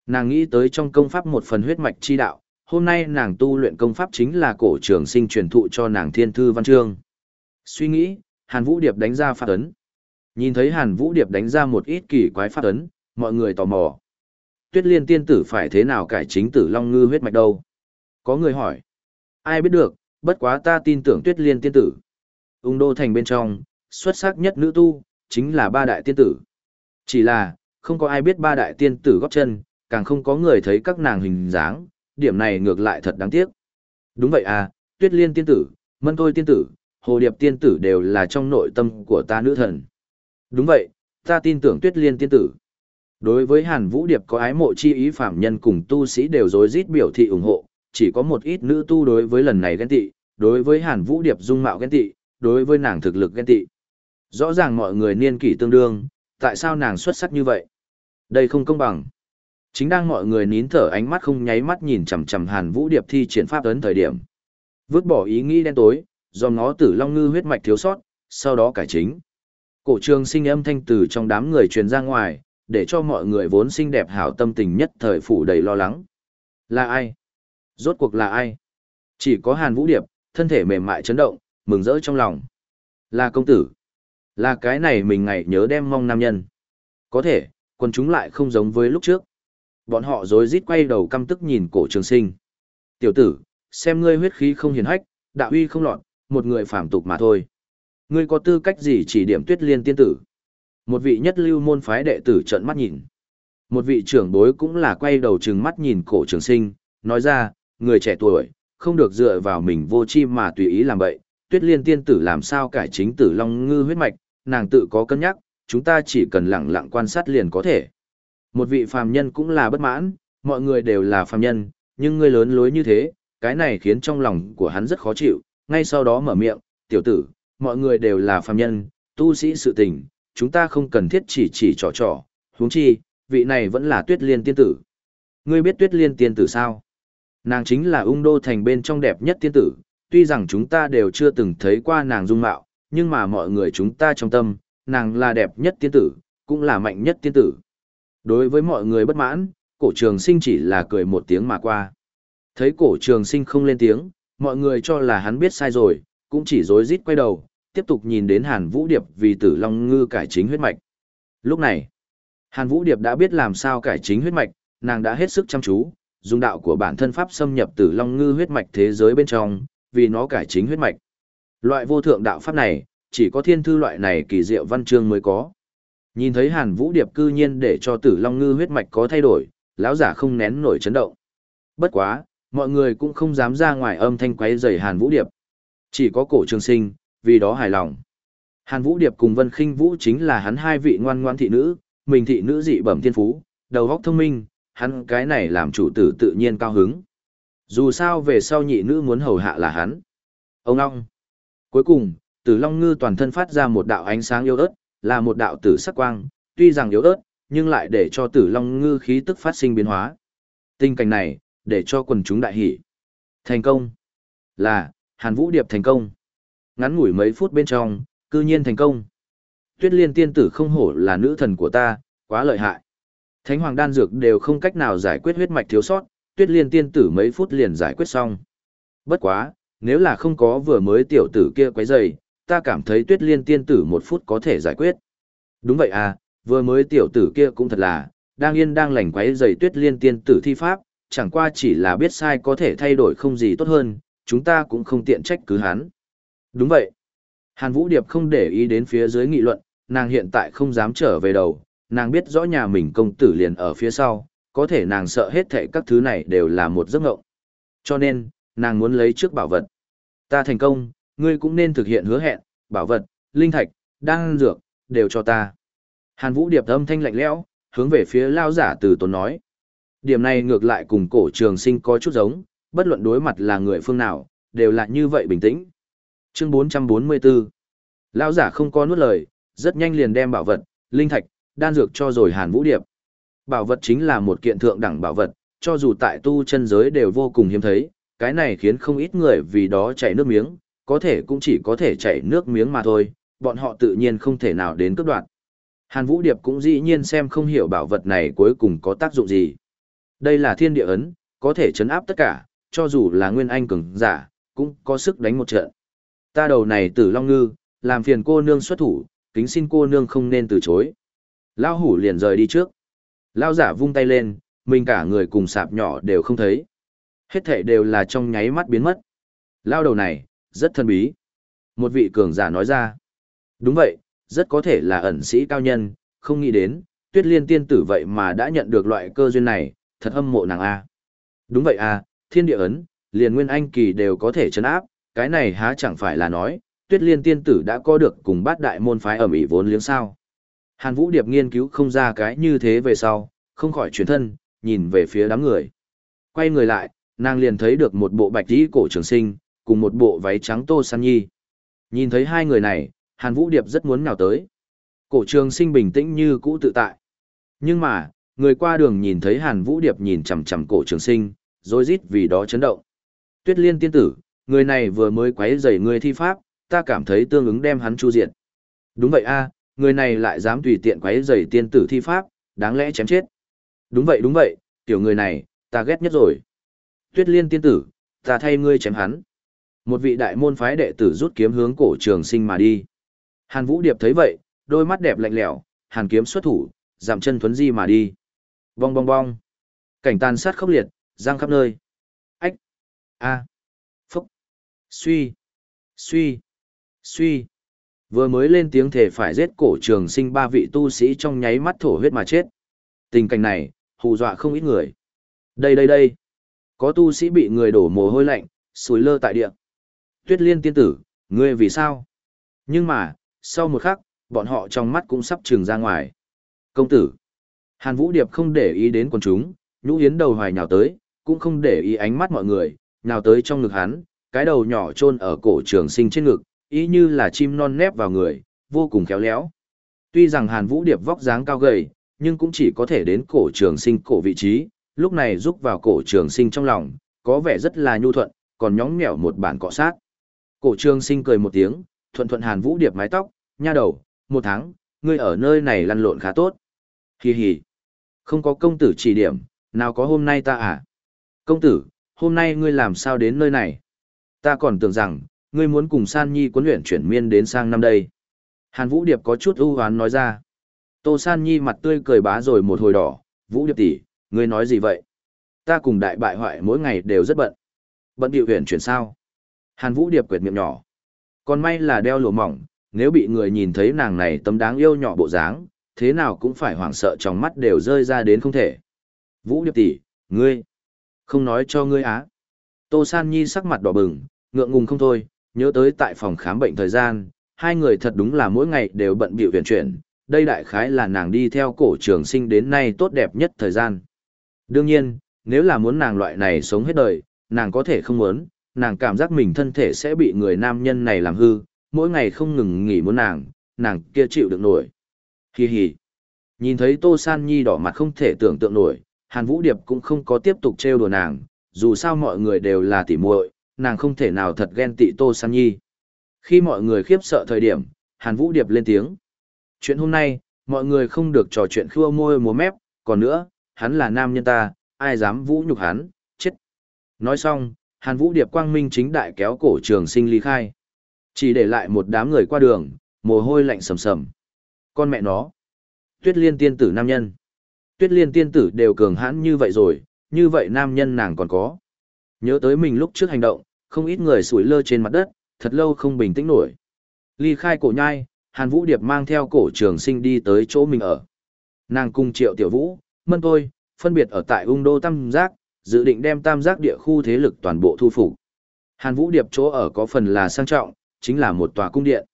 Nàng nghĩ tới trong công pháp một phần huyết mạch chi đạo, hôm nay nàng tu luyện công pháp chính là cổ trường sinh truyền thụ cho nàng thiên thư văn chương. Suy nghĩ, Hàn Vũ Điệp đánh ra pháp ấn. Nhìn thấy Hàn Vũ Điệp đánh ra một ít kỳ quái pháp ấn, mọi người tò mò. Tuyết liên tiên tử phải thế nào cải chính tử long ngư huyết mạch đâu? Có người hỏi. Ai biết được, bất quá ta tin tưởng tuyết liên tiên tử. Ung đô thành bên trong, xuất sắc nhất nữ tu, chính là ba đại tiên tử. Chỉ là, không có ai biết ba đại tiên tử góp chân, càng không có người thấy các nàng hình dáng, điểm này ngược lại thật đáng tiếc. Đúng vậy à, tuyết liên tiên tử, mân thôi tiên tử, hồ điệp tiên tử đều là trong nội tâm của ta nữ thần. Đúng vậy, ta tin tưởng tuyết liên tiên tử. Đối với Hàn Vũ Điệp có ái mộ chi ý phạm nhân cùng tu sĩ đều rối rít biểu thị ủng hộ, chỉ có một ít nữ tu đối với lần này ghen tị, đối với Hàn Vũ Điệp dung mạo ghen tị, đối với nàng thực lực ghen tị. Rõ ràng mọi người niên kỷ tương đương, tại sao nàng xuất sắc như vậy? Đây không công bằng. Chính đang mọi người nín thở ánh mắt không nháy mắt nhìn chằm chằm Hàn Vũ Điệp thi triển pháp ấn thời điểm. Vứt bỏ ý nghĩ đen tối, do ngó tử long ngư huyết mạch thiếu sót, sau đó cải chính. Cổ trường sinh âm thanh từ trong đám người truyền ra ngoài, để cho mọi người vốn xinh đẹp hảo tâm tình nhất thời phủ đầy lo lắng. Là ai? Rốt cuộc là ai? Chỉ có Hàn Vũ Điệp, thân thể mềm mại chấn động, mừng rỡ trong lòng. Là công tử. Là cái này mình ngày nhớ đem mong nam nhân. Có thể, quân chúng lại không giống với lúc trước. Bọn họ rối rít quay đầu căm tức nhìn cổ trường sinh. Tiểu tử, xem ngươi huyết khí không hiền hách, đạo uy không lọt, một người phàm tục mà thôi. Ngươi có tư cách gì chỉ điểm tuyết liên tiên tử? Một vị nhất lưu môn phái đệ tử trợn mắt nhìn. Một vị trưởng bối cũng là quay đầu trừng mắt nhìn cổ trường sinh, nói ra, người trẻ tuổi, không được dựa vào mình vô chi mà tùy ý làm vậy. Tuyết liên tiên tử làm sao cải chính tử long ngư huyết mạch, nàng tự có cân nhắc, chúng ta chỉ cần lặng lặng quan sát liền có thể. Một vị phàm nhân cũng là bất mãn, mọi người đều là phàm nhân, nhưng ngươi lớn lối như thế, cái này khiến trong lòng của hắn rất khó chịu, ngay sau đó mở miệng, tiểu tử, mọi người đều là phàm nhân, tu sĩ sự tình, chúng ta không cần thiết chỉ chỉ trò trò, huống chi, vị này vẫn là tuyết liên tiên tử. Ngươi biết tuyết liên tiên tử sao? Nàng chính là ung đô thành bên trong đẹp nhất tiên tử, tuy rằng chúng ta đều chưa từng thấy qua nàng dung mạo, nhưng mà mọi người chúng ta trong tâm, nàng là đẹp nhất tiên tử, cũng là mạnh nhất tiên tử. Đối với mọi người bất mãn, cổ trường sinh chỉ là cười một tiếng mà qua. Thấy cổ trường sinh không lên tiếng, mọi người cho là hắn biết sai rồi, cũng chỉ rối rít quay đầu, tiếp tục nhìn đến Hàn Vũ Điệp vì tử long ngư cải chính huyết mạch. Lúc này, Hàn Vũ Điệp đã biết làm sao cải chính huyết mạch, nàng đã hết sức chăm chú, dùng đạo của bản thân pháp xâm nhập tử long ngư huyết mạch thế giới bên trong, vì nó cải chính huyết mạch. Loại vô thượng đạo pháp này, chỉ có thiên thư loại này kỳ diệu văn chương mới có. Nhìn thấy Hàn Vũ Điệp cư nhiên để cho Tử Long Ngư huyết mạch có thay đổi, lão giả không nén nổi chấn động. Bất quá, mọi người cũng không dám ra ngoài âm thanh quấy rầy Hàn Vũ Điệp. Chỉ có Cổ Trường Sinh, vì đó hài lòng. Hàn Vũ Điệp cùng Vân Khinh Vũ chính là hắn hai vị ngoan ngoãn thị nữ, mình thị nữ dị bẩm thiên phú, đầu óc thông minh, hắn cái này làm chủ tử tự nhiên cao hứng. Dù sao về sau nhị nữ muốn hầu hạ là hắn. Ông long. Cuối cùng, Tử Long Ngư toàn thân phát ra một đạo ánh sáng yếu ớt, là một đạo tử sắc quang, tuy rằng yếu ớt, nhưng lại để cho Tử Long Ngư khí tức phát sinh biến hóa. Tình cảnh này, để cho quần chúng đại hỉ. Thành công. Là, Hàn Vũ Điệp thành công. Ngắn ngủi mấy phút bên trong, cư nhiên thành công. Tuyết Liên tiên tử không hổ là nữ thần của ta, quá lợi hại. Thánh hoàng đan dược đều không cách nào giải quyết huyết mạch thiếu sót, Tuyết Liên tiên tử mấy phút liền giải quyết xong. Bất quá, nếu là không có vừa mới tiểu tử kia quấy rầy, ta cảm thấy tuyết liên tiên tử một phút có thể giải quyết. Đúng vậy à, vừa mới tiểu tử kia cũng thật là, đang yên đang lành quấy rầy tuyết liên tiên tử thi pháp, chẳng qua chỉ là biết sai có thể thay đổi không gì tốt hơn, chúng ta cũng không tiện trách cứ hắn. Đúng vậy. Hàn Vũ Điệp không để ý đến phía dưới nghị luận, nàng hiện tại không dám trở về đầu, nàng biết rõ nhà mình công tử liền ở phía sau, có thể nàng sợ hết thảy các thứ này đều là một giấc ngộng. Cho nên, nàng muốn lấy trước bảo vật. Ta thành công, ngươi cũng nên thực hiện hứa hẹn, bảo vật, linh thạch, đan dược, đều cho ta. Hàn Vũ Điệp âm thanh lạnh lẽo, hướng về phía lao giả từ tốn nói. Điểm này ngược lại cùng cổ trường sinh có chút giống, bất luận đối mặt là người phương nào, đều là như vậy bình tĩnh. Chương 444 Lao giả không có nuốt lời, rất nhanh liền đem bảo vật, linh thạch, đan dược cho rồi Hàn Vũ Điệp. Bảo vật chính là một kiện thượng đẳng bảo vật, cho dù tại tu chân giới đều vô cùng hiếm thấy, cái này khiến không ít người vì đó chảy nước miếng, có thể cũng chỉ có thể chảy nước miếng mà thôi, bọn họ tự nhiên không thể nào đến cấp đoạn. Hàn Vũ Điệp cũng dĩ nhiên xem không hiểu bảo vật này cuối cùng có tác dụng gì. Đây là thiên địa ấn, có thể chấn áp tất cả, cho dù là nguyên anh cường giả, cũng có sức đánh một trận. Ta đầu này tử long ngư, làm phiền cô nương xuất thủ, kính xin cô nương không nên từ chối. Lao hủ liền rời đi trước. Lao giả vung tay lên, mình cả người cùng sạp nhỏ đều không thấy. Hết thể đều là trong nháy mắt biến mất. Lao đầu này, rất thân bí. Một vị cường giả nói ra. Đúng vậy, rất có thể là ẩn sĩ cao nhân, không nghĩ đến, tuyết liên tiên tử vậy mà đã nhận được loại cơ duyên này, thật hâm mộ nàng A. Đúng vậy A, thiên địa ấn, liền nguyên anh kỳ đều có thể chấn áp, cái này há chẳng phải là nói, tuyết liên tiên tử đã có được cùng bát đại môn phái ẩm ỉ vốn liếng sao. Hàn Vũ Điệp nghiên cứu không ra cái như thế về sau, không khỏi chuyển thân, nhìn về phía đám người. Quay người lại, nàng liền thấy được một bộ bạch tí cổ trường sinh, cùng một bộ váy trắng tô san nhi. Nhìn thấy hai người này, Hàn Vũ Điệp rất muốn nhào tới. Cổ trường sinh bình tĩnh như cũ tự tại. Nhưng mà, người qua đường nhìn thấy Hàn Vũ Điệp nhìn chằm chằm cổ trường sinh, rồi rít vì đó chấn động. Tuyết liên tiên tử, người này vừa mới quấy rầy người thi pháp, ta cảm thấy tương ứng đem hắn chu diệt. Đúng vậy a, người này lại dám tùy tiện quấy rầy tiên tử thi pháp, đáng lẽ chém chết. Đúng vậy đúng vậy, tiểu người này, ta ghét nhất rồi. Tuyết liên tiên tử, ta thay ngươi chém hắn. Một vị đại môn phái đệ tử rút kiếm hướng cổ trường sinh mà đi. Hàn Vũ Điệp thấy vậy, đôi mắt đẹp lạnh lẽo, hàn kiếm xuất thủ, giảm chân thuấn di mà đi. Bong bong bong. Cảnh tàn sát khốc liệt, giang khắp nơi. Ách. A. phúc, Suy, suy, suy. Vừa mới lên tiếng thể phải giết cổ trường sinh ba vị tu sĩ trong nháy mắt thổ huyết mà chết. Tình cảnh này, hù dọa không ít người. Đây đây đây. Có tu sĩ bị người đổ mồ hôi lạnh, sùi lơ tại địa. Tuyết liên tiên tử, ngươi vì sao? Nhưng mà, sau một khắc, bọn họ trong mắt cũng sắp trừng ra ngoài. Công tử. Hàn Vũ Điệp không để ý đến quần chúng, nhũ hiến đầu hoài nhào tới, cũng không để ý ánh mắt mọi người, nhào tới trong ngực hắn, cái đầu nhỏ chôn ở cổ trường sinh trên ngực, ý như là chim non nép vào người, vô cùng khéo léo. Tuy rằng Hàn Vũ Điệp vóc dáng cao gầy, nhưng cũng chỉ có thể đến cổ trường sinh cổ vị trí, lúc này rúc vào cổ trường sinh trong lòng, có vẻ rất là nhu thuận, còn nhóng nhẽo một bản cọ sát. Cổ trường sinh cười một tiếng, thuận thuận Hàn Vũ Điệp mái tóc, nha đầu, một tháng, ngươi ở nơi này lăn lộn khá tốt. Hi hi, Không có công tử chỉ điểm, nào có hôm nay ta à? Công tử, hôm nay ngươi làm sao đến nơi này? Ta còn tưởng rằng, ngươi muốn cùng San Nhi quấn luyện chuyển miên đến sang năm đây. Hàn Vũ Điệp có chút ưu hoán nói ra. Tô San Nhi mặt tươi cười bá rồi một hồi đỏ, Vũ Điệp tỷ, ngươi nói gì vậy? Ta cùng đại bại hoại mỗi ngày đều rất bận. Bận điệu huyền chuyển sao? Hàn Vũ Điệp quệt miệng nhỏ. Còn may là đeo lụa mỏng, nếu bị người nhìn thấy nàng này tấm đáng yêu nhỏ bộ dáng, thế nào cũng phải hoảng sợ trong mắt đều rơi ra đến không thể. Vũ Điệp tỷ, ngươi, không nói cho ngươi á. Tô San Nhi sắc mặt đỏ bừng, ngượng ngùng không thôi, nhớ tới tại phòng khám bệnh thời gian, hai người thật đúng là mỗi ngày đều bận bịu huyền chuyển, đây đại khái là nàng đi theo cổ trường sinh đến nay tốt đẹp nhất thời gian. Đương nhiên, nếu là muốn nàng loại này sống hết đời, nàng có thể không muốn, nàng cảm giác mình thân thể sẽ bị người nam nhân này làm hư, mỗi ngày không ngừng nghỉ muốn nàng, nàng kia chịu được nổi. Hi hi. Nhìn thấy Tô San Nhi đỏ mặt không thể tưởng tượng nổi, Hàn Vũ Điệp cũng không có tiếp tục trêu đùa nàng, dù sao mọi người đều là tỉ muội, nàng không thể nào thật ghen tị Tô San Nhi. Khi mọi người khiếp sợ thời điểm, Hàn Vũ Điệp lên tiếng. Chuyện hôm nay, mọi người không được trò chuyện khua môi múa mép, còn nữa, hắn là nam nhân ta, ai dám vũ nhục hắn, chết. Nói xong, Hàn Vũ Điệp quang minh chính đại kéo cổ trường sinh ly khai. Chỉ để lại một đám người qua đường, mồ hôi lạnh sầm sầm. Con mẹ nó. Tuyết liên tiên tử nam nhân. Tuyết liên tiên tử đều cường hãn như vậy rồi, như vậy nam nhân nàng còn có. Nhớ tới mình lúc trước hành động, không ít người sủi lơ trên mặt đất, thật lâu không bình tĩnh nổi. Ly khai cổ nhai, Hàn Vũ Điệp mang theo cổ trường sinh đi tới chỗ mình ở. Nàng cùng triệu tiểu vũ, mân tôi, phân biệt ở tại ung đô tam giác, dự định đem tam giác địa khu thế lực toàn bộ thu phục. Hàn Vũ Điệp chỗ ở có phần là sang trọng, chính là một tòa cung điện.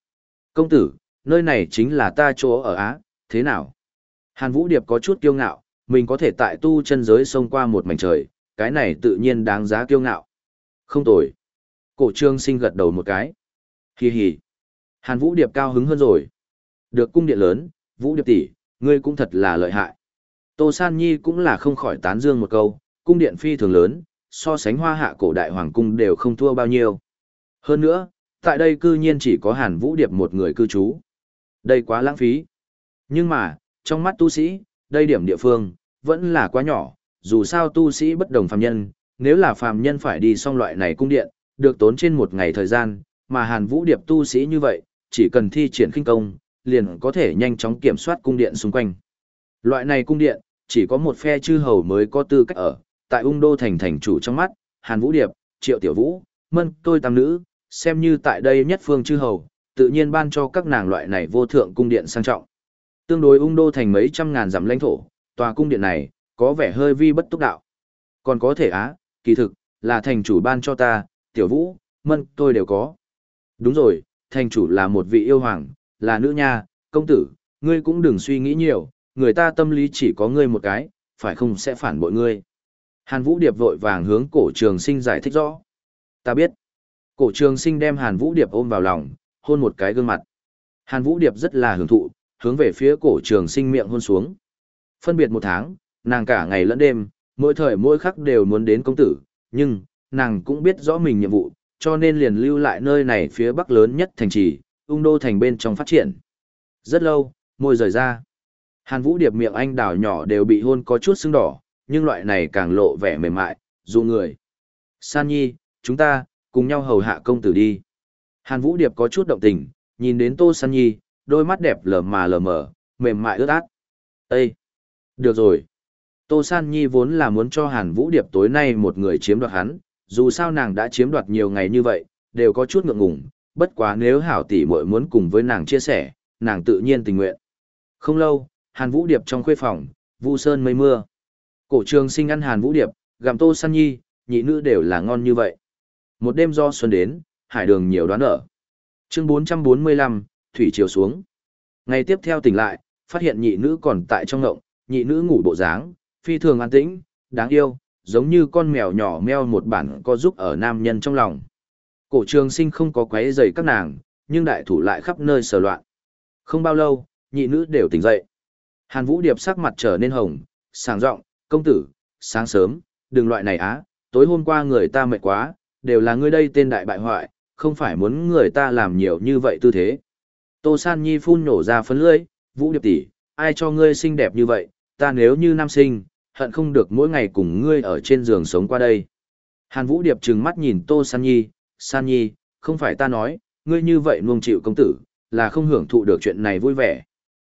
Công tử, nơi này chính là ta chỗ ở Á, thế nào? Hàn Vũ Điệp có chút kiêu ngạo, mình có thể tại tu chân giới xông qua một mảnh trời, cái này tự nhiên đáng giá kiêu ngạo. Không tồi. Cổ trương sinh gật đầu một cái. Hì hì. Hàn Vũ Điệp cao hứng hơn rồi. Được cung điện lớn, Vũ Điệp tỷ, ngươi cũng thật là lợi hại. Tô San Nhi cũng là không khỏi tán dương một câu, cung điện phi thường lớn, so sánh hoa hạ cổ đại hoàng cung đều không thua bao nhiêu. Hơn nữa, tại đây cư nhiên chỉ có Hàn Vũ Điệp một người cư trú. Đây quá lãng phí. Nhưng mà, trong mắt tu sĩ, đây điểm địa phương, vẫn là quá nhỏ, dù sao tu sĩ bất đồng phàm nhân, nếu là phàm nhân phải đi xong loại này cung điện, được tốn trên một ngày thời gian, mà Hàn Vũ Điệp tu sĩ như vậy, chỉ cần thi triển khinh công, liền có thể nhanh chóng kiểm soát cung điện xung quanh. Loại này cung điện, chỉ có một phe chư hầu mới có tư cách ở, tại ung đô thành thành chủ trong mắt, Hàn Vũ Điệp, Triệu Tiểu Vũ, Mân tôi tam nữ, xem như tại đây nhất phương chư hầu, tự nhiên ban cho các nàng loại này vô thượng cung điện sang trọng. Tương đối ung đô thành mấy trăm ngàn dặm lãnh thổ, tòa cung điện này, có vẻ hơi vi bất túc đạo. Còn có thể á, kỳ thực, là thành chủ ban cho ta, Tiểu Vũ, Mân tôi đều có. Đúng rồi, thành chủ là một vị yêu hoàng, là nữ nha, công tử, ngươi cũng đừng suy nghĩ nhiều, người ta tâm lý chỉ có ngươi một cái, phải không sẽ phản bội ngươi. Hàn Vũ Điệp vội vàng hướng cổ trường sinh giải thích rõ. Ta biết. Cổ trường sinh đem Hàn Vũ Điệp ôm vào lòng, hôn một cái gương mặt. Hàn Vũ Điệp rất là hưởng thụ, hướng về phía cổ trường sinh miệng hôn xuống. Phân biệt một tháng, nàng cả ngày lẫn đêm, mỗi thời mỗi khắc đều muốn đến công tử, nhưng, nàng cũng biết rõ mình nhiệm vụ, cho nên liền lưu lại nơi này phía bắc lớn nhất thành trì, ung đô thành bên trong phát triển. Rất lâu, môi rời ra. Hàn Vũ Điệp miệng anh đào nhỏ đều bị hôn có chút sưng đỏ, nhưng loại này càng lộ vẻ mềm mại, dụ người. San Nhi, chúng ta, cùng nhau hầu hạ công tử đi. Hàn Vũ Điệp có chút động tình, nhìn đến Tô San Nhi, đôi mắt đẹp lờ mà lờ mờ, mềm mại ướt át. Ê! Được rồi. Tô San Nhi vốn là muốn cho Hàn Vũ Điệp tối nay một người chiếm đoạt hắn, dù sao nàng đã chiếm đoạt nhiều ngày như vậy, đều có chút ngượng ngùng, bất quá nếu hảo tỷ muội muốn cùng với nàng chia sẻ, nàng tự nhiên tình nguyện. Không lâu, Hàn Vũ Điệp trong khuê phòng, Vu Sơn mây mưa. Cổ trường sinh ăn Hàn Vũ Điệp, gặm tô săn nhi, nhị nữ đều là ngon như vậy. Một đêm do xuân đến, hải đường nhiều đoán ở. Chương 445, Thủy chiều xuống. Ngày tiếp theo tỉnh lại, phát hiện nhị nữ còn tại trong ngộng, nhị nữ ngủ bộ dáng, phi thường an tĩnh, đáng yêu, giống như con mèo nhỏ meo một bản có giúp ở nam nhân trong lòng. Cổ trường sinh không có quấy rầy các nàng, nhưng đại thủ lại khắp nơi sờ loạn. Không bao lâu, nhị nữ đều tỉnh dậy. Hàn Vũ Điệp sắc mặt trở nên hồng, sàng rộng, công tử, sáng sớm, đừng loại này á, tối hôm qua người ta mệt quá, đều là ngươi đây tên đại bại hoại, không phải muốn người ta làm nhiều như vậy tư thế. Tô San Nhi phun nổ ra phấn lưỡi, Vũ Điệp tỷ, ai cho ngươi xinh đẹp như vậy, ta nếu như nam sinh, hận không được mỗi ngày cùng ngươi ở trên giường sống qua đây. Hàn Vũ Điệp trừng mắt nhìn Tô San Nhi, San Nhi, không phải ta nói, ngươi như vậy nuông chịu công tử, là không hưởng thụ được chuyện này vui vẻ.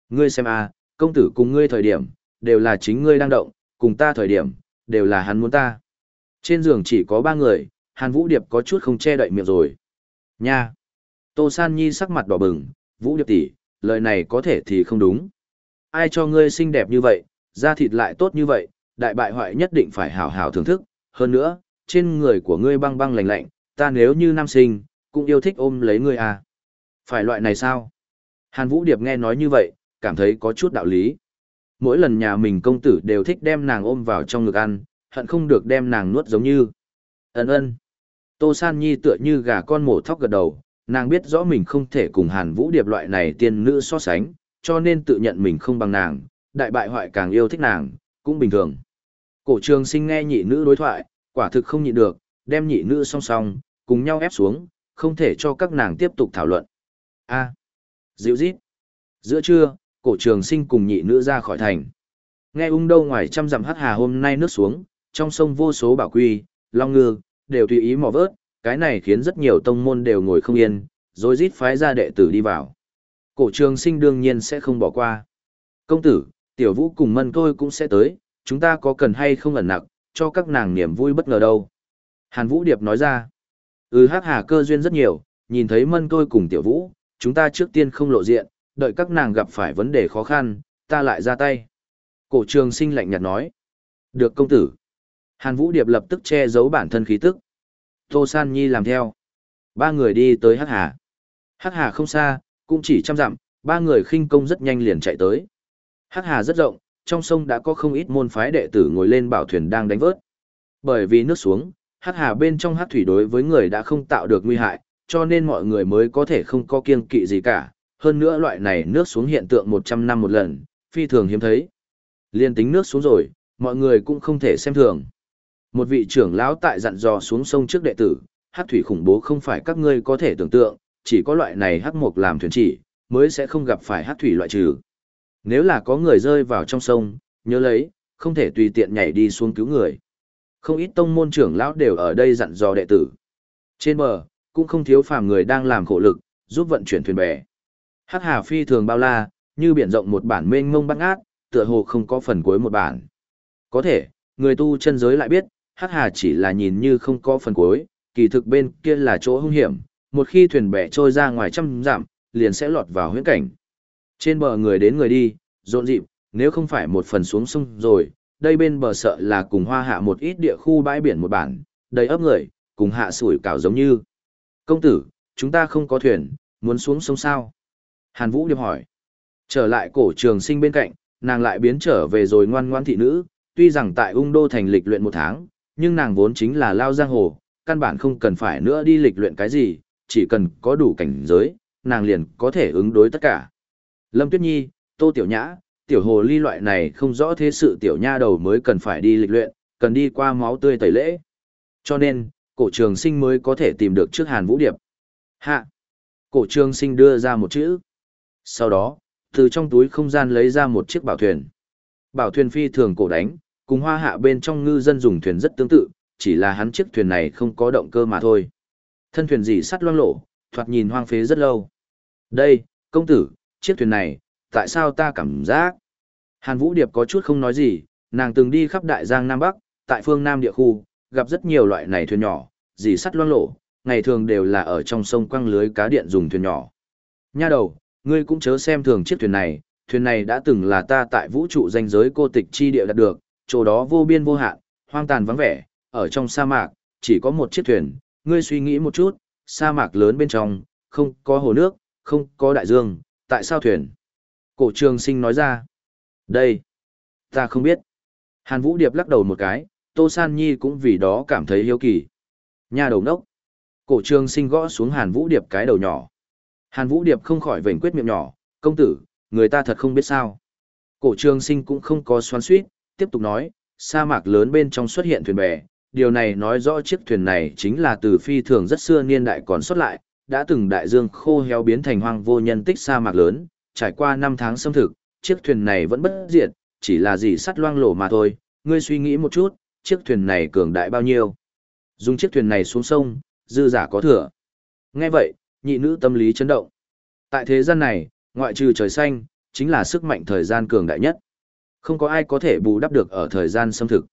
Ngươi xem a, công tử cùng ngươi thời điểm, đều là chính ngươi đang động, cùng ta thời điểm, đều là hắn muốn ta. Trên giường chỉ có ba người, Hàn Vũ Điệp có chút không che đậy miệng rồi. Nha! Tô San Nhi sắc mặt đỏ bừng, Vũ Điệp tỷ, lời này có thể thì không đúng. Ai cho ngươi xinh đẹp như vậy, da thịt lại tốt như vậy, đại bại hoại nhất định phải hảo hảo thưởng thức. Hơn nữa, trên người của ngươi băng băng lạnh lạnh, ta nếu như nam sinh, cũng yêu thích ôm lấy ngươi à. Phải loại này sao? Hàn Vũ Điệp nghe nói như vậy, cảm thấy có chút đạo lý. Mỗi lần nhà mình công tử đều thích đem nàng ôm vào trong ngực ăn, hận không được đem nàng nuốt giống như. Ấn ơn. Tô San Nhi tựa như gà con mổ thóc gật đầu, nàng biết rõ mình không thể cùng Hàn Vũ Điệp loại này tiên nữ so sánh, cho nên tự nhận mình không bằng nàng, đại bại hoại càng yêu thích nàng, cũng bình thường. Cổ trường sinh nghe nhị nữ đối thoại, quả thực không nhịn được, đem nhị nữ song song, cùng nhau ép xuống, không thể cho các nàng tiếp tục thảo luận. A. À, dịu dít. Giữa trưa, cổ trường sinh cùng nhị nữ ra khỏi thành. Nghe ung đâu ngoài trăm dặm hắc hà hôm nay nước xuống, trong sông vô số bảo quy, long ngư, đều tùy ý mò vớt, cái này khiến rất nhiều tông môn đều ngồi không yên, rồi rít phái ra đệ tử đi vào. Cổ trường sinh đương nhiên sẽ không bỏ qua. Công tử, tiểu vũ cùng mân tôi cũng sẽ tới, chúng ta có cần hay không ẩn nặc, cho các nàng niềm vui bất ngờ đâu. Hàn Vũ Điệp nói ra, ừ hắc hà cơ duyên rất nhiều, nhìn thấy mân tôi cùng tiểu vũ, chúng ta trước tiên không lộ diện, đợi các nàng gặp phải vấn đề khó khăn, ta lại ra tay. Cổ trường sinh lạnh nhạt nói, được công tử. Hàn Vũ Điệp lập tức che giấu bản thân khí tức. Tô San Nhi làm theo. Ba người đi tới Hắc Hà. Hắc Hà không xa, cũng chỉ trăm dặm, ba người khinh công rất nhanh liền chạy tới. Hắc Hà rất rộng, trong sông đã có không ít môn phái đệ tử ngồi lên bảo thuyền đang đánh vớt. Bởi vì nước xuống, Hắc Hà bên trong Hắc thủy đối với người đã không tạo được nguy hại, cho nên mọi người mới có thể không có kiêng kỵ gì cả. Hơn nữa loại này nước xuống hiện tượng 100 năm một lần, phi thường hiếm thấy. Liên tính nước xuống rồi, mọi người cũng không thể xem thường. Một vị trưởng lão tại dặn dò xuống sông trước đệ tử, hắc thủy khủng bố không phải các ngươi có thể tưởng tượng, chỉ có loại này hắc mục làm thuyền chỉ, mới sẽ không gặp phải hắc thủy loại trừ. Nếu là có người rơi vào trong sông, nhớ lấy, không thể tùy tiện nhảy đi xuống cứu người. Không ít tông môn trưởng lão đều ở đây dặn dò đệ tử. Trên bờ, cũng không thiếu phàm người đang làm khổ lực, giúp vận chuyển thuyền bè. Hắc Hà phi thường bao la, như biển rộng một bản mênh mông bát ngát, tựa hồ không có phần cuối một bản. Có thể, người tu chân giới lại biết, hắc hà chỉ là nhìn như không có phần cuối, kỳ thực bên kia là chỗ hung hiểm, một khi thuyền bè trôi ra ngoài trăm dặm, liền sẽ lọt vào huyễn cảnh. Trên bờ người đến người đi, rộn rịp, nếu không phải một phần xuống sông rồi, đây bên bờ sợ là cùng hoa hạ một ít địa khu bãi biển một bản, đầy ấp người, cùng hạ sủi cảo giống như. Công tử, chúng ta không có thuyền, muốn xuống sông sao? Hàn Vũ điệp hỏi. Trở lại cổ trường sinh bên cạnh, nàng lại biến trở về rồi ngoan ngoan thị nữ, tuy rằng tại ung đô thành lịch luyện một tháng, nhưng nàng vốn chính là lao giang hồ, căn bản không cần phải nữa đi lịch luyện cái gì, chỉ cần có đủ cảnh giới, nàng liền có thể ứng đối tất cả. Lâm Tuyết Nhi, Tô Tiểu Nhã, Tiểu Hồ Ly loại này không rõ thế sự Tiểu Nha đầu mới cần phải đi lịch luyện, cần đi qua máu tươi tẩy lễ. Cho nên, cổ trường sinh mới có thể tìm được trước Hàn Vũ Điệp. Hạ! Cổ trường sinh đưa ra một chữ. Sau đó, từ trong túi không gian lấy ra một chiếc bảo thuyền. Bảo thuyền phi thường cổ đánh, cùng hoa hạ bên trong ngư dân dùng thuyền rất tương tự, chỉ là hắn chiếc thuyền này không có động cơ mà thôi. Thân thuyền dì sắt loang lổ, thoạt nhìn hoang phế rất lâu. Đây, công tử, chiếc thuyền này, tại sao ta cảm giác? Hàn Vũ Điệp có chút không nói gì, nàng từng đi khắp đại giang Nam Bắc, tại phương Nam địa khu, gặp rất nhiều loại này thuyền nhỏ, dì sắt loang lổ, ngày thường đều là ở trong sông quăng lưới cá điện dùng thuyền nhỏ. Nha đầu, ngươi cũng chớ xem thường chiếc thuyền này, thuyền này đã từng là ta tại vũ trụ danh giới cô tịch chi địa đạt được, chỗ đó vô biên vô hạn, hoang tàn vắng vẻ, ở trong sa mạc, chỉ có một chiếc thuyền, ngươi suy nghĩ một chút, sa mạc lớn bên trong, không có hồ nước, không có đại dương, tại sao thuyền? Cổ trường sinh nói ra, đây, ta không biết. Hàn Vũ Điệp lắc đầu một cái, Tô San Nhi cũng vì đó cảm thấy hiếu kỳ. Nhà đầu nốc. Cổ trường sinh gõ xuống Hàn Vũ Điệp cái đầu nhỏ. Hàn Vũ Điệp không khỏi vểnh quyết miệng nhỏ, công tử, người ta thật không biết sao. Cổ trường sinh cũng không có xoắn suýt, tiếp tục nói, sa mạc lớn bên trong xuất hiện thuyền bè, điều này nói rõ chiếc thuyền này chính là từ phi thường rất xưa niên đại còn xuất lại, đã từng đại dương khô héo biến thành hoang vô nhân tích sa mạc lớn, trải qua năm tháng xâm thực, chiếc thuyền này vẫn bất diệt, chỉ là gì sắt loang lổ mà thôi, ngươi suy nghĩ một chút, chiếc thuyền này cường đại bao nhiêu. Dùng chiếc thuyền này xuống sông, dư giả có thừa. Nghe vậy, nhị nữ tâm lý chấn động. Tại thế gian này, ngoại trừ trời xanh, chính là sức mạnh thời gian cường đại nhất. Không có ai có thể bù đắp được ở thời gian xâm thực.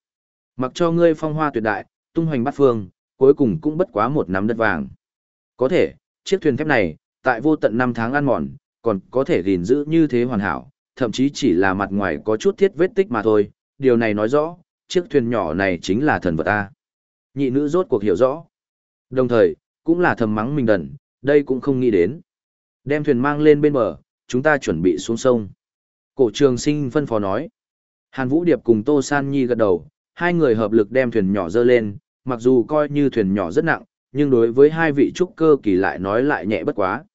Mặc cho ngươi phong hoa tuyệt đại, tung hoành bát phương, cuối cùng cũng bất quá một nắm đất vàng. Có thể, chiếc thuyền thép này, tại vô tận năm tháng ăn mòn, còn có thể gìn giữ như thế hoàn hảo, thậm chí chỉ là mặt ngoài có chút thiết vết tích mà thôi. Điều này nói rõ, chiếc thuyền nhỏ này chính là thần vật ta. Nhị nữ rốt cuộc hiểu rõ. Đồng thời, cũng là thầm mắng mình đần, đây cũng không nghĩ đến. Đem thuyền mang lên bên bờ, chúng ta chuẩn bị xuống sông. Cổ trường sinh phân phó nói. Hàn Vũ Điệp cùng Tô San Nhi gật đầu, hai người hợp lực đem thuyền nhỏ dơ lên, mặc dù coi như thuyền nhỏ rất nặng, nhưng đối với hai vị trúc cơ kỳ lại nói lại nhẹ bất quá.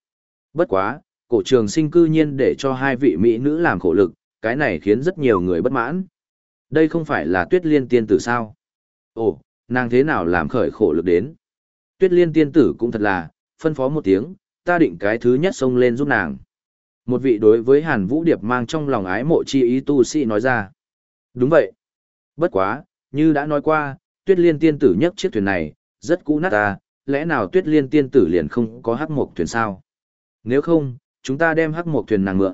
Bất quá, cổ trường sinh cư nhiên để cho hai vị mỹ nữ làm khổ lực, cái này khiến rất nhiều người bất mãn. Đây không phải là tuyết liên tiên tử sao? Ồ, nàng thế nào làm khởi khổ lực đến? Tuyết liên tiên tử cũng thật là, phân phó một tiếng, ta định cái thứ nhất xông lên giúp nàng. Một vị đối với Hàn Vũ Điệp mang trong lòng ái mộ chi ý tu sĩ nói ra. Đúng vậy. Bất quá, như đã nói qua, tuyết liên tiên tử nhất chiếc thuyền này, rất cũ nát ta, lẽ nào tuyết liên tiên tử liền không có hắc mộc thuyền sao? Nếu không, chúng ta đem hắc mộc thuyền nàng mượn.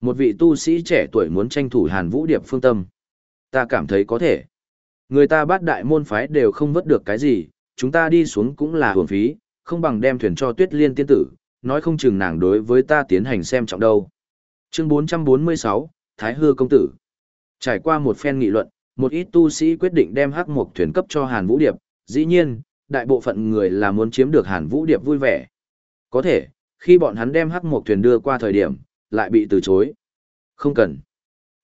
Một vị tu sĩ trẻ tuổi muốn tranh thủ Hàn Vũ Điệp phương tâm. Ta cảm thấy có thể. Người ta bắt đại môn phái đều không vớt được cái gì, chúng ta đi xuống cũng là hưởng phí, không bằng đem thuyền cho tuyết liên tiên tử, nói không chừng nàng đối với ta tiến hành xem trọng đâu. Chương 446, Thái Hư Công Tử Trải qua một phen nghị luận, một ít tu sĩ quyết định đem hắc mộc thuyền cấp cho Hàn Vũ Điệp, dĩ nhiên, đại bộ phận người là muốn chiếm được Hàn Vũ Điệp vui vẻ. Có thể, khi bọn hắn đem hắc mộc thuyền đưa qua thời điểm, lại bị từ chối. Không cần.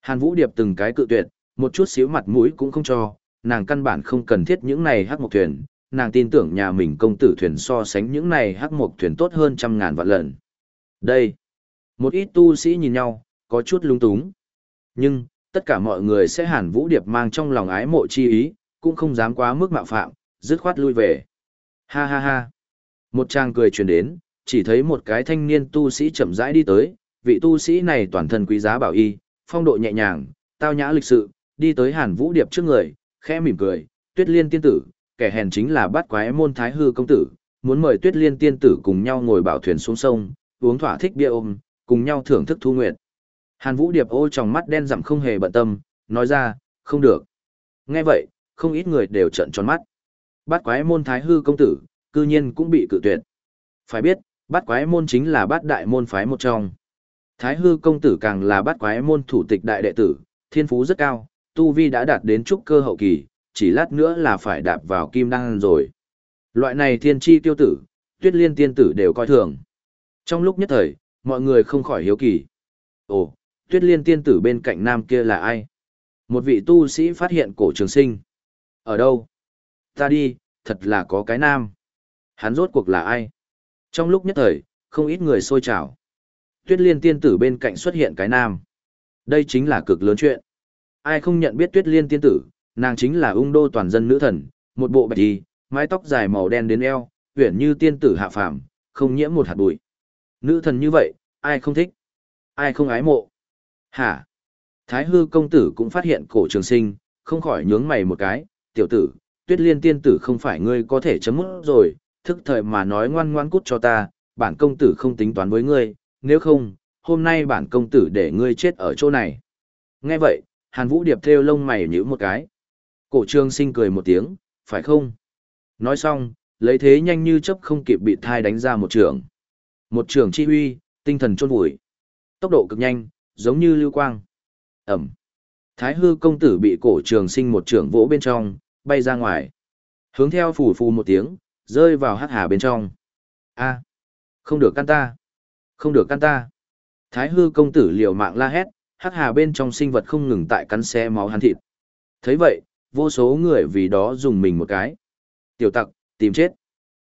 Hàn Vũ Điệp từng cái cự tuyệt, một chút xíu mặt mũi cũng không cho, nàng căn bản không cần thiết những này hắc mộc thuyền, nàng tin tưởng nhà mình công tử thuyền so sánh những này hắc mộc thuyền tốt hơn trăm ngàn vạn lần. Đây, một ít tu sĩ nhìn nhau, có chút lung túng. Nhưng, tất cả mọi người sẽ hàn vũ điệp mang trong lòng ái mộ chi ý, cũng không dám quá mức mạo phạm, dứt khoát lui về. Ha ha ha. Một chàng cười truyền đến, chỉ thấy một cái thanh niên tu sĩ chậm rãi đi tới, vị tu sĩ này toàn thân quý giá bảo y, phong độ nhẹ nhàng, tao nhã lịch sự, đi tới Hàn Vũ Điệp trước người, khẽ mỉm cười, "Tuyết Liên tiên tử, kẻ hèn chính là bắt quái môn Thái Hư công tử, muốn mời Tuyết Liên tiên tử cùng nhau ngồi bảo thuyền xuống sông, uống thỏa thích bia ôm, cùng nhau thưởng thức thu nguyệt." Hàn Vũ Điệp ô trong mắt đen rằm không hề bận tâm, nói ra, "Không được." Nghe vậy, không ít người đều trợn tròn mắt. Bát quái môn Thái Hư công tử, cư nhiên cũng bị cự tuyệt. Phải biết, Bát quái môn chính là bát đại môn phái một trong. Thái hư công tử càng là Bát quái môn thủ tịch đại đệ tử, thiên phú rất cao, tu vi đã đạt đến trúc cơ hậu kỳ, chỉ lát nữa là phải đạp vào kim đăng rồi. Loại này thiên chi tiêu tử, tuyết liên tiên tử đều coi thường. Trong lúc nhất thời, mọi người không khỏi hiếu kỳ. Ồ, tuyết liên tiên tử bên cạnh nam kia là ai? Một vị tu sĩ phát hiện cổ trường sinh. Ở đâu? Ta đi, thật là có cái nam. Hắn rốt cuộc là ai? Trong lúc nhất thời, không ít người xôi trào. Tuyết liên tiên tử bên cạnh xuất hiện cái nam. Đây chính là cực lớn chuyện. Ai không nhận biết tuyết liên tiên tử, nàng chính là ung đô toàn dân nữ thần, một bộ bạch đi, mái tóc dài màu đen đến eo, uyển như tiên tử hạ phàm, không nhiễm một hạt bụi. Nữ thần như vậy, ai không thích? Ai không ái mộ? Hả? Thái hư công tử cũng phát hiện cổ trường sinh, không khỏi nhướng mày một cái, tiểu tử, tuyết liên tiên tử không phải ngươi có thể chấm mút rồi, thức thời mà nói ngoan ngoan cút cho ta, bản công tử không tính toán với ngươi, nếu không, hôm nay bản công tử để ngươi chết ở chỗ này. Nghe vậy, Hàn Vũ Điệp theo lông mày nhíu một cái. Cổ trương sinh cười một tiếng, phải không? Nói xong, lấy thế nhanh như chớp không kịp bị thai đánh ra một trường. Một trường chi huy, tinh thần chôn vùi. Tốc độ cực nhanh, giống như lưu quang. Ẩm. Thái hư công tử bị cổ trường sinh một trường vỗ bên trong, bay ra ngoài. Hướng theo phù phù một tiếng, rơi vào hắc hà bên trong. A, không được căn ta. Không được căn ta. Thái hư công tử liều mạng la hét, hắc hà bên trong sinh vật không ngừng tại cắn xe máu hắn thịt. thấy vậy, vô số người vì đó dùng mình một cái. Tiểu tặc, tìm chết.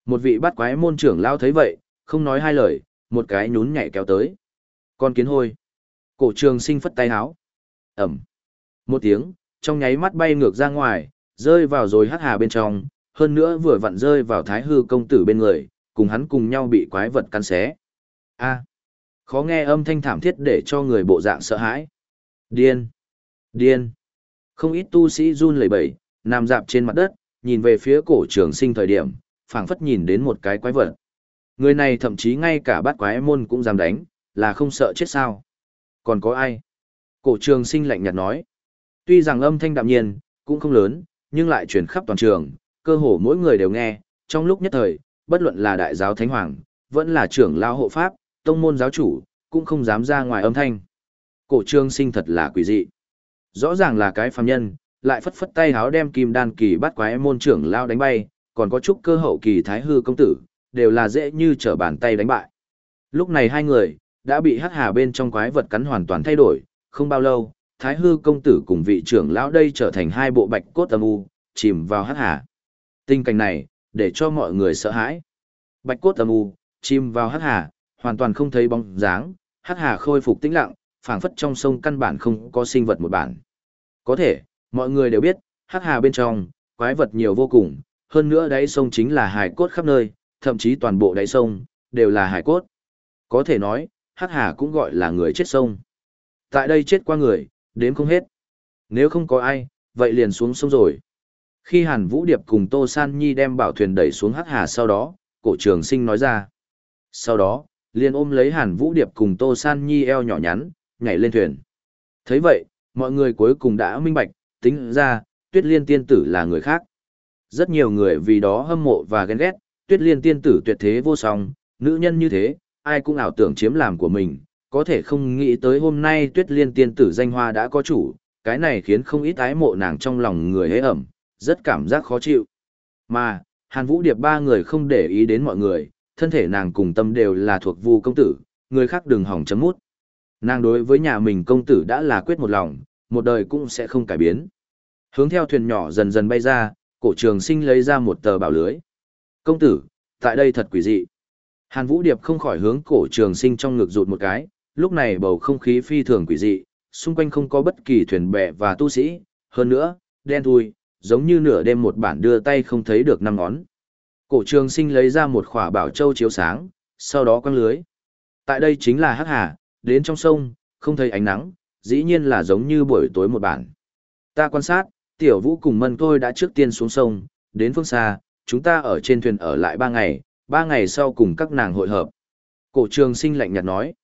Một vị bắt quái môn trưởng lao thấy vậy, không nói hai lời, một cái nhún nhảy kéo tới. Con kiến hôi. Cổ trường sinh phất tay háo. Ẩm. Một tiếng, trong nháy mắt bay ngược ra ngoài, rơi vào rồi hắc hà bên trong, hơn nữa vừa vặn rơi vào thái hư công tử bên người, cùng hắn cùng nhau bị quái vật cắn xé. A. Khó nghe âm thanh thảm thiết để cho người bộ dạng sợ hãi. Điên. Điên. Không ít tu sĩ run lẩy bẩy, nằm dạp trên mặt đất, nhìn về phía cổ trường sinh thời điểm, phảng phất nhìn đến một cái quái vật. Người này thậm chí ngay cả bát quái môn cũng dám đánh, là không sợ chết sao. Còn có ai? Cổ trường sinh lạnh nhạt nói. Tuy rằng âm thanh đạm nhiên, cũng không lớn, nhưng lại truyền khắp toàn trường, cơ hồ mỗi người đều nghe, trong lúc nhất thời, bất luận là đại giáo thánh hoàng, vẫn là trưởng lao hộ pháp, tông môn giáo chủ, cũng không dám ra ngoài âm thanh. Cổ trương sinh thật là quỷ dị. Rõ ràng là cái phàm nhân, lại phất phất tay háo đem kim đan kỳ bắt quái môn trưởng lao đánh bay, còn có chút cơ hậu kỳ thái hư công tử, đều là dễ như trở bàn tay đánh bại. Lúc này hai người, đã bị hắc hà bên trong quái vật cắn hoàn toàn thay đổi, không bao lâu, thái hư công tử cùng vị trưởng lão đây trở thành hai bộ bạch cốt âm u, chìm vào hắc hà. Tình cảnh này, để cho mọi người sợ hãi. Bạch cốt âm u, chìm vào hắc hà, hoàn toàn không thấy bóng dáng, hắc hà khôi phục tĩnh lặng, phảng phất trong sông căn bản không có sinh vật một bản. Có thể, mọi người đều biết, hắc hà bên trong, quái vật nhiều vô cùng, hơn nữa đáy sông chính là hải cốt khắp nơi, thậm chí toàn bộ đáy sông, đều là hải cốt. Có thể nói, hắc hà cũng gọi là người chết sông. Tại đây chết qua người, đếm không hết. Nếu không có ai, vậy liền xuống sông rồi. Khi Hàn Vũ Điệp cùng Tô San Nhi đem bảo thuyền đẩy xuống hắc hà sau đó, cổ trường sinh nói ra. Sau đó, liền ôm lấy Hàn Vũ Điệp cùng Tô San Nhi eo nhỏ nhắn, nhảy lên thuyền. thấy vậy, mọi người cuối cùng đã minh bạch, tính ra, tuyết liên tiên tử là người khác. Rất nhiều người vì đó hâm mộ và ghen ghét, tuyết liên tiên tử tuyệt thế vô song, nữ nhân như thế, ai cũng ảo tưởng chiếm làm của mình, có thể không nghĩ tới hôm nay tuyết liên tiên tử danh hoa đã có chủ, cái này khiến không ít ái mộ nàng trong lòng người hế ẩm, rất cảm giác khó chịu. Mà, Hàn Vũ Điệp ba người không để ý đến mọi người, thân thể nàng cùng tâm đều là thuộc vu công tử, người khác đừng hỏng chấm mút. Nàng đối với nhà mình công tử đã là quyết một lòng, một đời cũng sẽ không cải biến. Hướng theo thuyền nhỏ dần dần bay ra, cổ trường sinh lấy ra một tờ bảo lưới. Công tử, tại đây thật quỷ dị. Hàn Vũ Điệp không khỏi hướng cổ trường sinh trong ngực rụt một cái, lúc này bầu không khí phi thường quỷ dị, xung quanh không có bất kỳ thuyền bè và tu sĩ, hơn nữa, đen thui, giống như nửa đêm một bản đưa tay không thấy được năm ngón. Cổ trường sinh lấy ra một khỏa bảo châu chiếu sáng, sau đó quăng lưới. Tại đây chính là hắc hà, đến trong sông, không thấy ánh nắng, dĩ nhiên là giống như buổi tối một bản. Ta quan sát, tiểu vũ cùng mân tôi đã trước tiên xuống sông, đến phương xa, chúng ta ở trên thuyền ở lại ba ngày, ba ngày sau cùng các nàng hội hợp. Cổ trường sinh lạnh nhạt nói.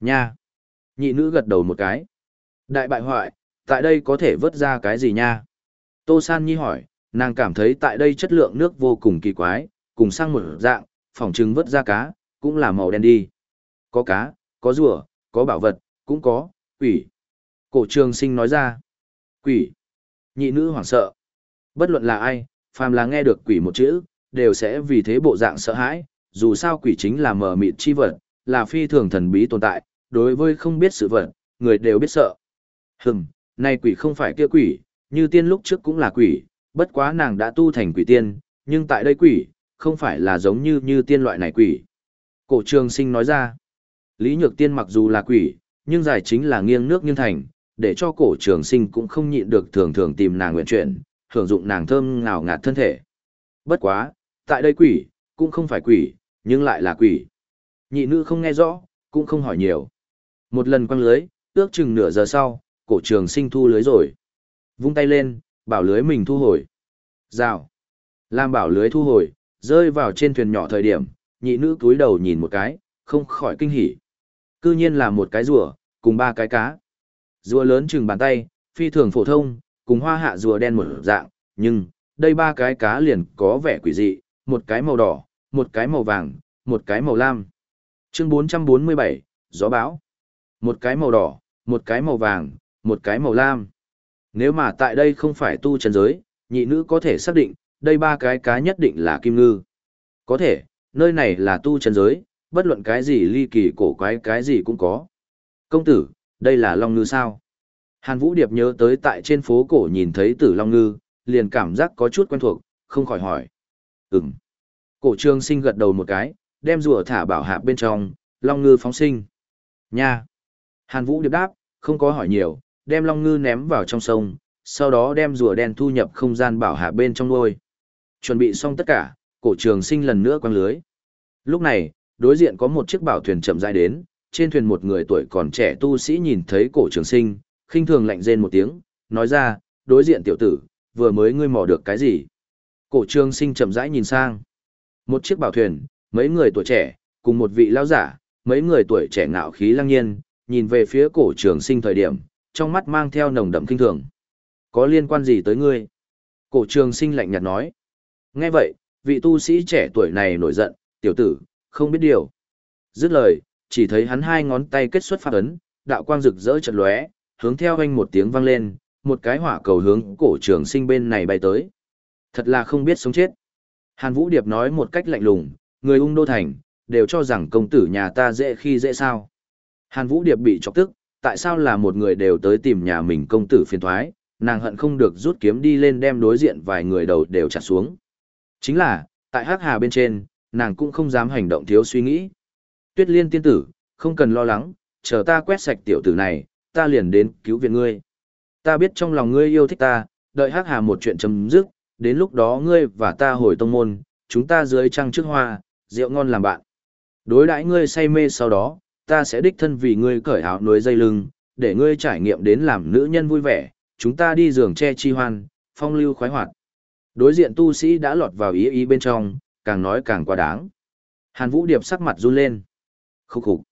Nha! Nhị nữ gật đầu một cái. Đại bại hoại, tại đây có thể vớt ra cái gì nha? Tô San Nhi hỏi, nàng cảm thấy tại đây chất lượng nước vô cùng kỳ quái, cùng sang một dạng, phòng trứng vớt ra cá, cũng là màu đen đi. Có cá, có rùa, có bảo vật, cũng có, quỷ. Cổ trường sinh nói ra. Quỷ. Nhị nữ hoảng sợ. Bất luận là ai, phàm là nghe được quỷ một chữ, đều sẽ vì thế bộ dạng sợ hãi, dù sao quỷ chính là mờ mịt chi vật, là phi thường thần bí tồn tại, đối với không biết sự vật, người đều biết sợ. Hừm, nay quỷ không phải kia quỷ, như tiên lúc trước cũng là quỷ, bất quá nàng đã tu thành quỷ tiên, nhưng tại đây quỷ, không phải là giống như như tiên loại này quỷ. Cổ trường sinh nói ra, Lý Nhược Tiên mặc dù là quỷ, nhưng giải chính là nghiêng nước nghiêng thành, để cho cổ trường sinh cũng không nhịn được thường thường tìm nàng nguyện chuyện, hưởng dụng nàng thơm ngào ngạt thân thể. Bất quá, tại đây quỷ, cũng không phải quỷ, nhưng lại là quỷ. Nhị nữ không nghe rõ, cũng không hỏi nhiều. Một lần quăng lưới, ước chừng nửa giờ sau, cổ trường sinh thu lưới rồi. Vung tay lên, bảo lưới mình thu hồi. Rào. Làm bảo lưới thu hồi, rơi vào trên thuyền nhỏ thời điểm, nhị nữ cúi đầu nhìn một cái, không khỏi kinh hỉ. Cư nhiên là một cái rùa, cùng ba cái cá. Rùa lớn chừng bàn tay, phi thường phổ thông, cùng hoa hạ rùa đen một dạng, nhưng, đây ba cái cá liền có vẻ quỷ dị, một cái màu đỏ, một cái màu vàng, một cái màu lam. Chương 447, gió bão. Một cái màu đỏ, một cái màu vàng, một cái màu lam. Nếu mà tại đây không phải tu chân giới, nhị nữ có thể xác định, đây ba cái cá nhất định là kim ngư. Có thể, nơi này là tu chân giới, bất luận cái gì ly kỳ cổ quái cái gì cũng có. Công tử, đây là Long Ngư sao? Hàn Vũ Điệp nhớ tới tại trên phố cổ nhìn thấy tử Long Ngư, liền cảm giác có chút quen thuộc, không khỏi hỏi. Ừm. Cổ trương sinh gật đầu một cái, đem rùa thả bảo hạ bên trong, Long Ngư phóng sinh. Nha. Hàn Vũ Điệp đáp, không có hỏi nhiều, đem Long Ngư ném vào trong sông, sau đó đem rùa đen thu nhập không gian bảo hạ bên trong nuôi. Chuẩn bị xong tất cả, cổ trường sinh lần nữa quăng lưới. Lúc này, đối diện có một chiếc bảo thuyền chậm rãi đến, trên thuyền một người tuổi còn trẻ tu sĩ nhìn thấy cổ trường sinh, khinh thường lạnh rên một tiếng, nói ra, đối diện tiểu tử, vừa mới ngươi mò được cái gì? Cổ trường sinh chậm rãi nhìn sang. Một chiếc bảo thuyền, mấy người tuổi trẻ, cùng một vị lão giả, mấy người tuổi trẻ ngạo khí lăng nhiên, nhìn về phía cổ trường sinh thời điểm, trong mắt mang theo nồng đậm kinh thường. Có liên quan gì tới ngươi? Cổ trường sinh lạnh nhạt nói. Nghe vậy, vị tu sĩ trẻ tuổi này nổi giận, tiểu tử, không biết điều. Dứt lời, chỉ thấy hắn hai ngón tay kết xuất phát ấn, đạo quang rực rỡ chật lóe, hướng theo anh một tiếng vang lên, một cái hỏa cầu hướng cổ trường sinh bên này bay tới. Thật là không biết sống chết. Hàn Vũ Điệp nói một cách lạnh lùng, người ung đô thành, đều cho rằng công tử nhà ta dễ khi dễ sao. Hàn Vũ Điệp bị chọc tức, tại sao là một người đều tới tìm nhà mình công tử phiền thoái, nàng hận không được rút kiếm đi lên đem đối diện vài người đầu đều chặt xuống. Chính là, tại hắc hà bên trên, nàng cũng không dám hành động thiếu suy nghĩ. Tuyết liên tiên tử, không cần lo lắng, chờ ta quét sạch tiểu tử này, ta liền đến cứu viện ngươi. Ta biết trong lòng ngươi yêu thích ta, đợi hắc hà một chuyện chấm dứt, đến lúc đó ngươi và ta hồi tông môn, chúng ta dưới trăng trước hoa, rượu ngon làm bạn. Đối đãi ngươi say mê sau đó, ta sẽ đích thân vì ngươi cởi áo núi dây lưng, để ngươi trải nghiệm đến làm nữ nhân vui vẻ, chúng ta đi giường che chi hoan, phong lưu khoái hoạt. Đối diện tu sĩ đã lọt vào ý ý bên trong, càng nói càng quá đáng. Hàn Vũ Điệp sắc mặt run lên. Khúc khục.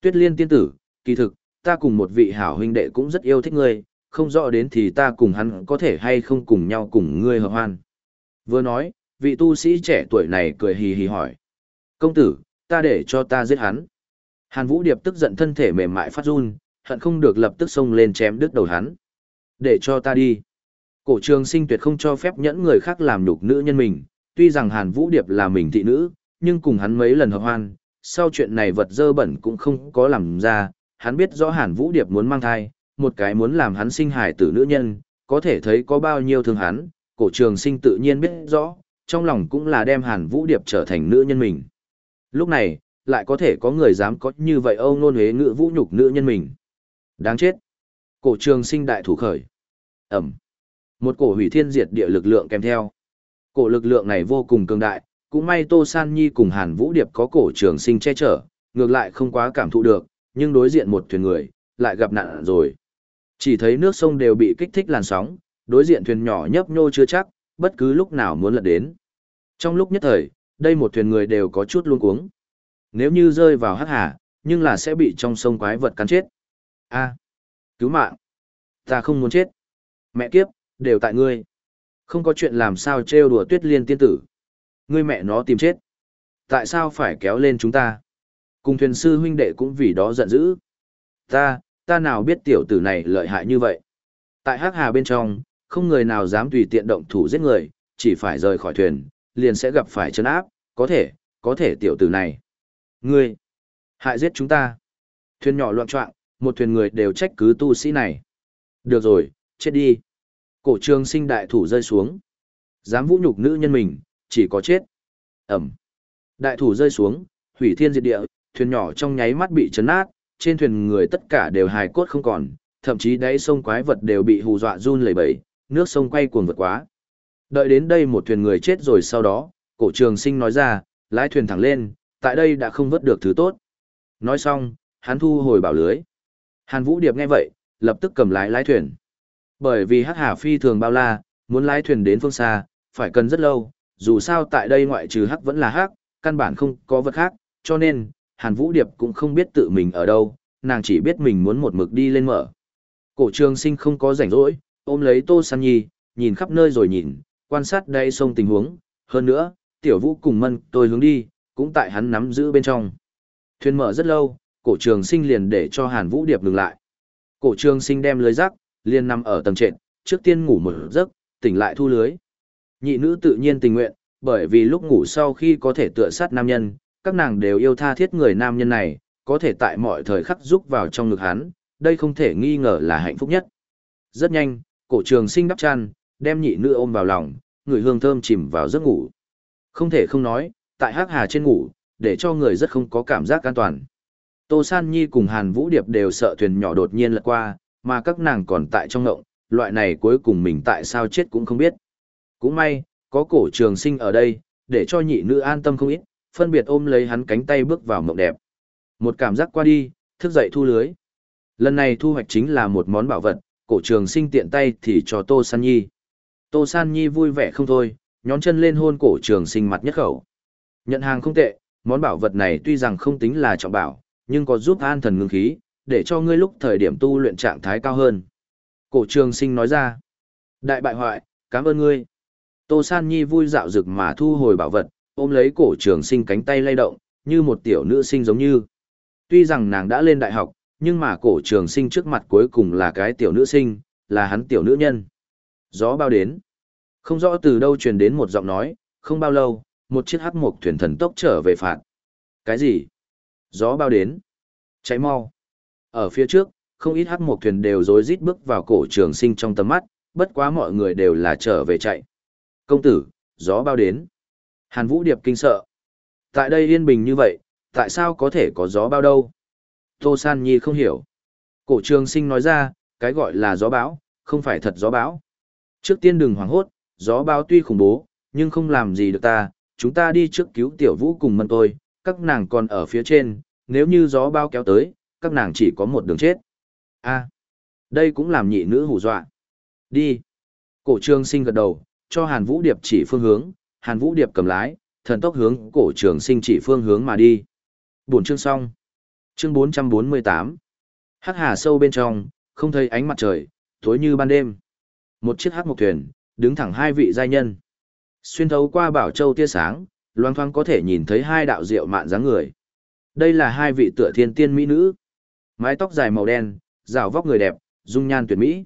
Tuyết liên tiên tử, kỳ thực, ta cùng một vị hảo huynh đệ cũng rất yêu thích ngươi, không rõ đến thì ta cùng hắn có thể hay không cùng nhau cùng ngươi hợp hoan. Vừa nói, vị tu sĩ trẻ tuổi này cười hì hì hỏi. Công tử, ta để cho ta giết hắn. Hàn Vũ Điệp tức giận thân thể mềm mại phát run, hận không được lập tức xông lên chém đứt đầu hắn. Để cho ta đi. Cổ trường sinh tuyệt không cho phép nhẫn người khác làm nhục nữ nhân mình, tuy rằng Hàn Vũ Điệp là mình thị nữ, nhưng cùng hắn mấy lần hợp hoan, sau chuyện này vật dơ bẩn cũng không có làm ra, hắn biết rõ Hàn Vũ Điệp muốn mang thai, một cái muốn làm hắn sinh hài tử nữ nhân, có thể thấy có bao nhiêu thương hắn, cổ trường sinh tự nhiên biết rõ, trong lòng cũng là đem Hàn Vũ Điệp trở thành nữ nhân mình. Lúc này, lại có thể có người dám có như vậy âu nôn huế ngữ vũ nhục nữ nhân mình. Đáng chết. Cổ trường sinh đại thủ khởi. Ẩm. Một cổ hủy thiên diệt địa lực lượng kèm theo. Cổ lực lượng này vô cùng cường đại, cũng may Tô San Nhi cùng Hàn Vũ Điệp có cổ trường sinh che chở, ngược lại không quá cảm thụ được, nhưng đối diện một thuyền người, lại gặp nạn rồi. Chỉ thấy nước sông đều bị kích thích làn sóng, đối diện thuyền nhỏ nhấp nhô chưa chắc, bất cứ lúc nào muốn lật đến. Trong lúc nhất thời, đây một thuyền người đều có chút luống cuống. Nếu như rơi vào hắc hà, nhưng là sẽ bị trong sông quái vật cắn chết. A, cứu mạng. Ta không muốn chết. Mẹ kiếp, đều tại ngươi. Không có chuyện làm sao trêu đùa tuyết liên tiên tử. Ngươi mẹ nó tìm chết. Tại sao phải kéo lên chúng ta? Cùng thuyền sư huynh đệ cũng vì đó giận dữ. Ta, ta nào biết tiểu tử này lợi hại như vậy. Tại hắc hà bên trong, không người nào dám tùy tiện động thủ giết người, chỉ phải rời khỏi thuyền, liền sẽ gặp phải chấn áp, có thể, có thể tiểu tử này. Ngươi, hại giết chúng ta. Thuyền nhỏ loạn trọng, một thuyền người đều trách cứ tu sĩ này. Được rồi, chết đi. Cổ trường sinh đại thủ rơi xuống. Dám vũ nhục nữ nhân mình, chỉ có chết. Ẩm. Đại thủ rơi xuống, hủy thiên diệt địa, thuyền nhỏ trong nháy mắt bị chấn nát, trên thuyền người tất cả đều hài cốt không còn, thậm chí đáy sông quái vật đều bị hù dọa run lẩy bẩy, nước sông quay cuồng vượt quá. Đợi đến đây một thuyền người chết rồi sau đó, cổ trường sinh nói ra, lái thuyền thẳng lên, tại đây đã không vớt được thứ tốt. Nói xong, hắn thu hồi bảo lưới. Hàn Vũ Điệp nghe vậy, lập tức cầm lái lái thuyền. Bởi vì hắc hà phi thường bao la, muốn lái thuyền đến phương xa, phải cần rất lâu, dù sao tại đây ngoại trừ hắc vẫn là hắc, căn bản không có vật khác, cho nên, Hàn Vũ Điệp cũng không biết tự mình ở đâu, nàng chỉ biết mình muốn một mực đi lên mở. Cổ trường sinh không có rảnh rỗi, ôm lấy Tô San Nhi, nhìn khắp nơi rồi nhìn, quan sát đây sông tình huống, hơn nữa, tiểu vũ cùng mân tôi hướng đi, cũng tại hắn nắm giữ bên trong. Thuyền mở rất lâu, cổ trường sinh liền để cho Hàn Vũ Điệp ngừng lại. Cổ trường sinh đem lưới rắc, liền nằm ở tầng trệt, trước tiên ngủ một giấc, tỉnh lại thu lưới. Nhị nữ tự nhiên tình nguyện, bởi vì lúc ngủ sau khi có thể tựa sát nam nhân, các nàng đều yêu tha thiết người nam nhân này, có thể tại mọi thời khắc giúp vào trong ngực hắn, đây không thể nghi ngờ là hạnh phúc nhất. Rất nhanh, cổ trường sinh đắp chăn, đem nhị nữ ôm vào lòng, người hương thơm chìm vào giấc ngủ. Không thể không nói, tại hắc hà trên ngủ, để cho người rất không có cảm giác an toàn. Tô San Nhi cùng Hàn Vũ Điệp đều sợ thuyền nhỏ đột nhiên lật qua, mà các nàng còn tại trong ngộng, loại này cuối cùng mình tại sao chết cũng không biết. Cũng may, có cổ trường sinh ở đây, để cho nhị nữ an tâm không ít, phân biệt ôm lấy hắn cánh tay bước vào mộng đẹp. Một cảm giác qua đi, thức dậy thu lưới. Lần này thu hoạch chính là một món bảo vật, cổ trường sinh tiện tay thì cho Tô San Nhi. Tô San Nhi vui vẻ không thôi, nhón chân lên hôn cổ trường sinh mặt nhất khẩu. Nhận hàng không tệ, món bảo vật này tuy rằng không tính là trọng bảo, nhưng có giúp an thần ngưng khí, để cho ngươi lúc thời điểm tu luyện trạng thái cao hơn. Cổ trường sinh nói ra. Đại bại hoại, cảm ơn ngươi. Tô San Nhi vui dạo rực mà thu hồi bảo vật, ôm lấy cổ trường sinh cánh tay lay động, như một tiểu nữ sinh giống như. Tuy rằng nàng đã lên đại học, nhưng mà cổ trường sinh trước mặt cuối cùng là cái tiểu nữ sinh, là hắn tiểu nữ nhân. Gió bao đến. Không rõ từ đâu truyền đến một giọng nói, không bao lâu, một chiếc hắc mộc thuyền thần tốc trở về phạt. Cái gì? Gió bao đến. Cháy mau. Ở phía trước, không ít hắc mộc thuyền đều rối rít bước vào cổ trường sinh trong tầm mắt, bất quá mọi người đều là trở về chạy. Công tử, gió bao đến. Hàn Vũ Điệp kinh sợ. Tại đây yên bình như vậy, tại sao có thể có gió bao đâu? Tô San Nhi không hiểu. Cổ trường sinh nói ra, cái gọi là gió bão, không phải thật gió bão. Trước tiên đừng hoảng hốt, gió bão tuy khủng bố, nhưng không làm gì được ta, chúng ta đi trước cứu tiểu vũ cùng mân tôi, các nàng còn ở phía trên, nếu như gió bao kéo tới, các nàng chỉ có một đường chết. a đây cũng làm nhị nữ hù dọa. Đi. Cổ trường sinh gật đầu, cho Hàn Vũ Điệp chỉ phương hướng, Hàn Vũ Điệp cầm lái, thần tốc hướng cổ trường sinh chỉ phương hướng mà đi. buồn chương xong. Chương 448. Hắc hà sâu bên trong, không thấy ánh mặt trời, tối như ban đêm. Một chiếc hắc mộc thuyền, đứng thẳng hai vị giai nhân. Xuyên thấu qua bảo châu tia sáng, loang thoáng có thể nhìn thấy hai đạo diệu mạn dáng người. Đây là hai vị tựa thiên tiên mỹ nữ. Mái tóc dài màu đen, rào vóc người đẹp, dung nhan tuyệt mỹ.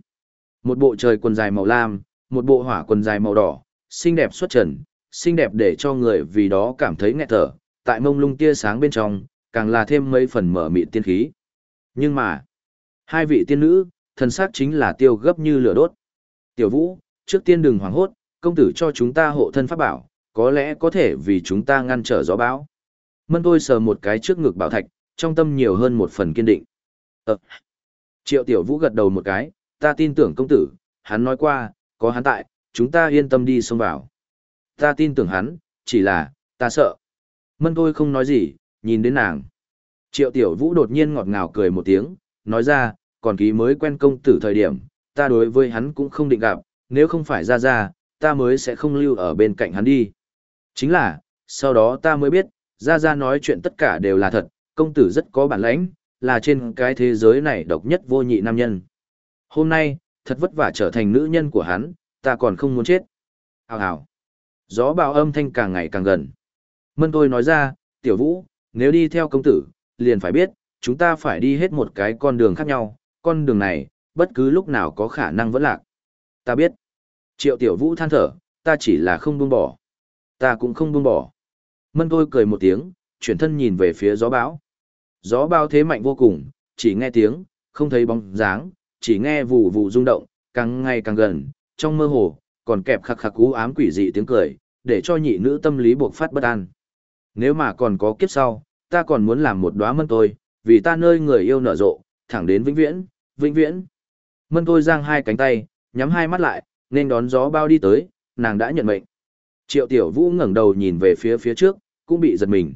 Một bộ trời quần dài màu lam, một bộ hỏa quần dài màu đỏ, xinh đẹp xuất trần, xinh đẹp để cho người vì đó cảm thấy nghẹt thở, tại mông lung tia sáng bên trong, càng là thêm mấy phần mở mịn tiên khí. Nhưng mà, hai vị tiên nữ, thân xác chính là tiêu gấp như lửa đốt. Tiểu Vũ, trước tiên đừng hoảng hốt, công tử cho chúng ta hộ thân pháp bảo, có lẽ có thể vì chúng ta ngăn trở gió bão. Mân tôi sờ một cái trước ngực bảo thạch, trong tâm nhiều hơn một phần kiên định. Ờ. Triệu Tiểu Vũ gật đầu một cái, ta tin tưởng công tử, hắn nói qua, có hắn tại, chúng ta yên tâm đi xông vào. Ta tin tưởng hắn, chỉ là, ta sợ. Mân tôi không nói gì, nhìn đến nàng. Triệu Tiểu Vũ đột nhiên ngọt ngào cười một tiếng, nói ra, còn ký mới quen công tử thời điểm, ta đối với hắn cũng không định gặp, nếu không phải ra ra, ta mới sẽ không lưu ở bên cạnh hắn đi. Chính là, sau đó ta mới biết, gia gia nói chuyện tất cả đều là thật, công tử rất có bản lãnh, là trên cái thế giới này độc nhất vô nhị nam nhân. Hôm nay, thật vất vả trở thành nữ nhân của hắn, ta còn không muốn chết. Hào hào. Gió bào âm thanh càng ngày càng gần. Mân tôi nói ra, tiểu vũ, nếu đi theo công tử, liền phải biết, chúng ta phải đi hết một cái con đường khác nhau, con đường này, bất cứ lúc nào có khả năng vẫn lạc. Ta biết. Triệu tiểu vũ than thở, ta chỉ là không buông bỏ. Ta cũng không buông bỏ. Mân tôi cười một tiếng, chuyển thân nhìn về phía gió bão. Gió bão thế mạnh vô cùng, chỉ nghe tiếng, không thấy bóng dáng, chỉ nghe vụ vụ rung động, càng ngày càng gần, trong mơ hồ, còn kẹp khắc khắc cú ám quỷ dị tiếng cười, để cho nhị nữ tâm lý buộc phát bất an. Nếu mà còn có kiếp sau, ta còn muốn làm một đóa mân tôi, vì ta nơi người yêu nở rộ, thẳng đến vĩnh viễn, vĩnh viễn. Mân tôi giang hai cánh tay, nhắm hai mắt lại, nên đón gió bao đi tới, nàng đã nhận mệnh. Triệu Tiểu Vũ ngẩng đầu nhìn về phía phía trước, cũng bị giật mình.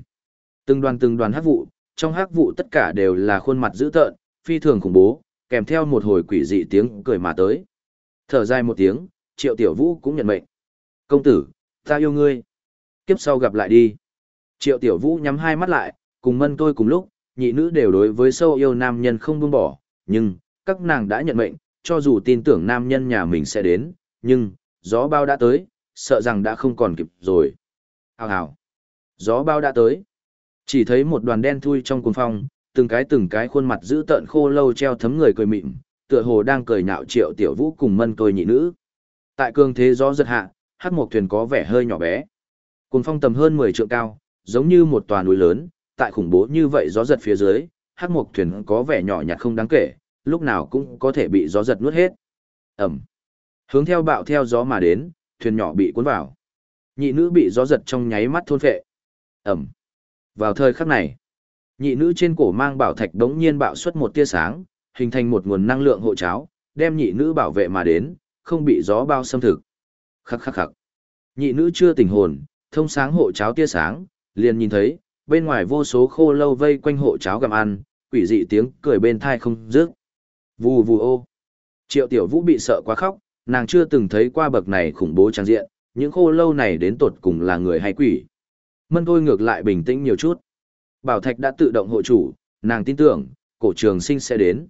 Từng đoàn từng đoàn hắc vụ, trong hắc vụ tất cả đều là khuôn mặt dữ tợn, phi thường khủng bố, kèm theo một hồi quỷ dị tiếng cười mà tới. Thở dài một tiếng, Triệu Tiểu Vũ cũng nhận mệnh. Công tử, ta yêu ngươi. Kiếp sau gặp lại đi. Triệu Tiểu Vũ nhắm hai mắt lại, cùng mân tôi cùng lúc, nhị nữ đều đối với sâu yêu nam nhân không buông bỏ, nhưng, các nàng đã nhận mệnh, cho dù tin tưởng nam nhân nhà mình sẽ đến, nhưng, gió bao đã tới, sợ rằng đã không còn kịp rồi. Hào Hào. Gió bao đã tới. Chỉ thấy một đoàn đen thui trong cuồng phong, từng cái từng cái khuôn mặt dữ tợn khô lâu treo thấm người cười mịn, tựa hồ đang cười nhạo triệu tiểu vũ cùng mân tôi nhị nữ. Tại cương thế gió giật hạ, hát một thuyền có vẻ hơi nhỏ bé. Cuồng phong tầm hơn 10 trượng cao, giống như một tòa núi lớn, tại khủng bố như vậy gió giật phía dưới, hát một thuyền có vẻ nhỏ nhặt không đáng kể, lúc nào cũng có thể bị gió giật nuốt hết. Ẩm. Hướng theo bạo theo gió mà đến, thuyền nhỏ bị cuốn vào. Nhị nữ bị gió giật trong nháy mắt thôn phệ. Ẩm. Vào thời khắc này, nhị nữ trên cổ mang bảo thạch đống nhiên bạo xuất một tia sáng, hình thành một nguồn năng lượng hộ cháo, đem nhị nữ bảo vệ mà đến, không bị gió bao xâm thực. Khắc khắc khắc. Nhị nữ chưa tỉnh hồn, thông sáng hộ cháo tia sáng, liền nhìn thấy, bên ngoài vô số khô lâu vây quanh hộ cháo gặm ăn, quỷ dị tiếng cười bên thai không dứt. Vù vù ô. Triệu tiểu vũ bị sợ quá khóc, nàng chưa từng thấy qua bậc này khủng bố trang diện, những khô lâu này đến tột cùng là người hay quỷ. Mân thôi ngược lại bình tĩnh nhiều chút. Bảo thạch đã tự động hộ chủ, nàng tin tưởng, cổ trường sinh sẽ đến.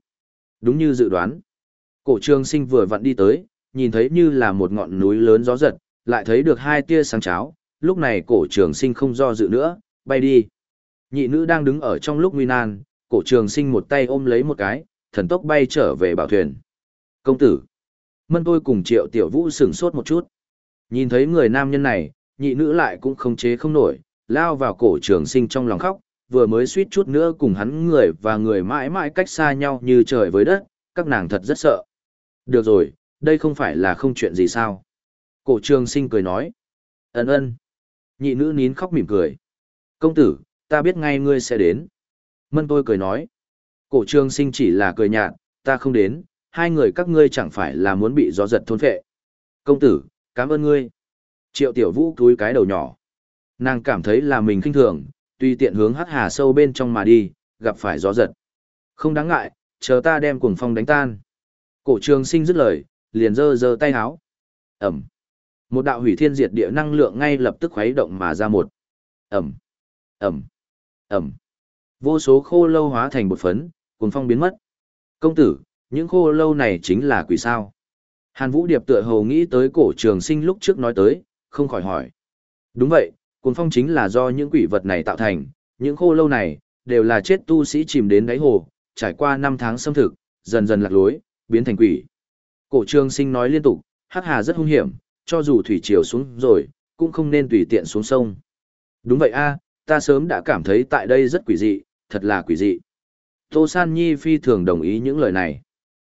Đúng như dự đoán. Cổ trường sinh vừa vặn đi tới, nhìn thấy như là một ngọn núi lớn gió giật, lại thấy được hai tia sáng cháo, lúc này cổ trường sinh không do dự nữa, bay đi. Nhị nữ đang đứng ở trong lúc nguy nan, cổ trường sinh một tay ôm lấy một cái, thần tốc bay trở về bảo thuyền. Công tử. Mân tôi cùng triệu tiểu vũ sửng sốt một chút. Nhìn thấy người nam nhân này, nhị nữ lại cũng không chế không nổi, lao vào cổ trường sinh trong lòng khóc, vừa mới suýt chút nữa cùng hắn người và người mãi mãi cách xa nhau như trời với đất, các nàng thật rất sợ. Được rồi, đây không phải là không chuyện gì sao. Cổ trường sinh cười nói. Ấn ơn. Nhị nữ nín khóc mỉm cười. Công tử, ta biết ngay ngươi sẽ đến. Mân tôi cười nói. Cổ trường sinh chỉ là cười nhạt, ta không đến, hai người các ngươi chẳng phải là muốn bị gió giật thôn phệ. Công tử, cảm ơn ngươi. Triệu tiểu vũ túi cái đầu nhỏ. Nàng cảm thấy là mình kinh thường, tùy tiện hướng hắc hà sâu bên trong mà đi, gặp phải gió giật. Không đáng ngại, chờ ta đem cuồng phong đánh tan. Cổ trường sinh dứt lời, liền giơ giơ tay háo. Ẩm. Một đạo hủy thiên diệt địa năng lượng ngay lập tức khuấy động mà ra một. Ẩm. Ẩm. Ẩm. Vô số khô lâu hóa thành bột phấn, cuồng phong biến mất. Công tử, những khô lâu này chính là quỷ sao. Hàn Vũ Điệp tựa hồ nghĩ tới cổ trường sinh lúc trước nói tới, không khỏi hỏi. Đúng vậy, cuồng phong chính là do những quỷ vật này tạo thành, những khô lâu này, đều là chết tu sĩ chìm đến đáy hồ, trải qua năm tháng xâm thực, dần dần lạc lối, biến thành quỷ. Cổ trường sinh nói liên tục, hắc hà rất hung hiểm, cho dù thủy triều xuống rồi, cũng không nên tùy tiện xuống sông. Đúng vậy a, ta sớm đã cảm thấy tại đây rất quỷ dị, thật là quỷ dị. Tô San Nhi phi thường đồng ý những lời này.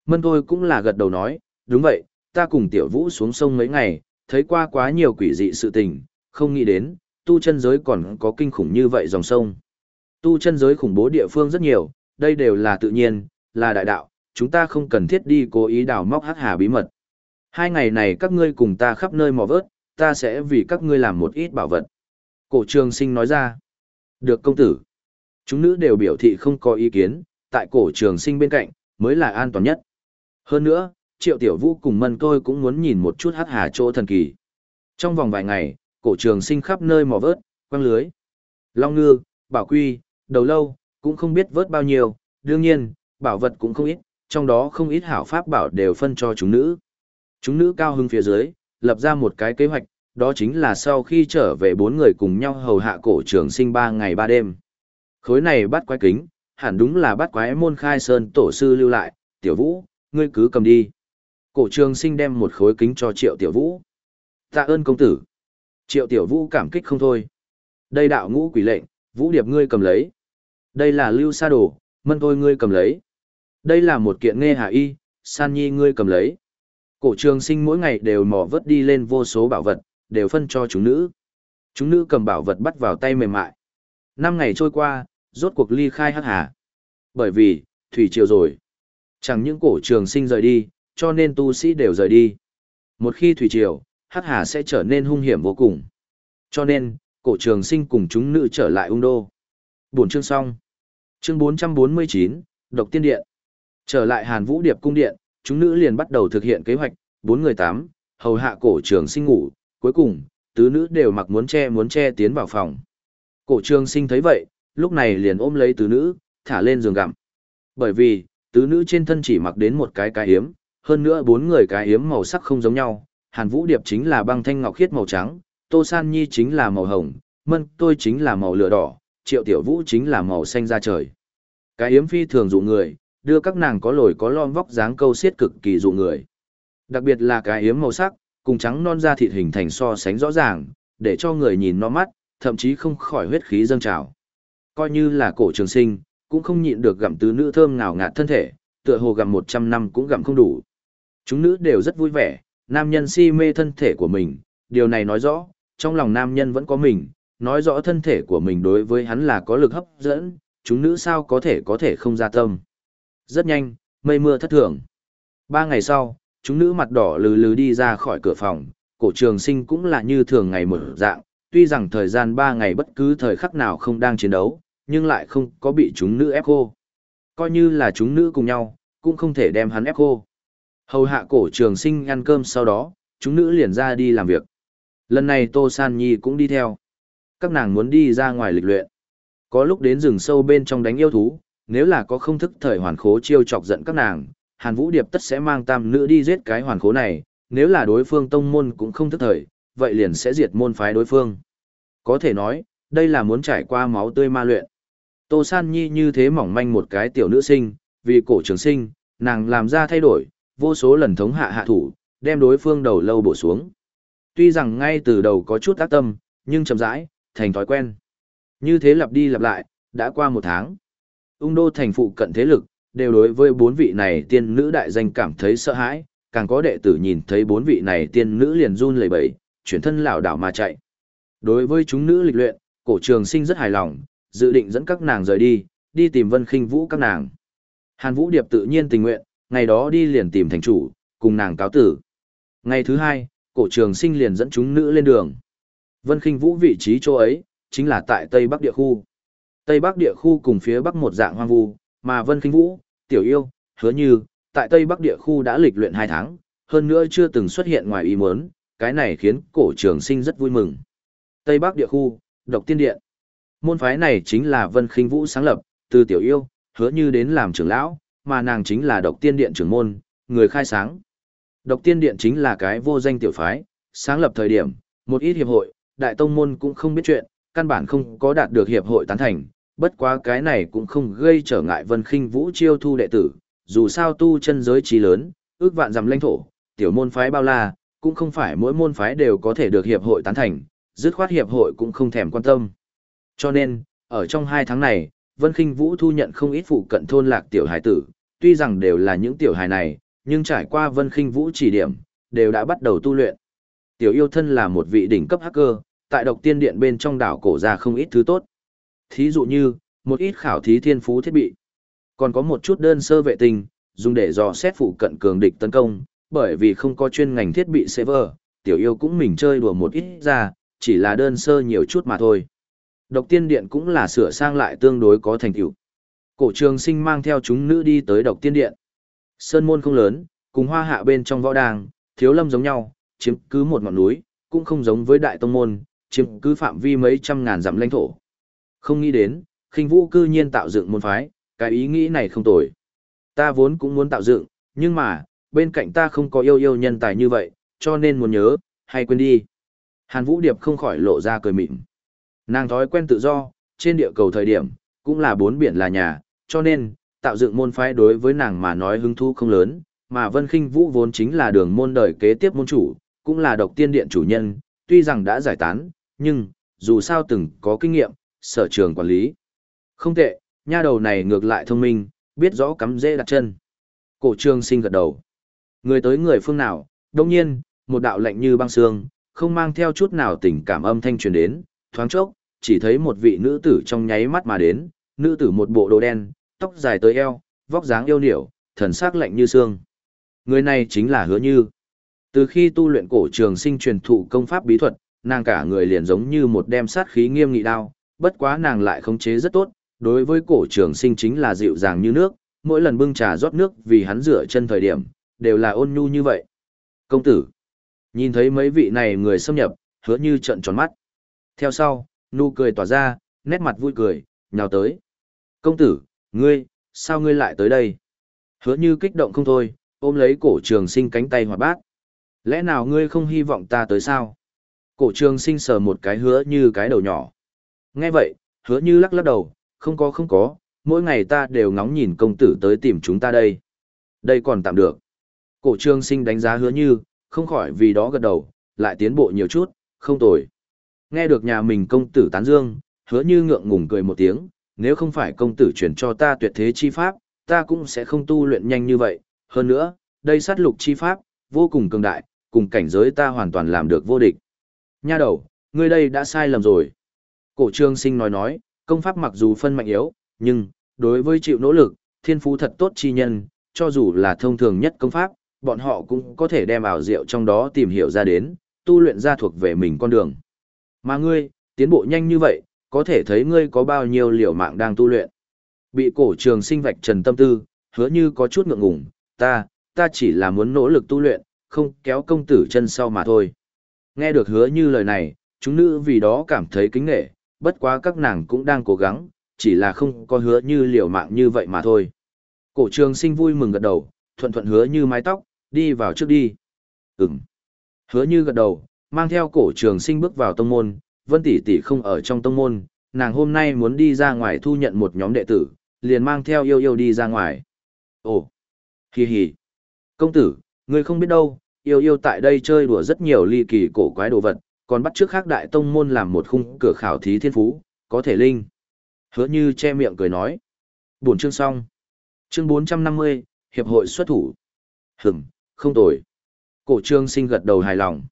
Mân tôi cũng là gật đầu nói, đúng vậy, ta cùng tiểu vũ xuống sông mấy ngày, thấy qua quá nhiều quỷ dị sự tình, không nghĩ đến, tu chân giới còn có kinh khủng như vậy dòng sông. Tu chân giới khủng bố địa phương rất nhiều, đây đều là tự nhiên, là đại đạo, chúng ta không cần thiết đi cố ý đào móc hắc hà bí mật. Hai ngày này các ngươi cùng ta khắp nơi mò vớt, ta sẽ vì các ngươi làm một ít bảo vật. Cổ trường sinh nói ra. Được công tử. Chúng nữ đều biểu thị không có ý kiến, tại cổ trường sinh bên cạnh, mới là an toàn nhất. Hơn nữa, triệu tiểu vũ cùng mân tôi cũng muốn nhìn một chút hắc hà chỗ thần kỳ. Trong vòng vài ngày, cổ trường sinh khắp nơi mò vớt, quăng lưới. Long ngư, bảo quy, đầu lâu, cũng không biết vớt bao nhiêu, đương nhiên, bảo vật cũng không ít, trong đó không ít hảo pháp bảo đều phân cho chúng nữ. Chúng nữ cao hưng phía dưới, lập ra một cái kế hoạch, đó chính là sau khi trở về bốn người cùng nhau hầu hạ cổ trường sinh ba ngày ba đêm. Khối này bắt quái kính, hẳn đúng là bắt quái môn khai sơn tổ sư lưu lại, tiểu vũ, ngươi cứ cầm đi. Cổ trường sinh đem một khối kính cho triệu tiểu vũ. Tạ ơn công tử. Triệu tiểu vũ cảm kích không thôi. Đây đạo ngũ quỷ lệnh, vũ điệp ngươi cầm lấy. Đây là lưu sa đồ, mân thôi ngươi cầm lấy. Đây là một kiện nghe hạ y, san nhi ngươi cầm lấy. Cổ trường sinh mỗi ngày đều mò vớt đi lên vô số bảo vật, đều phân cho chúng nữ. Chúng nữ cầm bảo vật bắt vào tay mềm mại. Năm ngày trôi qua, rốt cuộc ly khai hắc hà. Bởi vì, thủy triều rồi. Chẳng những cổ trường sinh rời đi, cho nên tu sĩ đều rời đi. Một khi thủy triều, hắc hà sẽ trở nên hung hiểm vô cùng. Cho nên, cổ trường sinh cùng chúng nữ trở lại ung đô. Buổi chương xong. Chương 449, Độc Tiên Điện. Trở lại Hàn Vũ Điệp Cung Điện, chúng nữ liền bắt đầu thực hiện kế hoạch, bốn người tám, hầu hạ cổ trường sinh ngủ, cuối cùng, tứ nữ đều mặc muốn che muốn che tiến vào phòng. Cổ trường sinh thấy vậy, lúc này liền ôm lấy tứ nữ, thả lên giường gặm. Bởi vì, tứ nữ trên thân chỉ mặc đến một cái cái hiếm, hơn nữa bốn người cái hiếm màu sắc không giống nhau, Hàn Vũ Điệp chính là băng thanh ngọc khiết màu trắng, Tô San Nhi chính là màu hồng, mân tôi chính là màu lửa đỏ, triệu tiểu vũ chính là màu xanh da trời. Cái yếm phi thường dụ người, đưa các nàng có lồi có lõm vóc dáng câu xiết cực kỳ dụ người. Đặc biệt là cái yếm màu sắc, cùng trắng non da thịt hình thành so sánh rõ ràng, để cho người nhìn nó mắt, thậm chí không khỏi huyết khí dâng trào. Coi như là cổ trường sinh, cũng không nhịn được gặm tứ nữ thơm ngào ngạt thân thể, tựa hồ gặm 100 năm cũng gặm không đủ. Chúng nữ đều rất vui vẻ, nam nhân si mê thân thể của mình, điều này nói rõ, trong lòng nam nhân vẫn có mình, nói rõ thân thể của mình đối với hắn là có lực hấp dẫn, chúng nữ sao có thể có thể không ra tâm. Rất nhanh, mây mưa thất thường. Ba ngày sau, chúng nữ mặt đỏ lừ lừ đi ra khỏi cửa phòng, cổ trường sinh cũng là như thường ngày mở dạng, tuy rằng thời gian ba ngày bất cứ thời khắc nào không đang chiến đấu, nhưng lại không có bị chúng nữ ép khô. Coi như là chúng nữ cùng nhau, cũng không thể đem hắn ép khô. Hầu hạ cổ trường sinh ăn cơm sau đó, chúng nữ liền ra đi làm việc. Lần này Tô San Nhi cũng đi theo. Các nàng muốn đi ra ngoài lịch luyện. Có lúc đến rừng sâu bên trong đánh yêu thú, nếu là có không thức thời hoàn khố chiêu chọc giận các nàng, Hàn Vũ Điệp tất sẽ mang tam nữ đi giết cái hoàn khố này, nếu là đối phương tông môn cũng không thức thời, vậy liền sẽ diệt môn phái đối phương. Có thể nói, đây là muốn trải qua máu tươi ma luyện. Tô San Nhi như thế mỏng manh một cái tiểu nữ sinh, vì cổ trường sinh, nàng làm ra thay đổi, vô số lần thống hạ hạ thủ, đem đối phương đầu lâu bổ xuống. Tuy rằng ngay từ đầu có chút ác tâm, nhưng chậm rãi, thành thói quen. Như thế lặp đi lặp lại, đã qua một tháng. Ung đô thành phụ cận thế lực, đều đối với bốn vị này tiên nữ đại danh cảm thấy sợ hãi, càng có đệ tử nhìn thấy bốn vị này tiên nữ liền run lẩy bẩy, chuyển thân lảo đảo mà chạy. Đối với chúng nữ lịch luyện, cổ trường sinh rất hài lòng, dự định dẫn các nàng rời đi, đi tìm Vân Khinh Vũ các nàng. Hàn Vũ Điệp tự nhiên tình nguyện, ngày đó đi liền tìm thành chủ, cùng nàng cáo tử. Ngày thứ hai, cổ trường sinh liền dẫn chúng nữ lên đường. Vân Khinh Vũ vị trí chỗ ấy, chính là tại Tây Bắc địa khu. Tây Bắc địa khu cùng phía Bắc một dạng hoang vu, mà Vân Khinh Vũ, Tiểu Yêu, Hứa Như, tại Tây Bắc địa khu đã lịch luyện 2 tháng, hơn nữa chưa từng xuất hiện ngoài ý muốn, cái này khiến cổ trường sinh rất vui mừng. Tây Bắc địa khu, Độc Tiên Điện. Môn phái này chính là Vân Khinh Vũ sáng lập, từ Tiểu Yêu, Hứa Như đến làm trưởng lão, mà nàng chính là Độc Tiên Điện trưởng môn, người khai sáng. Độc Tiên Điện chính là cái vô danh tiểu phái, sáng lập thời điểm, một ít hiệp hội, đại tông môn cũng không biết chuyện, căn bản không có đạt được hiệp hội tán thành, bất quá cái này cũng không gây trở ngại Vân Khinh Vũ chiêu thu đệ tử, dù sao tu chân giới trí lớn, ước vạn dặm lãnh thổ, tiểu môn phái bao la, cũng không phải mỗi môn phái đều có thể được hiệp hội tán thành, dứt khoát hiệp hội cũng không thèm quan tâm. Cho nên, ở trong hai tháng này, Vân Kinh Vũ thu nhận không ít phụ cận thôn lạc tiểu hải tử, tuy rằng đều là những tiểu hài này, nhưng trải qua Vân Kinh Vũ chỉ điểm, đều đã bắt đầu tu luyện. Tiểu yêu thân là một vị đỉnh cấp hacker, tại độc tiên điện bên trong đảo cổ ra không ít thứ tốt. Thí dụ như, một ít khảo thí thiên phú thiết bị. Còn có một chút đơn sơ vệ tinh, dùng để dò xét phụ cận cường địch tấn công, bởi vì không có chuyên ngành thiết bị server, tiểu yêu cũng mình chơi đùa một ít ra, chỉ là đơn sơ nhiều chút mà thôi. Độc tiên điện cũng là sửa sang lại tương đối có thành tựu. Cổ trường sinh mang theo chúng nữ đi tới độc tiên điện. Sơn môn không lớn, cùng hoa hạ bên trong võ đàng, thiếu lâm giống nhau, chiếm cứ một ngọn núi, cũng không giống với đại tông môn, chiếm cứ phạm vi mấy trăm ngàn dặm lãnh thổ. Không nghĩ đến, khinh vũ cư nhiên tạo dựng môn phái, cái ý nghĩ này không tồi. Ta vốn cũng muốn tạo dựng, nhưng mà, bên cạnh ta không có yêu yêu nhân tài như vậy, cho nên muốn nhớ, hay quên đi. Hàn Vũ Điệp không khỏi lộ ra cười mịn. Nàng thói quen tự do, trên địa cầu thời điểm, cũng là bốn biển là nhà, cho nên, tạo dựng môn phái đối với nàng mà nói hứng thú không lớn, mà Vân Khinh Vũ vốn chính là đường môn đời kế tiếp môn chủ, cũng là độc tiên điện chủ nhân, tuy rằng đã giải tán, nhưng, dù sao từng có kinh nghiệm, sở trường quản lý. Không tệ, nha đầu này ngược lại thông minh, biết rõ cắm dễ đặt chân. Cổ trương sinh gật đầu. Người tới người phương nào, đông nhiên, một đạo lạnh như băng xương, không mang theo chút nào tình cảm âm thanh truyền đến, thoáng chốc, chỉ thấy một vị nữ tử trong nháy mắt mà đến, nữ tử một bộ đồ đen, tóc dài tới eo, vóc dáng yêu điểu, thần sắc lạnh như xương. Người này chính là Hứa Như. Từ khi tu luyện cổ trường sinh truyền thụ công pháp bí thuật, nàng cả người liền giống như một đem sát khí nghiêm nghị đao, bất quá nàng lại khống chế rất tốt, đối với cổ trường sinh chính là dịu dàng như nước, mỗi lần bưng trà rót nước vì hắn rửa chân thời điểm, đều là ôn nhu như vậy. Công tử, nhìn thấy mấy vị này người xâm nhập, hứa như trận tròn mắt. Theo sau, nụ cười tỏa ra, nét mặt vui cười, nhào tới. Công tử, ngươi, sao ngươi lại tới đây? Hứa như kích động không thôi, ôm lấy cổ trường sinh cánh tay hoạt bát. Lẽ nào ngươi không hy vọng ta tới sao? Cổ trường sinh sờ một cái hứa như cái đầu nhỏ. Nghe vậy, hứa như lắc lắc đầu, không có không có, mỗi ngày ta đều ngóng nhìn công tử tới tìm chúng ta đây. Đây còn tạm được. Cổ Trường sinh đánh giá hứa như, không khỏi vì đó gật đầu, lại tiến bộ nhiều chút, không tồi. Nghe được nhà mình công tử tán dương, hứa như ngượng ngùng cười một tiếng, nếu không phải công tử chuyển cho ta tuyệt thế chi pháp, ta cũng sẽ không tu luyện nhanh như vậy. Hơn nữa, đây sát lục chi pháp, vô cùng cường đại, cùng cảnh giới ta hoàn toàn làm được vô địch. Nha đầu, ngươi đây đã sai lầm rồi. Cổ trương sinh nói nói, công pháp mặc dù phân mạnh yếu, nhưng, đối với chịu nỗ lực, thiên phú thật tốt chi nhân, cho dù là thông thường nhất công pháp, bọn họ cũng có thể đem ảo diệu trong đó tìm hiểu ra đến, tu luyện ra thuộc về mình con đường. Mà ngươi, tiến bộ nhanh như vậy, có thể thấy ngươi có bao nhiêu liều mạng đang tu luyện. Bị cổ trường sinh vạch trần tâm tư, hứa như có chút ngượng ngùng, ta, ta chỉ là muốn nỗ lực tu luyện, không kéo công tử chân sau mà thôi. Nghe được hứa như lời này, chúng nữ vì đó cảm thấy kính nghệ, bất quá các nàng cũng đang cố gắng, chỉ là không có hứa như liều mạng như vậy mà thôi. Cổ trường sinh vui mừng gật đầu, thuận thuận hứa như mái tóc, đi vào trước đi. Ừm. Hứa như gật đầu, mang theo cổ trường sinh bước vào tông môn, vân tỷ tỷ không ở trong tông môn, nàng hôm nay muốn đi ra ngoài thu nhận một nhóm đệ tử, liền mang theo yêu yêu đi ra ngoài. Ồ, hì hì. Công tử, ngươi không biết đâu, yêu yêu tại đây chơi đùa rất nhiều ly kỳ cổ quái đồ vật, còn bắt trước khác đại tông môn làm một khung cửa khảo thí thiên phú, có thể linh. Hứa như che miệng cười nói. Buồn chương xong. Chương 450, Hiệp hội xuất thủ. Hửm, không tồi. Cổ trương sinh gật đầu hài lòng.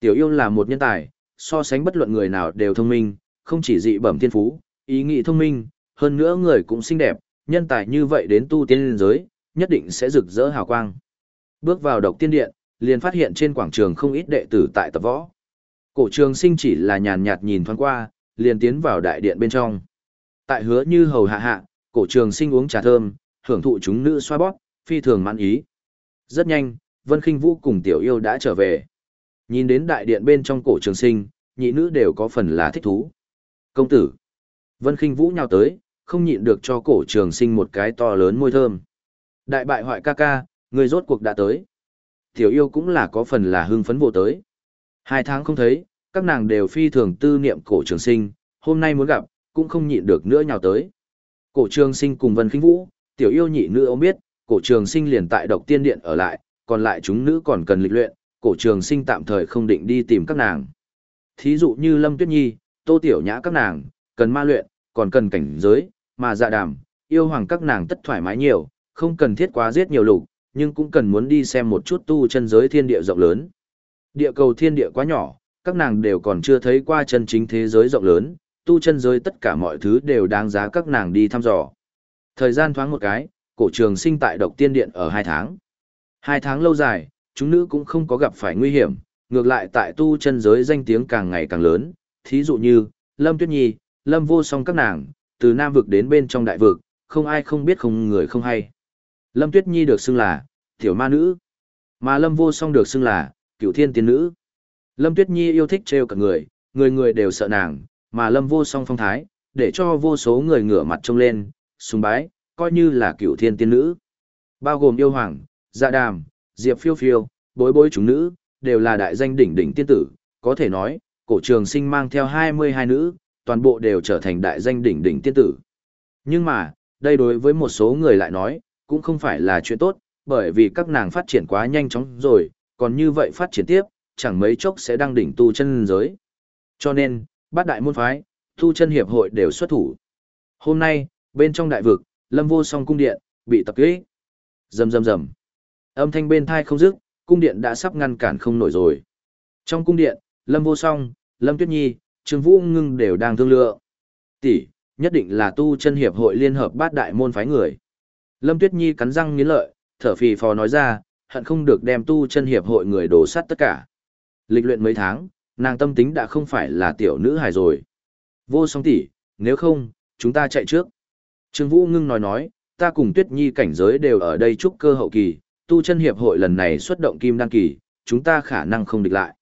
Tiểu yêu là một nhân tài, so sánh bất luận người nào đều thông minh, không chỉ dị bẩm thiên phú, ý nghĩ thông minh, hơn nữa người cũng xinh đẹp, nhân tài như vậy đến tu tiên liên giới, nhất định sẽ rực rỡ hào quang. Bước vào độc tiên điện, liền phát hiện trên quảng trường không ít đệ tử tại tập võ. Cổ trường sinh chỉ là nhàn nhạt nhìn thoáng qua, liền tiến vào đại điện bên trong. Tại hứa như hầu hạ hạ, cổ trường sinh uống trà thơm, hưởng thụ chúng nữ xoa bóp, phi thường mãn ý. Rất nhanh, Vân Kinh Vũ cùng Tiểu Yêu đã trở về. Nhìn đến đại điện bên trong cổ trường sinh, nhị nữ đều có phần là thích thú. Công tử. Vân khinh Vũ nhào tới, không nhịn được cho cổ trường sinh một cái to lớn môi thơm. Đại bại hoại ca ca, người rốt cuộc đã tới. Tiểu yêu cũng là có phần là hưng phấn vô tới. Hai tháng không thấy, các nàng đều phi thường tư niệm cổ trường sinh, hôm nay muốn gặp, cũng không nhịn được nữa nhào tới. Cổ trường sinh cùng Vân khinh Vũ, tiểu yêu nhị nữ ông biết, cổ trường sinh liền tại độc tiên điện ở lại, còn lại chúng nữ còn cần lịch luyện, cổ trường sinh tạm thời không định đi tìm các nàng. Thí dụ như Lâm Tuyết Nhi, Tô Tiểu Nhã các nàng, cần ma luyện, còn cần cảnh giới, mà dạ đàm, yêu hoàng các nàng tất thoải mái nhiều, không cần thiết quá giết nhiều lục, nhưng cũng cần muốn đi xem một chút tu chân giới thiên địa rộng lớn. Địa cầu thiên địa quá nhỏ, các nàng đều còn chưa thấy qua chân chính thế giới rộng lớn, tu chân giới tất cả mọi thứ đều đáng giá các nàng đi thăm dò. Thời gian thoáng một cái, cổ trường sinh tại độc tiên điện ở hai tháng. Hai tháng lâu dài, chúng nữ cũng không có gặp phải nguy hiểm, ngược lại tại tu chân giới danh tiếng càng ngày càng lớn, thí dụ như, Lâm Tuyết Nhi, Lâm Vô Song các nàng, từ Nam vực đến bên trong đại vực, không ai không biết không người không hay. Lâm Tuyết Nhi được xưng là, tiểu ma nữ, mà Lâm Vô Song được xưng là, cựu thiên tiên nữ. Lâm Tuyết Nhi yêu thích trêu cả người, người người đều sợ nàng, mà Lâm Vô Song phong thái, để cho vô số người ngửa mặt trông lên, sùng bái, coi như là cựu thiên tiên nữ. Bao gồm yêu hoàng, dạ đàm, diệp phiêu phiêu, bối bối chúng nữ, đều là đại danh đỉnh đỉnh tiên tử, có thể nói, cổ trường sinh mang theo 22 nữ, toàn bộ đều trở thành đại danh đỉnh đỉnh tiên tử. Nhưng mà, đây đối với một số người lại nói, cũng không phải là chuyện tốt, bởi vì các nàng phát triển quá nhanh chóng rồi, còn như vậy phát triển tiếp, chẳng mấy chốc sẽ đăng đỉnh tu chân giới. Cho nên, bát đại môn phái, tu chân hiệp hội đều xuất thủ. Hôm nay, bên trong đại vực, lâm vô song cung điện, bị tập kích. Rầm rầm rầm. Âm thanh bên thai không dứt, cung điện đã sắp ngăn cản không nổi rồi. Trong cung điện, lâm vô song, lâm tuyết nhi, trương vũ ngưng đều đang thương lượng. Tỷ, nhất định là tu chân hiệp hội liên hợp bát đại môn phái người. Lâm tuyết nhi cắn răng nghiến lợi, thở phì phò nói ra, hận không được đem tu chân hiệp hội người đổ sát tất cả. Lịch luyện mấy tháng, nàng tâm tính đã không phải là tiểu nữ hài rồi. Vô song tỷ, nếu không, chúng ta chạy trước. Trương Vũ ngưng nói nói, ta cùng Tuyết Nhi cảnh giới đều ở đây chúc cơ hậu kỳ, tu chân hiệp hội lần này xuất động kim đăng kỳ, chúng ta khả năng không địch lại.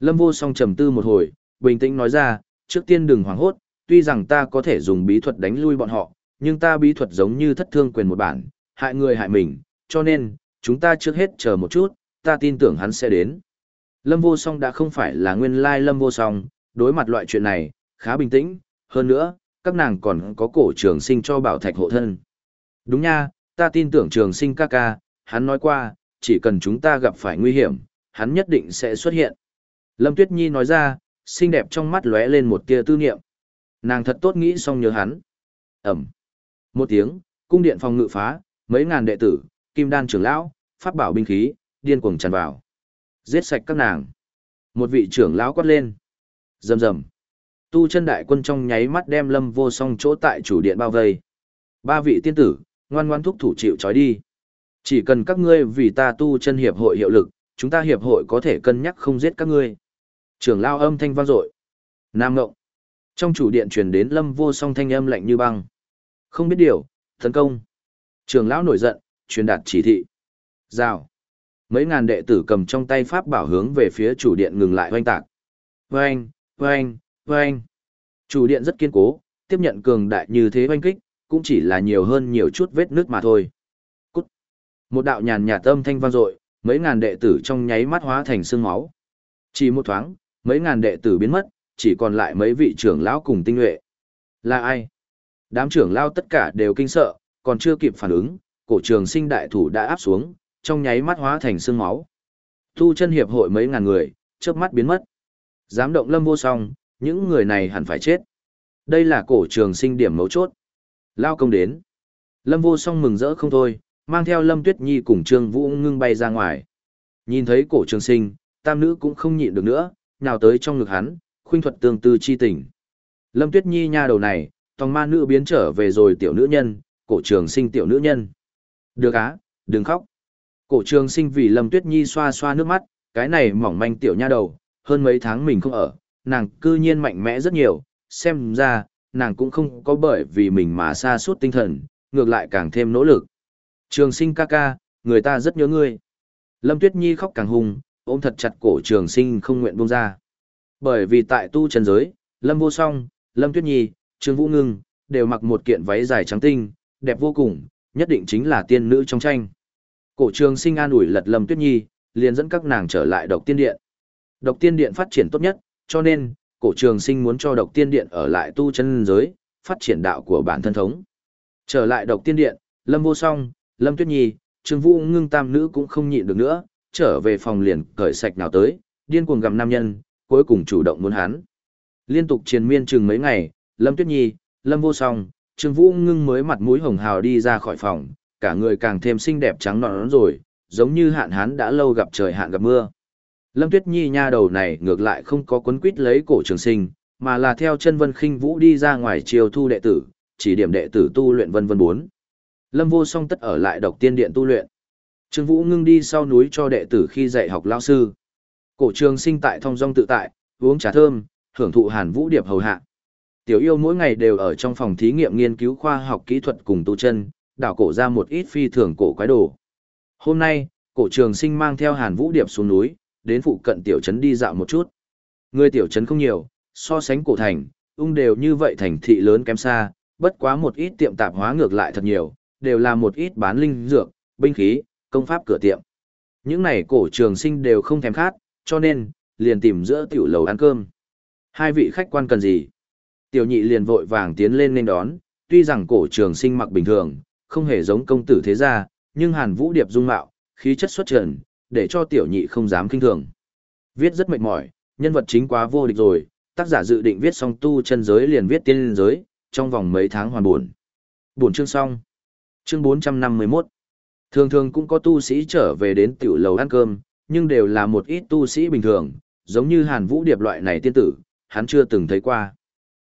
Lâm vô song trầm tư một hồi, bình tĩnh nói ra, trước tiên đừng hoảng hốt, tuy rằng ta có thể dùng bí thuật đánh lui bọn họ, nhưng ta bí thuật giống như thất thương quyền một bản, hại người hại mình, cho nên, chúng ta trước hết chờ một chút, ta tin tưởng hắn sẽ đến. Lâm vô song đã không phải là nguyên lai lâm vô song, đối mặt loại chuyện này, khá bình tĩnh, hơn nữa, các nàng còn có cổ trường sinh cho bảo thạch hộ thân. Đúng nha, ta tin tưởng trường sinh ca ca, hắn nói qua, chỉ cần chúng ta gặp phải nguy hiểm, hắn nhất định sẽ xuất hiện. Lâm Tuyết Nhi nói ra, xinh đẹp trong mắt lóe lên một tia tư niệm. Nàng thật tốt nghĩ xong nhớ hắn. Ẩm. Một tiếng, cung điện phòng ngự phá, mấy ngàn đệ tử, kim đan trưởng lão, pháp bảo binh khí, điên cuồng tràn vào. Giết sạch các nàng. Một vị trưởng lão quát lên. Rầm rầm. Tu chân đại quân trong nháy mắt đem lâm vô song chỗ tại chủ điện bao vây. Ba vị tiên tử, ngoan ngoan thúc thủ chịu trói đi. Chỉ cần các ngươi vì ta tu chân hiệp hội hiệu lực, chúng ta hiệp hội có thể cân nhắc không giết các ngươi. Trưởng lao âm thanh vang dội. Nam ngộng. Trong chủ điện truyền đến lâm vô song thanh âm lạnh như băng. Không biết điều, tấn công. Trưởng lão nổi giận, truyền đạt chỉ thị. Rào. Mấy ngàn đệ tử cầm trong tay pháp bảo hướng về phía chủ điện ngừng lại hoanh tạc. Vâng, vâng, vâng. Chủ điện rất kiên cố, tiếp nhận cường đại như thế hoanh kích, cũng chỉ là nhiều hơn nhiều chút vết nước mà thôi. Một đạo nhàn nhạt âm thanh vang dội, mấy ngàn đệ tử trong nháy mắt hóa thành xương máu. Chỉ một thoáng, mấy ngàn đệ tử biến mất, chỉ còn lại mấy vị trưởng lão cùng tinh nhuệ. Là ai? Đám trưởng lão tất cả đều kinh sợ, còn chưa kịp phản ứng, cổ trường sinh đại thủ đã áp xuống, trong nháy mắt hóa thành xương máu. Thu chân hiệp hội mấy ngàn người, chớp mắt biến mất. Dám động lâm vô song, những người này hẳn phải chết. Đây là cổ trường sinh điểm mấu chốt. Lao công đến. Lâm vô song mừng rỡ không thôi, mang theo Lâm Tuyết Nhi cùng Trương Vũ ngưng bay ra ngoài. Nhìn thấy cổ trường sinh, tam nữ cũng không nhịn được nữa, nào tới trong ngực hắn, khuynh thuật tương tư chi tình. Lâm Tuyết Nhi nha đầu này, tòng ma nữ biến trở về rồi tiểu nữ nhân, cổ trường sinh tiểu nữ nhân. Được á, đừng khóc. Cổ trường sinh vì Lâm Tuyết Nhi xoa xoa nước mắt, cái này mỏng manh tiểu nha đầu, hơn mấy tháng mình không ở, nàng cư nhiên mạnh mẽ rất nhiều, xem ra, nàng cũng không có bởi vì mình mà xa suốt tinh thần, ngược lại càng thêm nỗ lực. Trường sinh ca ca, người ta rất nhớ ngươi. Lâm Tuyết Nhi khóc càng hùng, ôm thật chặt cổ trường sinh không nguyện buông ra. Bởi vì tại tu trần giới, Lâm Vô Song, Lâm Tuyết Nhi, Trương Vũ Ngưng, đều mặc một kiện váy dài trắng tinh, đẹp vô cùng, nhất định chính là tiên nữ trong tranh. Cổ trường sinh an ủi lật Lâm Tuyết Nhi, liền dẫn các nàng trở lại độc tiên điện. Độc tiên điện phát triển tốt nhất, cho nên, cổ trường sinh muốn cho độc tiên điện ở lại tu chân giới, phát triển đạo của bản thân thống. Trở lại độc tiên điện, Lâm Vô Song, Lâm Tuyết Nhi, Trương Vũ ngưng tam nữ cũng không nhịn được nữa, trở về phòng liền cởi sạch nào tới, điên cuồng gặm nam nhân, cuối cùng chủ động muốn hắn. Liên tục triền miên chừng mấy ngày, Lâm Tuyết Nhi, Lâm Vô Song, Trương Vũ ngưng mới mặt mũi hồng hào đi ra khỏi phòng, cả người càng thêm xinh đẹp trắng nõn rồi, giống như hạn hán đã lâu gặp trời hạn gặp mưa. Lâm Tuyết Nhi nha đầu này ngược lại không có quấn quýt lấy cổ trường sinh, mà là theo chân Vân Khinh Vũ đi ra ngoài chiều thu đệ tử, chỉ điểm đệ tử tu luyện vân vân bốn. Lâm Vô Song tất ở lại độc tiên điện tu luyện. Trương Vũ ngưng đi sau núi cho đệ tử khi dạy học lao sư. Cổ trường sinh tại thong dong tự tại, uống trà thơm, hưởng thụ hàn vũ điệp hầu hạ. Tiểu yêu mỗi ngày đều ở trong phòng thí nghiệm nghiên cứu khoa học kỹ thuật cùng tu chân, đảo cổ ra một ít phi thường cổ quái đồ. Hôm nay, cổ trường sinh mang theo hàn vũ điệp xuống núi, đến phụ cận tiểu trấn đi dạo một chút. Người tiểu trấn không nhiều, so sánh cổ thành, ung đều như vậy thành thị lớn kém xa, bất quá một ít tiệm tạp hóa ngược lại thật nhiều, đều là một ít bán linh dược, binh khí, công pháp cửa tiệm. Những này cổ trường sinh đều không thèm khát, cho nên, liền tìm giữa tiểu lầu ăn cơm. Hai vị khách quan cần gì? Tiểu nhị liền vội vàng tiến lên nên đón, tuy rằng cổ trường sinh mặc bình thường, không hề giống công tử thế gia, nhưng hàn vũ điệp dung mạo, khí chất xuất trần, để cho tiểu nhị không dám kinh thường. Viết rất mệt mỏi, nhân vật chính quá vô địch rồi, tác giả dự định viết xong tu chân giới liền viết tiên giới, trong vòng mấy tháng hoàn buồn. Buồn chương xong. Chương 451. Thường thường cũng có tu sĩ trở về đến tiểu lầu ăn cơm, nhưng đều là một ít tu sĩ bình thường, giống như Hàn Vũ Điệp loại này tiên tử, hắn chưa từng thấy qua.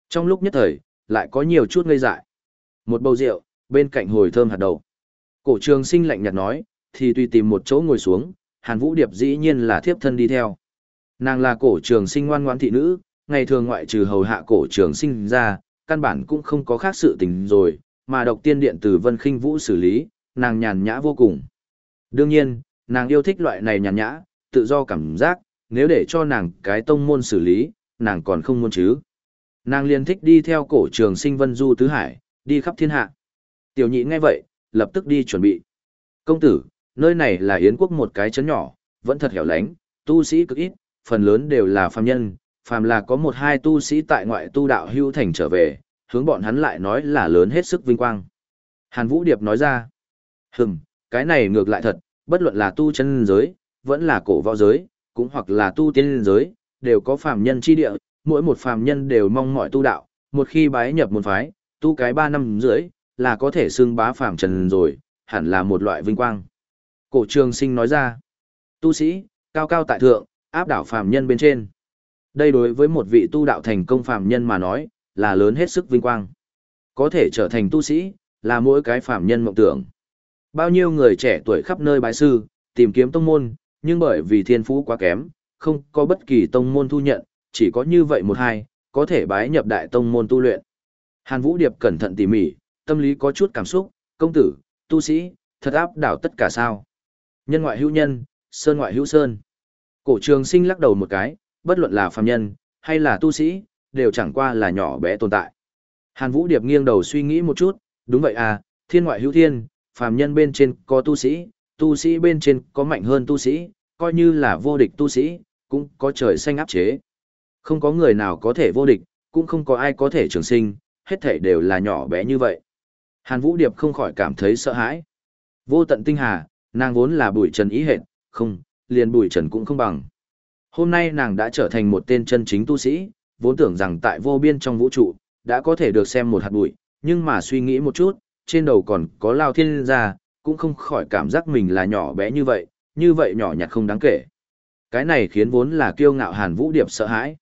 Trong lúc nhất thời, lại có nhiều chút ngây dại. Một bầu rượu, bên cạnh hồi thơm hạt đầu. Cổ trường sinh lạnh nhạt nói, thì tùy tìm một chỗ ngồi xuống, Hàn Vũ Điệp dĩ nhiên là thiếp thân đi theo. Nàng là cổ trường sinh ngoan ngoãn thị nữ, ngày thường ngoại trừ hầu hạ cổ trường sinh ra, căn bản cũng không có khác sự tình rồi, mà độc tiên điện từ Vân Khinh Vũ xử lý, nàng nhàn nhã vô cùng. Đương nhiên, nàng yêu thích loại này nhàn nhã, tự do cảm giác, nếu để cho nàng cái tông môn xử lý, nàng còn không muốn chứ. Nàng liền thích đi theo cổ trường sinh vân du tứ hải, đi khắp thiên hạ. Tiểu nhị nghe vậy, lập tức đi chuẩn bị. Công tử, nơi này là Yến quốc một cái chấn nhỏ, vẫn thật hẻo lánh, tu sĩ cực ít, phần lớn đều là phàm nhân, phàm là có một hai tu sĩ tại ngoại tu đạo hưu thành trở về, hướng bọn hắn lại nói là lớn hết sức vinh quang. Hàn Vũ Điệp nói ra, hừm, cái này ngược lại thật, bất luận là tu chân giới, vẫn là cổ võ giới, cũng hoặc là tu tiên giới, đều có phàm nhân chi địa, mỗi một phàm nhân đều mong mọi tu đạo, một khi bái nhập môn phái, tu cái ba năm dưới, là có thể xưng bá phàm trần rồi, hẳn là một loại vinh quang. Cổ trường sinh nói ra, tu sĩ, cao cao tại thượng, áp đảo phàm nhân bên trên. Đây đối với một vị tu đạo thành công phàm nhân mà nói, là lớn hết sức vinh quang. Có thể trở thành tu sĩ, là mỗi cái phàm nhân mộng tưởng. Bao nhiêu người trẻ tuổi khắp nơi bái sư, tìm kiếm tông môn, nhưng bởi vì thiên phú quá kém, không có bất kỳ tông môn thu nhận, chỉ có như vậy một hai, có thể bái nhập đại tông môn tu luyện. Hàn Vũ Điệp cẩn thận tỉ mỉ, tâm lý có chút cảm xúc, công tử, tu sĩ, thật áp đảo tất cả sao. Nhân ngoại hữu nhân, sơn ngoại hữu sơn. Cổ trường sinh lắc đầu một cái, bất luận là phàm nhân, hay là tu sĩ, đều chẳng qua là nhỏ bé tồn tại. Hàn Vũ Điệp nghiêng đầu suy nghĩ một chút, đúng vậy à, thiên ngoại hữu thiên, phàm nhân bên trên có tu sĩ, tu sĩ bên trên có mạnh hơn tu sĩ, coi như là vô địch tu sĩ, cũng có trời xanh áp chế. Không có người nào có thể vô địch, cũng không có ai có thể trường sinh, hết thảy đều là nhỏ bé như vậy. Hàn Vũ Điệp không khỏi cảm thấy sợ hãi. Vô tận tinh hà, nàng vốn là bụi trần ý hệt, không, liền bụi trần cũng không bằng. Hôm nay nàng đã trở thành một tên chân chính tu sĩ, vốn tưởng rằng tại vô biên trong vũ trụ, đã có thể được xem một hạt bụi, nhưng mà suy nghĩ một chút, trên đầu còn có lao thiên gia, cũng không khỏi cảm giác mình là nhỏ bé như vậy, như vậy nhỏ nhặt không đáng kể. Cái này khiến vốn là kiêu ngạo Hàn Vũ Điệp sợ hãi.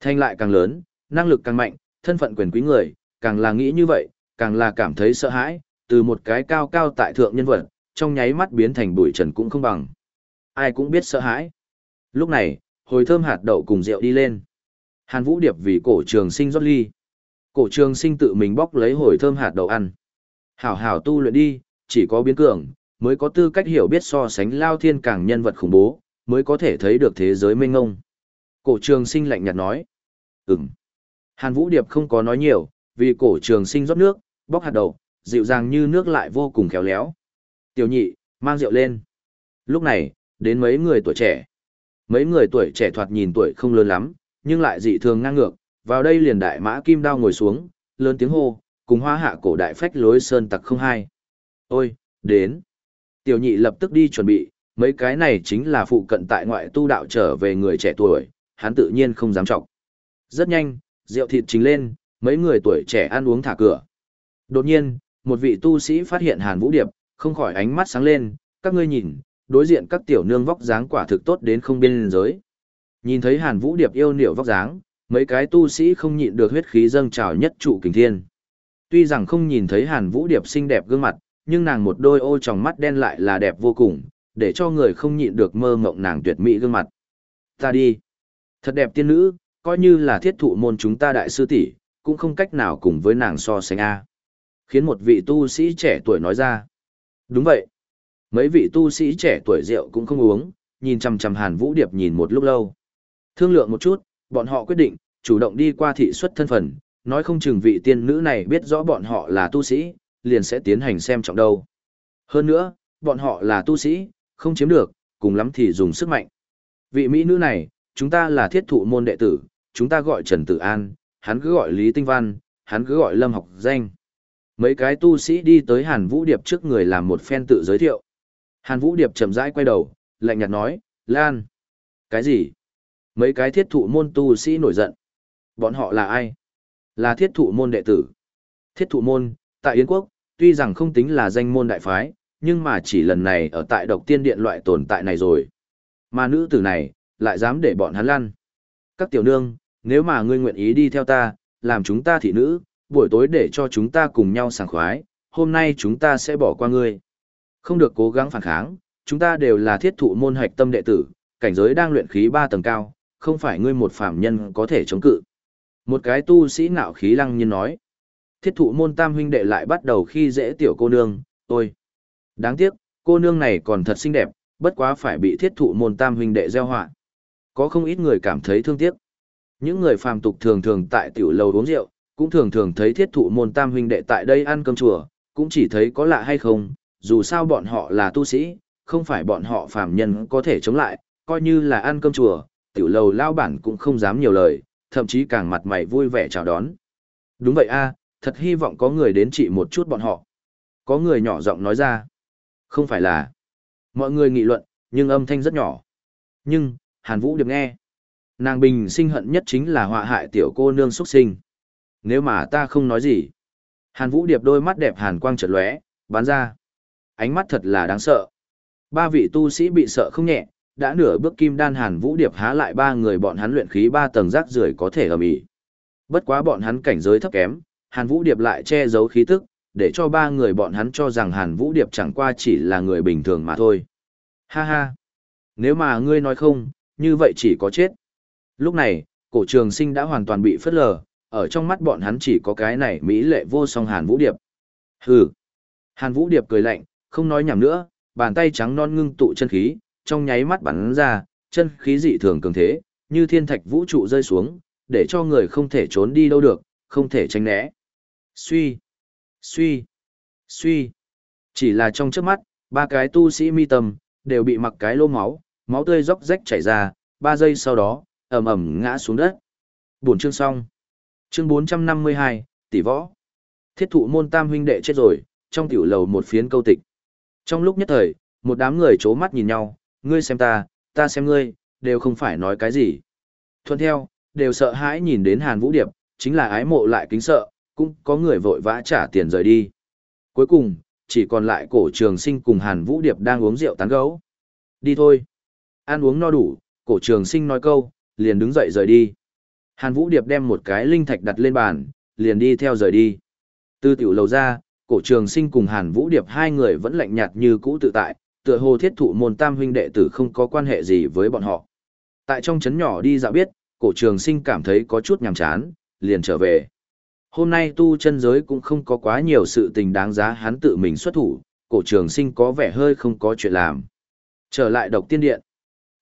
Thanh lại càng lớn, năng lực càng mạnh, thân phận quyền quý người, càng là nghĩ như vậy, càng là cảm thấy sợ hãi, từ một cái cao cao tại thượng nhân vật, trong nháy mắt biến thành bụi trần cũng không bằng. Ai cũng biết sợ hãi. Lúc này, hồi thơm hạt đậu cùng rượu đi lên. Hàn Vũ Điệp vì cổ trường sinh rót ly. Cổ trường sinh tự mình bóc lấy hồi thơm hạt đậu ăn. Hảo hảo tu luyện đi, chỉ có biến cường, mới có tư cách hiểu biết so sánh lao thiên càng nhân vật khủng bố, mới có thể thấy được thế giới mênh ngông. Cổ trường sinh lạnh nhạt nói. Ừm. Hàn Vũ Điệp không có nói nhiều, vì cổ trường sinh rót nước, bóc hạt đậu, dịu dàng như nước lại vô cùng khéo léo. Tiểu nhị, mang rượu lên. Lúc này, đến mấy người tuổi trẻ. Mấy người tuổi trẻ thoạt nhìn tuổi không lớn lắm, nhưng lại dị thường ngang ngược, vào đây liền đại mã kim đao ngồi xuống, lớn tiếng hô, cùng hoa hạ cổ đại phách lối sơn tặc không hai. Ôi, đến. Tiểu nhị lập tức đi chuẩn bị, mấy cái này chính là phụ cận tại ngoại tu đạo trở về người trẻ tuổi, hắn tự nhiên không dám trọng. Rất nhanh, rượu thịt chính lên, mấy người tuổi trẻ ăn uống thả cửa. Đột nhiên, một vị tu sĩ phát hiện Hàn Vũ Điệp, không khỏi ánh mắt sáng lên, các ngươi nhìn, đối diện các tiểu nương vóc dáng quả thực tốt đến không biên giới. Nhìn thấy Hàn Vũ Điệp yêu niệu vóc dáng, mấy cái tu sĩ không nhịn được huyết khí dâng trào nhất trụ kình thiên. Tuy rằng không nhìn thấy Hàn Vũ Điệp xinh đẹp gương mặt, nhưng nàng một đôi ô tròng mắt đen lại là đẹp vô cùng, để cho người không nhịn được mơ ngộng nàng tuyệt mỹ gương mặt. Ta đi. Thật đẹp tiên nữ, coi như là thiết thụ môn chúng ta đại sư tỷ, cũng không cách nào cùng với nàng so sánh a. Khiến một vị tu sĩ trẻ tuổi nói ra. Đúng vậy. Mấy vị tu sĩ trẻ tuổi rượu cũng không uống, nhìn chằm chằm Hàn Vũ Điệp nhìn một lúc lâu. Thương lượng một chút, bọn họ quyết định, chủ động đi qua thị xuất thân phận, nói không chừng vị tiên nữ này biết rõ bọn họ là tu sĩ, liền sẽ tiến hành xem trọng đâu. Hơn nữa, bọn họ là tu sĩ, không chiếm được, cùng lắm thì dùng sức mạnh. Vị mỹ nữ này, chúng ta là thiết thụ môn đệ tử, chúng ta gọi Trần Tử An, hắn cứ gọi Lý Tinh Văn, hắn cứ gọi Lâm Học Danh. Mấy cái tu sĩ đi tới Hàn Vũ Điệp trước người làm một phen tự giới thiệu. Hàn Vũ Điệp chậm rãi quay đầu, lạnh nhạt nói, Lan. Cái gì? Mấy cái thiết thụ môn tu sĩ nổi giận. Bọn họ là ai? Là thiết thụ môn đệ tử. Thiết thụ môn, tại Yến Quốc, tuy rằng không tính là danh môn đại phái, nhưng mà chỉ lần này ở tại độc tiên điện loại tồn tại này rồi. Mà nữ tử này, lại dám để bọn hắn lăn. Các tiểu nương, nếu mà ngươi nguyện ý đi theo ta, làm chúng ta thị nữ, buổi tối để cho chúng ta cùng nhau sảng khoái, hôm nay chúng ta sẽ bỏ qua ngươi. Không được cố gắng phản kháng, chúng ta đều là thiết thụ môn hạch tâm đệ tử, cảnh giới đang luyện khí 3 tầng cao, không phải ngươi một phàm nhân có thể chống cự. Một cái tu sĩ nạo khí lăng nhiên nói. Thiết thụ môn tam huynh đệ lại bắt đầu khi dễ tiểu cô nương, ôi. Đáng tiếc, cô nương này còn thật xinh đẹp, bất quá phải bị thiết thụ môn tam huynh đệ gieo họa. Có không ít người cảm thấy thương tiếc. Những người phàm tục thường thường tại tiểu lầu uống rượu, cũng thường thường thấy thiết thụ môn tam huynh đệ tại đây ăn cơm chùa, cũng chỉ thấy có lạ hay không, dù sao bọn họ là tu sĩ, không phải bọn họ phàm nhân có thể chống lại, coi như là ăn cơm chùa, tiểu lầu lao bản cũng không dám nhiều lời, thậm chí càng mặt mày vui vẻ chào đón. Đúng vậy a, thật hy vọng có người đến trị một chút bọn họ. Có người nhỏ giọng nói ra. Không phải là. Mọi người nghị luận, nhưng âm thanh rất nhỏ. Nhưng, Hàn Vũ được nghe. Nàng bình sinh hận nhất chính là họa hại tiểu cô nương xuất sinh. Nếu mà ta không nói gì. Hàn Vũ Điệp đôi mắt đẹp hàn quang chợt lóe, bán ra. Ánh mắt thật là đáng sợ. Ba vị tu sĩ bị sợ không nhẹ, đã nửa bước kim đan Hàn Vũ Điệp há lại ba người bọn hắn luyện khí ba tầng rác rưởi có thể ầm ĩ. Bất quá bọn hắn cảnh giới thấp kém, Hàn Vũ Điệp lại che giấu khí tức, để cho ba người bọn hắn cho rằng Hàn Vũ Điệp chẳng qua chỉ là người bình thường mà thôi. Ha ha! Nếu mà ngươi nói không, như vậy chỉ có chết. Lúc này, cổ trường sinh đã hoàn toàn bị phất lờ, ở trong mắt bọn hắn chỉ có cái này mỹ lệ vô song Hàn Vũ Điệp. Hừ! Hàn Vũ Điệp cười lạnh, không nói nhảm nữa, bàn tay trắng non ngưng tụ chân khí, trong nháy mắt bắn ra, chân khí dị thường cường thế, như thiên thạch vũ trụ rơi xuống, để cho người không thể trốn đi đâu được, không thể tránh né. Suy, suy, suy. Chỉ là trong trước mắt, ba cái tu sĩ mi tâm, đều bị mặc cái lô máu, máu tươi róc rách chảy ra, ba giây sau đó, ầm ầm ngã xuống đất. buồn chương xong. Chương 452, tỷ võ. Thiết thụ môn tam huynh đệ chết rồi, trong tiểu lầu một phiến câu tịch. Trong lúc nhất thời, một đám người chố mắt nhìn nhau, ngươi xem ta, ta xem ngươi, đều không phải nói cái gì. Thuận theo, đều sợ hãi nhìn đến Hàn Vũ Điệp, chính là ái mộ lại kính sợ, cũng có người vội vã trả tiền rời đi. Cuối cùng, chỉ còn lại cổ trường sinh cùng Hàn Vũ Điệp đang uống rượu tán gấu. Đi thôi. Ăn uống no đủ, cổ trường sinh nói câu, liền đứng dậy rời đi. Hàn Vũ Điệp đem một cái linh thạch đặt lên bàn, liền đi theo rời đi. Từ tiểu lầu ra, cổ trường sinh cùng Hàn Vũ Điệp hai người vẫn lạnh nhạt như cũ tự tại, tựa hồ thiết thụ môn tam huynh đệ tử không có quan hệ gì với bọn họ. Tại trong trấn nhỏ đi dạo biết, cổ trường sinh cảm thấy có chút nhàm chán, liền trở về. Hôm nay tu chân giới cũng không có quá nhiều sự tình đáng giá hắn tự mình xuất thủ, cổ trường sinh có vẻ hơi không có chuyện làm. Trở lại độc tiên điện.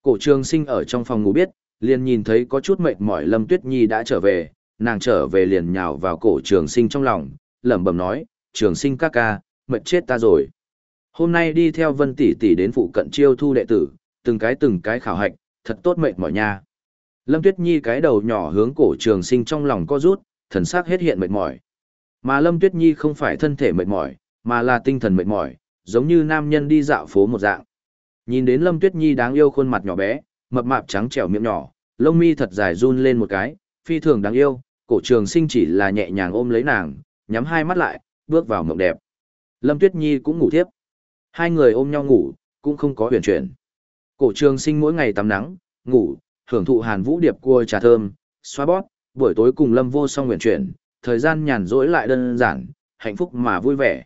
Cổ trường sinh ở trong phòng ngủ biết, liền nhìn thấy có chút mệt mỏi Lâm Tuyết Nhi đã trở về, nàng trở về liền nhào vào cổ trường sinh trong lòng, lẩm bẩm nói, trường sinh ca ca, mệt chết ta rồi. Hôm nay đi theo Vân tỷ tỷ đến phụ cận chiêu thu đệ tử, từng cái từng cái khảo hạch, thật tốt mệt mỏi nha. Lâm Tuyết Nhi cái đầu nhỏ hướng cổ trường sinh trong lòng co rút, thần sắc hết hiện mệt mỏi. Mà Lâm Tuyết Nhi không phải thân thể mệt mỏi, mà là tinh thần mệt mỏi, giống như nam nhân đi dạo phố một dạng. Nhìn đến Lâm Tuyết Nhi đáng yêu khuôn mặt nhỏ bé, mập mạp trắng trẻo miệng nhỏ, lông mi thật dài run lên một cái, phi thường đáng yêu, cổ trường sinh chỉ là nhẹ nhàng ôm lấy nàng, nhắm hai mắt lại, bước vào mộng đẹp. Lâm Tuyết Nhi cũng ngủ tiếp. Hai người ôm nhau ngủ, cũng không có huyền chuyển. Cổ trường sinh mỗi ngày tắm nắng, ngủ, hưởng thụ hàn vũ điệp cua trà thơm, xoa bóp, buổi tối cùng lâm vô song huyền chuyển, thời gian nhàn rỗi lại đơn giản, hạnh phúc mà vui vẻ.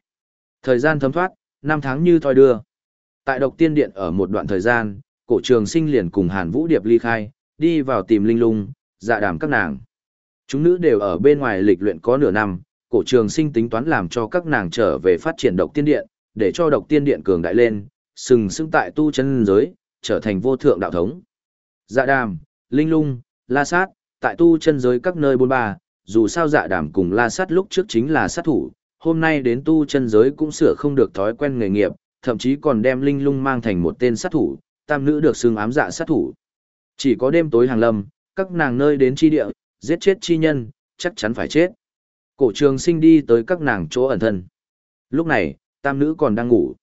Thời gian thấm thoát, năm tháng như thoi đưa. Tại độc tiên điện ở một đoạn thời gian, cổ trường sinh liền cùng hàn vũ điệp ly khai, đi vào tìm linh lung, dạ đàm các nàng. Chúng nữ đều ở bên ngoài lịch luyện có nửa năm, cổ trường sinh tính toán làm cho các nàng trở về phát triển độc tiên điện, để cho độc tiên điện cường đại lên, sừng sững tại tu chân giới, trở thành vô thượng đạo thống. Dạ đàm, linh lung, la sát, tại tu chân giới các nơi bôn ba, dù sao dạ đàm cùng la sát lúc trước chính là sát thủ, hôm nay đến tu chân giới cũng sửa không được thói quen nghề nghiệp, thậm chí còn đem linh lung mang thành một tên sát thủ, tam nữ được xưng ám dạ sát thủ. Chỉ có đêm tối hàng lâm, các nàng nơi đến chi địa, giết chết chi nhân, chắc chắn phải chết. Cổ trường sinh đi tới các nàng chỗ ẩn thân. Lúc này, tam nữ còn đang ngủ.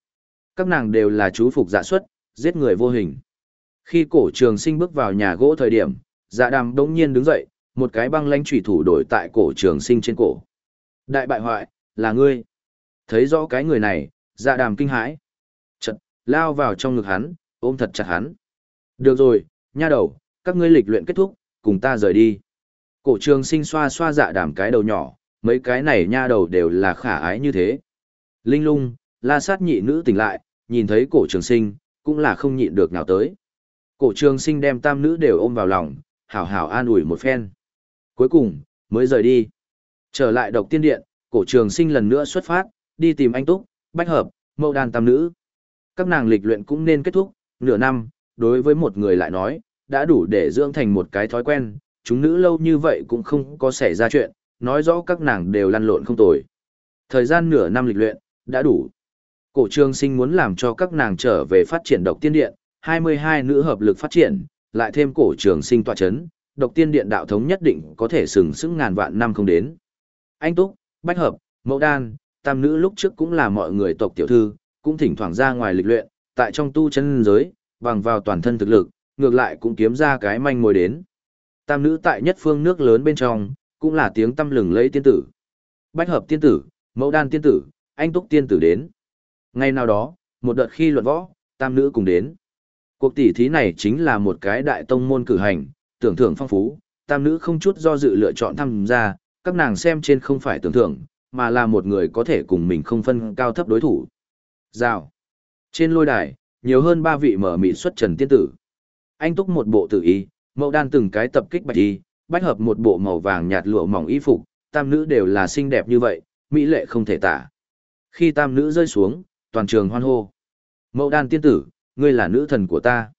Các nàng đều là chú phục dạ xuất, giết người vô hình. Khi cổ trường sinh bước vào nhà gỗ thời điểm, dạ đàm đống nhiên đứng dậy, một cái băng lanh trùy thủ đổi tại cổ trường sinh trên cổ. Đại bại hoại, là ngươi. Thấy rõ cái người này, dạ đàm kinh hãi. Chật, lao vào trong ngực hắn, ôm thật chặt hắn. Được rồi, nha đầu, các ngươi lịch luyện kết thúc, cùng ta rời đi. Cổ trường sinh xoa xoa dạ đàm cái đầu nhỏ, mấy cái này nha đầu đều là khả ái như thế. Linh lung, la sát nhị nữ tỉnh lại, nhìn thấy cổ trường sinh, cũng là không nhịn được nào tới. Cổ trường sinh đem tam nữ đều ôm vào lòng, hảo hảo an ủi một phen. Cuối cùng, mới rời đi. Trở lại độc tiên điện, cổ trường sinh lần nữa xuất phát, đi tìm anh Túc, Bách Hợp, mẫu đàn tam nữ. Các nàng lịch luyện cũng nên kết thúc, nửa năm, đối với một người lại nói, đã đủ để dưỡng thành một cái thói quen, chúng nữ lâu như vậy cũng không có xảy ra chuyện, nói rõ các nàng đều lăn lộn không tồi. Thời gian nửa năm lịch luyện, đã đủ. Cổ trường sinh muốn làm cho các nàng trở về phát triển độc tiên điện, 22 nữ hợp lực phát triển, lại thêm cổ trường sinh tọa chấn, độc tiên điện đạo thống nhất định có thể sừng sững ngàn vạn năm không đến. Anh Túc, Bách Hợp, Mẫu Đan, Tam Nữ lúc trước cũng là mọi người tộc tiểu thư, cũng thỉnh thoảng ra ngoài lịch luyện, tại trong tu chân giới, bằng vào toàn thân thực lực, ngược lại cũng kiếm ra cái manh mối đến. Tam Nữ tại nhất phương nước lớn bên trong, cũng là tiếng tâm lừng lấy tiên tử. Bách Hợp tiên tử, Mẫu Đan tiên tử, anh Túc tiên tử đến. Ngày nào đó, một đợt khi luận võ, Tam Nữ cùng đến. Cuộc tỷ thí này chính là một cái đại tông môn cử hành, tưởng thưởng phong phú, tam nữ không chút do dự lựa chọn tham gia, các nàng xem trên không phải tưởng thưởng, mà là một người có thể cùng mình không phân cao thấp đối thủ. Rào. Trên lôi đài, nhiều hơn ba vị mở mị xuất trần tiên tử. Anh túc một bộ tử y, mẫu đan từng cái tập kích bạch y, bách hợp một bộ màu vàng nhạt lụa mỏng y phục, tam nữ đều là xinh đẹp như vậy, mỹ lệ không thể tả. Khi tam nữ rơi xuống, toàn trường hoan hô. Mẫu đan tiên tử, ngươi là nữ thần của ta.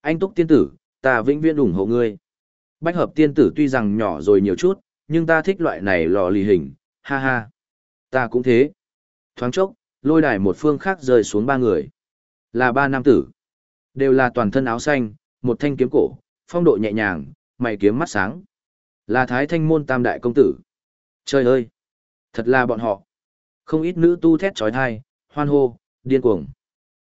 Anh túc tiên tử, ta vĩnh viễn ủng hộ ngươi. Bách hợp tiên tử tuy rằng nhỏ rồi nhiều chút, nhưng ta thích loại này lò lì hình, ha ha. Ta cũng thế. Thoáng chốc, lôi đài một phương khác rơi xuống ba người. Là ba nam tử. Đều là toàn thân áo xanh, một thanh kiếm cổ, phong độ nhẹ nhàng, mày kiếm mắt sáng. Là thái thanh môn tam đại công tử. Trời ơi! Thật là bọn họ. Không ít nữ tu thét trói thai, hoan hô, điên cuồng.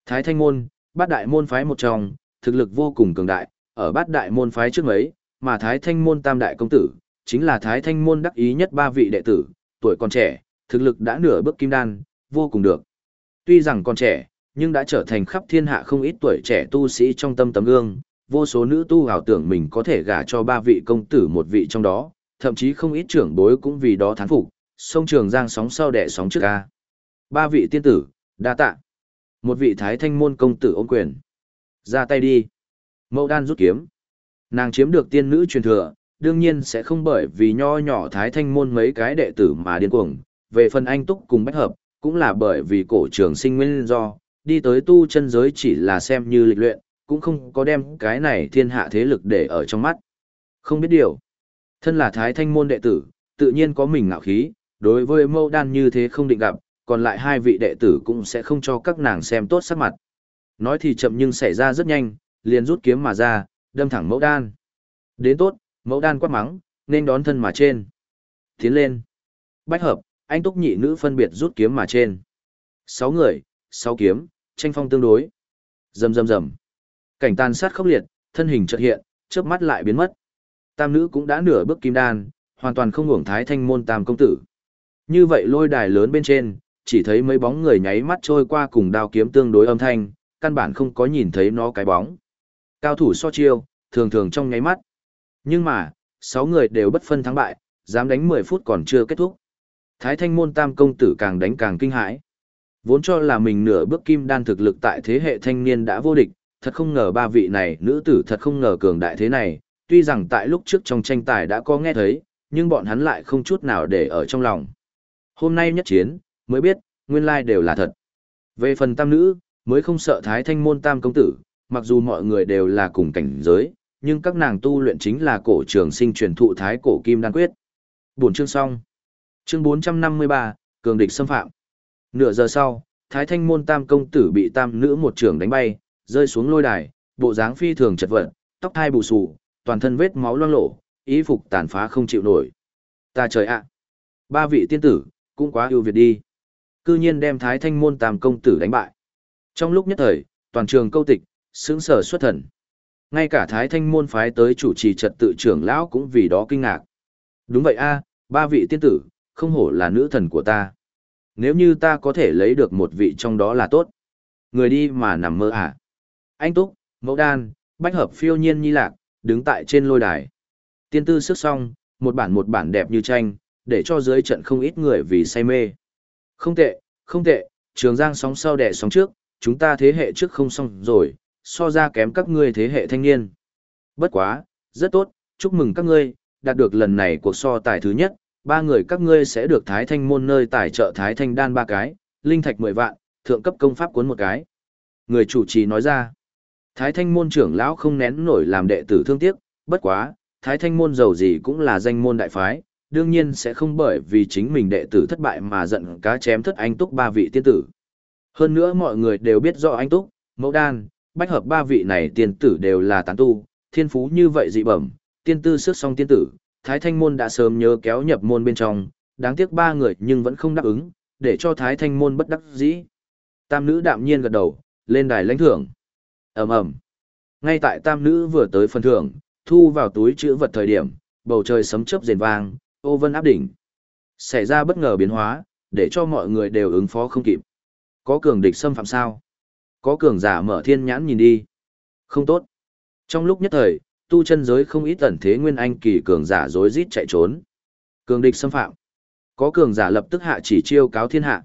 Thái thanh môn, bát đại môn phái một trong, thực lực vô cùng cường đại, ở bát đại môn phái trước mấy, mà Thái Thanh môn tam đại công tử, chính là Thái Thanh môn đắc ý nhất ba vị đệ tử, tuổi còn trẻ, thực lực đã nửa bước kim đan, vô cùng được. Tuy rằng còn trẻ, nhưng đã trở thành khắp thiên hạ không ít tuổi trẻ tu sĩ trong tâm tấm gương, vô số nữ tu ảo tưởng mình có thể gả cho ba vị công tử một vị trong đó, thậm chí không ít trưởng bối cũng vì đó thán phục, sông trường giang sóng sau đẻ sóng trước ca. Ba vị tiên tử, đa tạ. Một vị thái thanh môn công tử ôm quyền. Ra tay đi. Mẫu đan rút kiếm. Nàng chiếm được tiên nữ truyền thừa, đương nhiên sẽ không bởi vì nho nhỏ thái thanh môn mấy cái đệ tử mà điên cuồng. Về phần anh túc cùng bách hợp, cũng là bởi vì cổ trường sinh nguyên do, đi tới tu chân giới chỉ là xem như lịch luyện, cũng không có đem cái này thiên hạ thế lực để ở trong mắt. Không biết điều. Thân là thái thanh môn đệ tử, tự nhiên có mình ngạo khí, đối với mẫu đan như thế không định gặp, còn lại hai vị đệ tử cũng sẽ không cho các nàng xem tốt sắc mặt. Nói thì chậm nhưng xảy ra rất nhanh, liền rút kiếm mà ra, đâm thẳng mẫu đan. Đến tốt, mẫu đan quát mắng, nên đón thân mà trên. Tiến lên. Bách hợp, anh túc nhị nữ phân biệt rút kiếm mà trên. Sáu người, sáu kiếm, tranh phong tương đối. Rầm rầm rầm. Cảnh tàn sát khốc liệt, thân hình chợt hiện, chớp mắt lại biến mất. Tam nữ cũng đã nửa bước kim đan, hoàn toàn không hưởng thái thanh môn tam công tử. Như vậy lôi đài lớn bên trên, chỉ thấy mấy bóng người nháy mắt trôi qua cùng đao kiếm tương đối âm thanh, căn bản không có nhìn thấy nó cái bóng. Cao thủ so chiêu, thường thường trong nháy mắt. Nhưng mà, sáu người đều bất phân thắng bại, dám đánh 10 phút còn chưa kết thúc. Thái thanh môn tam công tử càng đánh càng kinh hãi. Vốn cho là mình nửa bước kim đan thực lực tại thế hệ thanh niên đã vô địch, thật không ngờ ba vị này nữ tử thật không ngờ cường đại thế này, tuy rằng tại lúc trước trong tranh tài đã có nghe thấy, nhưng bọn hắn lại không chút nào để ở trong lòng. Hôm nay nhất chiến, mới biết, nguyên lai đều là thật. Về phần tam nữ, mới không sợ thái thanh môn tam công tử, mặc dù mọi người đều là cùng cảnh giới, nhưng các nàng tu luyện chính là cổ trường sinh truyền thụ thái cổ kim đan quyết. Buổi chương xong. Chương 453, cường địch xâm phạm. Nửa giờ sau, thái thanh môn tam công tử bị tam nữ một trường đánh bay, rơi xuống lôi đài, bộ dáng phi thường chật vật, tóc hai bù xù, toàn thân vết máu loang lổ, y phục tàn phá không chịu nổi. Ta trời ạ! Ba vị tiên tử, cũng quá ưu việt đi. Cư nhiên đem thái thanh môn tam công tử đánh bại. Trong lúc nhất thời, toàn trường câu tịch, sững sờ xuất thần. Ngay cả thái thanh môn phái tới chủ trì trật tự trưởng lão cũng vì đó kinh ngạc. Đúng vậy a, ba vị tiên tử, không hổ là nữ thần của ta. Nếu như ta có thể lấy được một vị trong đó là tốt. Người đi mà nằm mơ à. Anh Túc, Mẫu Đan, Bách Hợp phiêu nhiên nhi lạc, đứng tại trên lôi đài. Tiên tư sức song, một bản một bản đẹp như tranh, để cho dưới trận không ít người vì say mê. Không tệ, không tệ, trường giang sóng sau đẻ sóng trước, chúng ta thế hệ trước không xong rồi, so ra kém các ngươi thế hệ thanh niên. Bất quá, rất tốt, chúc mừng các ngươi, đạt được lần này cuộc so tài thứ nhất, ba người các ngươi sẽ được Thái Thanh môn nơi tài trợ Thái Thanh đan ba cái, linh thạch 10 vạn, thượng cấp công pháp cuốn một cái. Người chủ trì nói ra, Thái Thanh môn trưởng lão không nén nổi làm đệ tử thương tiếc, bất quá, Thái Thanh môn giàu gì cũng là danh môn đại phái, đương nhiên sẽ không bởi vì chính mình đệ tử thất bại mà giận cá chém thất anh túc ba vị tiên tử. Hơn nữa mọi người đều biết rõ anh túc, mẫu đan, bách hợp ba vị này tiên tử đều là tán tu, thiên phú như vậy dị bẩm, tiên tư sức song tiên tử, Thái Thanh Môn đã sớm nhớ kéo nhập môn bên trong, đáng tiếc ba người nhưng vẫn không đáp ứng, để cho Thái Thanh Môn bất đắc dĩ. Tam nữ đạm nhiên gật đầu, lên đài lãnh thưởng. ầm ầm Ngay tại tam nữ vừa tới phần thưởng, thu vào túi chữ vật thời điểm, bầu trời sấm chớp rền vang, ô vân áp đỉnh. Xảy ra bất ngờ biến hóa, để cho mọi người đều ứng phó không kịp. Có cường địch xâm phạm sao? Có cường giả mở thiên nhãn nhìn đi. Không tốt. Trong lúc nhất thời, tu chân giới không ít tần thế nguyên anh kỳ cường giả rối rít chạy trốn. Cường địch xâm phạm. Có cường giả lập tức hạ chỉ chiêu cáo thiên hạ.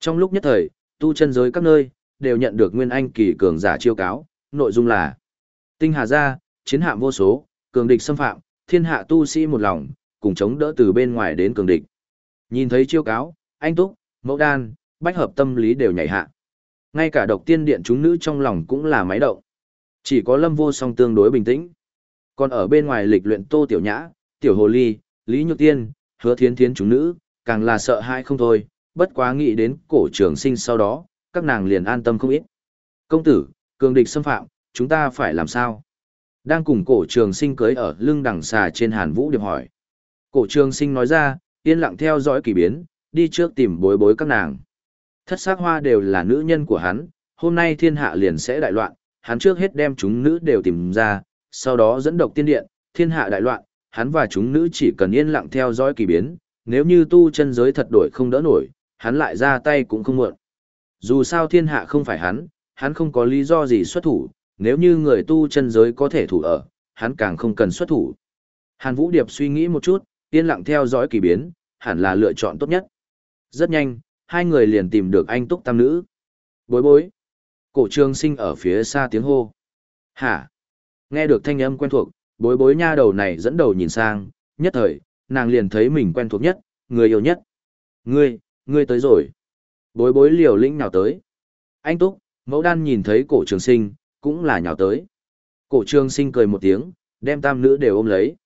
Trong lúc nhất thời, tu chân giới các nơi đều nhận được nguyên anh kỳ cường giả chiêu cáo, nội dung là: Tinh Hà gia, chiến hạm vô số, cường địch xâm phạm, thiên hạ tu sĩ một lòng, cùng chống đỡ từ bên ngoài đến cường địch. Nhìn thấy chiêu cáo, anh Túc, Mẫu Đan, Bách Hợp tâm lý đều nhảy hạ. Ngay cả độc tiên điện chúng nữ trong lòng cũng là máy động. Chỉ có Lâm Vô Song tương đối bình tĩnh. Còn ở bên ngoài lịch luyện Tô Tiểu Nhã, Tiểu Hồ Ly, Lý Nhược Tiên, Hứa Thiến Thiến chúng nữ, càng là sợ hãi không thôi, bất quá nghĩ đến cổ trường sinh sau đó, các nàng liền an tâm không ít. Công tử, cường địch xâm phạm, chúng ta phải làm sao? Đang cùng cổ trường sinh cưới ở lưng đằng xà trên hàn vũ điệp hỏi. Cổ trường sinh nói ra, yên lặng theo dõi kỳ biến, đi trước tìm bối bối các nàng. Thất sắc hoa đều là nữ nhân của hắn, hôm nay thiên hạ liền sẽ đại loạn, hắn trước hết đem chúng nữ đều tìm ra, sau đó dẫn độc tiên điện, thiên hạ đại loạn, hắn và chúng nữ chỉ cần yên lặng theo dõi kỳ biến, nếu như tu chân giới thật đổi không đỡ nổi, hắn lại ra tay cũng không muộn. Dù sao thiên hạ không phải hắn, hắn không có lý do gì xuất thủ, nếu như người tu chân giới có thể thủ ở, hắn càng không cần xuất thủ. Hàn Vũ Điệp suy nghĩ một chút, yên lặng theo dõi kỳ biến, hẳn là lựa chọn tốt nhất. Rất nhanh, hai người liền tìm được anh túc tam nữ. Bối bối. Cổ trường sinh ở phía xa tiếng hô. Hả? Nghe được thanh âm quen thuộc, bối bối nha đầu này dẫn đầu nhìn sang, nhất thời, nàng liền thấy mình quen thuộc nhất, người yêu nhất. Ngươi, ngươi tới rồi. Bối bối liều lĩnh nào tới. Anh Túc, mẫu đan nhìn thấy cổ trường sinh, cũng là nhào tới. Cổ trường sinh cười một tiếng, đem tam nữ đều ôm lấy.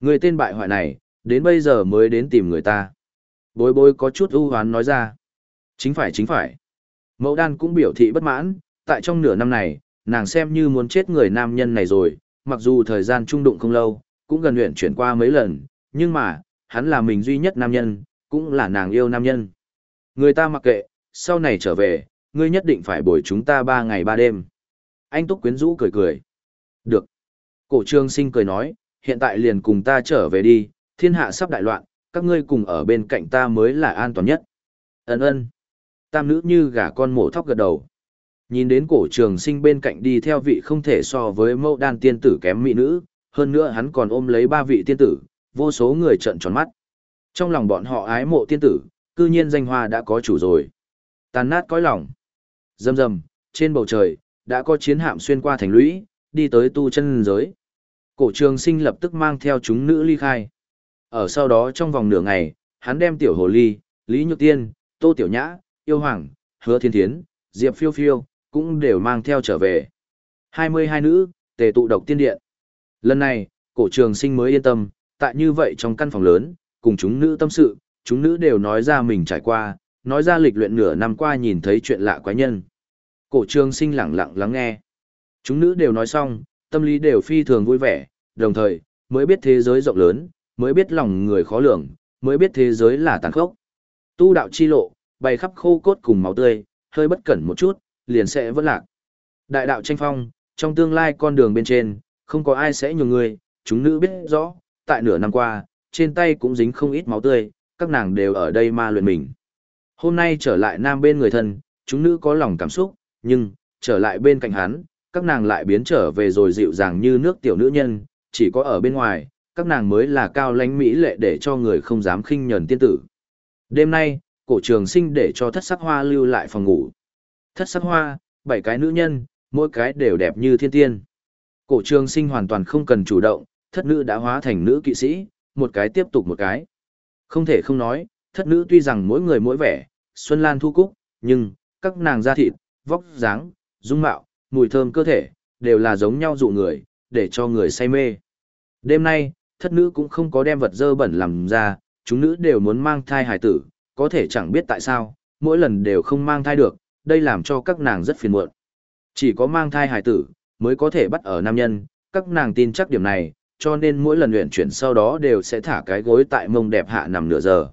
Người tên bại hoại này, đến bây giờ mới đến tìm người ta. Bối bối có chút ưu hoán nói ra. Chính phải chính phải. Mẫu đan cũng biểu thị bất mãn, tại trong nửa năm này, nàng xem như muốn chết người nam nhân này rồi, mặc dù thời gian trung đụng không lâu, cũng gần luyện chuyển qua mấy lần, nhưng mà, hắn là mình duy nhất nam nhân, cũng là nàng yêu nam nhân. Người ta mặc kệ, sau này trở về, ngươi nhất định phải bồi chúng ta ba ngày ba đêm. Anh Túc quyến rũ cười cười. Được. Cổ trương sinh cười nói, hiện tại liền cùng ta trở về đi, thiên hạ sắp đại loạn, các ngươi cùng ở bên cạnh ta mới là an toàn nhất. Ấn ơn. Tam nữ như gà con mổ thóc gật đầu. Nhìn đến cổ trường sinh bên cạnh đi theo vị không thể so với mẫu đan tiên tử kém mỹ nữ, hơn nữa hắn còn ôm lấy ba vị tiên tử, vô số người trợn tròn mắt. Trong lòng bọn họ ái mộ tiên tử, cư nhiên danh hoa đã có chủ rồi. Tàn nát cõi lòng. Dầm dầm, trên bầu trời, đã có chiến hạm xuyên qua thành lũy, đi tới tu chân giới. Cổ trường sinh lập tức mang theo chúng nữ ly khai. Ở sau đó trong vòng nửa ngày, hắn đem tiểu hồ ly, Lý Nhược Tiên, Tô Tiểu Nhã, Yêu Hoàng, Hứa Thiên Thiến, Diệp Phiêu Phiêu, cũng đều mang theo trở về. 22 nữ, tề tụ độc tiên điện. Lần này, cổ trường sinh mới yên tâm, tại như vậy trong căn phòng lớn, cùng chúng nữ tâm sự, chúng nữ đều nói ra mình trải qua, nói ra lịch luyện nửa năm qua nhìn thấy chuyện lạ quái nhân. Cổ trường sinh lặng lặng lắng nghe. Chúng nữ đều nói xong, tâm lý đều phi thường vui vẻ, đồng thời, mới biết thế giới rộng lớn, mới biết lòng người khó lường, mới biết thế giới là tàn khốc. Tu đạo chi lộ, bày khắp khô cốt cùng máu tươi, hơi bất cẩn một chút, liền sẽ vỡ lạc. Đại đạo tranh phong, trong tương lai con đường bên trên, không có ai sẽ nhường người, chúng nữ biết rõ, tại nửa năm qua, trên tay cũng dính không ít máu tươi, các nàng đều ở đây ma luyện mình. Hôm nay trở lại nam bên người thân, chúng nữ có lòng cảm xúc, nhưng, trở lại bên cạnh hắn, các nàng lại biến trở về rồi dịu dàng như nước tiểu nữ nhân, chỉ có ở bên ngoài, các nàng mới là cao lãnh mỹ lệ để cho người không dám khinh nhẫn tiên tử. Đêm nay, cổ trường sinh để cho thất sắc hoa lưu lại phòng ngủ. Thất sắc hoa, bảy cái nữ nhân, mỗi cái đều đẹp như thiên tiên. Cổ trường sinh hoàn toàn không cần chủ động, thất nữ đã hóa thành nữ kỵ sĩ, một cái tiếp tục một cái. Không thể không nói, thất nữ tuy rằng mỗi người mỗi vẻ, xuân lan thu cúc, nhưng, các nàng da thịt, vóc dáng, dung mạo, mùi thơm cơ thể, đều là giống nhau dụ người, để cho người say mê. Đêm nay, thất nữ cũng không có đem vật dơ bẩn làm ra, chúng nữ đều muốn mang thai hài tử, có thể chẳng biết tại sao, mỗi lần đều không mang thai được, đây làm cho các nàng rất phiền muộn. Chỉ có mang thai hài tử, mới có thể bắt ở nam nhân, các nàng tin chắc điểm này, cho nên mỗi lần luyện chuyển sau đó đều sẽ thả cái gối tại mông đẹp hạ nằm nửa giờ.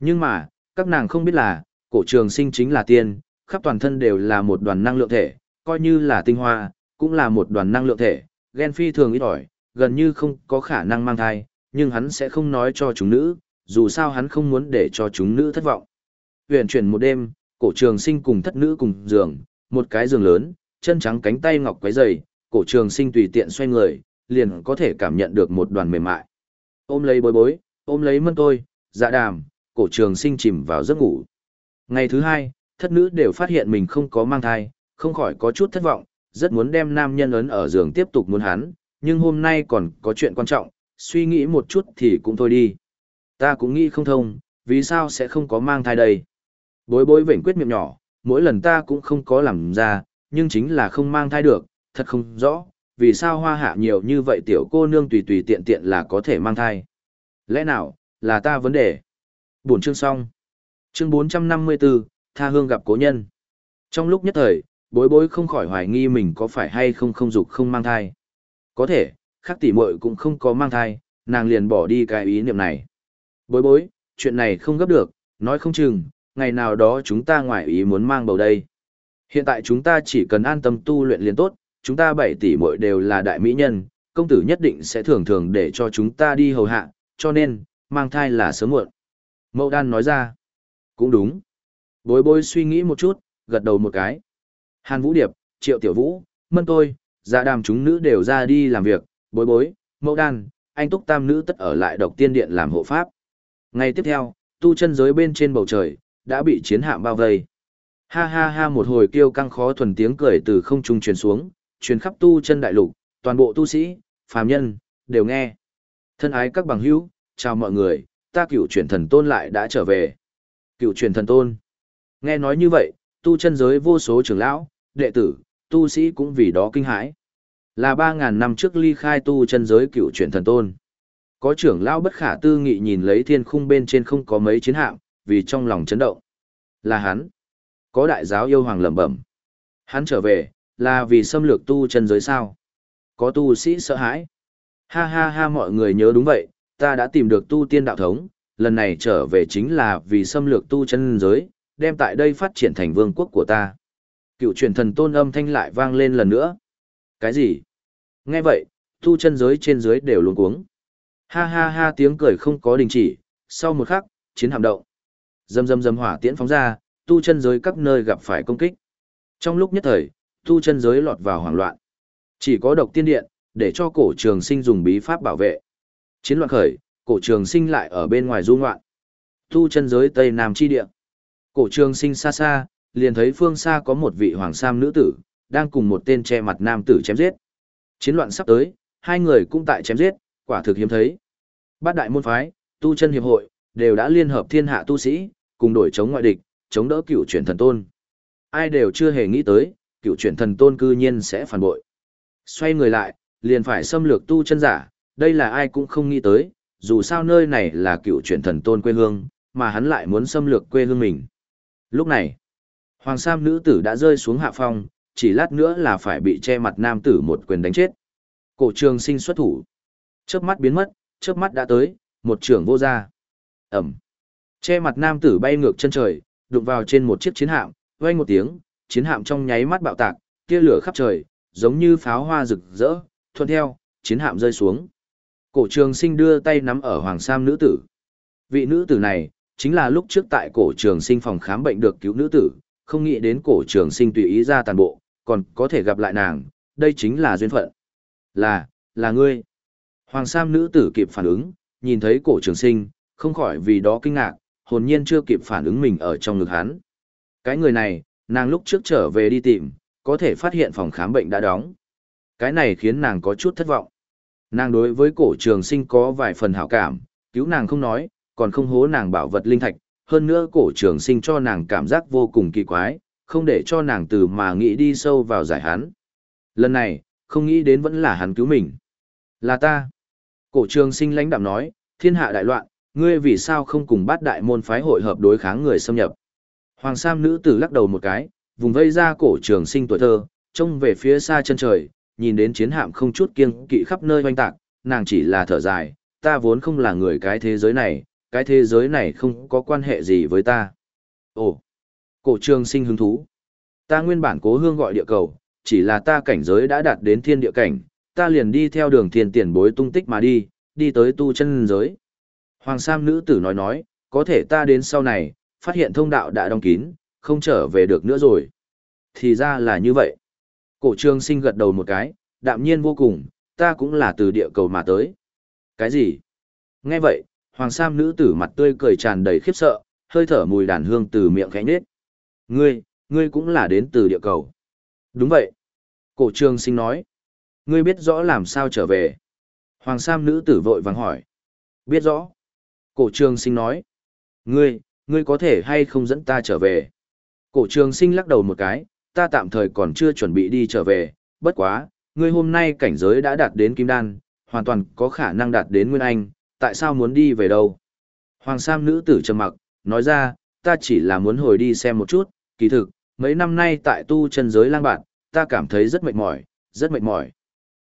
Nhưng mà, các nàng không biết là, cổ trường sinh chính là tiên, khắp toàn thân đều là một đoàn năng lượng thể, coi như là tinh hoa, cũng là một đoàn năng lượng thể, ghen phi thường ít ỏi, gần như không có khả năng mang thai, nhưng hắn sẽ không nói cho chúng nữ, dù sao hắn không muốn để cho chúng nữ thất vọng. Huyền chuyển một đêm, cổ trường sinh cùng thất nữ cùng giường, một cái giường lớn, chân trắng cánh tay ngọc quấy dày, cổ trường sinh tùy tiện xoay người, liền có thể cảm nhận được một đoàn mềm mại. Ôm lấy bối bối, ôm lấy mân tôi, dạ đàm, cổ trường sinh chìm vào giấc ngủ. Ngày thứ hai, thất nữ đều phát hiện mình không có mang thai, không khỏi có chút thất vọng, rất muốn đem nam nhân ấn ở giường tiếp tục muốn hắn, nhưng hôm nay còn có chuyện quan trọng, suy nghĩ một chút thì cũng thôi đi. Ta cũng nghĩ không thông, vì sao sẽ không có mang thai đây. Bối bối vệnh quyết miệng nhỏ, mỗi lần ta cũng không có làm ra, nhưng chính là không mang thai được, thật không rõ, vì sao hoa hạ nhiều như vậy tiểu cô nương tùy tùy tiện tiện là có thể mang thai. Lẽ nào, là ta vấn đề? buồn chương xong. Chương 454, Tha Hương gặp cố nhân. Trong lúc nhất thời, bối bối không khỏi hoài nghi mình có phải hay không không dục không mang thai. Có thể, khác tỷ muội cũng không có mang thai, nàng liền bỏ đi cái ý niệm này. Bối bối, chuyện này không gấp được, nói không chừng, ngày nào đó chúng ta ngoại ý muốn mang bầu đây. Hiện tại chúng ta chỉ cần an tâm tu luyện liền tốt, chúng ta bảy tỷ muội đều là đại mỹ nhân, công tử nhất định sẽ thường thường để cho chúng ta đi hầu hạ, cho nên, mang thai là sớm muộn. Mậu đan nói ra, cũng đúng. Bối bối suy nghĩ một chút, gật đầu một cái. Hàn Vũ Điệp, Triệu Tiểu Vũ, Mân Tôi, dạ đàm chúng nữ đều ra đi làm việc, bối bối, mẫu đan, anh túc tam nữ tất ở lại độc tiên điện làm hộ pháp. Ngày tiếp theo, tu chân giới bên trên bầu trời, đã bị chiến hạm bao vây. Ha ha ha một hồi kêu căng khó thuần tiếng cười từ không trung truyền xuống, truyền khắp tu chân đại lục, toàn bộ tu sĩ, phàm nhân, đều nghe. Thân ái các bằng hữu, chào mọi người, ta cựu truyền thần tôn lại đã trở về. Cựu truyền thần tôn. Nghe nói như vậy, tu chân giới vô số trưởng lão, đệ tử, tu sĩ cũng vì đó kinh hãi. Là 3.000 năm trước ly khai tu chân giới cựu truyền thần tôn. Có trưởng lão bất khả tư nghị nhìn lấy thiên khung bên trên không có mấy chiến hạm, vì trong lòng chấn động. Là hắn. Có đại giáo yêu hoàng lẩm bẩm. Hắn trở về, là vì xâm lược tu chân giới sao. Có tu sĩ sợ hãi. Ha ha ha mọi người nhớ đúng vậy, ta đã tìm được tu tiên đạo thống, lần này trở về chính là vì xâm lược tu chân giới, đem tại đây phát triển thành vương quốc của ta. Cựu truyền thần tôn âm thanh lại vang lên lần nữa. Cái gì? Nghe vậy, tu chân giới trên dưới đều luống cuống. Ha ha ha tiếng cười không có đình chỉ, sau một khắc, chiến hạm động. Dầm dầm dầm hỏa tiễn phóng ra, tu chân giới các nơi gặp phải công kích. Trong lúc nhất thời, tu chân giới lọt vào hoảng loạn. Chỉ có độc tiên điện, để cho cổ trường sinh dùng bí pháp bảo vệ. Chiến loạn khởi, cổ trường sinh lại ở bên ngoài du ngoạn. Tu chân giới Tây Nam chi địa. Cổ trường sinh xa xa, liền thấy phương xa có một vị hoàng sam nữ tử, đang cùng một tên che mặt nam tử chém giết. Chiến loạn sắp tới, hai người cũng tại chém giết, quả thực hiếm thấy. Bát đại môn phái, tu chân hiệp hội, đều đã liên hợp thiên hạ tu sĩ, cùng đổi chống ngoại địch, chống đỡ cựu chuyển thần tôn. Ai đều chưa hề nghĩ tới, cựu chuyển thần tôn cư nhiên sẽ phản bội. Xoay người lại, liền phải xâm lược tu chân giả, đây là ai cũng không nghĩ tới, dù sao nơi này là cựu chuyển thần tôn quê hương, mà hắn lại muốn xâm lược quê hương mình. Lúc này, Hoàng Sam nữ tử đã rơi xuống hạ phong, chỉ lát nữa là phải bị che mặt nam tử một quyền đánh chết. Cổ trường sinh xuất thủ. Chớp mắt biến mất, chớp mắt đã tới, một trưởng vô ra. Ẩm. Che mặt nam tử bay ngược chân trời, đụng vào trên một chiếc chiến hạm, vang một tiếng, chiến hạm trong nháy mắt bạo tạc, tia lửa khắp trời, giống như pháo hoa rực rỡ, thuận theo, chiến hạm rơi xuống. Cổ trường sinh đưa tay nắm ở hoàng sam nữ tử. Vị nữ tử này, chính là lúc trước tại cổ trường sinh phòng khám bệnh được cứu nữ tử, không nghĩ đến cổ trường sinh tùy ý ra tàn bộ, còn có thể gặp lại nàng, đây chính là duyên phận. Là, là ngươi. Hoàng Sam nữ tử kịp phản ứng, nhìn thấy cổ trường sinh, không khỏi vì đó kinh ngạc, hồn nhiên chưa kịp phản ứng mình ở trong ngực hắn. Cái người này, nàng lúc trước trở về đi tìm, có thể phát hiện phòng khám bệnh đã đóng. Cái này khiến nàng có chút thất vọng. Nàng đối với cổ trường sinh có vài phần hảo cảm, cứu nàng không nói, còn không hố nàng bảo vật linh thạch, hơn nữa cổ trường sinh cho nàng cảm giác vô cùng kỳ quái, không để cho nàng từ mà nghĩ đi sâu vào giải hắn. Lần này, không nghĩ đến vẫn là hắn cứu mình. Là ta. Cổ trường sinh lãnh đạm nói, thiên hạ đại loạn, ngươi vì sao không cùng bát đại môn phái hội hợp đối kháng người xâm nhập. Hoàng Sam nữ tử lắc đầu một cái, vùng vây ra cổ trường sinh tuổi thơ, trông về phía xa chân trời, nhìn đến chiến hạm không chút kiêng kỵ khắp nơi hoanh tạc, nàng chỉ là thở dài, ta vốn không là người cái thế giới này, cái thế giới này không có quan hệ gì với ta. Ồ, cổ trường sinh hứng thú. Ta nguyên bản cố hương gọi địa cầu, chỉ là ta cảnh giới đã đạt đến thiên địa cảnh, ta liền đi theo đường thiên tiền bối tung tích mà đi, đi tới tu chân giới. Hoàng Sam nữ tử nói nói, có thể ta đến sau này, phát hiện thông đạo đã đóng kín, không trở về được nữa rồi. Thì ra là như vậy. Cổ trường sinh gật đầu một cái, đạm nhiên vô cùng, ta cũng là từ địa cầu mà tới. Cái gì? Nghe vậy, Hoàng Sam nữ tử mặt tươi cười tràn đầy khiếp sợ, hơi thở mùi đàn hương từ miệng khẽ nết. Ngươi, ngươi cũng là đến từ địa cầu. Đúng vậy. Cổ trường sinh nói. Ngươi biết rõ làm sao trở về. Hoàng Sam nữ tử vội vàng hỏi. Biết rõ. Cổ trường sinh nói. Ngươi, ngươi có thể hay không dẫn ta trở về. Cổ trường sinh lắc đầu một cái, ta tạm thời còn chưa chuẩn bị đi trở về, bất quá, ngươi hôm nay cảnh giới đã đạt đến kim đan, hoàn toàn có khả năng đạt đến nguyên anh, tại sao muốn đi về đâu? Hoàng Sam nữ tử trầm mặc, nói ra, ta chỉ là muốn hồi đi xem một chút, kỳ thực, mấy năm nay tại tu chân giới lang bạn, ta cảm thấy rất mệt mỏi, rất mệt mỏi.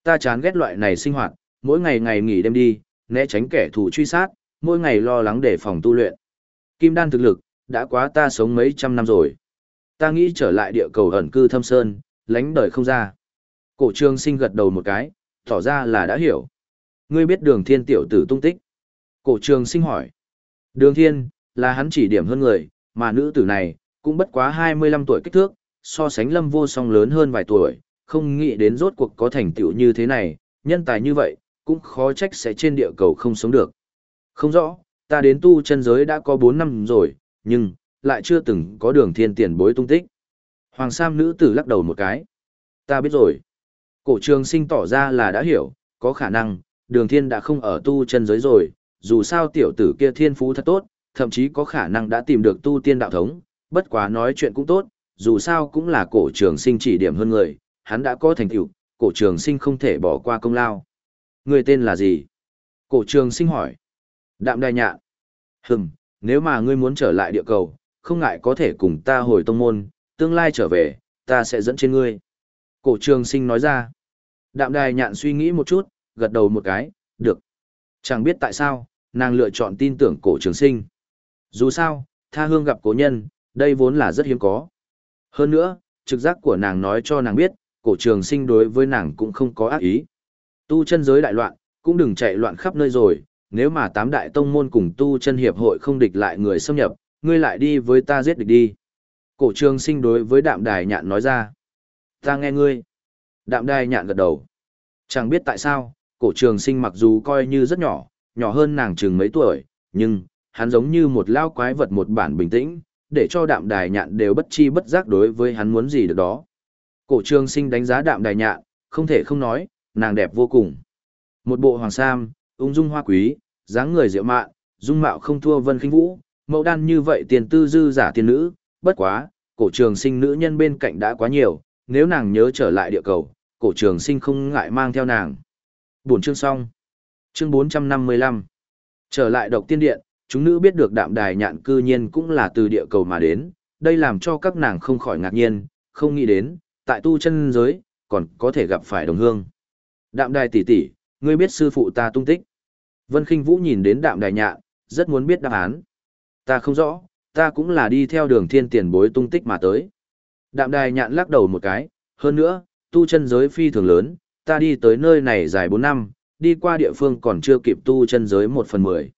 Ta chán ghét loại này sinh hoạt, mỗi ngày ngày nghỉ đêm đi, né tránh kẻ thù truy sát, mỗi ngày lo lắng để phòng tu luyện. Kim đan thực lực, đã quá ta sống mấy trăm năm rồi. Ta nghĩ trở lại địa cầu ẩn cư thâm sơn, lánh đời không ra. Cổ trương sinh gật đầu một cái, tỏ ra là đã hiểu. Ngươi biết đường thiên tiểu tử tung tích. Cổ trường sinh hỏi. Đường thiên, là hắn chỉ điểm hơn người, mà nữ tử này, cũng bất quá 25 tuổi kích thước, so sánh lâm vô song lớn hơn vài tuổi, không nghĩ đến rốt cuộc có thành tựu như thế này, nhân tài như vậy, cũng khó trách sẽ trên địa cầu không sống được. Không rõ, ta đến tu chân giới đã có 4 năm rồi, nhưng, lại chưa từng có đường thiên tiền bối tung tích. Hoàng Sam nữ tử lắc đầu một cái. Ta biết rồi. Cổ trường sinh tỏ ra là đã hiểu, có khả năng, đường thiên đã không ở tu chân giới rồi, dù sao tiểu tử kia thiên phú thật tốt, thậm chí có khả năng đã tìm được tu tiên đạo thống, bất quá nói chuyện cũng tốt, dù sao cũng là cổ trường sinh chỉ điểm hơn người, hắn đã có thành tựu, cổ trường sinh không thể bỏ qua công lao. Người tên là gì? Cổ trường sinh hỏi. Đạm đài nhạn. Hừm, nếu mà ngươi muốn trở lại địa cầu, không ngại có thể cùng ta hồi tông môn, tương lai trở về, ta sẽ dẫn trên ngươi. Cổ trường sinh nói ra. Đạm đài nhạn suy nghĩ một chút, gật đầu một cái, được. Chẳng biết tại sao, nàng lựa chọn tin tưởng cổ trường sinh. Dù sao, tha hương gặp cố nhân, đây vốn là rất hiếm có. Hơn nữa, trực giác của nàng nói cho nàng biết, cổ trường sinh đối với nàng cũng không có ác ý. Tu chân giới đại loạn, cũng đừng chạy loạn khắp nơi rồi, nếu mà tám đại tông môn cùng tu chân hiệp hội không địch lại người xâm nhập, ngươi lại đi với ta giết địch đi. Cổ trường sinh đối với đạm đài nhạn nói ra. Ta nghe ngươi. Đạm đài nhạn gật đầu. Chẳng biết tại sao, cổ trường sinh mặc dù coi như rất nhỏ, nhỏ hơn nàng chừng mấy tuổi, nhưng, hắn giống như một lao quái vật một bản bình tĩnh, để cho đạm đài nhạn đều bất chi bất giác đối với hắn muốn gì được đó. Cổ trường sinh đánh giá đạm đài nhạn, không thể không nói, nàng đẹp vô cùng. Một bộ hoàng sam, ung dung hoa quý, dáng người diệu mạn, dung mạo không thua vân khinh vũ, mẫu đan như vậy tiền tư dư giả tiền nữ, bất quá, cổ trường sinh nữ nhân bên cạnh đã quá nhiều, nếu nàng nhớ trở lại địa cầu, cổ trường sinh không ngại mang theo nàng. Buổi chương xong. Chương 455. Trở lại độc tiên điện, chúng nữ biết được đạm đài nhạn cư nhiên cũng là từ địa cầu mà đến, đây làm cho các nàng không khỏi ngạc nhiên, không nghĩ đến, tại tu chân giới, còn có thể gặp phải đồng hương. Đạm đài tỷ tỷ, ngươi biết sư phụ ta tung tích. Vân khinh Vũ nhìn đến đạm đài nhạn, rất muốn biết đáp án. Ta không rõ, ta cũng là đi theo đường thiên tiền bối tung tích mà tới. Đạm đài nhạn lắc đầu một cái, hơn nữa, tu chân giới phi thường lớn, ta đi tới nơi này dài 4 năm, đi qua địa phương còn chưa kịp tu chân giới 1 phần 10.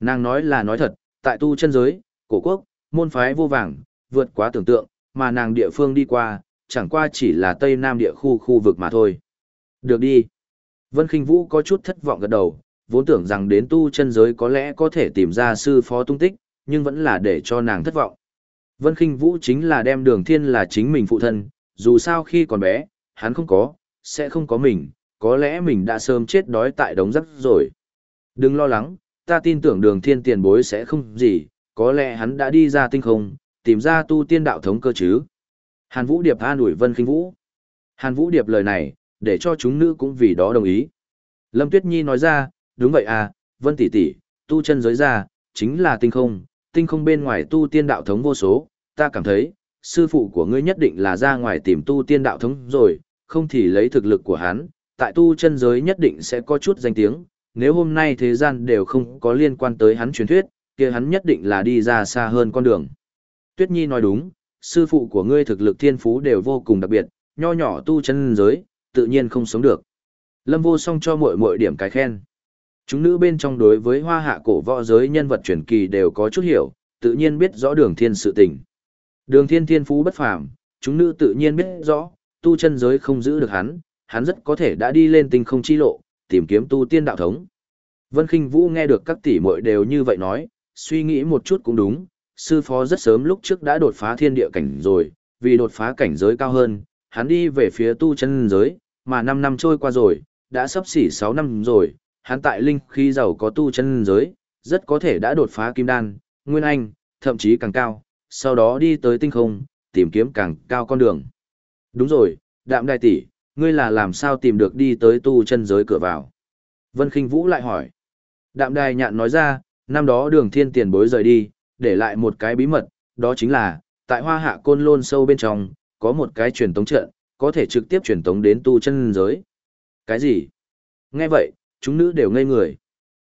Nàng nói là nói thật, tại tu chân giới, cổ quốc, môn phái vô vàng, vượt quá tưởng tượng, mà nàng địa phương đi qua, chẳng qua chỉ là Tây Nam địa khu khu vực mà thôi. Được đi. Vân Kinh Vũ có chút thất vọng gật đầu, vốn tưởng rằng đến tu chân giới có lẽ có thể tìm ra sư phó tung tích, nhưng vẫn là để cho nàng thất vọng. Vân Kinh Vũ chính là đem đường thiên là chính mình phụ thân, dù sao khi còn bé, hắn không có, sẽ không có mình, có lẽ mình đã sớm chết đói tại đống rắc rồi. Đừng lo lắng, ta tin tưởng đường thiên tiền bối sẽ không gì, có lẽ hắn đã đi ra tinh không, tìm ra tu tiên đạo thống cơ chứ. Hàn Vũ Điệp an ủi Vân Kinh Vũ. Hàn Vũ Điệp lời này, để cho chúng nữ cũng vì đó đồng ý. Lâm Tuyết Nhi nói ra, đúng vậy à, Vân tỷ tỷ, tu chân giới ra, chính là tinh không, tinh không bên ngoài tu tiên đạo thống vô số, ta cảm thấy, sư phụ của ngươi nhất định là ra ngoài tìm tu tiên đạo thống rồi, không thì lấy thực lực của hắn, tại tu chân giới nhất định sẽ có chút danh tiếng, nếu hôm nay thế gian đều không có liên quan tới hắn truyền thuyết, kia hắn nhất định là đi ra xa hơn con đường. Tuyết Nhi nói đúng, sư phụ của ngươi thực lực thiên phú đều vô cùng đặc biệt, nho nhỏ tu chân giới, tự nhiên không sống được. Lâm vô song cho muội muội điểm cái khen. Chúng nữ bên trong đối với hoa hạ cổ võ giới nhân vật truyền kỳ đều có chút hiểu, tự nhiên biết rõ đường thiên sự tình. Đường thiên thiên phú bất phàm, chúng nữ tự nhiên biết rõ, tu chân giới không giữ được hắn, hắn rất có thể đã đi lên tinh không chi lộ, tìm kiếm tu tiên đạo thống. Vân Kinh Vũ nghe được các tỷ muội đều như vậy nói, suy nghĩ một chút cũng đúng, sư phó rất sớm lúc trước đã đột phá thiên địa cảnh rồi, vì đột phá cảnh giới cao hơn, hắn đi về phía tu chân giới, mà 5 năm trôi qua rồi, đã sắp xỉ 6 năm rồi, hắn tại linh khi giàu có tu chân giới, rất có thể đã đột phá kim đan, nguyên anh, thậm chí càng cao, sau đó đi tới tinh không, tìm kiếm càng cao con đường. Đúng rồi, đạm đại tỷ, ngươi là làm sao tìm được đi tới tu chân giới cửa vào? Vân Kinh Vũ lại hỏi. Đạm đài nhạn nói ra, năm đó đường thiên tiền bối rời đi, để lại một cái bí mật, đó chính là, tại hoa hạ côn lôn sâu bên trong, có một cái truyền tống trận, có thể trực tiếp truyền tống đến tu chân giới. Cái gì? Nghe vậy, chúng nữ đều ngây người.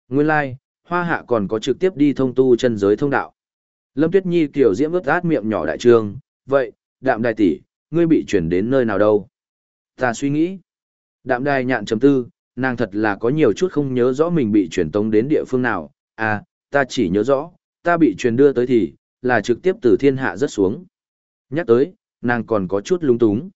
Nguyên lai, like, hoa hạ còn có trực tiếp đi thông tu chân giới thông đạo. Lâm Tuyết Nhi kiểu diễm ướt át miệng nhỏ đại trương, vậy, đạm đài tỷ, ngươi bị chuyển đến nơi nào đâu? Ta suy nghĩ. Đạm đài nhạn chấm tư, nàng thật là có nhiều chút không nhớ rõ mình bị chuyển tống đến địa phương nào. À, ta chỉ nhớ rõ, ta bị truyền đưa tới thì, là trực tiếp từ thiên hạ rất xuống. Nhắc tới, nàng còn có chút lung túng.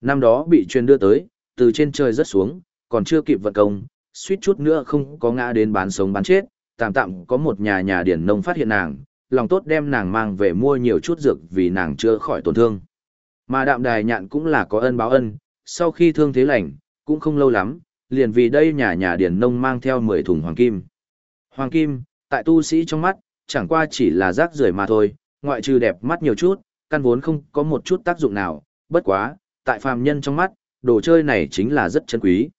Năm đó bị truyền đưa tới, từ trên trời rất xuống, còn chưa kịp vận công, suýt chút nữa không có ngã đến bán sống bán chết, tạm tạm có một nhà nhà điển nông phát hiện nàng, lòng tốt đem nàng mang về mua nhiều chút dược vì nàng chưa khỏi tổn thương. Mà đạm đài nhạn cũng là có ân báo ân, sau khi thương thế lành, cũng không lâu lắm, liền vì đây nhà nhà điển nông mang theo 10 thùng hoàng kim. Hoàng kim, tại tu sĩ trong mắt, chẳng qua chỉ là rác rưởi mà thôi, ngoại trừ đẹp mắt nhiều chút, căn vốn không có một chút tác dụng nào, bất quá, tại phàm nhân trong mắt, đồ chơi này chính là rất chân quý.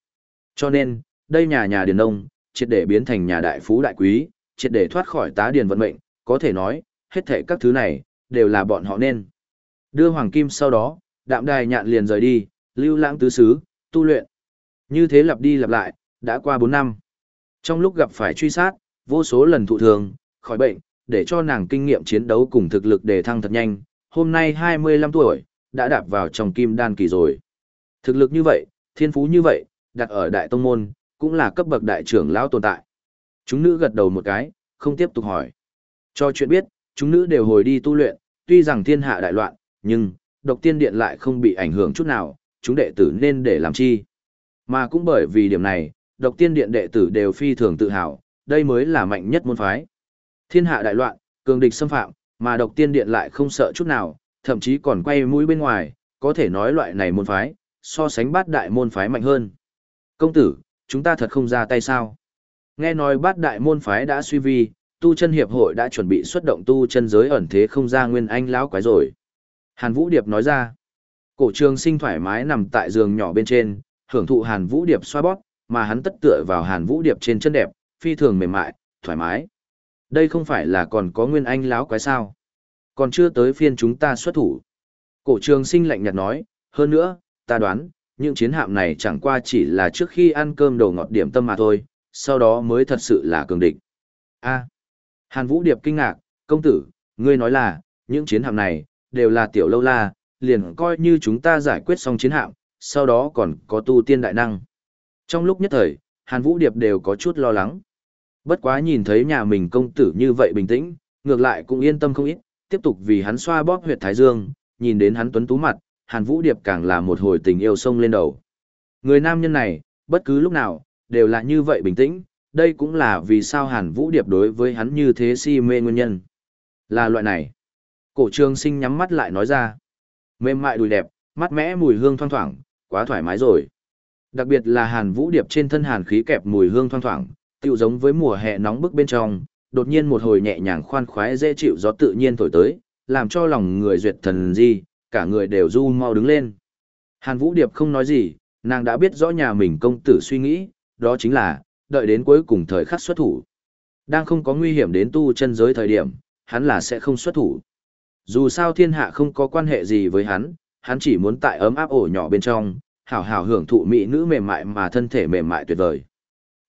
Cho nên, đây nhà nhà điền nông, triệt để biến thành nhà đại phú đại quý, triệt để thoát khỏi tá điền vận mệnh, có thể nói, hết thảy các thứ này, đều là bọn họ nên. Đưa Hoàng Kim sau đó, đạm đài nhạn liền rời đi, lưu lãng tứ xứ, tu luyện. Như thế lặp đi lặp lại, đã qua 4 năm. Trong lúc gặp phải truy sát, vô số lần thụ thường, khỏi bệnh, để cho nàng kinh nghiệm chiến đấu cùng thực lực đề thăng thật nhanh, hôm nay 25 tuổi, đã đạp vào trong kim đan kỳ rồi. Thực lực như vậy, thiên phú như vậy, đặt ở đại tông môn, cũng là cấp bậc đại trưởng lão tồn tại. Chúng nữ gật đầu một cái, không tiếp tục hỏi. Cho chuyện biết, chúng nữ đều hồi đi tu luyện, tuy rằng thiên hạ đại loạn, nhưng, độc tiên điện lại không bị ảnh hưởng chút nào, chúng đệ tử nên để làm chi. Mà cũng bởi vì điểm này, độc tiên điện đệ tử đều phi thường tự hào, đây mới là mạnh nhất môn phái. Thiên hạ đại loạn, cường địch xâm phạm, mà độc tiên điện lại không sợ chút nào, thậm chí còn quay mũi bên ngoài, có thể nói loại này môn phái, so sánh bát đại môn phái mạnh hơn. Công tử, chúng ta thật không ra tay sao? Nghe nói bát đại môn phái đã suy vi, tu chân hiệp hội đã chuẩn bị xuất động tu chân giới ẩn thế không ra nguyên anh lão quái rồi. Hàn Vũ Điệp nói ra, cổ trường sinh thoải mái nằm tại giường nhỏ bên trên, hưởng thụ Hàn Vũ Điệp xoa bóp, mà hắn tất tựa vào Hàn Vũ Điệp trên chân đẹp, phi thường mềm mại, thoải mái. Đây không phải là còn có nguyên anh láo quái sao. Còn chưa tới phiên chúng ta xuất thủ. Cổ trường sinh lạnh nhạt nói, hơn nữa, ta đoán, những chiến hạm này chẳng qua chỉ là trước khi ăn cơm đồ ngọt điểm tâm mà thôi, sau đó mới thật sự là cường địch. A. Hàn Vũ Điệp kinh ngạc, công tử, ngươi nói là, những chiến hạm này, đều là tiểu lâu la, liền coi như chúng ta giải quyết xong chiến hạm, sau đó còn có tu tiên đại năng. Trong lúc nhất thời, Hàn Vũ Điệp đều có chút lo lắng. Bất quá nhìn thấy nhà mình công tử như vậy bình tĩnh, ngược lại cũng yên tâm không ít, tiếp tục vì hắn xoa bóp huyệt thái dương, nhìn đến hắn tuấn tú mặt, Hàn Vũ Điệp càng là một hồi tình yêu sông lên đầu. Người nam nhân này, bất cứ lúc nào, đều là như vậy bình tĩnh, đây cũng là vì sao Hàn Vũ Điệp đối với hắn như thế si mê nguyên nhân. Là loại này. Cổ trường sinh nhắm mắt lại nói ra. Mềm mại đùi đẹp, mắt mẽ mùi hương thoang thoảng, quá thoải mái rồi. Đặc biệt là Hàn Vũ Điệp trên thân hàn khí kẹp mùi hương thoang thoảng, tựu giống với mùa hè nóng bức bên trong, đột nhiên một hồi nhẹ nhàng khoan khoái dễ chịu gió tự nhiên thổi tới, làm cho lòng người duyệt thần di, cả người đều du mau đứng lên. Hàn Vũ Điệp không nói gì, nàng đã biết rõ nhà mình công tử suy nghĩ, đó chính là, đợi đến cuối cùng thời khắc xuất thủ. Đang không có nguy hiểm đến tu chân giới thời điểm, hắn là sẽ không xuất thủ. Dù sao thiên hạ không có quan hệ gì với hắn, hắn chỉ muốn tại ấm áp ổ nhỏ bên trong, hảo hảo hưởng thụ mỹ nữ mềm mại mà thân thể mềm mại tuyệt vời.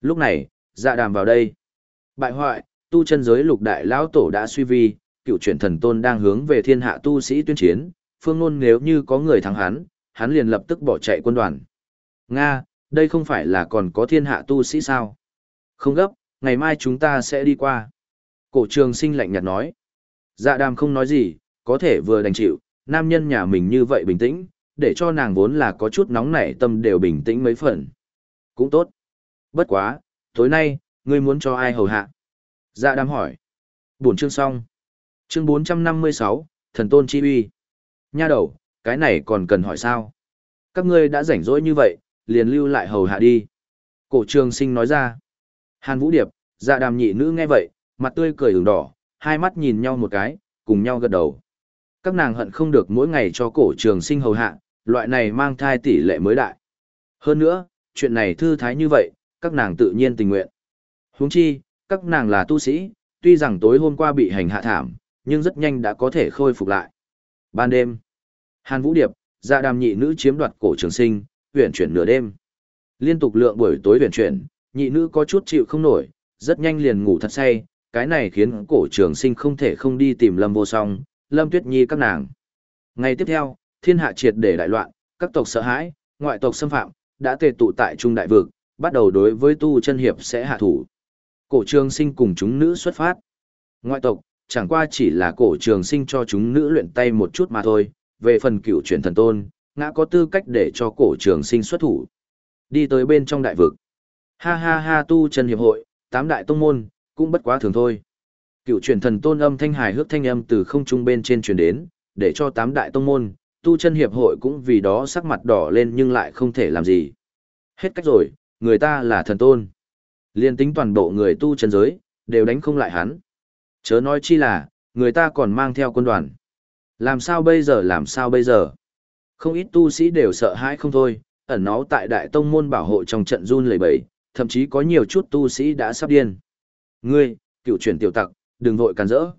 Lúc này, dạ đàm vào đây. Bại hoại, tu chân giới lục đại lão tổ đã suy vi, cựu chuyển thần tôn đang hướng về thiên hạ tu sĩ tuyên chiến, phương ngôn nếu như có người thắng hắn, hắn liền lập tức bỏ chạy quân đoàn. Nga, đây không phải là còn có thiên hạ tu sĩ sao? Không gấp, ngày mai chúng ta sẽ đi qua. Cổ trường sinh lạnh nhạt nói. Dạ đàm không nói gì, có thể vừa đành chịu, nam nhân nhà mình như vậy bình tĩnh, để cho nàng vốn là có chút nóng nảy tâm đều bình tĩnh mấy phần. Cũng tốt. Bất quá, tối nay, ngươi muốn cho ai hầu hạ? Dạ đam hỏi. Buồn chương xong. Chương 456, Thần Tôn Chi uy. Nha đầu, cái này còn cần hỏi sao? Các ngươi đã rảnh rỗi như vậy, liền lưu lại hầu hạ đi. Cổ trường sinh nói ra. Hàn Vũ Điệp, dạ đàm nhị nữ nghe vậy, mặt tươi cười ửng đỏ, hai mắt nhìn nhau một cái, cùng nhau gật đầu. Các nàng hận không được mỗi ngày cho cổ trường sinh hầu hạ, loại này mang thai tỷ lệ mới đại. Hơn nữa, chuyện này thư thái như vậy, các nàng tự nhiên tình nguyện. Huống chi, các nàng là tu sĩ, tuy rằng tối hôm qua bị hành hạ thảm, nhưng rất nhanh đã có thể khôi phục lại. Ban đêm, Hàn Vũ Điệp, dạ đàm nhị nữ chiếm đoạt cổ trường sinh, huyển chuyển nửa đêm. Liên tục lượng buổi tối huyển chuyển, nhị nữ có chút chịu không nổi, rất nhanh liền ngủ thật say, cái này khiến cổ trường sinh không thể không đi tìm Lâm Vô Song, Lâm Tuyết Nhi các nàng. Ngày tiếp theo, thiên hạ triệt để đại loạn, các tộc sợ hãi, ngoại tộc xâm phạm, đã tề tụ tại Trung Đại Vực, bắt đầu đối với tu chân hiệp sẽ hạ thủ. Cổ trường sinh cùng chúng nữ xuất phát. Ngoại tộc, chẳng qua chỉ là cổ trường sinh cho chúng nữ luyện tay một chút mà thôi, về phần cựu truyền thần tôn, ngã có tư cách để cho cổ trường sinh xuất thủ. Đi tới bên trong đại vực. Ha ha ha tu chân hiệp hội, tám đại tông môn, cũng bất quá thường thôi. Cựu truyền thần tôn âm thanh hài hước thanh âm từ không trung bên trên truyền đến, để cho tám đại tông môn, tu chân hiệp hội cũng vì đó sắc mặt đỏ lên nhưng lại không thể làm gì. Hết cách rồi, người ta là thần tôn. Liên tính toàn bộ người tu chân giới, đều đánh không lại hắn. Chớ nói chi là, người ta còn mang theo quân đoàn. Làm sao bây giờ làm sao bây giờ? Không ít tu sĩ đều sợ hãi không thôi, ẩn náu tại đại tông môn bảo hộ trong trận run lẩy bẩy, thậm chí có nhiều chút tu sĩ đã sắp điên. Ngươi, cựu chuyển tiểu tặc, đừng vội càn rỡ.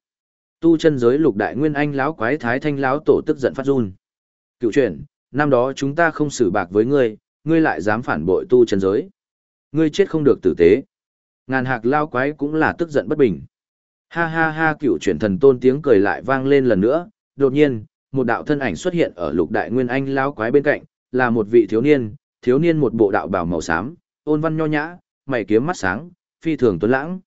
Tu chân giới lục đại nguyên anh lão quái thái thanh lão tổ tức giận phát run. Cựu chuyển, năm đó chúng ta không xử bạc với ngươi, ngươi lại dám phản bội tu chân giới. Ngươi chết không được tử tế. Ngàn hạc lao quái cũng là tức giận bất bình. Ha ha ha cựu chuyển thần tôn tiếng cười lại vang lên lần nữa, đột nhiên, một đạo thân ảnh xuất hiện ở lục đại nguyên anh lao quái bên cạnh, là một vị thiếu niên, thiếu niên một bộ đạo bào màu xám, ôn văn nho nhã, mày kiếm mắt sáng, phi thường tuấn lãng.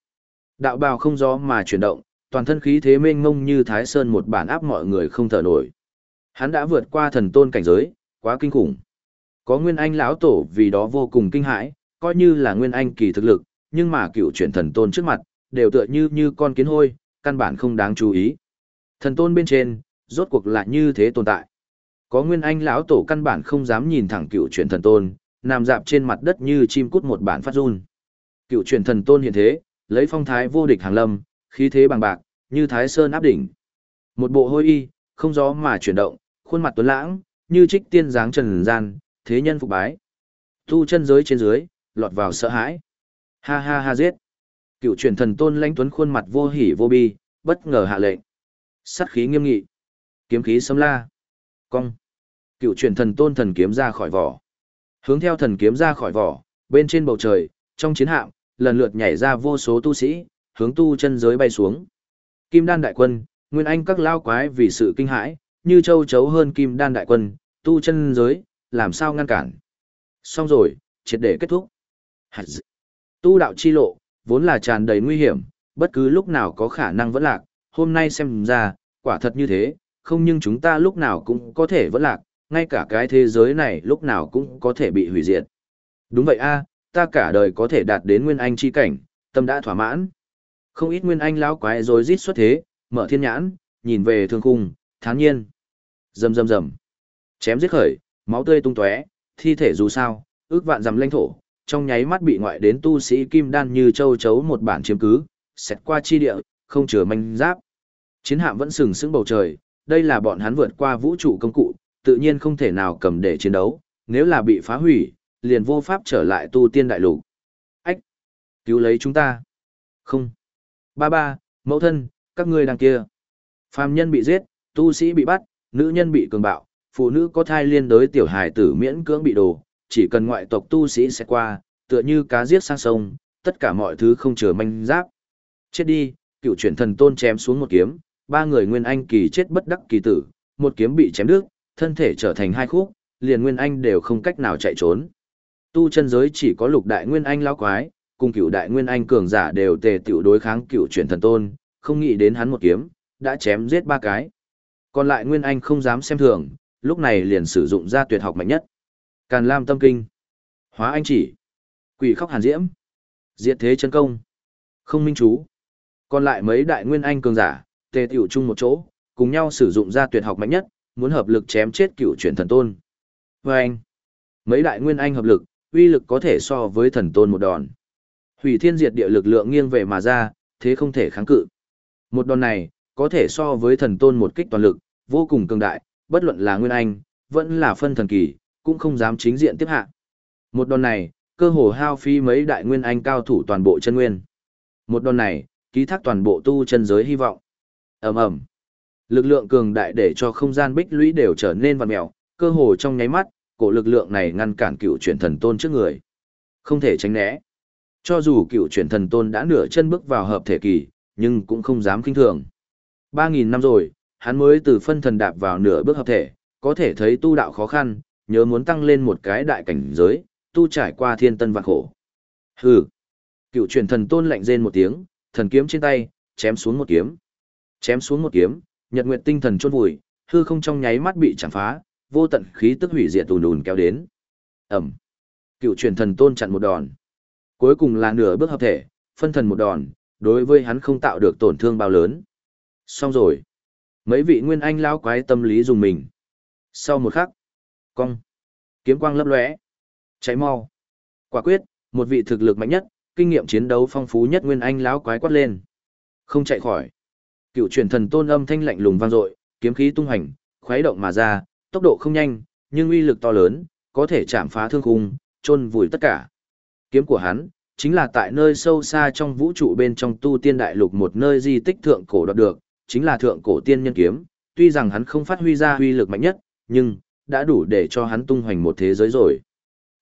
Đạo bào không gió mà chuyển động, toàn thân khí thế mênh mông như thái sơn một bản áp mọi người không thở nổi. Hắn đã vượt qua thần tôn cảnh giới, quá kinh khủng. Có nguyên anh lão tổ vì đó vô cùng kinh hãi, coi như là nguyên anh kỳ thực lực, nhưng mà cựu chuyển thần tôn trước mặt, đều tựa như như con kiến hôi, căn bản không đáng chú ý. Thần tôn bên trên, rốt cuộc lại như thế tồn tại. Có nguyên anh lão tổ căn bản không dám nhìn thẳng cựu chuyển thần tôn, nằm dạp trên mặt đất như chim cút một bản phát run. Cựu chuyển thần tôn hiện thế, lấy phong thái vô địch hàng lâm, khí thế bằng bạc, như thái sơn áp đỉnh. Một bộ hôi y, không gió mà chuyển động, khuôn mặt tuấn lãng, như trích tiên dáng trần gian, thế nhân phục bái. Tu chân giới trên dưới, lọt vào sợ hãi. Ha ha ha giết. Cựu truyền thần tôn lãnh tuấn khuôn mặt vô hỉ vô bi, bất ngờ hạ lệnh. Sát khí nghiêm nghị. Kiếm khí xâm la. Cong. Cựu truyền thần tôn thần kiếm ra khỏi vỏ. Hướng theo thần kiếm ra khỏi vỏ, bên trên bầu trời, trong chiến hạm, lần lượt nhảy ra vô số tu sĩ, hướng tu chân giới bay xuống. Kim đan đại quân, nguyên anh các lao quái vì sự kinh hãi, như châu chấu hơn kim đan đại quân, tu chân giới, làm sao ngăn cản. Xong rồi, triệt để kết thúc. Tu đạo chi lộ, vốn là tràn đầy nguy hiểm, bất cứ lúc nào có khả năng vẫn lạc, hôm nay xem ra, quả thật như thế, không nhưng chúng ta lúc nào cũng có thể vẫn lạc, ngay cả cái thế giới này lúc nào cũng có thể bị hủy diệt. Đúng vậy a, ta cả đời có thể đạt đến nguyên anh chi cảnh, tâm đã thỏa mãn. Không ít nguyên anh lão quái rồi rít xuất thế, mở thiên nhãn, nhìn về thương khung, thán nhiên. Rầm rầm rầm. Chém giết khởi, máu tươi tung tóe, thi thể dù sao, ước vạn dằm lãnh thổ, trong nháy mắt bị ngoại đến tu sĩ kim đan như châu chấu một bản chiếm cứ, xẹt qua chi địa, không chừa manh giáp. Chiến hạm vẫn sừng sững bầu trời, đây là bọn hắn vượt qua vũ trụ công cụ, tự nhiên không thể nào cầm để chiến đấu, nếu là bị phá hủy, liền vô pháp trở lại tu tiên đại lục. Ách! Cứu lấy chúng ta! Không! Ba ba, mẫu thân, các ngươi đang kia. Phàm nhân bị giết, tu sĩ bị bắt, nữ nhân bị cường bạo, Phụ nữ có thai liên đối tiểu hài tử miễn cưỡng bị đồ, chỉ cần ngoại tộc tu sĩ sẽ qua, tựa như cá giết sang sông, tất cả mọi thứ không chừa manh giáp. Chết đi, cựu chuyển thần tôn chém xuống một kiếm, ba người nguyên anh kỳ chết bất đắc kỳ tử, một kiếm bị chém đứt, thân thể trở thành hai khúc, liền nguyên anh đều không cách nào chạy trốn. Tu chân giới chỉ có lục đại nguyên anh lão quái, cùng cựu đại nguyên anh cường giả đều tề tiểu đối kháng cựu chuyển thần tôn, không nghĩ đến hắn một kiếm, đã chém giết ba cái. Còn lại nguyên anh không dám xem thường, lúc này liền sử dụng ra tuyệt học mạnh nhất. Càn Lam tâm kinh, Hóa anh chỉ, Quỷ khóc hàn diễm, Diệt thế chân công, Không minh chú. Còn lại mấy đại nguyên anh cường giả, tề tiểu chung một chỗ, cùng nhau sử dụng ra tuyệt học mạnh nhất, muốn hợp lực chém chết cựu chuyển thần tôn. Và anh, mấy đại nguyên anh hợp lực, uy lực có thể so với thần tôn một đòn. Hủy thiên diệt địa lực lượng nghiêng về mà ra, thế không thể kháng cự. Một đòn này, có thể so với thần tôn một kích toàn lực, vô cùng cường đại, bất luận là nguyên anh, vẫn là phân thần kỳ, cũng không dám chính diện tiếp hạ. Một đòn này, cơ hồ hao phí mấy đại nguyên anh cao thủ toàn bộ chân nguyên. Một đòn này, ký thác toàn bộ tu chân giới hy vọng. Ầm ầm. Lực lượng cường đại để cho không gian bích lũy đều trở nên vặn mèo, cơ hồ trong nháy mắt, cổ lực lượng này ngăn cản cựu chuyển thần tôn trước người. Không thể tránh né. Cho dù cựu chuyển thần tôn đã nửa chân bước vào hợp thể kỳ, nhưng cũng không dám kinh thường. 3.000 năm rồi, hắn mới từ phân thần đạp vào nửa bước hợp thể, có thể thấy tu đạo khó khăn, nhớ muốn tăng lên một cái đại cảnh giới, tu trải qua thiên tân vạn khổ. Hừ. Cựu truyền thần tôn lạnh rên một tiếng, thần kiếm trên tay, chém xuống một kiếm. Chém xuống một kiếm, nhật nguyệt tinh thần chôn vùi, hư không trong nháy mắt bị chạm phá, vô tận khí tức hủy diệt tùn ùn kéo đến. Ẩm. Cựu truyền thần tôn chặn một đòn. Cuối cùng là nửa bước hợp thể, phân thần một đòn, đối với hắn không tạo được tổn thương bao lớn. Xong rồi. Mấy vị nguyên anh lão quái tâm lý dùng mình. Sau một khắc, cong, kiếm quang lấp lóe, cháy mau. Quả quyết, một vị thực lực mạnh nhất, kinh nghiệm chiến đấu phong phú nhất nguyên anh lão quái quát lên. Không chạy khỏi. Cựu truyền thần tôn âm thanh lạnh lùng vang dội, kiếm khí tung hành, khuấy động mà ra, tốc độ không nhanh, nhưng uy lực to lớn, có thể chạm phá thương khung, chôn vùi tất cả. Kiếm của hắn, chính là tại nơi sâu xa trong vũ trụ bên trong tu tiên đại lục một nơi di tích thượng cổ đoạt được, chính là thượng cổ tiên nhân kiếm, tuy rằng hắn không phát huy ra uy lực mạnh nhất, nhưng đã đủ để cho hắn tung hoành một thế giới rồi.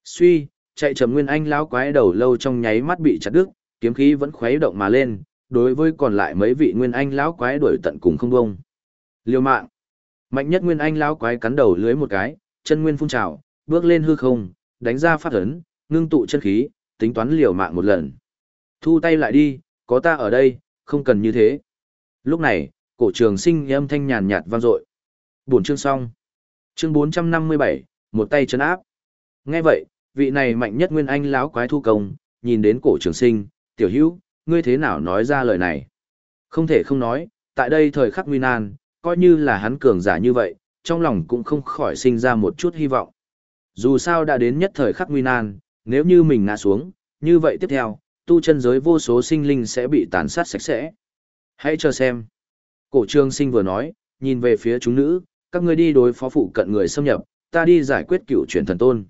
Suy, chạy chậm nguyên anh lão quái đầu lâu trong nháy mắt bị chặt đứt, kiếm khí vẫn khuấy động mà lên, đối với còn lại mấy vị nguyên anh lão quái đuổi tận cùng không bông. Liêu mạng. Mạnh nhất nguyên anh lão quái cắn đầu lưới một cái, chân nguyên phun trào, bước lên hư không, đánh ra phát ấn, ngưng tụ chân khí, tính toán liều mạng một lần. Thu tay lại đi, có ta ở đây, không cần như thế. Lúc này, cổ trường sinh âm thanh nhàn nhạt vang dội. Buổi chương xong. Chương 457, một tay chấn áp. Nghe vậy, vị này mạnh nhất nguyên anh lão quái thu công, nhìn đến cổ trường sinh, tiểu hữu, ngươi thế nào nói ra lời này? Không thể không nói, tại đây thời khắc nguy nan, coi như là hắn cường giả như vậy, trong lòng cũng không khỏi sinh ra một chút hy vọng. Dù sao đã đến nhất thời khắc nguy nan, nếu như mình ngã xuống, như vậy tiếp theo, tu chân giới vô số sinh linh sẽ bị tàn sát sạch sẽ. Hãy chờ xem. Cổ trương sinh vừa nói, nhìn về phía chúng nữ, các ngươi đi đối phó phụ cận người xâm nhập, ta đi giải quyết cựu truyền thần tôn.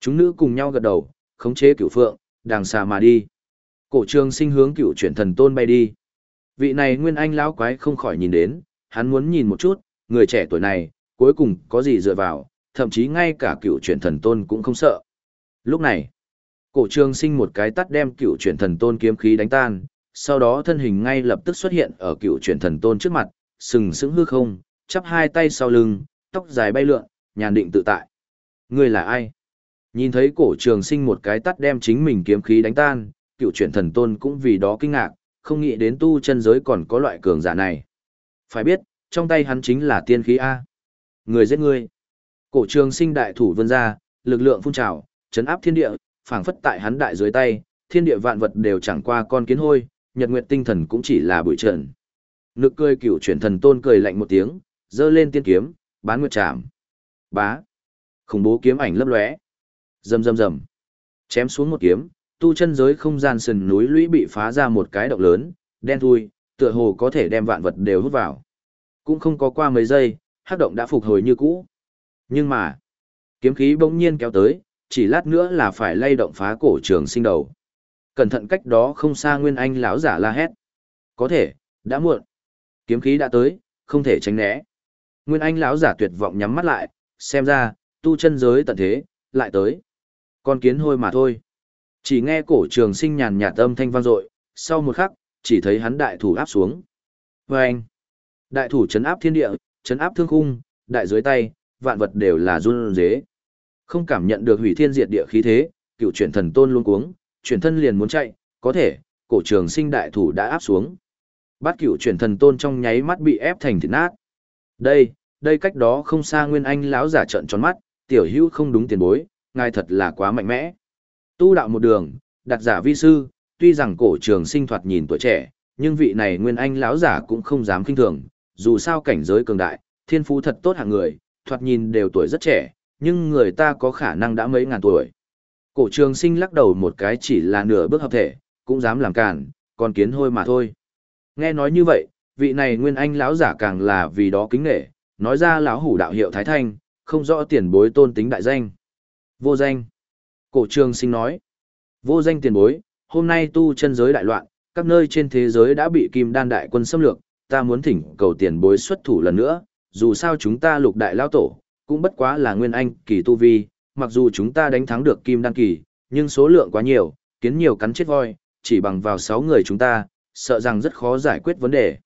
Chúng nữ cùng nhau gật đầu, khống chế cựu phượng, đàng xà mà đi. Cổ trương sinh hướng cựu truyền thần tôn bay đi. Vị này nguyên anh lão quái không khỏi nhìn đến, hắn muốn nhìn một chút, người trẻ tuổi này, cuối cùng có gì dựa vào, thậm chí ngay cả cựu truyền thần tôn cũng không sợ. Lúc này, cổ trường sinh một cái tắt đem cựu truyền thần tôn kiếm khí đánh tan, sau đó thân hình ngay lập tức xuất hiện ở cựu truyền thần tôn trước mặt, sừng sững hư không, chắp hai tay sau lưng, tóc dài bay lượn, nhàn định tự tại. người là ai? Nhìn thấy cổ trường sinh một cái tắt đem chính mình kiếm khí đánh tan, cựu truyền thần tôn cũng vì đó kinh ngạc, không nghĩ đến tu chân giới còn có loại cường giả này. Phải biết, trong tay hắn chính là tiên khí A. Người giết ngươi. Cổ trường sinh đại thủ vươn ra, lực lượng phun trào, chấn áp thiên địa, phảng phất tại hắn đại dưới tay, thiên địa vạn vật đều chẳng qua con kiến hôi, nhật nguyệt tinh thần cũng chỉ là bụi trần. Nực cười cửu chuyển thần tôn cười lạnh một tiếng, giơ lên tiên kiếm, bán nguyệt chạm. Bá. Khủng bố kiếm ảnh lấp lóe. Rầm rầm rầm. Chém xuống một kiếm, tu chân giới không gian sườn núi lũy bị phá ra một cái động lớn, đen thui, tựa hồ có thể đem vạn vật đều hút vào. Cũng không có qua mấy giây, hắc động đã phục hồi như cũ. Nhưng mà, kiếm khí bỗng nhiên kéo tới, chỉ lát nữa là phải lay động phá cổ trường sinh đầu. Cẩn thận cách đó không xa Nguyên Anh lão giả la hét. Có thể, đã muộn. Kiếm khí đã tới, không thể tránh né. Nguyên Anh lão giả tuyệt vọng nhắm mắt lại, xem ra, tu chân giới tận thế, lại tới. Con kiến hôi mà thôi. Chỉ nghe cổ trường sinh nhàn nhạt âm thanh vang dội, sau một khắc, chỉ thấy hắn đại thủ áp xuống. Và anh, đại thủ chấn áp thiên địa, chấn áp thương khung, đại dưới tay, vạn vật đều là run rế. Không cảm nhận được hủy thiên diệt địa khí thế, cựu chuyển thần tôn luôn cuống, chuyển thân liền muốn chạy, có thể, cổ trường sinh đại thủ đã áp xuống. Bát cựu chuyển thần tôn trong nháy mắt bị ép thành thịt nát. Đây, đây cách đó không xa Nguyên Anh lão giả trợn tròn mắt, tiểu hữu không đúng tiền bối, ngài thật là quá mạnh mẽ. Tu đạo một đường, đặt giả vi sư, tuy rằng cổ trường sinh thoạt nhìn tuổi trẻ, nhưng vị này Nguyên Anh lão giả cũng không dám kinh thường, dù sao cảnh giới cường đại, thiên phú thật tốt hạng người, thoạt nhìn đều tuổi rất trẻ, nhưng người ta có khả năng đã mấy ngàn tuổi. Cổ trường sinh lắc đầu một cái chỉ là nửa bước hợp thể, cũng dám làm cản, còn kiến hôi mà thôi. Nghe nói như vậy, vị này Nguyên Anh lão giả càng là vì đó kính nghệ, nói ra lão hủ đạo hiệu Thái Thanh, không rõ tiền bối tôn tính đại danh. Vô danh. Cổ trường sinh nói. Vô danh tiền bối, hôm nay tu chân giới đại loạn, các nơi trên thế giới đã bị kim đan đại quân xâm lược, ta muốn thỉnh cầu tiền bối xuất thủ lần nữa, dù sao chúng ta lục đại lao tổ, cũng bất quá là nguyên anh kỳ tu vi, mặc dù chúng ta đánh thắng được kim đan kỳ, nhưng số lượng quá nhiều, kiến nhiều cắn chết voi, chỉ bằng vào 6 người chúng ta, sợ rằng rất khó giải quyết vấn đề.